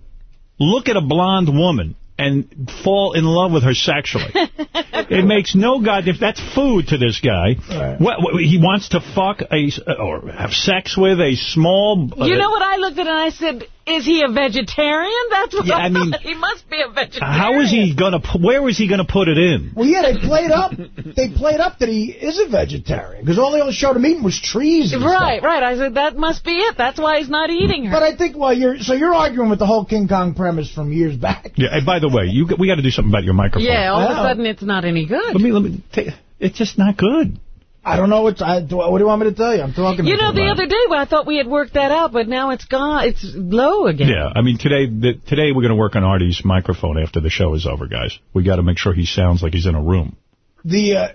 look at a blonde woman and fall in love with her sexually. it makes no god if that's food to this guy. What, what, he wants to fuck a or have sex with a small. uh, You know what I looked at and I said, is he a vegetarian? That's what Yeah, I, I mean- thought. He must be a vegetarian. How is he gonna? pu- Where is he gonna put it in? Well, yeah, they played up. They played up that he is a vegetarian because all they all showed him eating was trees. And Right, stuff. right. I said, that must be it. That's why he's not eating her. But I think well, you're so you're arguing with the whole King Kong premise from years back. Yeah. And by the way, you we got to do something about your microphone. yeah, all of a sudden it's not any good. Let me let me. Take, it's just not good. I don't know what I, do, what do you want me to tell you. I'm talking. You to know, the other day when I thought we had worked that out, but now it's gone. It's low again. Yeah, I mean today the, today we're going to work on Artie's microphone after the show is over, guys. We got to make sure he sounds like he's in a room. the uh,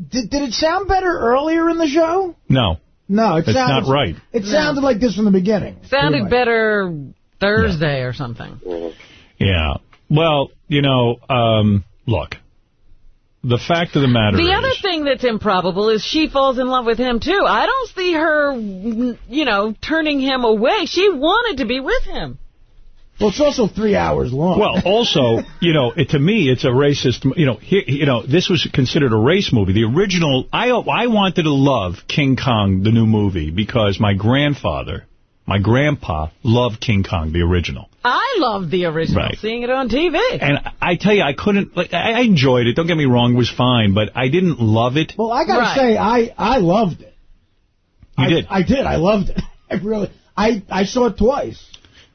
did did it sound better earlier in the show? No, No, it it's sounded not right. It sounded like this from the beginning. Sounded Anyway. better Thursday or something. Yeah. Well, you know, um, look, the fact of the matter The is, other thing that's improbable is she falls in love with him too. I don't see her, you know, turning him away. She wanted to be with him. Well, it's also three hours long. Well, also, you know, it, to me, it's a racist. You know, here, you know, this was considered a race movie. The original, I I wanted to love King Kong, the new movie, because my grandfather, my grandpa, loved King Kong, the original. I loved the original, Right. seeing it on TV. And I tell you, I couldn't. Like, I I enjoyed it. Don't get me wrong; it was fine, but I didn't love it. well, I gotta Right. say, I I loved it. You I, did. I did. I loved it. I really. I I saw it twice.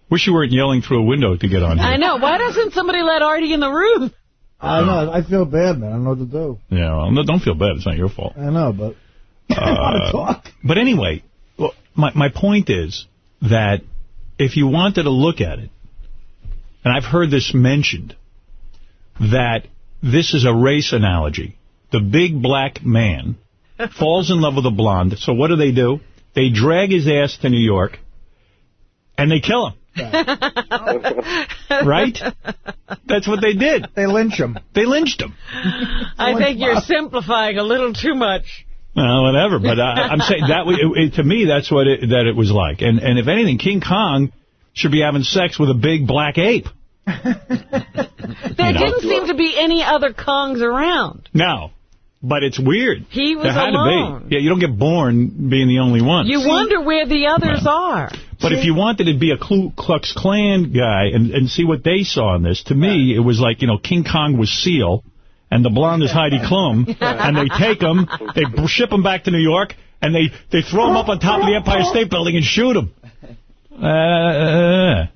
Wish you weren't yelling through a window to get on here. I know. Why doesn't somebody let Artie in the room? I know. I feel bad, man. I don't know what to do. Yeah, well, no, don't feel bad. It's not your fault. I know, but Uh, But anyway, well, my my point is that if you wanted to look at it, and I've heard this mentioned, that this is a race analogy. The big black man falls in love with a blonde. So what do they do? They drag his ass to New York, and they kill him. right? That's what they did. They lynch him. They lynched him. I think you're simplifying a little too much. Well, whatever. But I, I'm saying that it, it, to me, that's what it, that it was like. And and if anything, King Kong should be having sex with a big black ape. There You know? didn't seem to be any other Kongs around. No, but it's weird. He was there had alone. to be. Yeah, you don't get born being the only one. You wonder where the others are. But if you wanted to be a Ku Klux Klan guy and, and see what they saw in this, to me, it was like, you know, King Kong was Seal, and the blonde is Heidi Klum, and they take him, they ship him back to New York, and they, they throw him up on top of the Empire State Building and shoot him. Uh,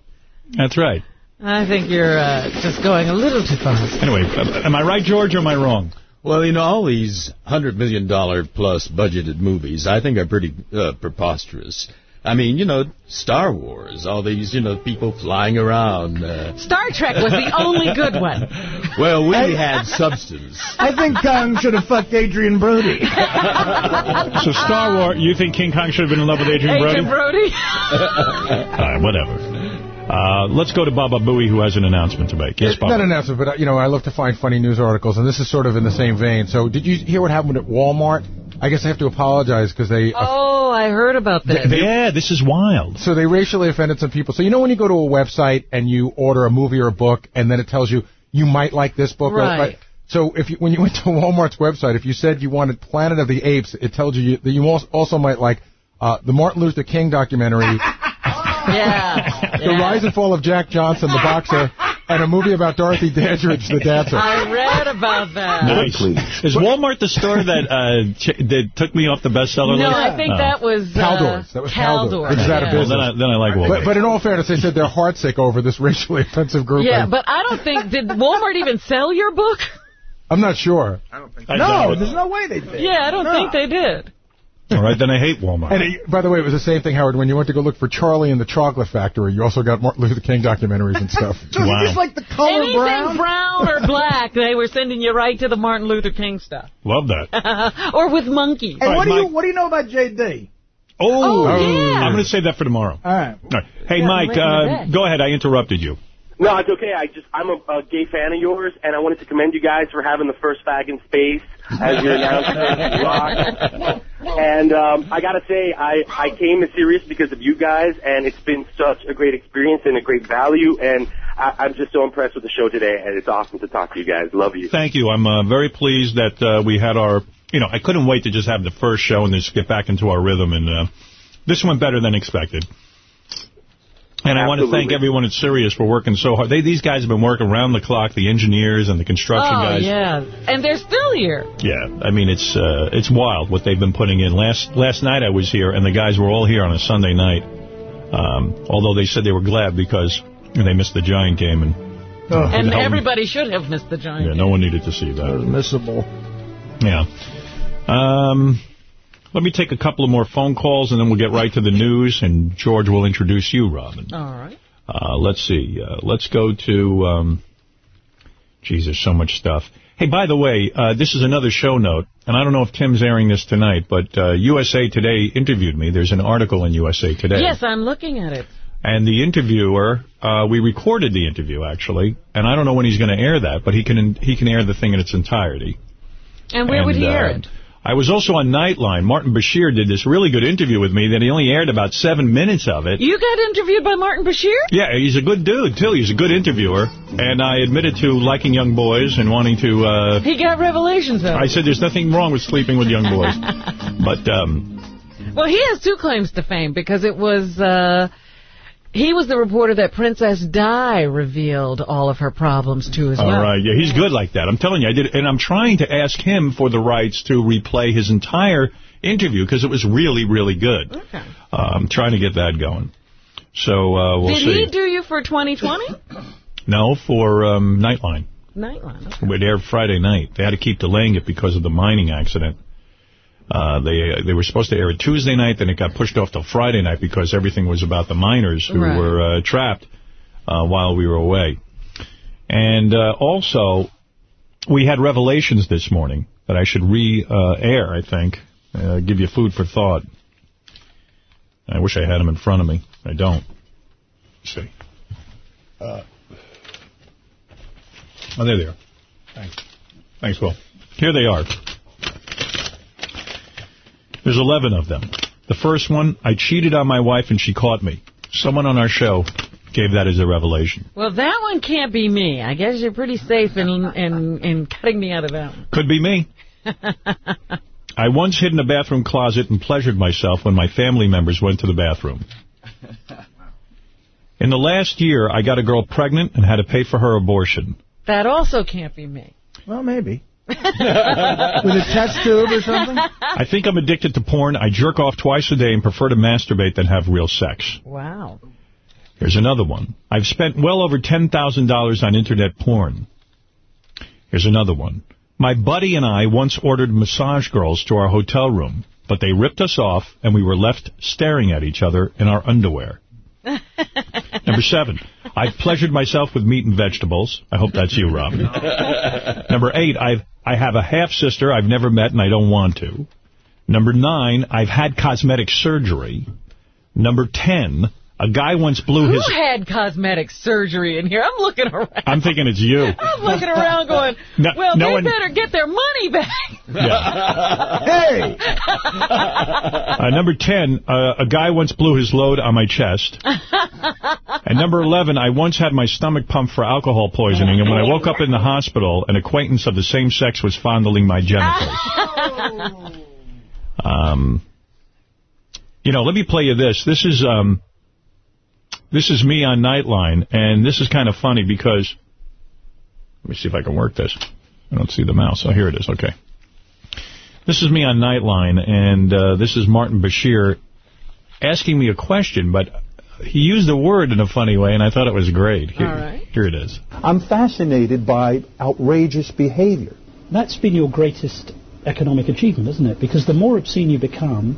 that's right. I think you're uh, just going a little too far. Anyway, uh, am I right, George, or am I wrong? Well, you know, all these $100 million plus budgeted movies, I think are pretty uh, preposterous. I mean, you know, Star Wars, all these, you know, people flying around. Uh, Star Trek was the only good one. well, we had substance. I think Kong should have fucked Adrien Brody. So Star Wars, you think King Kong should have been in love with Adrien Brody? Agent Brody. All right, whatever. Uh, let's go to Baba Booey, who has an announcement to make. Yes, Not Baba. an announcement, but, uh, you know, I love to find funny news articles, and this is sort of in the same vein. So did you hear what happened at Walmart? I guess I have to apologize because they... Oh, I heard about this. yeah, this is wild. So they racially offended some people. So you know when you go to a website and you order a movie or a book, and then it tells you you might like this book, or- Right. So if you, when you went to Walmart's website, if you said you wanted Planet of the Apes, it tells you that you also might like uh, the Martin Luther King documentary, Yeah. The Rise and Fall of Jack Johnson, the boxer, and a movie about Dorothy Dandridge, the dancer. I read about that. Nice. Is Walmart the store that uh, ch- that took me off the bestseller No, list? No, I think Oh. that was uh, Caldors. That was Caldor. Which is out of Well, business. then I, then I like Walmart. But, but in all fairness, they said they're heartsick over this racially offensive group. Yeah, and but I don't think did Walmart even sell your book? I'm not sure. I don't think. So. No, there's no way they did. Yeah, I don't think they did. All right, then I hate Walmart. And it, by the way, it was the same thing, Howard. When you went to go look for Charlie and the Chocolate Factory, you also got Martin Luther King documentaries and stuff. So you just like the color Anything brown? brown or black, they were sending you right to the Martin Luther King stuff. Love that. or with monkeys. And All what right, do you what do you know about JD? Oh, Oh, yeah. I'm going to save that for tomorrow. All right. All right. Hey, Yeah, Mike, uh, go ahead. I interrupted you. No, it's okay. I just I'm a, a gay fan of yours, and I wanted to commend you guys for having the first fag in space as your announcer. Rock. And um, I gotta say, I I came to Sirius because of you guys, and it's been such a great experience and a great value. And I, I'm just so impressed with the show today, and it's awesome to talk to you guys. Love you. Thank you. I'm uh, very pleased that uh, we had our, you know, I couldn't wait to just have the first show and just get back into our rhythm. And uh, this went better than expected. And I want to thank everyone at Sirius for working so hard. They, these guys have been working around the clock, the engineers and the construction oh, guys. yeah. And they're still here. Yeah, I mean it's uh, it's wild what they've been putting in. Last last night I was here and the guys were all here on a Sunday night. Um, although they said they were glad because they missed the Giant game and and no one- everybody should have missed the Giant yeah, no one needed to see that. It was missable. Yeah. Um, let me take a couple of more phone calls and then we'll get right to the news and George will introduce you, Robin. All right. Uh, let's see. Uh, let's go to, um, geez, there's so much stuff. Hey, by the way, uh, this is another show note, and I don't know if Tim's airing this tonight, but uh, USA Today interviewed me. There's an article in USA Today. Yes, I'm looking at it. And the interviewer, uh, we recorded the interview, actually, and I don't know when he's going to air that, but he can he can air the thing in its entirety. And where would he And, air uh, it? I was also on Nightline. Martin Bashir did this really good interview with me that he only aired about seven minutes of it. You got interviewed by Martin Bashir? Yeah, he's a good dude, too. He's a good interviewer. And I admitted to liking young boys and wanting to... Uh, He got revelations of I said there's nothing wrong with sleeping with young boys. but, um, Well, he has two claims to fame because it was uh, he was the reporter that Princess Di revealed all of her problems to as all well. right, yeah, he's good like that. I'm telling you, I did. And I'm trying to ask him for the rights to replay his entire interview because it was really, really good. Okay. Uh, I'm trying to get that going. So uh, we'll Did see. he do you for 2020? no, for um, Nightline. Nightline. okay. It aired Friday night. They had to keep delaying it because of the mining accident. Uh, they they were supposed to air it Tuesday night, then it got pushed off till Friday night because everything was about the miners who Right. were uh, trapped uh, while we were away. And uh, also, we had revelations this morning that I should re-air, I think, uh, give you food for thought. I wish I had them in front of me. I don't. Let's see. Uh, oh, there they are. Thanks. Thanks, Will. Here they are. There's 11 of them. The first one, I cheated on my wife and she caught me. Someone on our show gave that as a revelation. Well, that one can't be me. I guess you're pretty safe in in in cutting me out of that one. Could be me. I once hid in a bathroom closet and pleasured myself when my family members went to the bathroom. In the last year, I got a girl pregnant and had to pay for her abortion. That also can't be me. Well, maybe. With a test tube or something? I think I'm addicted to porn. I jerk off twice a day and prefer to masturbate than have real sex. Wow. Here's another one. I've spent well over $10,000 on internet porn. Here's another one. My buddy and I once ordered massage girls to our hotel room, but they ripped us off and we were left staring at each other in our underwear. Number seven, I've pleasured myself with meat and vegetables. I hope that's you, Robin. Number eight, I've, I have a half-sister I've never met and I don't want to. Number nine, I've had cosmetic surgery. Number ten, a guy once blew Who his... had cosmetic surgery in here? I'm looking around. I'm thinking it's you. I'm looking around going, No- well, no they one- better get their money back. Yeah. Hey! Uh, number 10, uh, a guy once blew his load on my chest. And number 11, I once had my stomach pumped for alcohol poisoning, and when I woke up in the hospital, an acquaintance of the same sex was fondling my genitals. Um, you know, let me play you this. This is um, this is me on Nightline, and this is kind of funny because let me see if I can work this. I don't see the mouse. Oh, here it is. Okay. This is me on Nightline, and uh, this is Martin Bashir asking me a question, but he used the word in a funny way, and I thought it was great. Here, All right. here it is. I'm fascinated by outrageous behavior. That's been your greatest economic achievement, isn't it? Because the more obscene you become,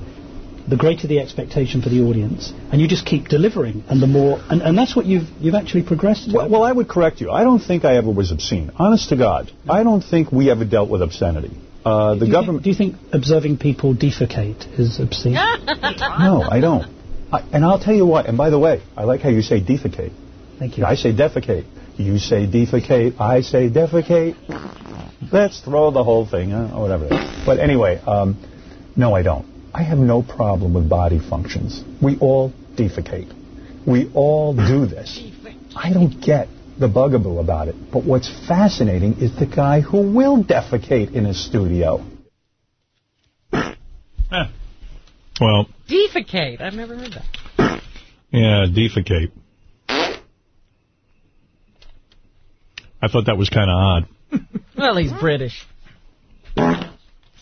the greater the expectation for the audience, and you just keep delivering, and the more, and, and that's what you've you've actually progressed. Well, well, I would correct you. I don't think I ever was obscene. Honest to God, I don't think we ever dealt with obscenity. Uh, the do government. Think, do you think observing people defecate is obscene? no, I don't. I, and I'll tell you what. And by the way, I like how you say defecate. Thank you. I say defecate. You say defecate. I say defecate. Let's throw the whole thing, uh, or whatever. But anyway, um, no, I don't. I have no problem with body functions. We all defecate. We all do this. I don't get the bugaboo about it. But what's fascinating is the guy who will defecate in his studio. Well, Defecate. I've never heard that. yeah, defecate. I thought that was kind of odd. Well, he's British.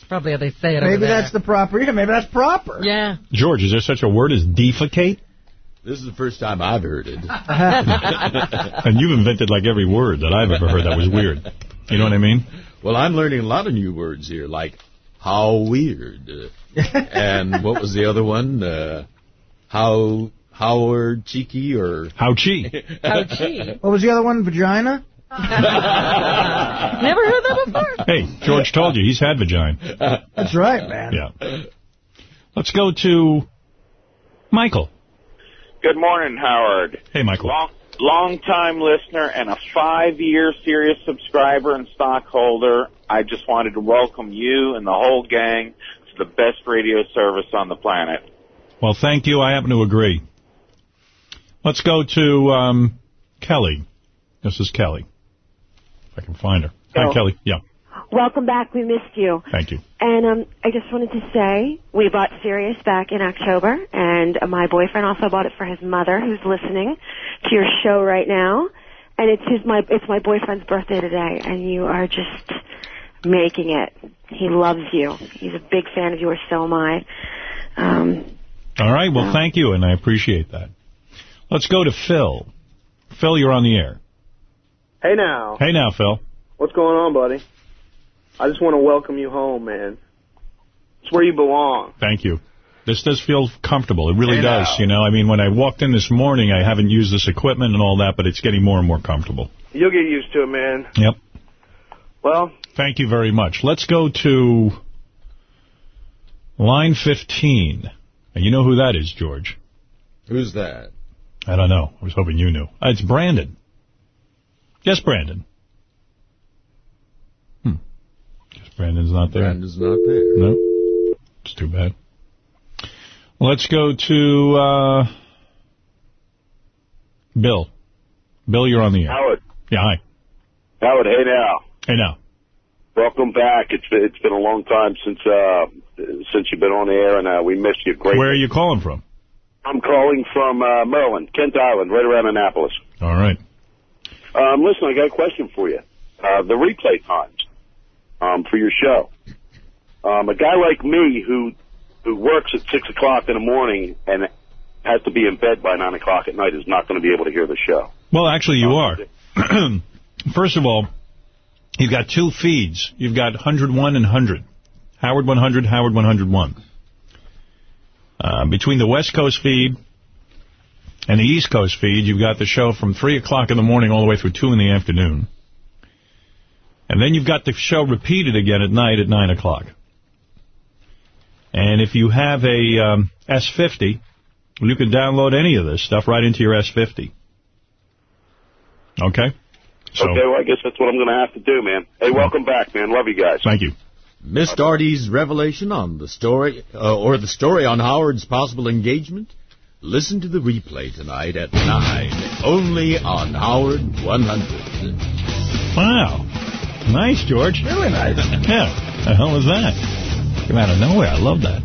It's probably how they say it over Maybe there. that's the proper. Yeah, maybe that's proper. Yeah. George, is there such a word as defecate? This is the first time I've heard it. and you've invented like every word that I've ever heard that was weird. You know what I mean? Well, I'm learning a lot of new words here, like how weird, and what was the other one? Uh, how Howard cheeky or how chi? How chi? What was the other one? Vagina? Never heard that before. Hey, George told you he's had vagina. That's right, man. Yeah. Let's go to Michael. Good morning, Howard. Hey, Michael. Long, long-time listener and a five-year Sirius subscriber and stockholder. I just wanted to welcome you and the whole gang to the best radio service on the planet. Well, thank you. I happen to agree. Let's go to um, Kelly. This is Kelly. I can find her. Hi, Hello. Kelly. Yeah, Welcome back. We missed you. thank you. And um, I just wanted to say we bought Sirius back in October, and uh, my boyfriend also bought it for his mother, who's listening to your show right now. And it's his my it's my boyfriend's birthday today, and you are just making it. He loves you. He's a big fan of yours. So am I. Um, All right. Well, thank you, and I appreciate that. Let's go to Phil. Phil, you're on the air. Hey now. Hey now, Phil. What's going on, buddy? I just want to welcome you home, man. It's where you belong. Thank you. This does feel comfortable. It really Hey, does. now. You know, I mean, when I walked in this morning, I haven't used this equipment and all that, but it's getting more and more comfortable. You'll get used to it, man. Yep. Well, Thank you very much. Let's go to line 15. And you know who that is, George? Who's that? I don't know. I was hoping you knew. Uh, it's Brandon. Yes, Brandon. Hmm. Guess Brandon's not there. Brandon's not there. No. It's too bad. Let's go to uh, Bill. Bill, you're on the air. Howard. Yeah, hi. Howard, hey now. Hey now. Welcome back. It's been, it's been a long time since uh, since you've been on the air, and uh, we missed you greatly. Where are you calling from? I'm calling from uh, Maryland, Kent Island, right around Annapolis. All right. Um, listen, I got a question for you. Uh, the replay times um, for your show. Um, a guy like me who who works at six o'clock in the morning and has to be in bed by nine o'clock at night is not going to be able to hear the show. Well, actually, you are. First of all, you've got two feeds. You've got 101 and 100. Howard 100, Howard 101. Uh, between the West Coast feed and the East Coast feed, you've got the show from 3 o'clock in the morning all the way through 2 in the afternoon. And then you've got the show repeated again at night at 9 o'clock. And if you have a um, S50, you can download any of this stuff right into your S50. Okay? So, Okay, well, I guess that's what I'm going to have to do, man. Hey, welcome back, man. Love you guys. Thank you. Miss Darty's revelation on the story, uh, or the story on Howard's possible engagement? Listen to the replay tonight at 9, only on Howard 100. Wow. Nice, George. Really nice. Yeah. The hell was that? Came out of nowhere. I love that.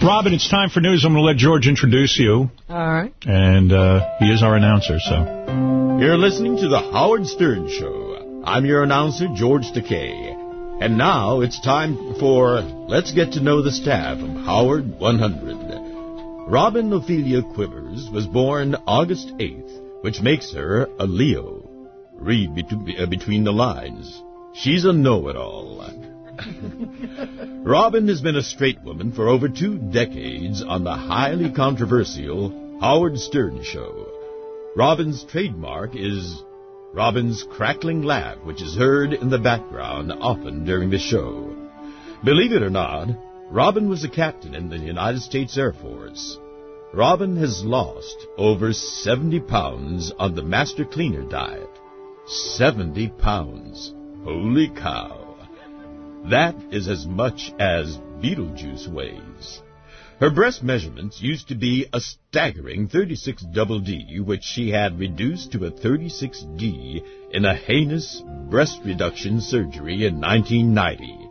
Robin, it's time for news. I'm going to let George introduce you. All right. And uh, he is our announcer, so. You're listening to the Howard Stern Show. I'm your announcer, George Takei. And now it's time for Let's Get to Know the Staff of Howard 100. Robin Ophelia Quivers was born August 8th, which makes her a Leo. Read bet- uh, between the lines. She's a know-it-all. Robin has been a straight woman for over two decades on the highly controversial Howard Stern Show. Robin's trademark is Robin's crackling laugh, which is heard in the background often during the show. Believe it or not, Robin was a captain in the United States Air Force. Robin has lost over 70 pounds on the Master Cleaner diet. 70 pounds. Holy cow. That is as much as Beetlejuice weighs. Her breast measurements used to be a staggering 36 double D, which she had reduced to a 36D in a heinous breast reduction surgery in 1990.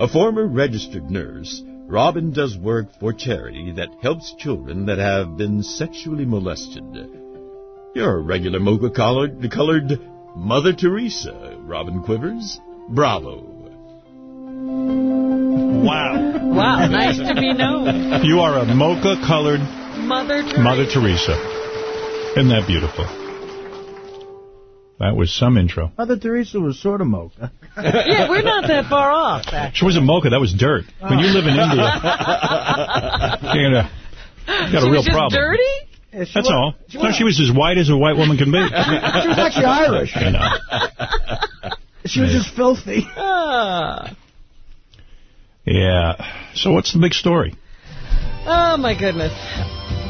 A former registered nurse, Robin does work for charity that helps children that have been sexually molested. You're a regular mocha colored, colored Mother Teresa, Robin Quivers. Bravo. Wow. Wow, nice to be known. You are a mocha-colored Mother Teresa. Mother Teresa. Isn't that beautiful? That was some intro. Mother Teresa was sort of mocha. yeah, we're not that far off. She wasn't mocha, that was dirt. When you live in India, you're gonna, you got she a real was just problem. dirty? That's all. No, she was as white as a white woman can be. She was actually Irish. I know. She was just filthy. Ah. Yeah. So what's the big story? Oh, my goodness.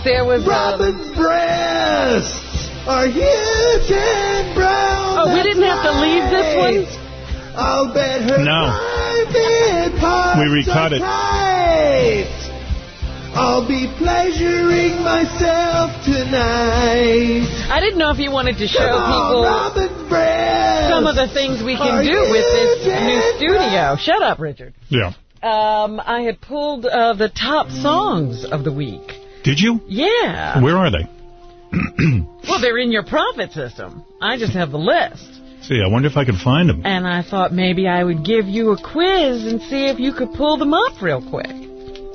There was... uh, Robin's breasts are huge and brown. Oh, we didn't have to leave this one? I'll bet her No. private parts We recut are it. I'll be pleasuring myself tonight. I didn't know if you wanted to show on, people Robin's some of the things we can are do with this new and studio. Shut up, Richard. Yeah. Um, I had pulled uh, the top songs of the week. Did you? Yeah. Where are they? Well, they're in your Prophet system. I just have the list. See, I wonder if I can find them. And I thought maybe I would give you a quiz and see if you could pull them up real quick.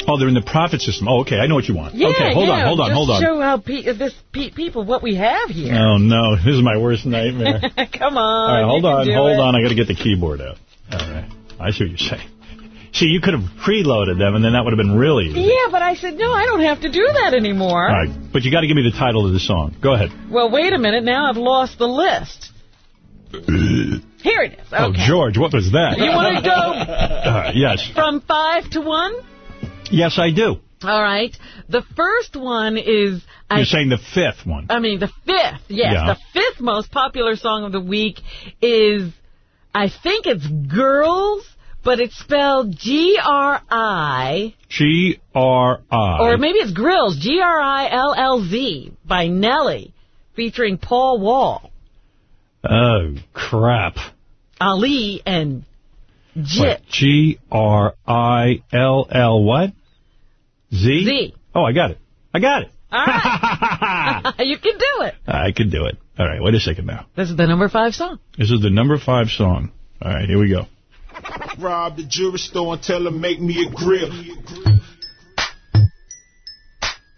Oh, they're in the Prophet system. Oh, okay. I know what you want. Yeah, okay, hold yeah, on, hold on, just hold on. show how pe- this pe- people what we have here. Oh, no. This is my worst nightmare. Come on. All right, hold on, hold it. on. I got to get the keyboard out. All right. I see what you're saying. See, you could have preloaded them, and then that would have been really easy. Yeah, but I said, no, I don't have to do that anymore. All right, but you got to give me the title of the song. Go ahead. Well, wait a minute. Now I've lost the list. Here it is. Oh, George, what was that? You want to go Uh, yes. from five to one? Yes, I do. All right. The first one is... You're saying the fifth one. I mean, the fifth, yes. Yeah. The fifth most popular song of the week is, I think it's Girls, but it's spelled G-R-I, G-R-I. or maybe it's Grills, G-R-I-L-L-Z, by Nelly, featuring Paul Wall, Oh, crap. Ali, and Gipp. G-R-I-L-L what? Z? Z. Oh, I got it. I got it. All right. you can do it. I can do it. All right, wait a second now. This is the number five song. This is the number five song. All right, here we go. Rob the jewelry store and tell her make me a grill.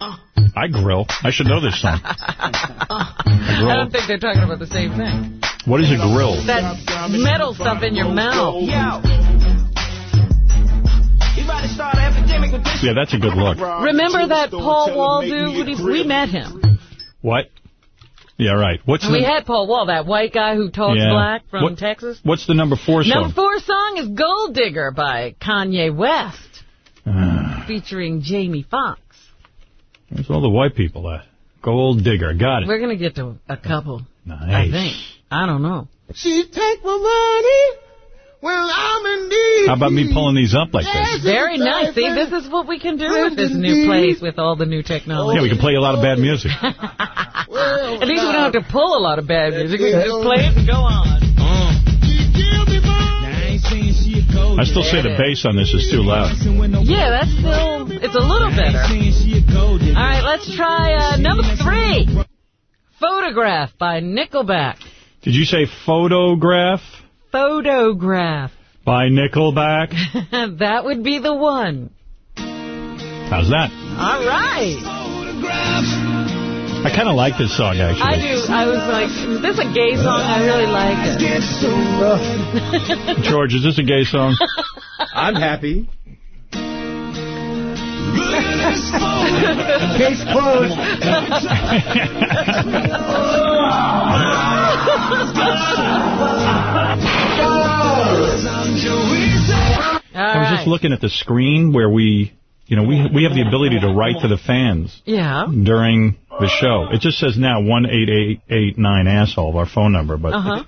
Uh. I grill. I should know this song. I don't think they're talking about the same thing. What is a grill? That metal stuff in your mouth. Yeah, that's a good look. Remember that Paul Wall dude? We- We met him. What? Yeah, right. What's We the, had Paul Wall, that white guy who talks Yeah. black from What- Texas. What's the number four song? Number four song is Gold Digger by Kanye West, Ah, featuring Jamie Foxx. Where's all the white people at? Gold Digger. Got it. We're going to get to a couple, I think. I don't know. She take my money when I'm in need. How about me pulling these up like this? Very nice. See, this is what we can do with this new place with all the new technology. Yeah, we can play a lot of bad music. At least we don't have to pull a lot of bad music. We can just play it and go on. I still say the bass on this is too loud. Yeah, that's still, it's a little better. All right, let's try uh, number three. Photograph by Nickelback. Did you say photograph Photograph. by Nickelback? that would be the one. How's that? All right. I kind of like this song, actually. I actually. do. I was like, is this a gay song? I really like it. George, is this a gay song? I'm happy. Case closed. I was just looking at the screen where we you know, we we have the ability to write to the fans Yeah. during the show. It just says now one eight eight eight nine asshole, our phone number, but Uh-huh.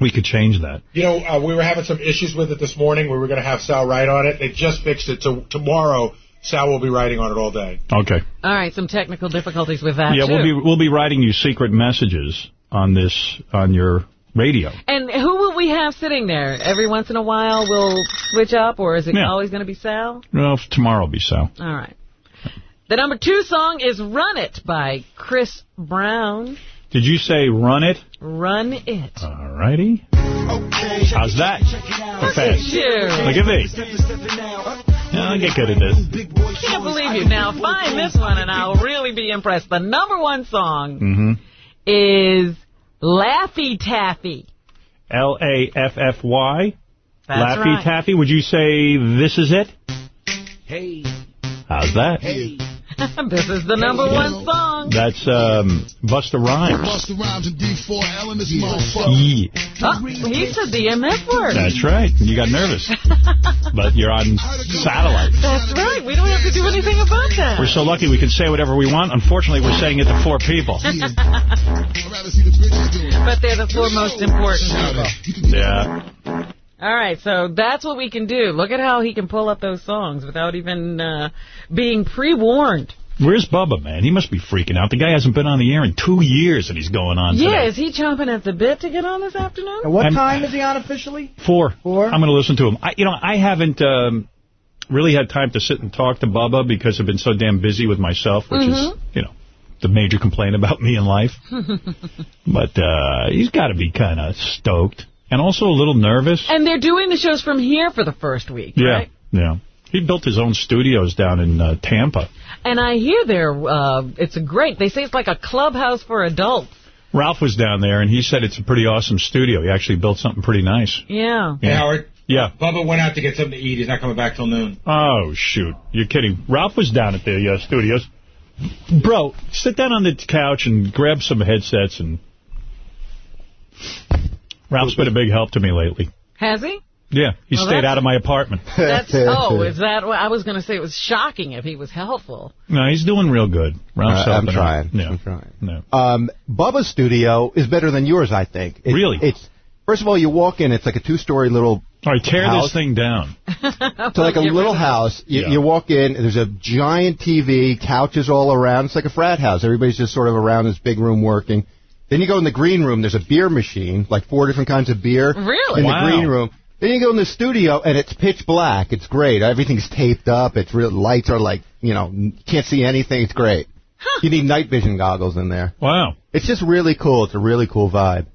we could change that. You know, uh, we were having some issues with it this morning. We were going to have Sal write on it. They just fixed it. So tomorrow, Sal will be writing on it all day. Okay. All right, some technical difficulties with that, yeah, too. we'll be we'll be writing you secret messages on this on your radio. And who will we have sitting there? Every once in a while we'll switch up, or is it Yeah. always going to be Sal? Well, tomorrow will be Sal. All right. The number two song is Run It by Chris Brown. Did you say run it? Run It. All righty. Okay, How's that? For fast. you. Look at me. Yeah, I'll get good at this. I Can't believe you. Now find this one and I'll really be impressed. The number one song Mm-hmm. is Laffy Taffy. L-A-F-F-Y. That's Laffy right. Taffy. Would you say this is it? Hey. How's that? this is the number one song. That's um, Busta Rhymes. Busta Rhymes and D4L in this motherfucker. Yeah. Oh, he said the MF word. That's right. You got nervous. but you're on satellite. That's right. We don't have to do anything about that. We're so lucky we can say whatever we want. Unfortunately, we're saying it to four people. but they're the four most important people. Yeah. All right, so that's what we can do. Look at how he can pull up those songs without even uh, being pre-warned. Where's Bubba, man? He must be freaking out. The guy hasn't been on the air in two years, and he's going on Yeah, today. is he chomping at the bit to get on this afternoon? And what I'm- time is he on officially? Four. Four? I'm going to listen to him. I, you know, I haven't um, really had time to sit and talk to Bubba because I've been so damn busy with myself, which is, Mhm. you know, the major complaint about me in life. But uh, he's got to be kind of stoked and also a little nervous. and they're doing the shows from here for the first week, Yeah, right? yeah. He built his own studios down in uh, Tampa. And I hear they're, uh, it's a great, they say it's like a clubhouse for adults. Ralph was down there, and he said it's a pretty awesome studio. He actually built something pretty nice. Yeah. Hey, Howard. Yeah. Bubba went out to get something to eat. He's not coming back till noon. Oh, shoot. You're kidding. Ralph was down at the uh, studios. Bro, sit down on the couch and grab some headsets. and Ralph's been a big help to me lately. Has he? Yeah, he Well, stayed out of my apartment. That's, oh, is that what, I was going to say it was shocking if he was helpful. No, he's doing real good. Ralph's Uh, I'm trying. Yeah. I'm trying. No. Um, Bubba's studio is better than yours, I think. It- Really? It's first of all, you walk in, it's like a two-story little. All right, tear house. this thing down. It's like a little house. You, Yeah. you walk in, there's a giant TV, couches all around. It's like a frat house. Everybody's just sort of around this big room working. Then you go in the green room. There's a beer machine, like four different kinds of beer. Really? In Wow. the green room. Then you go in the studio, and it's pitch black. It's great. Everything's taped up. It's real. Lights are like, you know, can't see anything. It's great. You need night vision goggles in there. Wow. It's just really cool. It's a really cool vibe.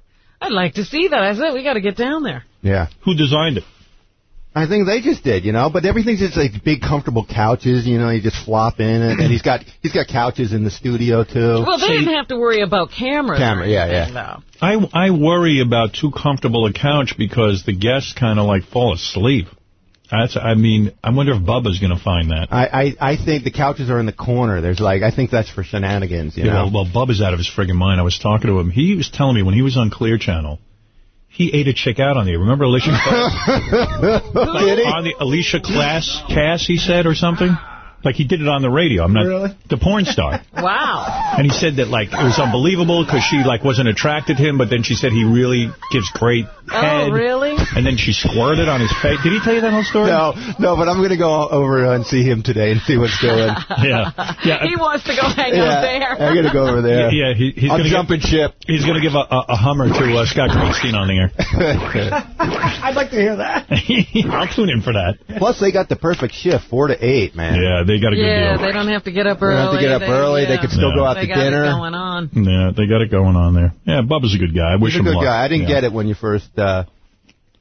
I'd like to see that. I said we got to get down there. Yeah. Who designed it? I think they just did, you know, but everything's just like big, comfortable couches. You know, you just flop in, and, and he's got he's got couches in the studio too. Well, they didn't have to worry about cameras. Camera, yeah, anything, yeah. Though. I, I worry about too comfortable a couch because the guests kind of like fall asleep. That's, I mean, I wonder if Bubba's going to find that. I, I I think the couches are in the corner. There's like I think that's for shenanigans, you yeah, know. well, well, Bubba's out of his friggin' mind. I was talking to him. He was telling me when he was on Clear Channel, he ate a chick out on the air. Remember Alicia he? on the Alicia Class Cass, he said, or something? Like he did it on the radio. I'm not Really? the porn star. Wow. And he said that like it was unbelievable because she like wasn't attracted to him, but then she said he really gives great head. Oh, really? And then she squirted on his face. Did he tell you that whole story? No, no, but I'm going to go over and see him today and see what's going. Yeah. Yeah. He wants to go hang out there. I'm going to go over there. Yeah, he, he's gonna jumping ship. Give, he's going to give a, a, a Hummer to uh, Scott Greenstein on the air. I'd like to hear that. I'll tune in for that. Plus, they got the perfect shift, four to eight, man. Yeah, they got a good Yeah, deal. they don't have to get up early. They early. don't have to get up early. They could still Yeah. go out They to got dinner. it going on. Yeah, they got it going on there. Yeah, Bubba's a good guy. I wish He's a good luck. guy. I didn't yeah. get it when you first, uh,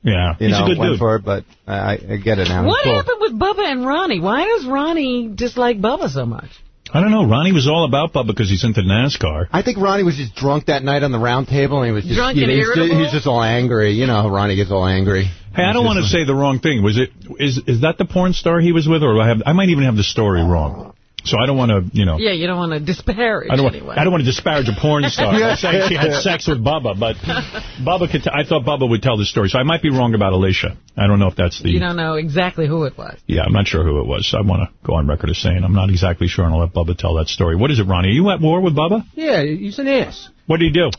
Yeah, you he's know, a good went dude. for it, but I, I get it now. What Cool. happened with Bubba and Ronnie? Why does Ronnie dislike Bubba so much? I don't know. Ronnie was all about Bubba because he's into NASCAR. I think Ronnie was just drunk that night on the round table, and he was just Drunk you and know, he's, just, he's just all angry. You know, how Ronnie gets all angry. Hey, I don't want to say the wrong thing. Was it is is that the porn star he was with, or I have I might even have the story wrong? So I don't want to, you know. Yeah, you don't want to disparage I don't want. I don't want to disparage a porn star. yeah. saying she had sex with Bubba, but Bubba could. I thought Bubba would tell the story. So I might be wrong about Alicia. I don't know if that's the. You don't know exactly who it was. Yeah, I'm not sure who it was. I want to go on record as saying I'm not exactly sure, and I'll let Bubba tell that story. What is it, Ronnie? Are you at war with Bubba? Yeah, he's an ass. What did he do?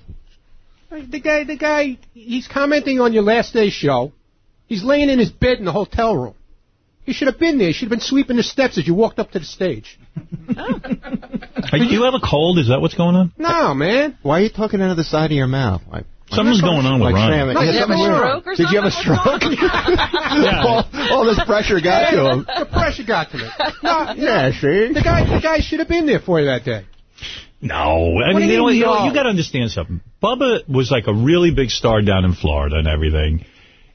The guy, the guy, he's commenting on your last day's show. He's laying in his bed in the hotel room. You should have been there. You should have been sweeping the steps as you walked up to the stage. Oh. Do you have a cold? Is that what's going on? No, man. Why are you talking out of the side of your mouth? Like, Something's going on with like Ryan. Did you have a stroke Did you have a stroke? yeah. all, all, this pressure got to him. The pressure got to me. No, yeah, see? The guy, the guy should have been there for you that day. No. I mean, you, you, know, you got to understand something. Bubba was like a really big star down in Florida and everything.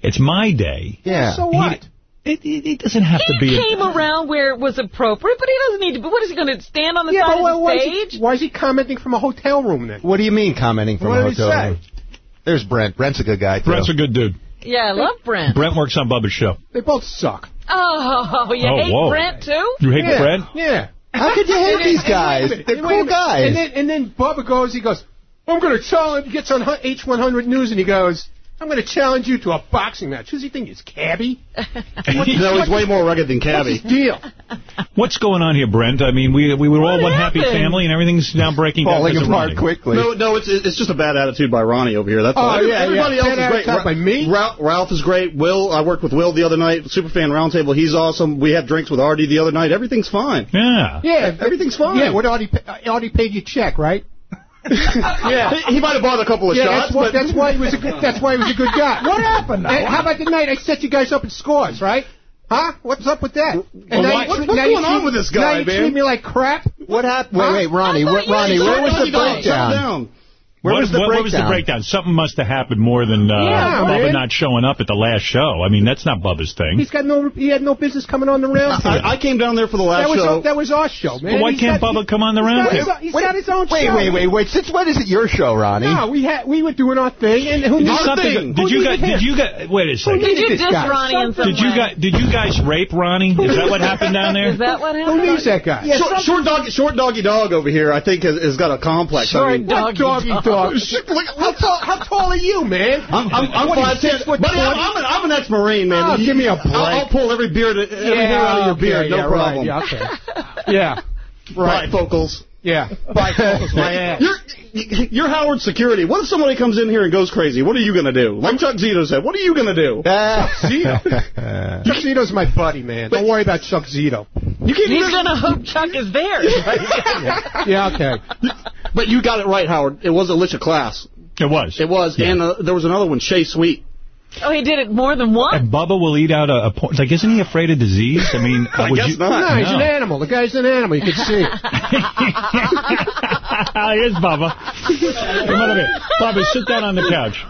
It's my day. Yeah. So what? He, it, it, it, doesn't have he to be. He came a, around where it was appropriate, but he doesn't need to. But what is he going to stand on the yeah, side of the why stage? Is he, why is he commenting from a hotel room then? What do you mean commenting from what a hotel room? There's Brent. Brent's a good guy. Too. Brent's a good dude. Yeah, I love Brent. Brent works on Bubba's show. They both suck. Oh, you oh, hate whoa. Brent too? You hate yeah, Brent? Yeah. How could you hate these guys? They're cool guys. And then, and then Bubba goes. He goes. I'm going to challenge. He gets on H100 News and he goes. I'm going to challenge you to a boxing match. Who's he thinking? is Cabby? no, he's way more rugged than Cabby. What's deal? What's going on here, Brent? I mean, we we were what all one happy family, and everything's now breaking Falling down. Falling apart quickly. No, no, it's it's just a bad attitude by Ronnie over here. That's oh, all. Yeah, Everybody yeah. else is great. By me? Ralph is great. Will, I worked with Will the other night. Superfan Roundtable, he's awesome. We had drinks with Artie the other night. Everything's fine. Yeah. Yeah. Everything's fine. Yeah, what Artie, Artie paid you check, right? yeah, he might have bought a couple of yeah, shots. That's, that's why he was a good. That's why he was a good guy. What happened? How about the night I set you guys up in scores, right? Huh? What's up with that? And well, what, what's going on with this guy, now you treat me like crap. What happened? Wait, wait, Ronnie. What, Ronnie? Where was the breakdown? What, was the what, breakdown? What was the breakdown? Something must have happened more than uh, yeah, Bubba not showing up at the last show. I mean, that's not Bubba's thing. He's got no. He had no business coming on the round. I, I, came down there for the last that was, show. That was our show, man. But why he's can't got, Bubba he, come on the round table? He's wait, got his own wait, show. Wait, wait, wait. wait. Since when is it your show, Ronnie? No, we had we were doing our thing, and who needed something? Did you guys? Did you guys? Wait a second. Did you diss Ronnie in some Did you guys? Did you guys rape Ronnie? Is that what happened down there? Is that what happened? Who needs that guy? Short doggy dog over here, I think, has got a complex. Short doggy dog how, tall, how tall are you, man? I'm, I'm, I'm five, six foot I'm, I'm, an, I'm an ex-Marine, man. Oh, you, give me a break. I'll, I'll pull every beard, every yeah, hair out of your okay, beard, no yeah, problem. Right, yeah, okay. yeah. Right. Bifocals. Yeah. You're, you're Howard Security. What if somebody comes in here and goes crazy? What are you going to do? Like Chuck Zito said, what are you going to do? Uh, Zito. Chuck Zito's my buddy, man. Don't worry about Chuck Zito. You can't He's going to hope Chuck is there. yeah. yeah, okay. But you got it right, Howard. It was a Alicia Class. It was. It was. Yeah. And uh, there was another one, Shay Sweet. Oh, he did it more than once? And Bubba will eat out a... a like, isn't he afraid of disease? I mean, I guess you, not. No, he's no. an animal. The guy's an animal. You can see it. Here's Bubba. Come on. Bubba, sit down on the couch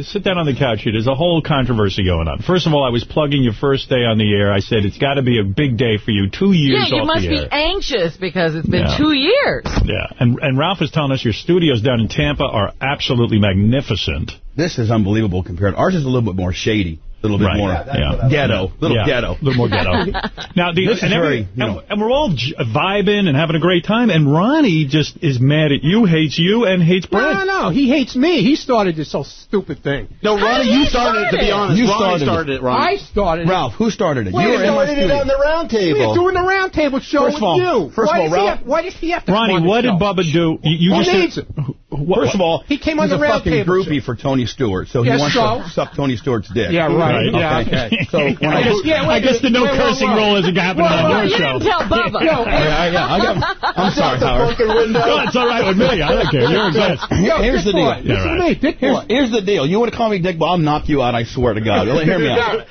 sit down on the couch here. There's a whole controversy going on. First of all, I was plugging your first day on the air. I said it's got to be a big day for you. Two years Yeah, you must be anxious because it's been yeah. two years. Yeah, and, and Ralph is telling us your studios down in Tampa are absolutely magnificent. This is unbelievable compared. Ours is a little bit more shady. A little bit right. more yeah, ghetto. Little yeah. ghetto. A little more ghetto. now, the, and, every, very, you know, and, we're all vibing and having a great time, and Ronnie just is mad at you, hates you, and hates Brett. No, no, no. He hates me. He started this whole stupid thing. No, Ronnie, you started, started, it, to be honest. You Ronnie started, started it, Ronnie. I started it. Ralph, who started it? You started it on the round table. We were doing the round table show first with all, you. First of all, Ralph. Have, why does he have to Ronnie, what did Bubba do? You, you needs it? First of all, he came on the round table. He's a fucking groupie for Tony Stewart, so he wants to suck Tony Stewart's dick. Yeah, right right. Yeah. Okay. So when I, guess, yeah, I guess the no wait, cursing wait, rule isn't happening on your you show. Didn't tell Bubba. Yo, yeah, yeah, I got, I'm sorry, Howard. No, it's all right with me. I don't care. You're a guest. Here's the deal. Listen to me. Dick Here's the deal. You want to call me Dick, but I'll knock you out, I swear to God. Hear me out.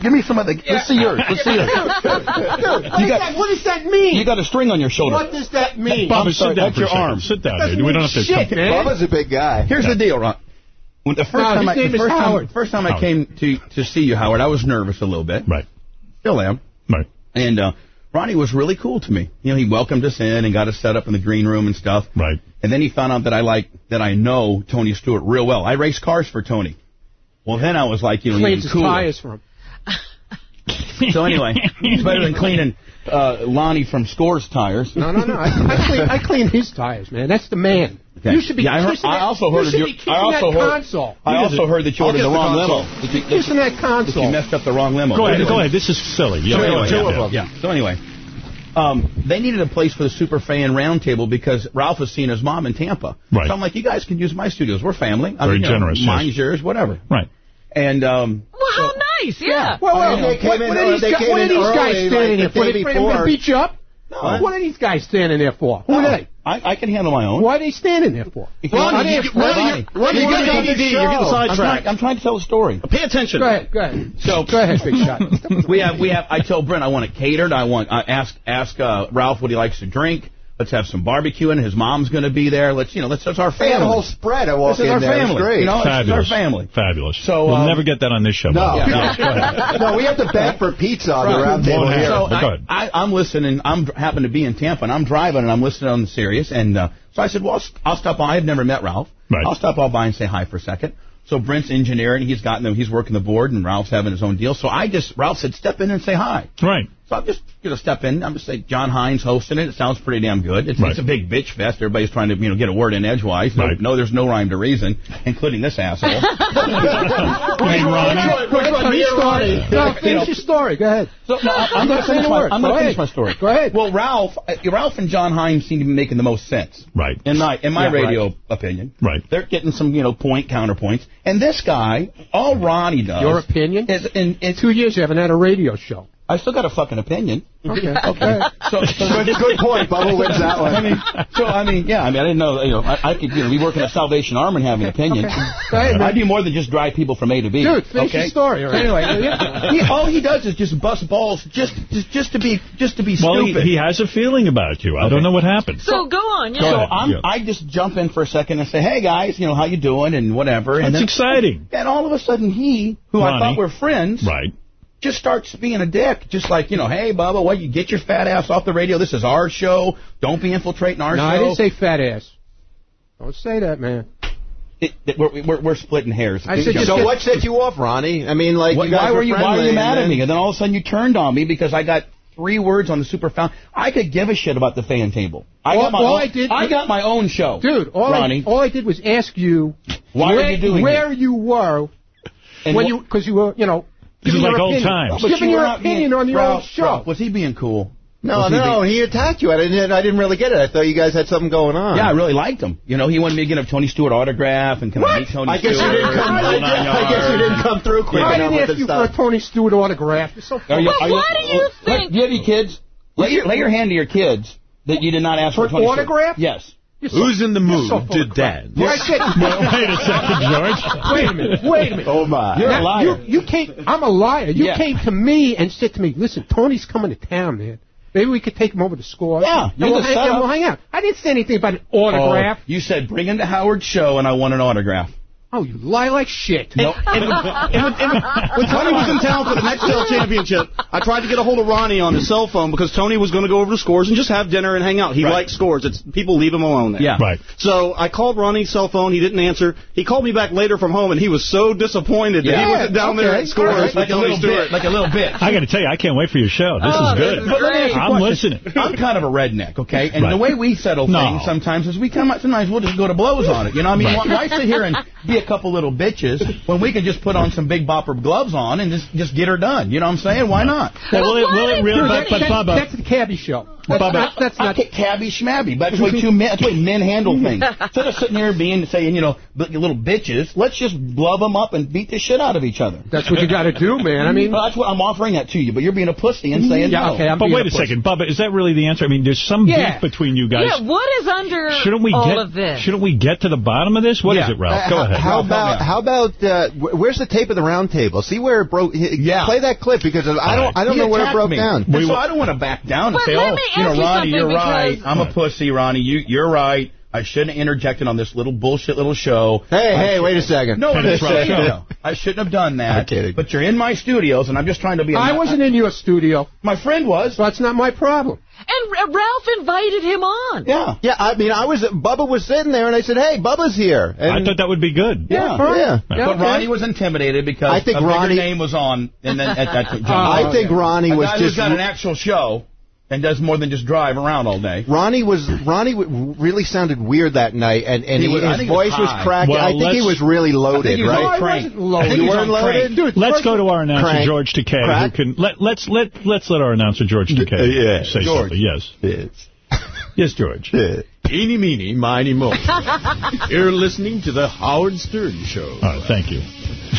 Give me some of the... Let's see yours. Let's see yours. What does that mean? You got a string on your shoulder. What does that mean? Bubba, sit down. That's your arm. Sit down. We don't have to... Bubba's a big guy. Here's the deal, Ron. When the first no, time, I, the first time, first time I came to, to see you, Howard, I was nervous a little bit. Right. Still am. Right. And uh, Ronnie was really cool to me. You know, he welcomed us in and got us set up in the green room and stuff. Right. And then he found out that I like that I know Tony Stewart real well. I race cars for Tony. Well, then I was like, you know, cleans his tires for him. so anyway, it's better than cleaning uh, Lonnie from Scores tires. No, no, no. I, I, clean, I clean his tires, man. That's the man. Okay. You should be Yeah, I heard- kissing I that, also you heard should you- be I also that heard- console. I also heard that you I'll ordered the the wrong console. limo. That you, that Kissing that console. that you messed up the wrong limo. Go ahead, Anyway. go ahead. This is silly. So Yeah, anyway, yeah, yeah, yeah. yeah. So anyway, um, they needed a place for the super fan roundtable because Ralph was seeing his mom in Tampa. Right. So I'm like, you guys can use my studios. We're family. I Very mean, you know, generous, yes. Mine's yours, whatever. Right. And um, Well, how nice, yeah. Well, well, they came what, in what early- they came what are in early, guys like standing the there for? day They before. beat you up? What? What are these guys standing there for? Who are they? I, I can handle my own. Why are they standing there for? Ronnie, you- Ronnie, you you're get on ADD, the you're getting show. I'm trying, I'm trying to tell a story. Pay attention. Go ahead, go ahead. So Go ahead, big shot. we have we have. I tell Brent I want it catered. I want I ask ask uh, Ralph what he likes to drink. Let's have some barbecue and his mom's going to be there. Let's you know let's that's our family. had a whole spread. I walk This is in our there. It's family. great. You know, Fabulous. it's our family. Fabulous. So, we'll um, never get that on this show. No. by the way. Yeah. Yeah, no, we have to beg for pizza on the round table here. So Go I, ahead. I, I'm listening. I'm happen to be in Tampa, and I'm driving, and I'm listening on the Sirius. And uh, so I said, well, I'll, I'll stop by. I've never met Ralph. Right. I'll stop all by and say hi for a second. So Brent's engineering. He's gotten them. He's working the board, and Ralph's having his own deal. So I just Ralph said, step in and say hi. Right. So I'm just gonna step in. I'm just say John Hein hosting it. It sounds pretty damn good. It's, Right. it's a big bitch fest. Everybody's trying to you know get a word in edgewise. No, Right. no, there's no rhyme to reason, including this asshole. Hey, Ronnie. Go finish your story. No, finish your story. Go ahead. So, no, I- I'm going to Say finish my, word. I'm going to finish my story. Go ahead. Well, Ralph, uh, Ralph and John Hein seem to be making the most sense. Right. In my in my Yeah, radio opinion. Right. They're getting some you know point counterpoints, and this guy, all Ronnie does. Your opinion? Is, and it's Two years you haven't had a radio show. I still got a fucking opinion. Okay. Okay. So, so Good, good point. Bubba wins that one. I mean, so I mean, yeah. I mean, I didn't know. You know, I, I could you know be working at Salvation Army and having an opinion. Go ahead, man. I do more than just drive people from A to B. Dude, finish okay? your story. right. anyway, he, all he does is just bust balls, just just just to be just to be Well, he, stupid. he has a feeling about you. I don't know what happened. So go on, yeah. Go so ahead. I'm, Yeah. I just jump in for a second and say, "Hey guys, you know how you doing?" and whatever. And That's then, exciting. and all of a sudden, he, who I thought were friends, Right. Just starts being a dick. Just like you know, "Hey Bubba, what you get your fat ass off the radio? This is our show. Don't be infiltrating our No, show." I didn't say fat ass. Don't say that, man. It, it- we're, we're, we're splitting hairs. I said So get- what set you off, Ronnie? I mean, like, Why- you guys why were you Why were you mad and at me? And then all of a sudden you turned on me because I got three words on the super found. I could give a shit about the fan table. I All- got my all own, I did- I got my own show, Dude, all Ronnie. I, all I did was ask you Why where, are you doing where this? you were And when wh- you because you were you know This is like your old opinion. times. But giving you your opinion being- on your Ralph, own show. Ralph, was he being cool? No, Was he no, being- he attacked you. I didn't. I didn't really get it. I thought you guys had something going on. Yeah, I really liked him. You know, he wanted me to get a Tony Stewart autograph and can I meet Tony I guess Stewart? you didn't come. Whole nine I guess you didn't come through quick I didn't ask the you for a. Tony Stewart autograph. You're so Are you, But are you, why do you let- think- do you have any kids? Lay your, lay your hand to your kids that you did not ask for, For Tony autograph? Stewart. Yes. You're so- Who's in the mood so full to of crap. dance? Well, I said, Well, wait a second, George. wait a minute, wait a minute. Oh my! You're a liar. You, you came. I'm a liar. You Yeah. came to me and said to me, "Listen, Tony's coming to town, man. Maybe we could take him over to score. Yeah, and you're we'll, the hang, and we'll hang out." I didn't say anything about an autograph. Oh, you said bring him to Howard's show and I want an autograph. Oh, you lie like shit. Nope. And, when, and, when, when Tony was in town for the Nextel championship, I tried to get a hold of Ronnie on his cell phone because Tony was going to go over to Scores and just have dinner and hang out. He Right. likes Scores. It's people leave him alone there. Yeah. Right. So I called Ronnie's cell phone. He didn't answer. He called me back later from home, and he was so disappointed that he Yeah. wasn't down there at Scores All right. with Like a Tony little Stewart. bit. Like a little bit. I got to tell you, I can't wait for your show. This Oh, is this good. is great. I'm listening. I'm kind of a redneck, okay? And Right. the way we settle No. things sometimes is we come out, sometimes we'll just go to blows on it. You know what I mean? Right. Why, why sit here and be a couple little bitches when we could just put on some big bopper gloves on and just just get her done? You know what I'm saying? Why not? Well, will it, will it really, but, but that's, Bubba, that's the cabbie show. That's, Bubba- that's, that's not. get cabby schmabby. That's the way two men. That's the way men handle things. Instead of sitting here being saying, you know, little bitches, let's just glove them up and beat the shit out of each other. That's what you got to do, man. I mean, Well, that's what I'm offering that to you, but you're being a pussy and saying yeah, no. okay. I'm but wait a pussy. second, Bubba, is that really the answer? I mean, there's some Yeah. beef between you guys. Yeah, what is under Shouldn't we all get? of this? Shouldn't we get to the bottom of this? What is Yeah. it, Ralph? Uh, Go ahead. How Ralph, about how about uh, where's the tape of the round table? See where it broke. Yeah. Play that clip because I don't I don't He know where it broke me. down. And so I don't want to back down and But say, let oh, me you know, ask Ronnie, something you're right. I'm a pussy, Ronnie. You, you're right. I shouldn't have interjected on this little bullshit little show. Hey, I hey, wait a second. No, no, no, I shouldn't have done that. I'm kidding. But you're in my studios, and I'm just trying to be... I wasn't in your studio. My friend was. That's not my problem. And Ralph invited him on. Yeah. Yeah, I mean, I was... Bubba was sitting there, and I said, hey, Bubba's here. And I thought that would be good. Yeah. Yeah. yeah. yeah. But okay. Ronnie was intimidated because I think Ronnie's name was on, and then at that... John, I think Ronnie was just... got an actual show and does more than just drive around all day. Ronnie was Ronnie really sounded weird that night, and and he was, his voice was, was cracked. Well, I think he was really loaded, was right? Loaded. Dude, let's go to our announcer crank. George Takei. Who can let let's let let's let our announcer George Takei yeah. say George. something. Yes. Yes. Yes, George. Yeah. Eeny, meeny, miny, mo. You're listening to the Howard Stern Show. All right, thank you.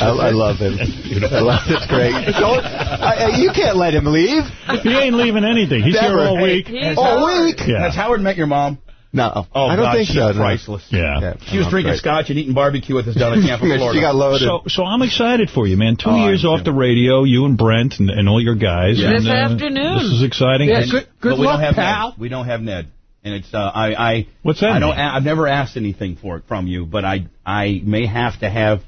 I, I love him. I love it's great. I, you can't let him leave. He ain't leaving anything. He's Never. here all week. He's all Howard. week? Yeah. Has Howard met your mom? No. Oh, oh I don't God, think she's so. priceless. Yeah. yeah. She was oh, drinking great. scotch and eating barbecue with us down at Tampa, Florida. she got loaded. So, so I'm excited for you, man. Two oh, years off the radio, you and Brent and, and all your guys. Yeah. And, this uh, afternoon. This is exciting. Yeah, and, good, good luck, we don't have pal. Ned. We don't have Ned. And it's uh, I I what's that? I don't. I've never asked anything for it from you, but I I may have to have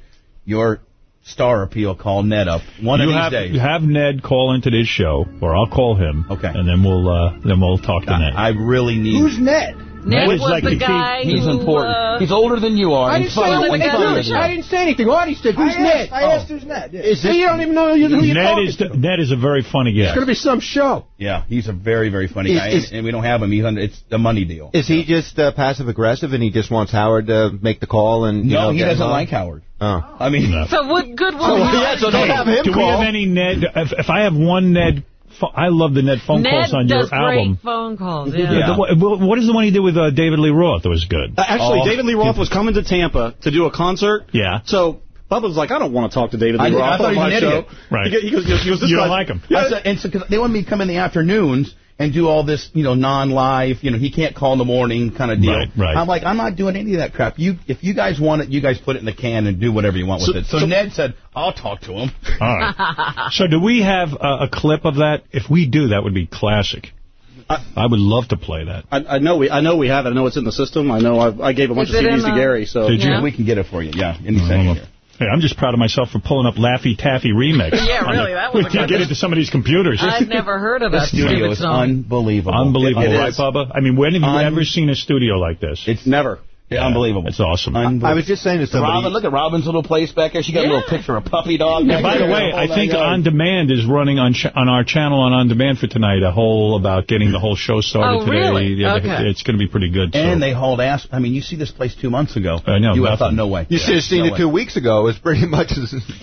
your star appeal call Ned up one you of have, these days. Have Ned call into this show, or I'll call him. Okay. And then we'll uh, then we'll talk to I, Ned. I really need. Who's Ned? Nick was like the, the guy He's who, important. Uh, he's older uh, than you are. I didn't, say, I didn't say anything. Artie said, who's I Ned? Asked, I asked oh. who's Ned. Yeah. Is it, you don't even know who Ned you're talking is Ned is a very funny guy. It's going to be some show. Yeah, he's a very, very funny is, guy, is, and, we don't have him. He's on. it's a money deal. Is he just uh, passive-aggressive and he just wants Howard to make the call? and No, know, he doesn't like Howard. Oh. I mean, no. so what good will so, yeah, so don't have him Do call. we have any Ned? If, if I have one Ned I love the Ned phone Ned calls on your album. Ned phone calls, yeah. yeah. The, what is the one he did with uh, David Lee Roth that was good? Uh, actually, oh. David Lee Roth was coming to Tampa to do a concert. Yeah. So Bubba was like, I don't want to talk to David Lee I, Roth I thought on my show. Idiot. Right. He, goes, he goes, this you don't like him. Yeah. I said, and so, they wanted me to come in the afternoons, and do all this, you know, non-live, you know, he can't call in the morning kind of deal. Right, right. I'm like, I'm not doing any of that crap. You, If you guys want it, you guys put it in the can and do whatever you want with so, it. So, so, Ned said, I'll talk to him. All right. so do we have a clip of that? If we do, that would be classic. I, I would love to play that. I, I, know we I know we have it. I know it's in the system. I know I've, i gave a bunch Is of CDs to Gary. So Did you? Yeah. We can get it for you. Yeah, any second. Hey, I'm just proud of myself for pulling up Laffy Taffy Remix. yeah, really, that was You get into these computers. I've never heard of that studio. It's unbelievable. Unbelievable, it right, is. Bubba? I mean, when have you Un ever seen a studio like this? It's never. Yeah. Unbelievable. It's awesome. Unbelievable. I was just saying to somebody... Robin, look at Robin's little place back there. She got yeah. a little picture of puppy dog. Yeah, by the way, I think. On Demand is running on on our channel on On Demand for tonight, a whole about getting the whole show started oh, today. Really? Yeah, okay. It's going to be pretty good. So. And they hauled ass. I mean, you see this place two months ago. I know. You thought, no way. You yeah. should have seen no it two way. weeks ago. It was pretty much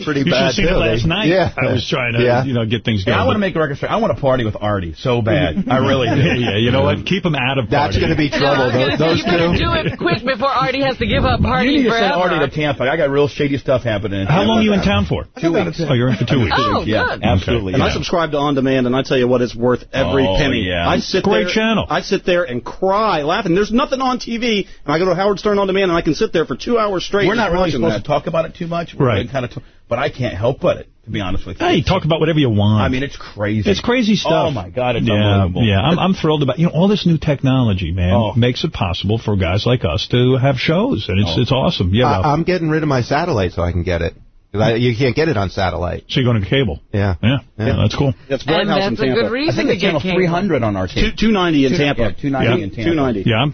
pretty you bad. You should have seen it last night. Yeah. I was trying to yeah. you know get things going. Yeah, I want to make a record straight. I want to party with Artie so bad. I really do. yeah, you know what? Keep him out of That's going to be trouble. Those two. Do it quick before Artie has to give up Artie You need to send Artie to Tampa. I got real shady stuff happening in Tampa. How long are you in town for? Two weeks. Oh, you're in for two weeks. Oh, yeah, good. Absolutely. And yeah. I subscribe to On Demand, and I tell you what, it's worth every oh, penny. Yeah. I sit Great there, channel. I sit there and cry laughing. There's nothing on TV, and I go to Howard Stern On Demand, and I can sit there for two hours straight. We're not really supposed that. to talk about it too much. We're right. Kind of but I can't help but it to be honest with you. Hey, talk about whatever you want. I mean, it's crazy. It's crazy oh, stuff. Oh, my God, it's yeah, unbelievable. Yeah, I'm, I'm thrilled about, you know, all this new technology, man, oh. makes it possible for guys like us to have shows, and it's oh. it's awesome. Yeah, I, I'm getting rid of my satellite so I can get it. I, you can't get it on satellite. So you're going to cable. Yeah. Yeah. yeah. yeah that's cool. That's Bright House in Tampa. I think they channel 300 on our channel. 290 in Tampa. Yeah, 290 in Tampa. 290. Yeah, I'm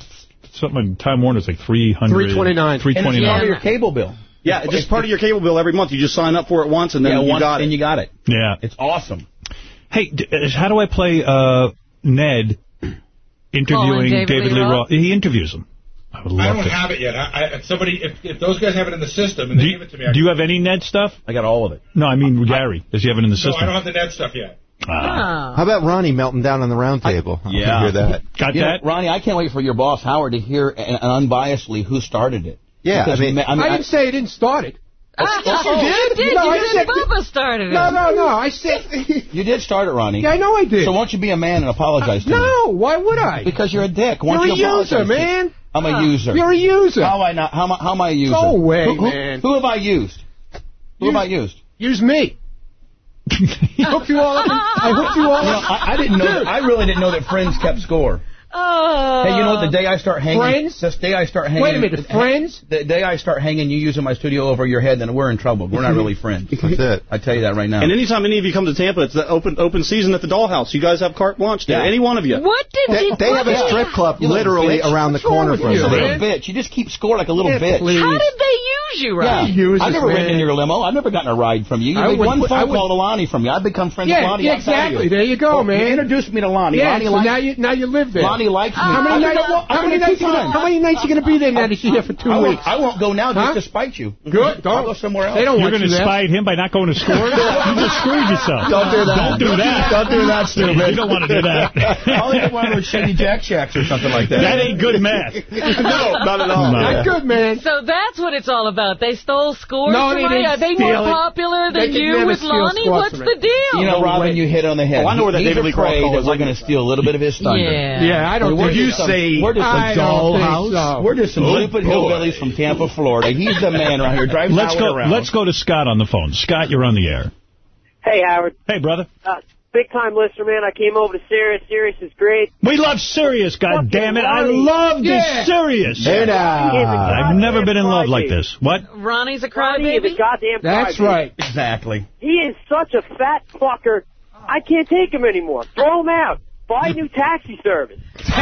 something Time Warner's like 300. 329. 329. And it's your cable bill. Yeah, it's just part of your cable bill every month. You just sign up for it once, and then yeah, you once, got it. and you got it. Yeah. It's awesome. Hey, uh, how do I play uh, Ned interviewing oh, David, David, Lee Roth? Roth? He interviews him. I, would love I don't have it yet. I, I, somebody, if, if those guys have it in the system and they do, give it to me. I do you have any Ned stuff? I got all of it. No, I mean Gary. Does he have it in the system? No, I don't have the Ned stuff yet. Ah. ah. How about Ronnie melting down on the round table? I, yeah. hear that. Got you that? Know, Ronnie, I can't wait for your boss, Howard, to hear uh, unbiasedly who started it. Yeah, I mean, I mean, I didn't say I didn't start it. Oh, yes, you did. You did. No, you I said Bubba started it. No, no, no. I said you did start it, Ronnie. Yeah, I know I did. So won't you be a man and apologize uh, to no, me? No, why would I? Because you're a dick. Why you're you a user, man. I'm huh. a user. You're a user. How am I not? How am I, how am I a user? Go away, who, who, man. Who have I used? Who use, have I used? Use me. I hooked you all up. I hooked you all up. You know, I, I didn't know. That, I really didn't know that friends kept score. Oh. Hey, you know what? The day I start hanging, Friends? this day I start hanging. Wait a minute, friends? The day I start hanging you using my studio over your head, then we're in trouble. We're not really friends. That's it. I tell you that right now. And anytime any of you come to Tampa, it's the open open season at the Dollhouse. You guys have carte blanche there. Yeah. Any one of you. What did They, he they have a strip club You literally around the What's wrong corner from you? us. little bitch. You just keep score like a little Yeah, bitch. please. How did they use you, Yeah, I've never ridden in your limo. I've never gotten a ride from you. You I made would, one phone call to Lonnie from you. I've become friends Yeah, with Lonnie. yeah, I'll tell exactly. There you go, Oh, man. You introduced me to Lonnie. Yeah, Lonnie so now you now you live there. Lonnie likes me. How many, I've nights, been- how, I've many nights you gonna, how many nights you going to be there now that you're here for two I won't, weeks? I won't go now just Huh? to spite you. Good. I'll go somewhere else. They don't You're going to you spite him by not going to scores? you just screwed yourself. Don't do that. Don't do that. Don't do that, stupid. You don't want to do that. I'll get one of those shady Jack Shacks or something like that. That ain't good math. no, not at all. No. Not good, man. So that's what it's all about. They stole scores No, from they you? didn't Are they more popular than you never with steal Lonnie? What's the deal? You know, Robin, you hit on the head. Oh, I know where that He's David Lee Cross afraid call that is. we're going to steal a little bit of his thunder. Yeah. Yeah, I don't We're think just so. some- We're just I a dollhouse. so. We're just some Oh, stupid hillbillies from Tampa, Florida. He's the man around here. Driving Let's go. around. Let's go to Scott on the phone. Scott, you're on the air. Hey, Howard. Hey, brother. Uh, big time listener, man. I came over to Sirius. Sirius is great. We love Sirius, God damn it! I love Yeah. this Sirius. Hey now. I've never been in love like this. What? Ronnie's a Ronnie is crybaby? a goddamn That's crybaby. right. Exactly. He is such a fat fucker. I can't take him anymore. Throw him out. Buy a new taxi service. Nothing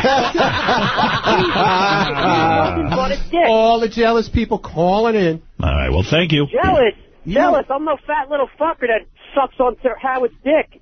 but a dick. All the jealous people calling in. All right. Well, thank you. Jealous. Jealous. I'm no fat little fucker that sucks on Sir Howard's dick.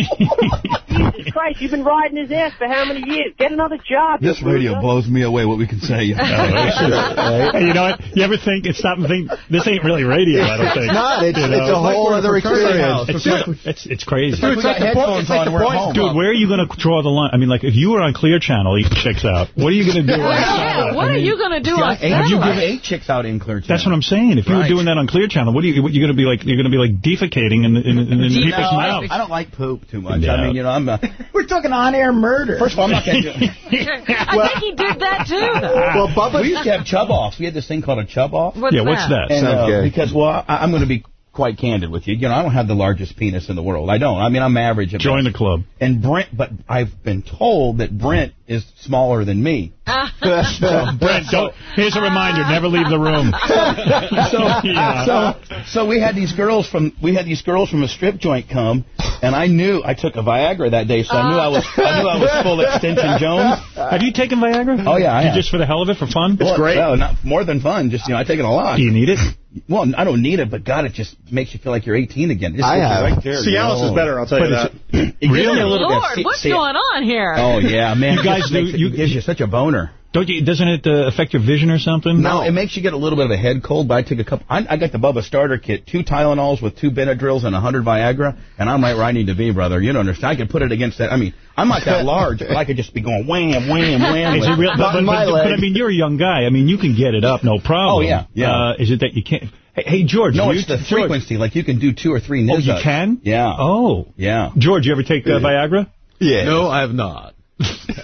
Jesus Christ, you've been riding his ass for how many years? Get another job. This radio loser. blows me away. What we can say. Hey, you know what? You ever think, stop and think, this ain't really radio, I don't think. It's not. It's, You it's a whole other experience. It's, it's, it's crazy. Dude, we got headphones on. We're at home. Dude, where are you going to draw the line? I mean, like, if you were on Clear Channel eating chicks out, what are you going to do on Yeah, what I are you going to do on I- Have you satellite? given eight chicks out in Clear Channel? That's what I'm saying. If you were doing that on Clear Channel, what are you? What, you're going to be like? You're going to be like defecating in, in, in, in No, people's I, don't like poop too much. Yeah. I mean, you know, I'm. Uh, We're talking on-air murder. first of all, I'm not going to. do I think he did that too, though. Well, Bubba, We used to have chub offs. We had this thing called a chub off. What's yeah, what's that? And, Sounds uh, gay. Because, well, I, I'm going to be quite candid with you. You know, I don't have the largest penis in the world. I don't. I mean, I'm average. at Join the club. And Brent, but I've been told that Brent is smaller than me. Brent, don't. Here's a reminder: never leave the room. so, Yeah. so, so we had these girls from we had these girls from a strip joint come, and I knew I took a Viagra that day, so I knew I was I knew I was full extension Jones. Have you taken Viagra? Oh yeah, I You have. just for the hell of it, for fun? It's great. No, not more than fun. Just you know, I take it a lot. Do you need it? Well, I don't need it, but God, it just makes you feel like you're 18 again. It just I gets have. Right there, Cialis you know. is better, I'll tell you that. it's- It Really? a little bit. Lord, See- what's see- going on here? Oh yeah, man. You guys do- it- you- it gives you such a boner. Don't you? Doesn't it uh, affect your vision or something? No, it makes you get a little bit of a head cold, but I took a couple. I, I got the Bubba starter kit, two Tylenols with two Benadryls and a 100 Viagra, and I'm right where I need to be, brother. You don't understand. I could put it against that. I mean, I'm not that large, but I could just be going wham, wham, wham. Is with- it real? But, but, but, but, I mean, you're a young guy. I mean, you can get it up, no problem. Oh, yeah, yeah. Uh, is it that you can't? Hey, hey George. No, will it's the George, frequency. Like you can do two or three Oh, nizas. you can? Yeah. Oh. Yeah. George, you ever take uh, Viagra? yeah. No, I have not.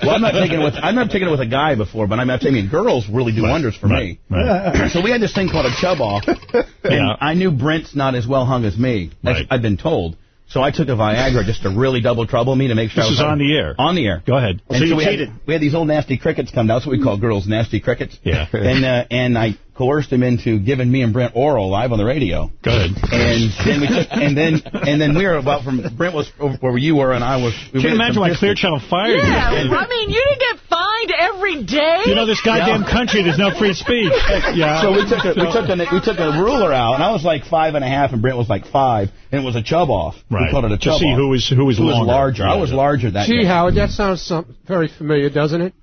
Well, I'm not taking it with I've never taken it with a guy before, but I'm not saying girls really do wonders for Right, me. right. so we had this thing called a chub off, and Yeah. I knew Brent's not as well hung as me. That's- Right. I've been told. So I took a Viagra just to really double trouble me to make sure This I was is on the air. On the air. Go ahead. And So you we cheated. Had, we had these old nasty crickets come down. That's what we call girls, nasty crickets. Yeah. And uh, and I coerced him into giving me and Brent oral live on the radio. Good. And then we took, and then and then we were about from Brent was where you were and I was. We Can't imagine why. Clear Channel fired Yeah, you. I mean, you didn't get fined every day. You know this goddamn country. There's no free speech. Yeah. So we took a, we took a we took a ruler out, and I was like five and a half, and Brent was like five, and it was a chub off. Right. We called it a To chub see off. who was- who was who was longer. larger. I was Yeah. larger that Gee, day. Howard, that sounds some, very familiar, doesn't it?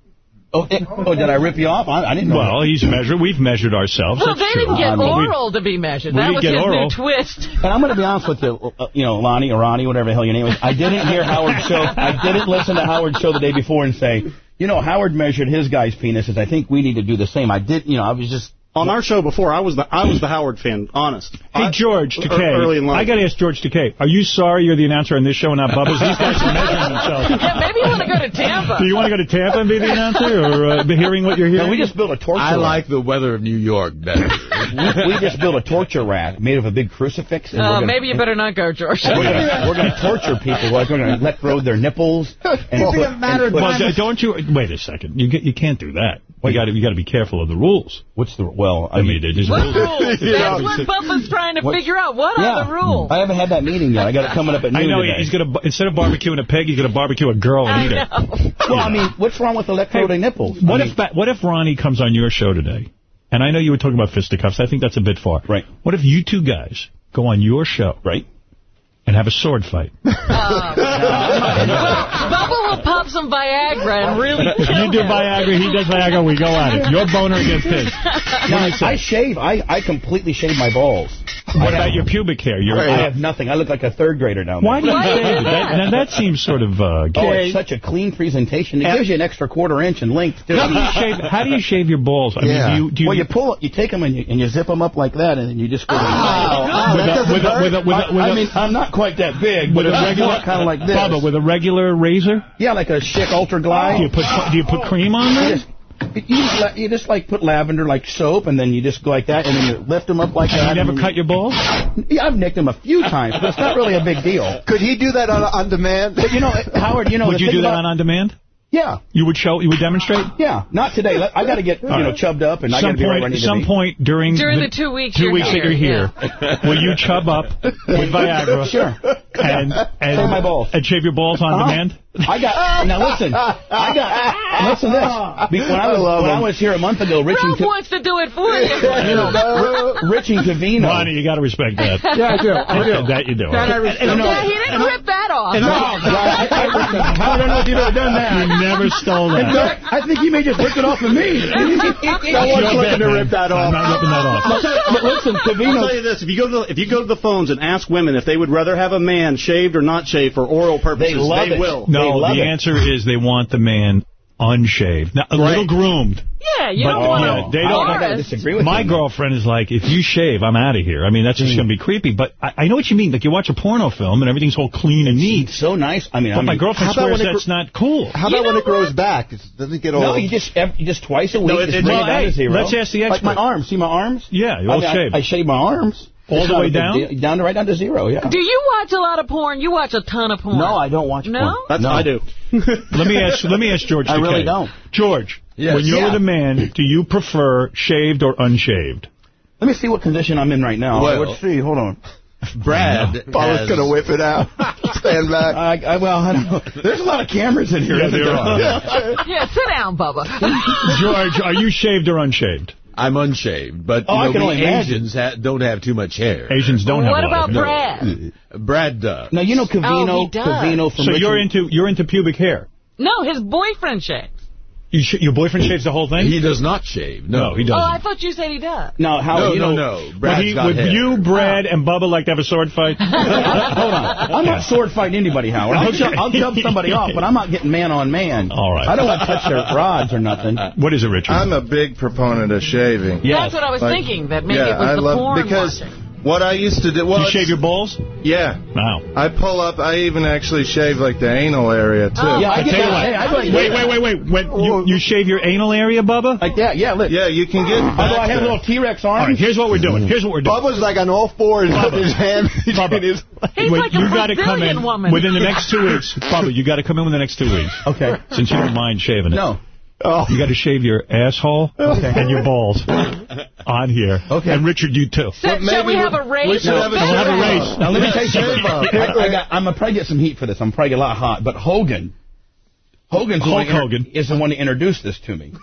Oh, it- oh, did I rip you off? I, I didn't know. Well, he's measured. We've measured ourselves. well, That's they true. didn't get I mean, oral to be measured. That was get his oral. new twist. But I'm going to be honest with you, uh, you know, Lonnie or Ronnie, whatever the hell your name is. I didn't hear Howard's show. I didn't listen to Howard's show the day before and say, you know, Howard measured his guy's penises. I think we need to do the same. I did, you know, I was just On our show before, I was the I was the Howard fan, honest. Hey, George I- Takei, early in life. I got to ask George Takei, are you sorry you're the announcer on this show and not Bubba's? These guys are measuring themselves. Yeah, maybe you want to go to Tampa. Do you want to go to Tampa and be the announcer, or uh, be hearing what you're hearing? No, we just built a torture I rack. like the weather of New York better. we, we just built a torture rack made of a big crucifix. And we're Oh, gonna, maybe you better not go, George. We're gonna, torture people. We're gonna let go their nipples. And Well, put- and put- well, don't you wait a second? You get, you can't do that. You got you got to be careful of the rules. What's the well? I, mean, there's What rules. rules? That's what Bubba's trying to What- figure out. What Yeah. are the rules? I haven't had that meeting yet. I got it coming up at noon I know today. he's gonna bu- instead of barbecuing a pig, he's gonna barbecue a girl and eat it. Well, I mean, what's wrong with electrode nipples? What I if what if Ronnie comes on your show today? And I know you were talking about fisticuffs. I think that's a bit far. Right. What if you two guys go on your show? Right. And have a sword fight. Uh, Bubba will pop some Viagra and really kill you do him. Viagra, he does Viagra, we go at it. Your boner against his. No, I, I shave. I, I completely shave my balls. What about your pubic hair? You're, I have nothing. I look like a third grader down there. Why do you shave? That, now that seems sort of uh, Oh, it's such a clean presentation. It gives you an extra quarter inch in length. Too. How do you shave? How do you shave your balls? I mean, do you, do you, well, you pull, you take them and you, and you zip them up like that, and then you just go. With a- with a- with a- with a- with I a- mean, I'm not quite that big, with a regular kind of like this. Bubba, with a regular razor? Yeah, like a Schick Ultra Glide. Do you put do you put cream on You there? you, just, you just like put lavender like soap, and then you just go like that, and then you lift them up like And that. you never and cut your balls? Yeah, I've nicked them a few times, but it's not really a big deal. Could he do that on on demand? But you know, Howard, you know, Would you do that about- on on demand? Yeah. You would show? You would demonstrate? Yeah, not today. I got to get you know chubbed up, and I got to be right point, where I to some point during During the two weeks two you're weeks that here, you're here, will you chub up with Viagra? Sure. And and Shave my balls. and shave your balls on Uh-huh. demand. I got now. Listen, I got listen to this. When I was when I was here a month ago, Rich and Ralph Ca- wants to do it for you. you know, Rich and Cavino. Ronnie, you got to respect that. Yeah, I do. I do. That you do. That I respect. And, yeah, he didn't rip that off. And, no, I, I, I don't know if you've ever done that. You never stole that. fact, I think you may just rip it off of me. I was looking to rip that off. I'm not ripping that off. But listen, I'll tell Cavino. you this: if you go to the, if you go to the phones and ask women if they would rather have a man shaved or not shaved for oral purposes, They love it. will. They No, oh, love the it. answer is they want the man unshaved, now, a little groomed. Yeah, you But, don't want yeah, to they don't- I gotta disagree with My you. girlfriend is like, if you shave, I'm out of here. I mean, that's just going to be creepy. But I, I know what you mean. Like, you watch a porno film and everything's all clean and neat. It's so nice. I mean, But I my girlfriend how about swears when it that's not cool. How You about when it grows back? It doesn't get all. No, you just ev- you just twice a week. No, it- just it- well, hey, let's ask the Like my arms. See my arms? Yeah, you I all mean, I- shaved. I, shave my arms. All the way down? deal. Down to right down to zero. Yeah. Do you watch a lot of porn? You watch a ton of porn. No, I don't watch No? porn. That's no. I do. let me ask. Let me ask George. I really don't. George, Yes. when you're Yeah. with a man, do you prefer shaved or unshaved? Let me see what condition I'm in right now. Well- Let's see. Hold on. Brad Paula's has- gonna whip it out. Stand back. I, I, well, I don't know. There's a lot of cameras in here. Yeah, there there? are. Yeah, sit down, Bubba. George, are you shaved or unshaved? I'm unshaved, but Oh, you know, only we. Asians ha- don't have too much hair. Asians don't have what a lot about of hair. Brad? Brad does. Now you know Oh, Cavino. he does. Cavino from So Richard- you're into you're into pubic hair. No, his boyfriend shaves. You sh- your boyfriend shaves the whole thing? He does not shave. No, No, he doesn't. Oh, I thought you said he does. No, how No, you no, know? no. Would, he, got would hair. you, Brad, and Bubba like to have a sword fight? Hold on. I'm not sword fighting anybody, Howard. I'll, Okay. jump, I'll jump somebody off, but I'm not getting man on man. All right. I don't want to touch their rods or nothing. What is it, Richard? I'm a big proponent of shaving. That's what I was Like, thinking, that maybe yeah, it was I the love porn because watching. What I used to do. Well, you it's- shave your balls? Yeah. Wow. I pull up. I even actually shave like the anal area too. Oh. Yeah, I I get tell you that. what. Hey, I like wait, wait, wait, wait. When you, you shave your anal area, Bubba? Like that, yeah. Look. Yeah, you can get. Although I have there. little T-Rex All right, here's what we're doing. Here's what we're doing. Bubba's like on all fours with his hand Bubba. between his. He's Wait, like a you got to come in woman. within the next two weeks. Bubba, you got to come in within the next two weeks. Okay. Since you don't mind shaving it. No. Oh. You got to shave your asshole oh. and your balls on here. Okay. And Richard, you too. So, shall we maybe have a race? we should have a We'll have a race. Now let me tell you Shave something. I, I got, I'm gonna probably get some heat for this. I'm probably get a lot hot, but Hogan. Hogan's Hulk Hogan. is the one to introduce this to me.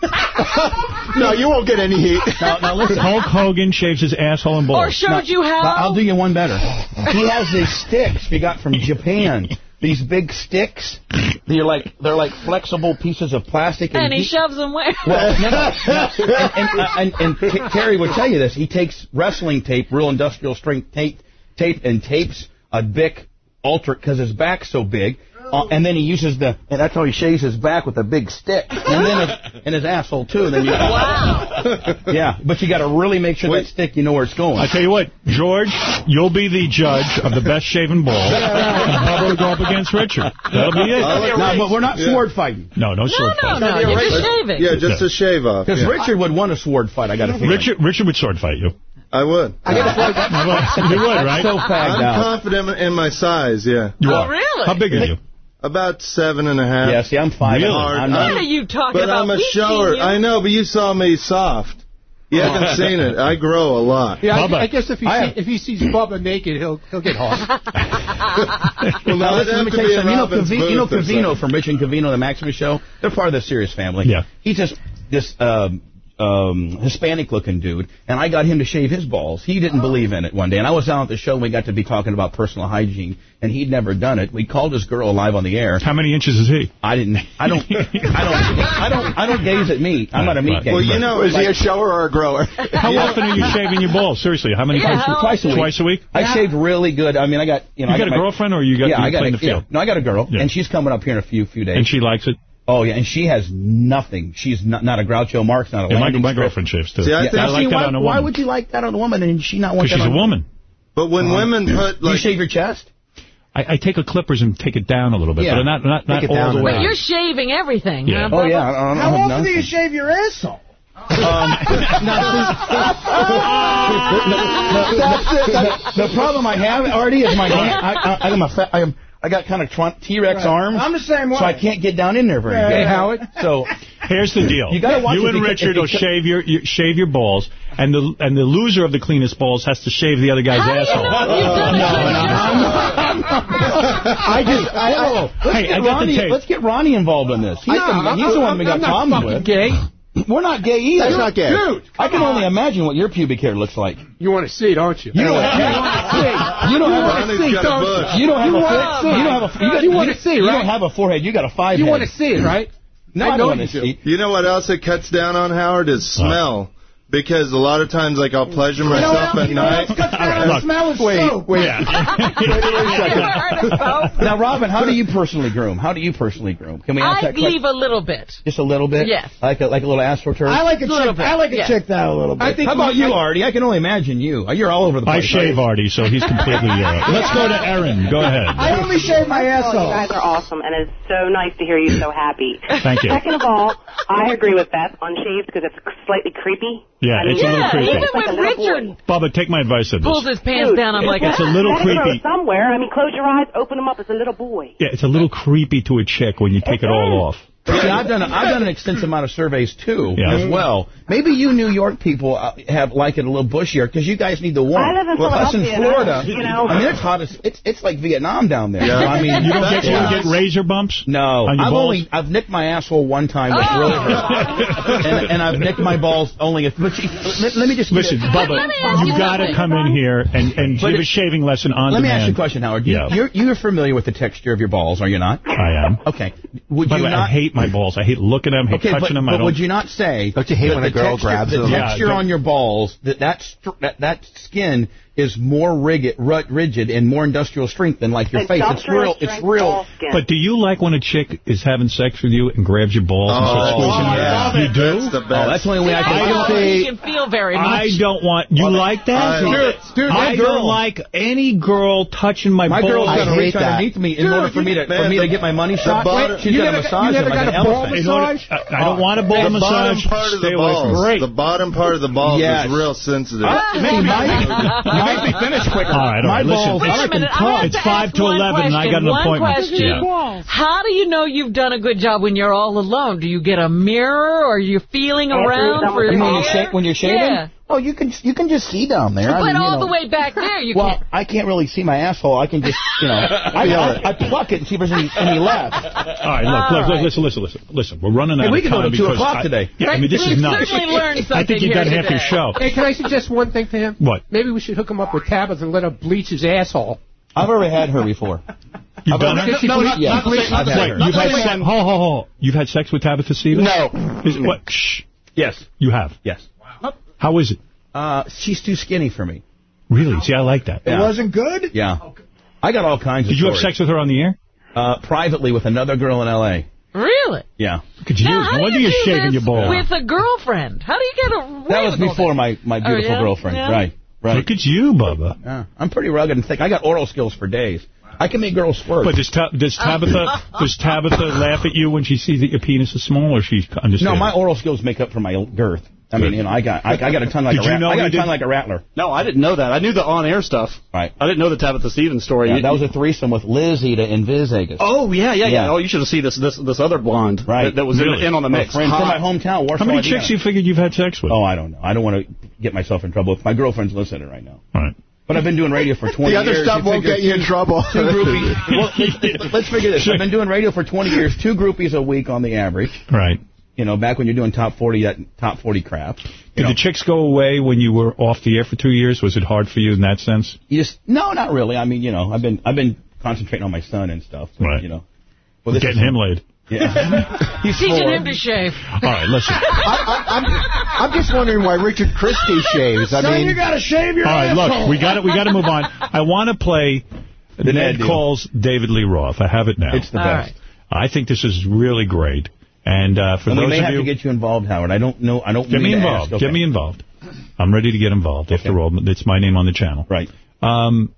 No, you won't get any heat. Now, now listen. Hulk Hogan shaves his asshole and balls. Or balls. showed you how? I'll do you one better. He has these sticks he got from Japan. These big sticks. They're like they're like flexible pieces of plastic. and he shoves them where? Well, no, no, no. And, and, and, and Kerry would tell you this. He takes wrestling tape, real industrial strength tape, tape and tapes a Bic Ultra because his back's so big. Uh, and then he uses the... And that's how he shaves his back with a big stick. and then his, and his asshole, too. Then you, wow. Yeah, but you got to really make sure Wait. that stick, you know where it's going. I tell you what, George, you'll be the judge of the best shaven ball. and Bubba will go up against Richard. That'll be it. No, but we're not yeah. sword fighting. No, no, no sword no, fight. No, no, no, you're just shaving. Yeah, just a shave off. Because yeah. Richard would want a sword fight, I got to Richard, Richard would sword fight you. I would. I got a sword fight. You would, right? So I'm out. confident in my size, yeah. You oh, are. really? How big are you? About seven and a half. Yeah, see, I'm five. Really? I'm not, what are you talking but about? But I'm a we shower. I know, but you saw me soft. You oh. haven't seen it. I grow a lot. Yeah, I, I, guess if he I, see, if he sees Bubba naked, he'll he'll get hot. well, now, listen, let me tell you something. You know, Cavino, you know Cavino from Rich and Cavino, the Maximus Show. They're part of the Sirius family. Yeah. He just this um, um, Hispanic-looking dude, and I got him to shave his balls. He didn't believe in it one day, and I was out at the show, and we got to be talking about personal hygiene, and he'd never done it. We called his girl live on the air. How many inches is he? I didn't. I don't. I don't. I don't. I don't gaze at meat. I'm not a meat gazer. Well, you know, is like, he a shower or a grower? How often are you shaving your balls? Seriously, how many yeah, times? Twice a week. Twice a week. I yeah. shaved really good. I mean, I got you know. You got, got a my, girlfriend, or you got yeah, you I got a, the field? Yeah, no, I got a girl, and she's coming up here in a few few days. And she likes it. Oh, yeah, and she has nothing. She's not, not a Groucho Marx, not a yeah, my, my girlfriend shaves, too. See, I, yeah, I like see, that why, on a woman. Why would you like that on a woman and she not want that she's on a woman? But when uh, women yeah. put... Like, you shave your chest? I, I, take a clippers and take it down a little bit, yeah. but not not, not all down. the way. But you're shaving everything. Yeah. Huh? Oh, yeah. I, I How often nothing. do you shave your asshole? The, problem I have, Artie, is my I, I, I am a fa I am I got kind of T-Rex right. arms. I'm the same way. So I can't get down in there very yeah, good. Hey, Howard. So here's the deal. You got to watch You and Richard will shave your, your, shave your balls, and the and the loser of the cleanest balls has to shave the other guy's asshole. No, no. I just, I, oh, I, let's, get Ronnie, let's get Ronnie involved in this. He's, no, the, he's I'm, the one I'm, we got I'm problems with. Gay. We're not gay either. That's not gay. Dude, I can on. only imagine what your pubic hair looks like. You want to see, it, don't you? You don't have You don't have see, don't you? You don't have a You don't have a You, got, you want to see, right? You don't have a forehead. You got a five. You want to see it, right? No, I don't want to see. You know what else it cuts down on, Howard? Is smell. Because a lot of times, like, I'll pleasure myself at night. The smell is wait, soap. Wait, yeah. wait, wait a second. Now, Robin, how do you personally groom? How do you personally groom? Can we ask I that leave a little bit. Just a little bit? Yes. Like a, like a little astroturf? I like a, little chick. Bit. I like a yes. chick that a little bit. I think how about you, Artie? I can only imagine you. You're all over the place. I shave Artie, so he's completely uh, Let's go to Aaron. Go ahead. I only shave my asshole. Oh, you guys are awesome, and it's so nice to hear you so happy. Thank you. Second of all, I agree with Beth on shaves because it's slightly creepy. Yeah, it's yeah, a little creepy. Even when like Richard Bubba, take my advice on this. Pulls his pants Dude, down. I'm like, it's, a little creepy. Somewhere. I mean, close your eyes, open them up. It's a little boy. Yeah, it's a little creepy to a chick when you take it, it all off. See, I've done I've done an extensive amount of surveys too yeah. as well. Maybe you New York people uh, have like it a little bushier because you guys need the warmth. I live in well, Us in Florida, you know, I mean it's hot as it's it's like Vietnam down there. Yeah. I mean you don't get, you get razor bumps. No, I've balls? only I've nicked my asshole one time, which oh. really hurt, and, and, I've nicked my balls only. A, but she, let, let, me just listen. Bubba, you, you got to come in here and and but give it, a shaving lesson on. Let demand. me ask you a question, Howard. You, yeah. You're you're familiar with the texture of your balls, are you not? I am. Okay. Would you not hate hate my mm. balls. I hate looking at them, hate okay, touching but, them. But I would you not say... Don't you hate when a girl texture, grabs the them? The texture yeah, on your balls, that, that, that skin is more rigid, rigid and more industrial strength than like your face. It's real. It's real. But do you like when a chick is having sex with you and grabs your balls oh, and starts oh, squeezing yeah. You do? That's the best. Oh, that's the only way I can. I don't feel very much. I don't want. You well, like that? I, dude, dude, I girl, don't like any girl touching my, my balls. My girl's going to reach that. underneath me in dude, order for me to for me to get my money shot. Wait, she's going to massage. You never got a ball massage? I don't want a ball massage. The bottom part of The bottom part of the balls is real sensitive. Ah, make me uh, finish quicker. All right, all right. Listen, Wait a minute. I it's 5 to 11, and I got an one appointment. Question. Yeah. How do you know you've done a good job when you're all alone? Do you get a mirror, or are you feeling around? When you're, when you're shaving? Yeah. Oh, you can you can just see down there. But I mean, all you know, the way back there, you well, can't. Well, I can't really see my asshole. I can just, you know, I, I, I, pluck it and see if there's any, any left. All right, look, all look, right. listen, listen, listen, listen. We're running out of time. we can go to 2 o'clock today. Yeah, I mean, this We've is nuts. I think you've done half your show. Hey, can I suggest one thing to him? What? Maybe we should hook him up with Tabitha and let her bleach his asshole. I've already had her before. You've I've done her? No, not, not, not, you've had sex. You've had sex with Tabitha Stevens? No. What? Shh. Yes. You have? Yes. How is it? Uh, she's too skinny for me. Really? See, I like that. It wasn't good? Yeah. I got all kinds of Did you have sex with her on the air? uh, privately with another girl in L.A. Really? Yeah. Look at you. Now, how No do wonder you you're shaving your ball. With a girlfriend. How do you get away That was before my, my Oh, beautiful yeah? girlfriend. Yeah. Right. Right. Look at you, Bubba. Yeah. I'm pretty rugged and thick. I got oral skills for days. I can make girls squirt. But does, Ta- does Tabitha does Tabitha laugh at you when she sees that your penis is small, or she understands? no, my oral skills make up for my girth. I mean, you know, I got I, I got a tongue like Did a you know I got you a did- like a rattler. No, I didn't know that. I knew the on-air stuff. Right. I didn't know the Tabitha Stevens story. Yeah, You- that was a threesome with Liz Eda in Viz Vegas. Oh yeah, yeah, yeah, Yeah. Oh, you should have seen this this this other blonde Right. that, that was in, Really? in on the mix. friend from my hometown, Warsaw, How many Indiana. chicks you figured you've had sex with? Oh, I don't know. I don't want to get myself in trouble. If my girlfriend's listening right now. Right. But I've been doing radio for 20 years. The other years. stuff won't get you in trouble. Two groupies. well, let's, let's figure this. I've been doing radio for 20 years. Two groupies a week on the average. Right. You know, back when you're doing top 40, that top 40 crap. Did the chicks go away when you were off the air for two years? Was it hard for you in that sense? You just no, not really. I mean, you know, I've been I've been concentrating on my son and stuff. but, Right. You know, well, this Getting is- him laid. Yeah. He's Teaching four. him to shave. All right, listen. I, I, I'm, I'm just wondering why Richard Christie shaves. I Son, mean, you gotta shave your All right, asshole. look, we got to we got to move on. I want to play. The Ned Ned calls David Lee Roth. I have it now. It's the All best. right. I think this is really great. And uh, for And we those may of have you, to get you involved, Howard. I don't know. I don't get me mean to involved. ask. Get me involved. I'm ready to get involved. After all, it's my name on the channel. Right. Um,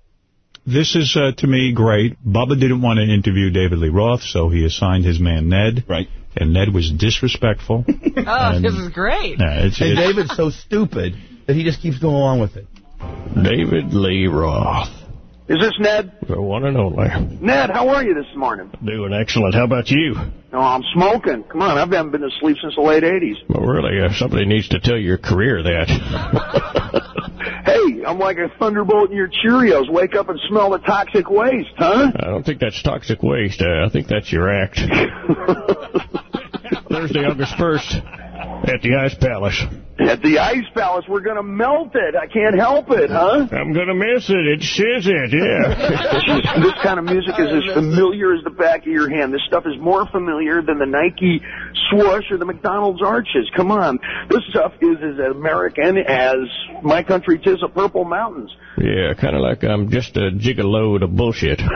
this is, uh, to me, great. Bubba didn't want to interview David Lee Roth, so he assigned his man Ned. Right. And Ned was disrespectful. Oh, And- this is great. Yeah, it's, And it's- David's so stupid that he just keeps going along with it. David Lee Roth. Is this Ned? The one and only. Ned, how are you this morning? Doing excellent. How about you? No, I'm smoking. Come on, I haven't been to sleep since the late 80s. Well, really, uh, somebody needs to tell your career that. Hey, I'm like a thunderbolt in your Cheerios. Wake up and smell the toxic waste, huh? I don't think that's toxic waste. Uh, I think that's your act. Thursday, August 1st, at the Ice Palace. At the Ice Palace, we're gonna melt it. I can't help it, huh? I'm going to miss it. It says it, yeah. this kind of music is as familiar as the back of your hand. This stuff is more familiar than the Nike swoosh or the McDonald's arches. Come on. This stuff is as American as My Country Tis a Purple Mountains. yeah, kind of like I'm just a gigolo to bullshit.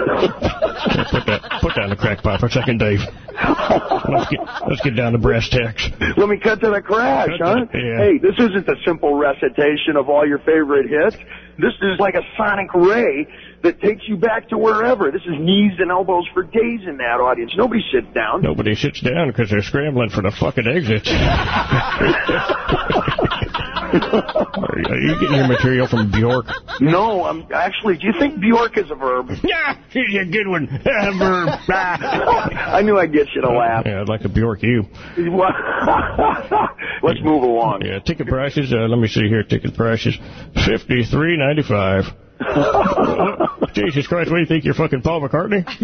Put, that, put down the crack pipe for a second, Dave. Let's get, let's get down to brass tacks. Let me cut to the crash, Cut huh? to- yeah. Hey, this isn't a simple recitation of all your favorite hits. This is like a sonic ray that takes you back to wherever. This is knees and elbows for days in that audience. Nobody sits down. Nobody sits down because they're scrambling for the fucking exits. are, you getting your material from Bjork? No, I'm actually. Do you think Bjork is a verb? Yeah, here's a good one. verb. I knew I'd get you to laugh. Yeah, I'd like to Bjork you. Let's move along. Yeah, ticket prices. Uh, let me see here. Ticket prices, fifty three ninety five. Jesus Christ, what do you think? You're fucking Paul McCartney?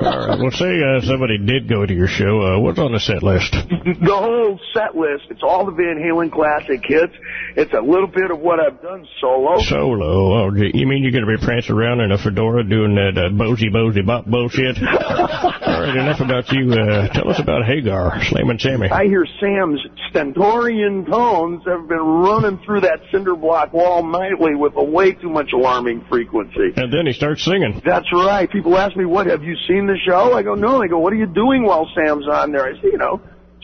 All right. Well, say uh, somebody did go to your show. Uh, what's on the set list? The whole set list. It's all the Van Halen classic hits. It's a little bit of what I've done solo. Solo. Oh, you mean you're going to be prancing around in a fedora doing that uh, bozy bozy bop bullshit? All right, enough about you. Uh, tell us about Hagar, Slayman Sammy. I hear Sam's stentorian tones have been running through that cinder block wall nightly with a way too much alarming frequency. And then he starts singing. That's right. People ask me, what, have you seen the show? I go, no. They go, what are you doing while Sam's on there? I say, you know,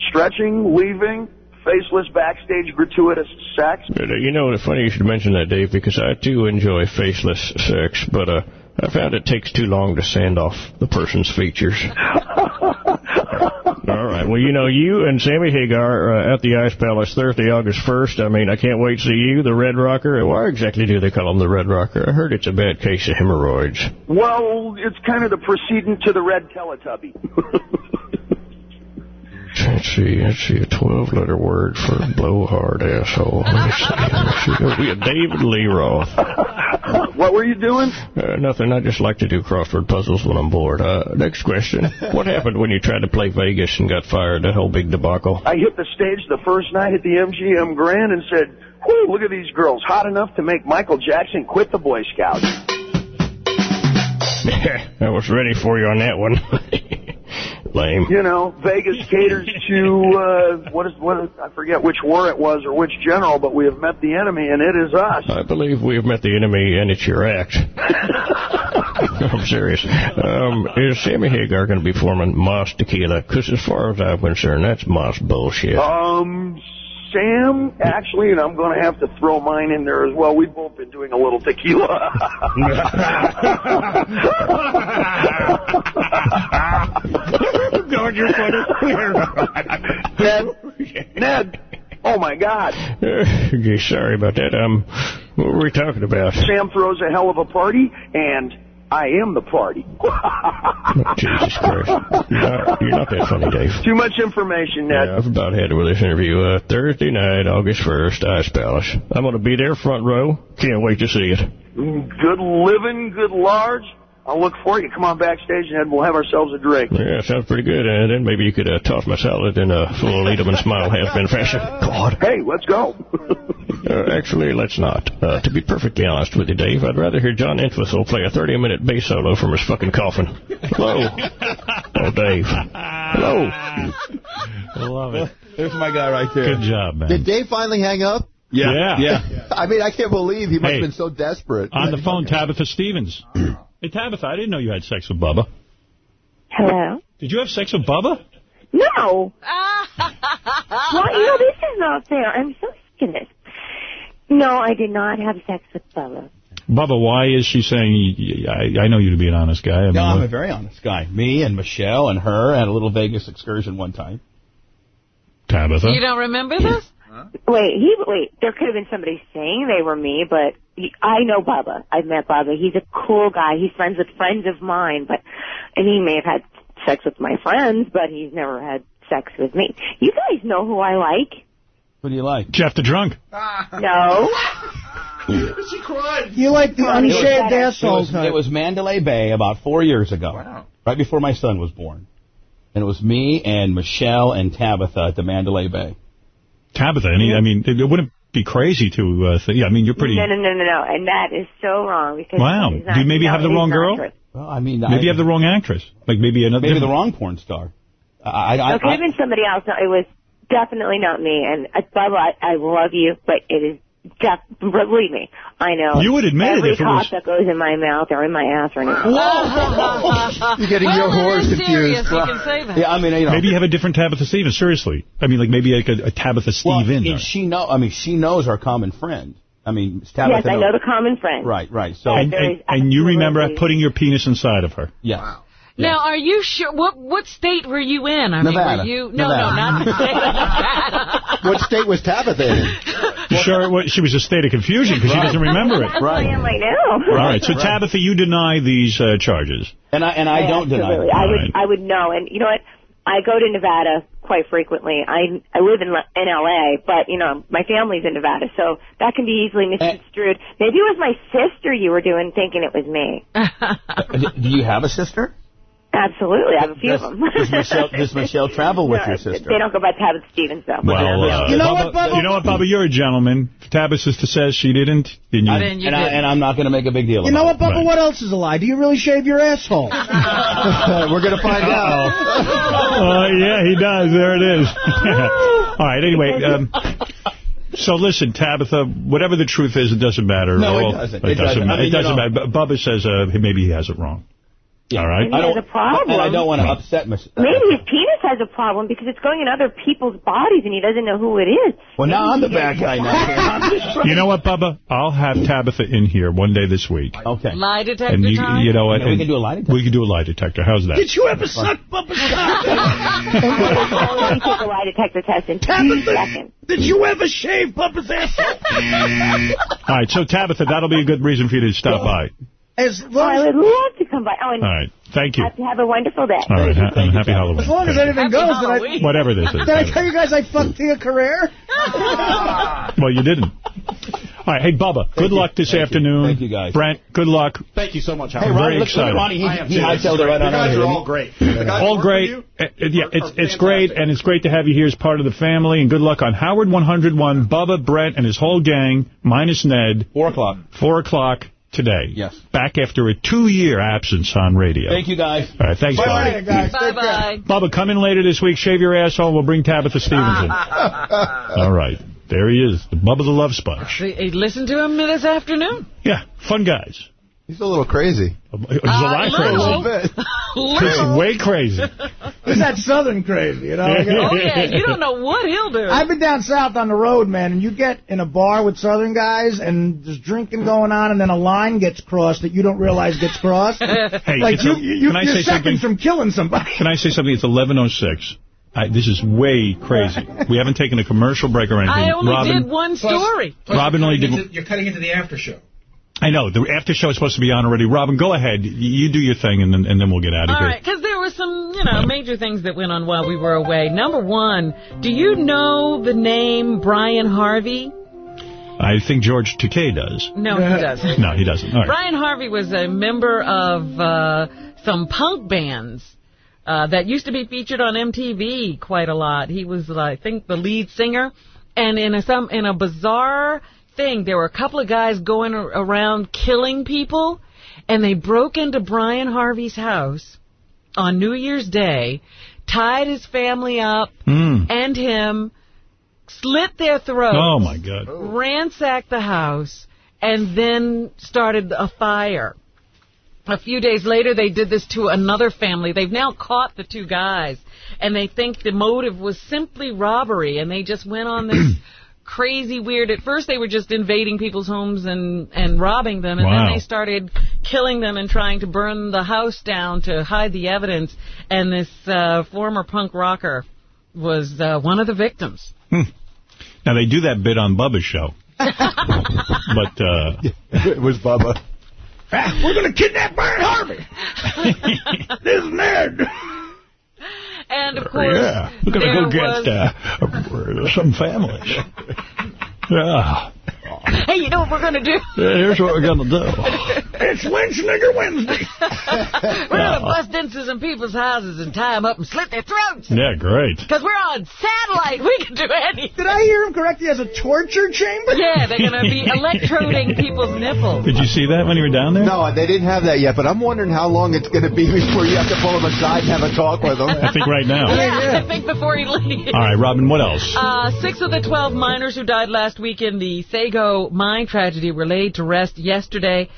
stretching, leaving, faceless backstage gratuitous sex. Uh, you know, it's funny you should mention that, Dave, because I too enjoy faceless sex, but uh, I found it takes too long to sand off the person's features. All right. Well, you know, you and Sammy Hagar uh, at the Ice Palace Thursday, August 1st. I mean, I can't wait to see you, the Red Rocker. Why exactly do they call him the Red Rocker? I heard it's a bad case of hemorrhoids. Well, it's kind of the precedent to the red Teletubby. Let's see, let's see, a 12-letter word for blowhard asshole. Let me see, let's see. It'll be a David Lee Roth. what were you doing? Uh, nothing. I just like to do crossword puzzles when I'm bored. Uh, next question. What happened when you tried to play Vegas and got fired? That whole big debacle. I hit the stage the first night at the MGM Grand and said, Whew, look at these girls, hot enough to make Michael Jackson quit the Boy Scouts. I was ready for you on that one. Lame. You know, Vegas caters to uh, what is what is, I forget which war it was or which general, but we have met the enemy, and it is us. I believe we have met the enemy, and it's your act. I'm serious. Um, is Sammy Hagar going to be forming Mas Tequila? Because as far as I'm concerned, that's Moss bullshit. Um, Sam, actually, and I'm going to have to throw mine in there as well. We've both been doing a little tequila. God, you're funny. Ned, Ned, oh my God. okay, sorry about that. Um, what were we talking about? Sam throws a hell of a party, and I am the party. Jesus Christ. You're not, you're not that funny, Dave. Too much information, Ned. Yeah, I've about had it with this interview. Uh, Thursday night, August 1st, Ice Palace. I'm going to be there front row. Can't wait to see it. Good living, good large. I'll look for you. Come on backstage, and We'll have ourselves a drink. Yeah, sounds pretty good. And then maybe you could uh, toss my salad in a full Lederman smile has been fashion. God. Hey, let's go. Uh, actually, let's not. Uh, to be perfectly honest with you, Dave, I'd rather hear John Entwistle play a 30-minute bass solo from his fucking coffin. Hello. Oh, Dave. Hello. I love it. There's my guy right there. Good job, man. Did Dave finally hang up? Yeah. Yeah. I mean, I can't believe he must Hey. have been so desperate. On the phone, Tabitha Stevens. hey, Tabitha, I didn't know you had sex with Bubba. Hello? Did you have sex with Bubba? No. well, you know, this is not fair. I'm so sick of this. No, I did not have sex with Bella. Bubba, why is she saying, I, I know you to be an honest guy. I mean, No, I'm what- a very honest guy. Me and Michelle and her had a little Vegas excursion one time. Tabitha? You don't remember this? Wait, he wait. There could have been somebody saying they were me, but he, I know Bubba. I've met Bubba. He's a cool guy. He's friends with friends of mine, but and he may have had sex with my friends, but he's never had sex with me. You guys know who I like? What do you like? Jeff the Drunk. Ah. No. She cried. You like the It was- unshaved it was, it was Mandalay Bay about four years ago, right before my son was born. And it was me and Michelle and Tabitha at the Mandalay Bay. Tabitha, any, I mean, it, it wouldn't be crazy to, uh, th- yeah, I mean, you're pretty, No, no, no, no, no. And that is so wrong because wow. it's Do you maybe no, have the wrong girl? true. Well, I mean, Maybe you have the wrong actress. Like maybe another. maybe the wrong porn star. I, I, It could have been somebody else. No, it was definitely not me. And uh, Bubba, I, I love you, but it is def- believe me, I know. You would admit it every if it cock was- that goes in my mouth or in my ass or anything. You're getting your Well, whores you're confused. serious, you can say that. Yeah, I mean, you know. Maybe you have a different Tabitha Stevens. Seriously, I mean, like maybe like a, a Tabitha well, Steven. and she know. I mean, she knows our common friend. I mean, Tabitha. yes, I know the common friend. Right, right. So, and, and, and you remember putting your penis inside of her. Yeah. Now, are you sure? What what state were you in? I mean, were you? No, Nevada. no, not the state of Nevada. What state was Tabitha in? You sure it was, she was in a state of confusion because she doesn't remember it. right. where I am right now. All right, so Tabitha, you deny these uh, charges. And I and I don't deny Absolutely. it. I would, Right. I would know. And you know what? I go to Nevada quite frequently. I I live in L- in LA, but you know my family's in Nevada, so that can be easily misconstrued. Maybe it was my sister you were doing, thinking it was me. Do do you have a sister? Absolutely, I have a few of them. Does Michelle, does Michelle travel with No, your sister? They don't go by Tabitha Stevens though. Well, uh, You know Bubba, what, Bubba? You know what, Bubba? You're a gentleman. Tabitha's sister says she didn't. Then you, I didn't, and, I, and I'm not going to make a big deal You know what, about Bubba? What else is a lie? Do you really shave your asshole? We're going to find out. Oh, yeah, he does. There it is. All right, anyway. Um, so listen, Tabitha, whatever the truth is, it doesn't matter. No, it doesn't. It, It doesn't, doesn't. ma- I mean, it doesn't know- matter. Bu- Bubba says uh, maybe he has it wrong. All right. Maybe he has a problem. And I don't want to upset Michelle. Uh, Maybe his penis has a problem because it's going in other people's bodies and he doesn't know who it is. Well, now I'm the bad guy now. I'm just trying- You know what, Bubba? I'll have Tabitha in here one day this week. Okay. Lie detector And you, time. you know what? Yeah, we can do a lie detector. We can do a lie detector. How's that? Did you ever suck Bubba's cock? Let me take a lie detector test in two Tabitha, seconds. did you ever shave Bubba's asshole? All right, so Tabitha, that'll be a good reason for you to stop by. As Oh, long I would love to come by. Oh, and All right, thank you. have, have a wonderful day. All right, ha- and happy Halloween. as long as Thank anything you. goes, did I, Whatever this is. did I tell you guys I fucked Tia Carrere? Well, you didn't. All right, hey, Bubba, good luck this Thank you. afternoon. Thank you, guys. Brent, good luck. Thank you so much, Hey, Howard. I'm Ronnie, very look, look excited. Ronnie. He, I am he too. hightailed This is it right on The out guys are all great. The All great. Uh, uh, yeah, it's Are it's great, and it's great to have you here as part of the family. And good luck on Howard 101. Bubba, Brent, and his whole gang, minus Ned. Four o'clock. Four o'clock today. Yes. Back after a two-year absence on radio. Thank you, guys. All right, thanks, Bye, Bobby. guys. Bye-bye. Bubba, come in later this week, shave your asshole, and we'll bring Tabitha Stevenson. All right. There he is, the Bubba the Love Sponge. Hey, Listen to him this afternoon. Yeah, fun guys. He's a little crazy. He's a lot crazy. He's way crazy. He's that southern crazy, you know? oh, yeah. You don't know what he'll do. I've been down south on the road, man, and you get in a bar with southern guys, and there's drinking going on, and then a line gets crossed that you don't realize gets crossed. Hey, like, you, a- you, can I you're say something? seconds from killing somebody. Can I say something? It's 11.06. I, this is way crazy. We haven't taken a commercial break or anything. I only Robin, did one story. Robin only did... into- You're cutting into the after show. I know. The after show is supposed to be on already. Robin, go ahead. You- do your thing, and then, and then we'll get out of All here. right, because there were some, you know, major things that went on while we were away. Number one, do you know the name Bryan Harvey? I think George Takei does. No, he doesn't. No, he doesn't. All right. Bryan Harvey was a member of uh, some punk bands uh, that used to be featured on MTV quite a lot. He was, I think, the lead singer. And in a, some in a bizarre thing, there were a couple of guys going around killing people, and they broke into Bryan Harvey's house on New Year's Day, tied his family up Mm. and him, slit their throats Oh, my God. ransacked the house, and then started a fire. A few days later, they did this to another family. They've now caught the two guys, and they think the motive was simply robbery, and they just went on this crazy weird. At first, they were just invading people's homes and and robbing them, and Wow. then they started killing them and trying to burn the house down to hide the evidence. And this uh, former punk rocker was uh, one of the victims. Now, they do that bit on Bubba's show. but, uh... it was Bubba. We're going to kidnap Bryan Harvey. this nerd. And of course, yeah. We're going to go get uh, some families. Yeah. Hey, you know what we're going to do? Yeah, Here's what we're going to do. it's Lynch Nigger Wednesday. We're going to bust into some people's houses and tie them up and slit their throats. Yeah, great. Because we're on satellite. We can do anything. Did I hear him correctly as a torture chamber? Yeah, they're going to be electroding people's nipples. Did you see that when you were down there? No, they didn't have that yet, but I'm wondering how long it's going to be before you have to pull him aside and have a talk with him. I think right now. Yeah, I think before he leaves. All right, Robin, what else? Uh, six of the 12 miners who died last week in the Sago mine tragedy were laid to rest yesterday.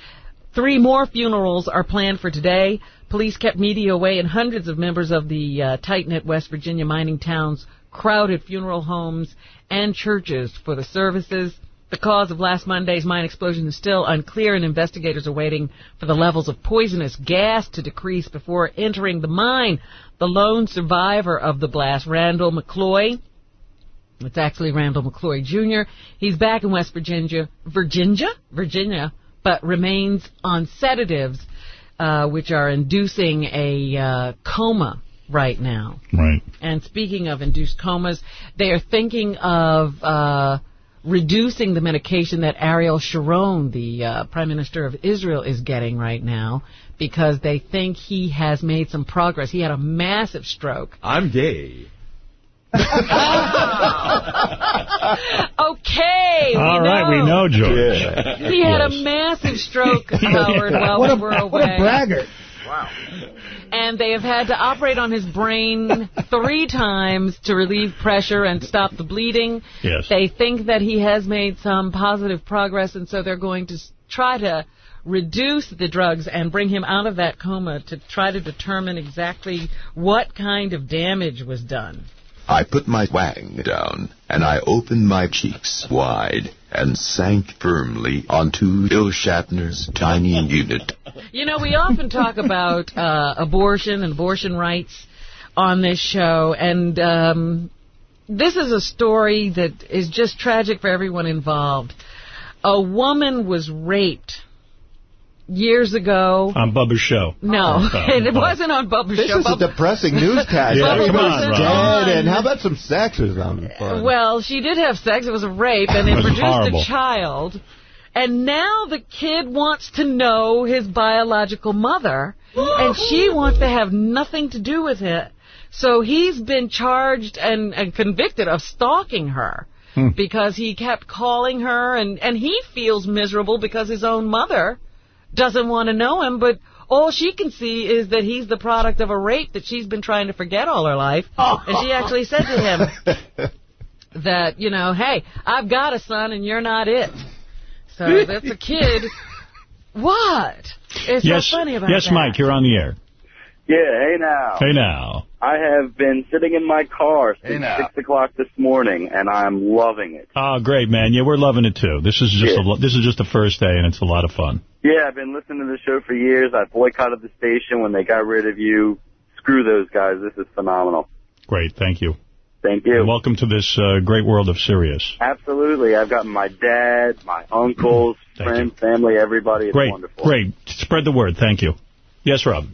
Three more funerals are planned for today. Police kept media away, and hundreds of members of the uh, tight-knit West Virginia mining towns crowded funeral homes and churches for the services. The cause of last Monday's mine explosion is still unclear, and investigators are waiting for the levels of poisonous gas to decrease before entering the mine. The lone survivor of the blast, Randall McCloy, it's actually Randall McCloy Jr. He's back in West Virginia, Virginia, Virginia, but remains on sedatives, uh, which are inducing a uh, coma right now. Right. And speaking of induced comas, they are thinking of uh, reducing the medication that Ariel Sharon, the uh, Prime Minister of Israel, is getting right now because they think he has made some progress. He had a massive stroke. I'm gay. Okay. All we right, know. we know, George. He had a massive stroke, Howard, while What a, we were away. what a braggart. And they have had to operate on his brain three times to relieve pressure and stop the bleeding. Yes. They think that he has made some positive progress, and so they're going to try to reduce the drugs and bring him out of that coma to try to determine exactly what kind of damage was done. I put my wang down, and I opened my cheeks wide and sank firmly onto Bill Shatner's tiny unit. You know, we often talk about uh, abortion and abortion rights on this show, and um, this is a story that is just tragic for everyone involved. A woman was raped years ago. On Bubba's show. No, Oh, it oh. wasn't on Bubba's This show. is a depressing newscast. Yeah, Everybody's come on, dead, and how about some sex or something? Well, she did have sex. It was a rape, and It it produced horrible. a child. And now the kid wants to know his biological mother, and she wants to have nothing to do with it. So he's been charged and, and convicted of stalking her Hmm. because he kept calling her, and, and he feels miserable because his own mother doesn't want to know him, but all she can see is that he's the product of a rape that she's been trying to forget all her life. Oh. And she actually said to him that, you know, hey, I've got a son and you're not it. So that's a kid. What? It's yes, so funny about yes, that. Mike, you're on the air. Yeah, hey now. Hey now. I have been sitting in my car since now. 6 o'clock this morning, and I'm loving it. Oh, great, man. Yeah, we're loving it too. This is just Yeah. a, this is just the first day, and it's a lot of fun. Yeah, I've been listening to the show for years. I boycotted the station when they got rid of you. Screw those guys. This is phenomenal. Great, thank you. Thank you. And welcome to this uh, great world of Sirius. Absolutely. I've got my dad, my uncles, friends, family, everybody. It's Great, wonderful. great. Spread the word. Thank you. Yes, Rob.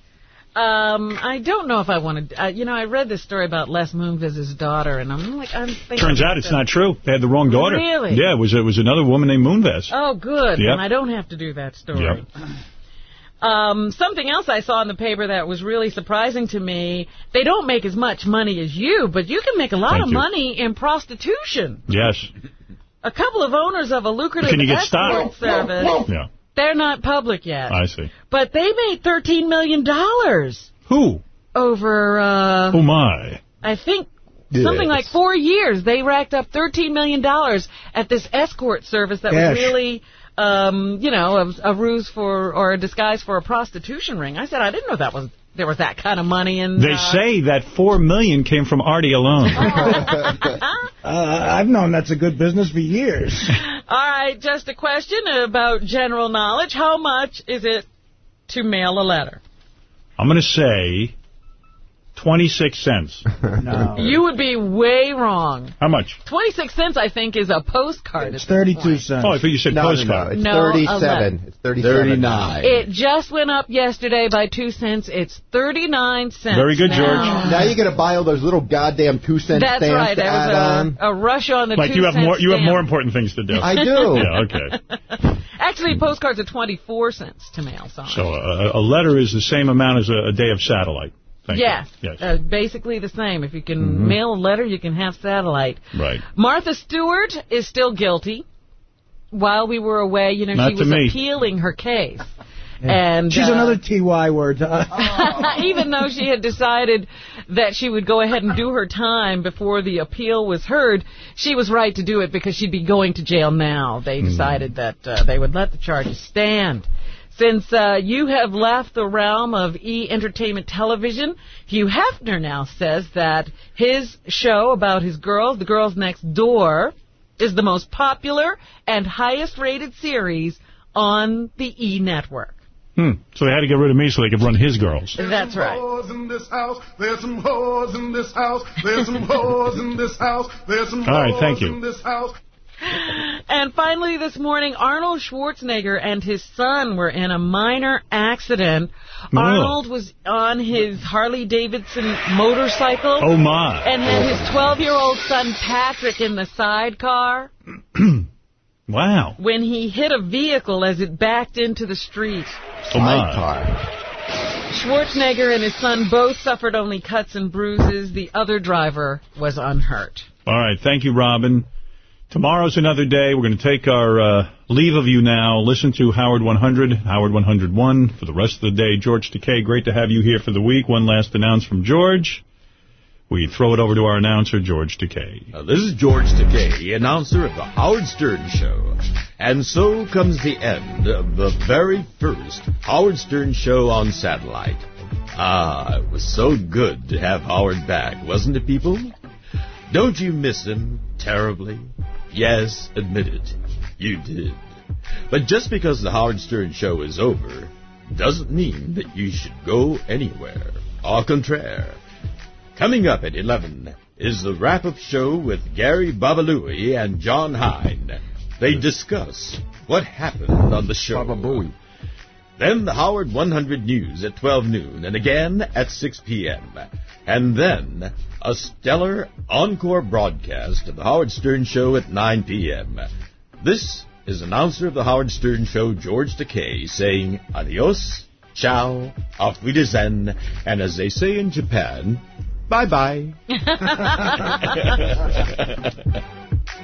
Um, I don't know if I want to. Uh, you know, I read this story about Les Moonves' daughter, and I'm like, I'm thinking. Turns out it's not true. They had the wrong daughter. Really? Yeah, it was it was another woman named Moonves. Oh, good. Yep. And I don't have to do that story. Yep. Um, something else I saw in the paper that was really surprising to me. They don't make as much money as you, but you can make a lot Thank of you. money in prostitution. Yes. A couple of owners of a lucrative Can you get escort stopped? service. Yeah, They're not public yet. I see. But they made $13 million Who? over, uh, Oh my. I think Yes. something like four years. They racked up $13 million at this escort service that Gosh. was really, um, you know, a, a ruse for, or a disguise for a prostitution ring. I said, I didn't know that was, there was that kind of money in They uh, say that four million came from Artie alone. Uh, I've known that's a good business for years. All right, just a question about general knowledge. How much is it to mail a letter? I'm going to say 26 cents. No. You would be way wrong. How much? 26 cents, I think, is a postcard. It's 32 cents. Oh, I thought you said No, no, no, postcard. it's No, 37. 11. It's 37. 39. It just went up yesterday by two cents. It's 39 cents. Very good, now. George. Now you got to buy all those little goddamn two cent That's stamps right. to There add was on. a, a rush on the Like two you have more you have more important things to do. I do. Yeah, okay. Actually, postcards are 24 cents to mail something. So uh, a letter is the same amount as a, a day of satellite. Thank yes, you. Yes. Uh, basically the same. If you can Mhm. mail a letter, you can have satellite. Right. Martha Stewart is still guilty. While we were away, you know, Not she was me. appealing her case. And She's uh, another TY word. to even though she had decided that she would go ahead and do her time before the appeal was heard, she was right to do it because she'd be going to jail now. They decided that uh, they would let the charges stand. Since uh, you have left the realm of e-entertainment television, Hugh Hefner now says that his show about his girls, The Girls Next Door, is the most popular and highest rated series on the E network. Hmm. So they had to get rid of me so they could run his girls. That's right. Whores in this house. There's some whores in this house. There's some whores in this house. There's some All right, thank you. in this house. And finally, this morning, Arnold Schwarzenegger and his son were in a minor accident. Oh. Arnold was on his Harley Davidson motorcycle. Oh, my. And then his 12 year old son Patrick in the sidecar Wow. when he hit a vehicle as it backed into the street. Oh, my. Schwarzenegger and his son both suffered only cuts and bruises. The other driver was unhurt. All right. Thank you, Robin. Tomorrow's another day. We're going to take our uh, leave of you now. Listen to Howard 100, Howard 101 for the rest of the day. George Takei, great to have you here for the week. One last announce from George. We throw it over to our announcer, George Takei. This is George Takei, announcer of the Howard Stern Show. And so comes the end of the very first Howard Stern Show on satellite. Ah, it was so good to have Howard back, wasn't it, people? Don't you miss him terribly? Yes, admit it. You did. But just because the Howard Stern Show is over doesn't mean that you should go anywhere. Au contraire. Coming up at 11 is the wrap-up show with Gary Babalooey and John Hein. They discuss what happened on the show. Then the Howard 100 News at 12 noon and again at 6 p.m. And then a stellar encore broadcast of the Howard Stern Show at 9 p.m. This is announcer of the Howard Stern Show, George Takei, saying adios, ciao, auf Wiedersehen, and as they say in Japan, bye-bye.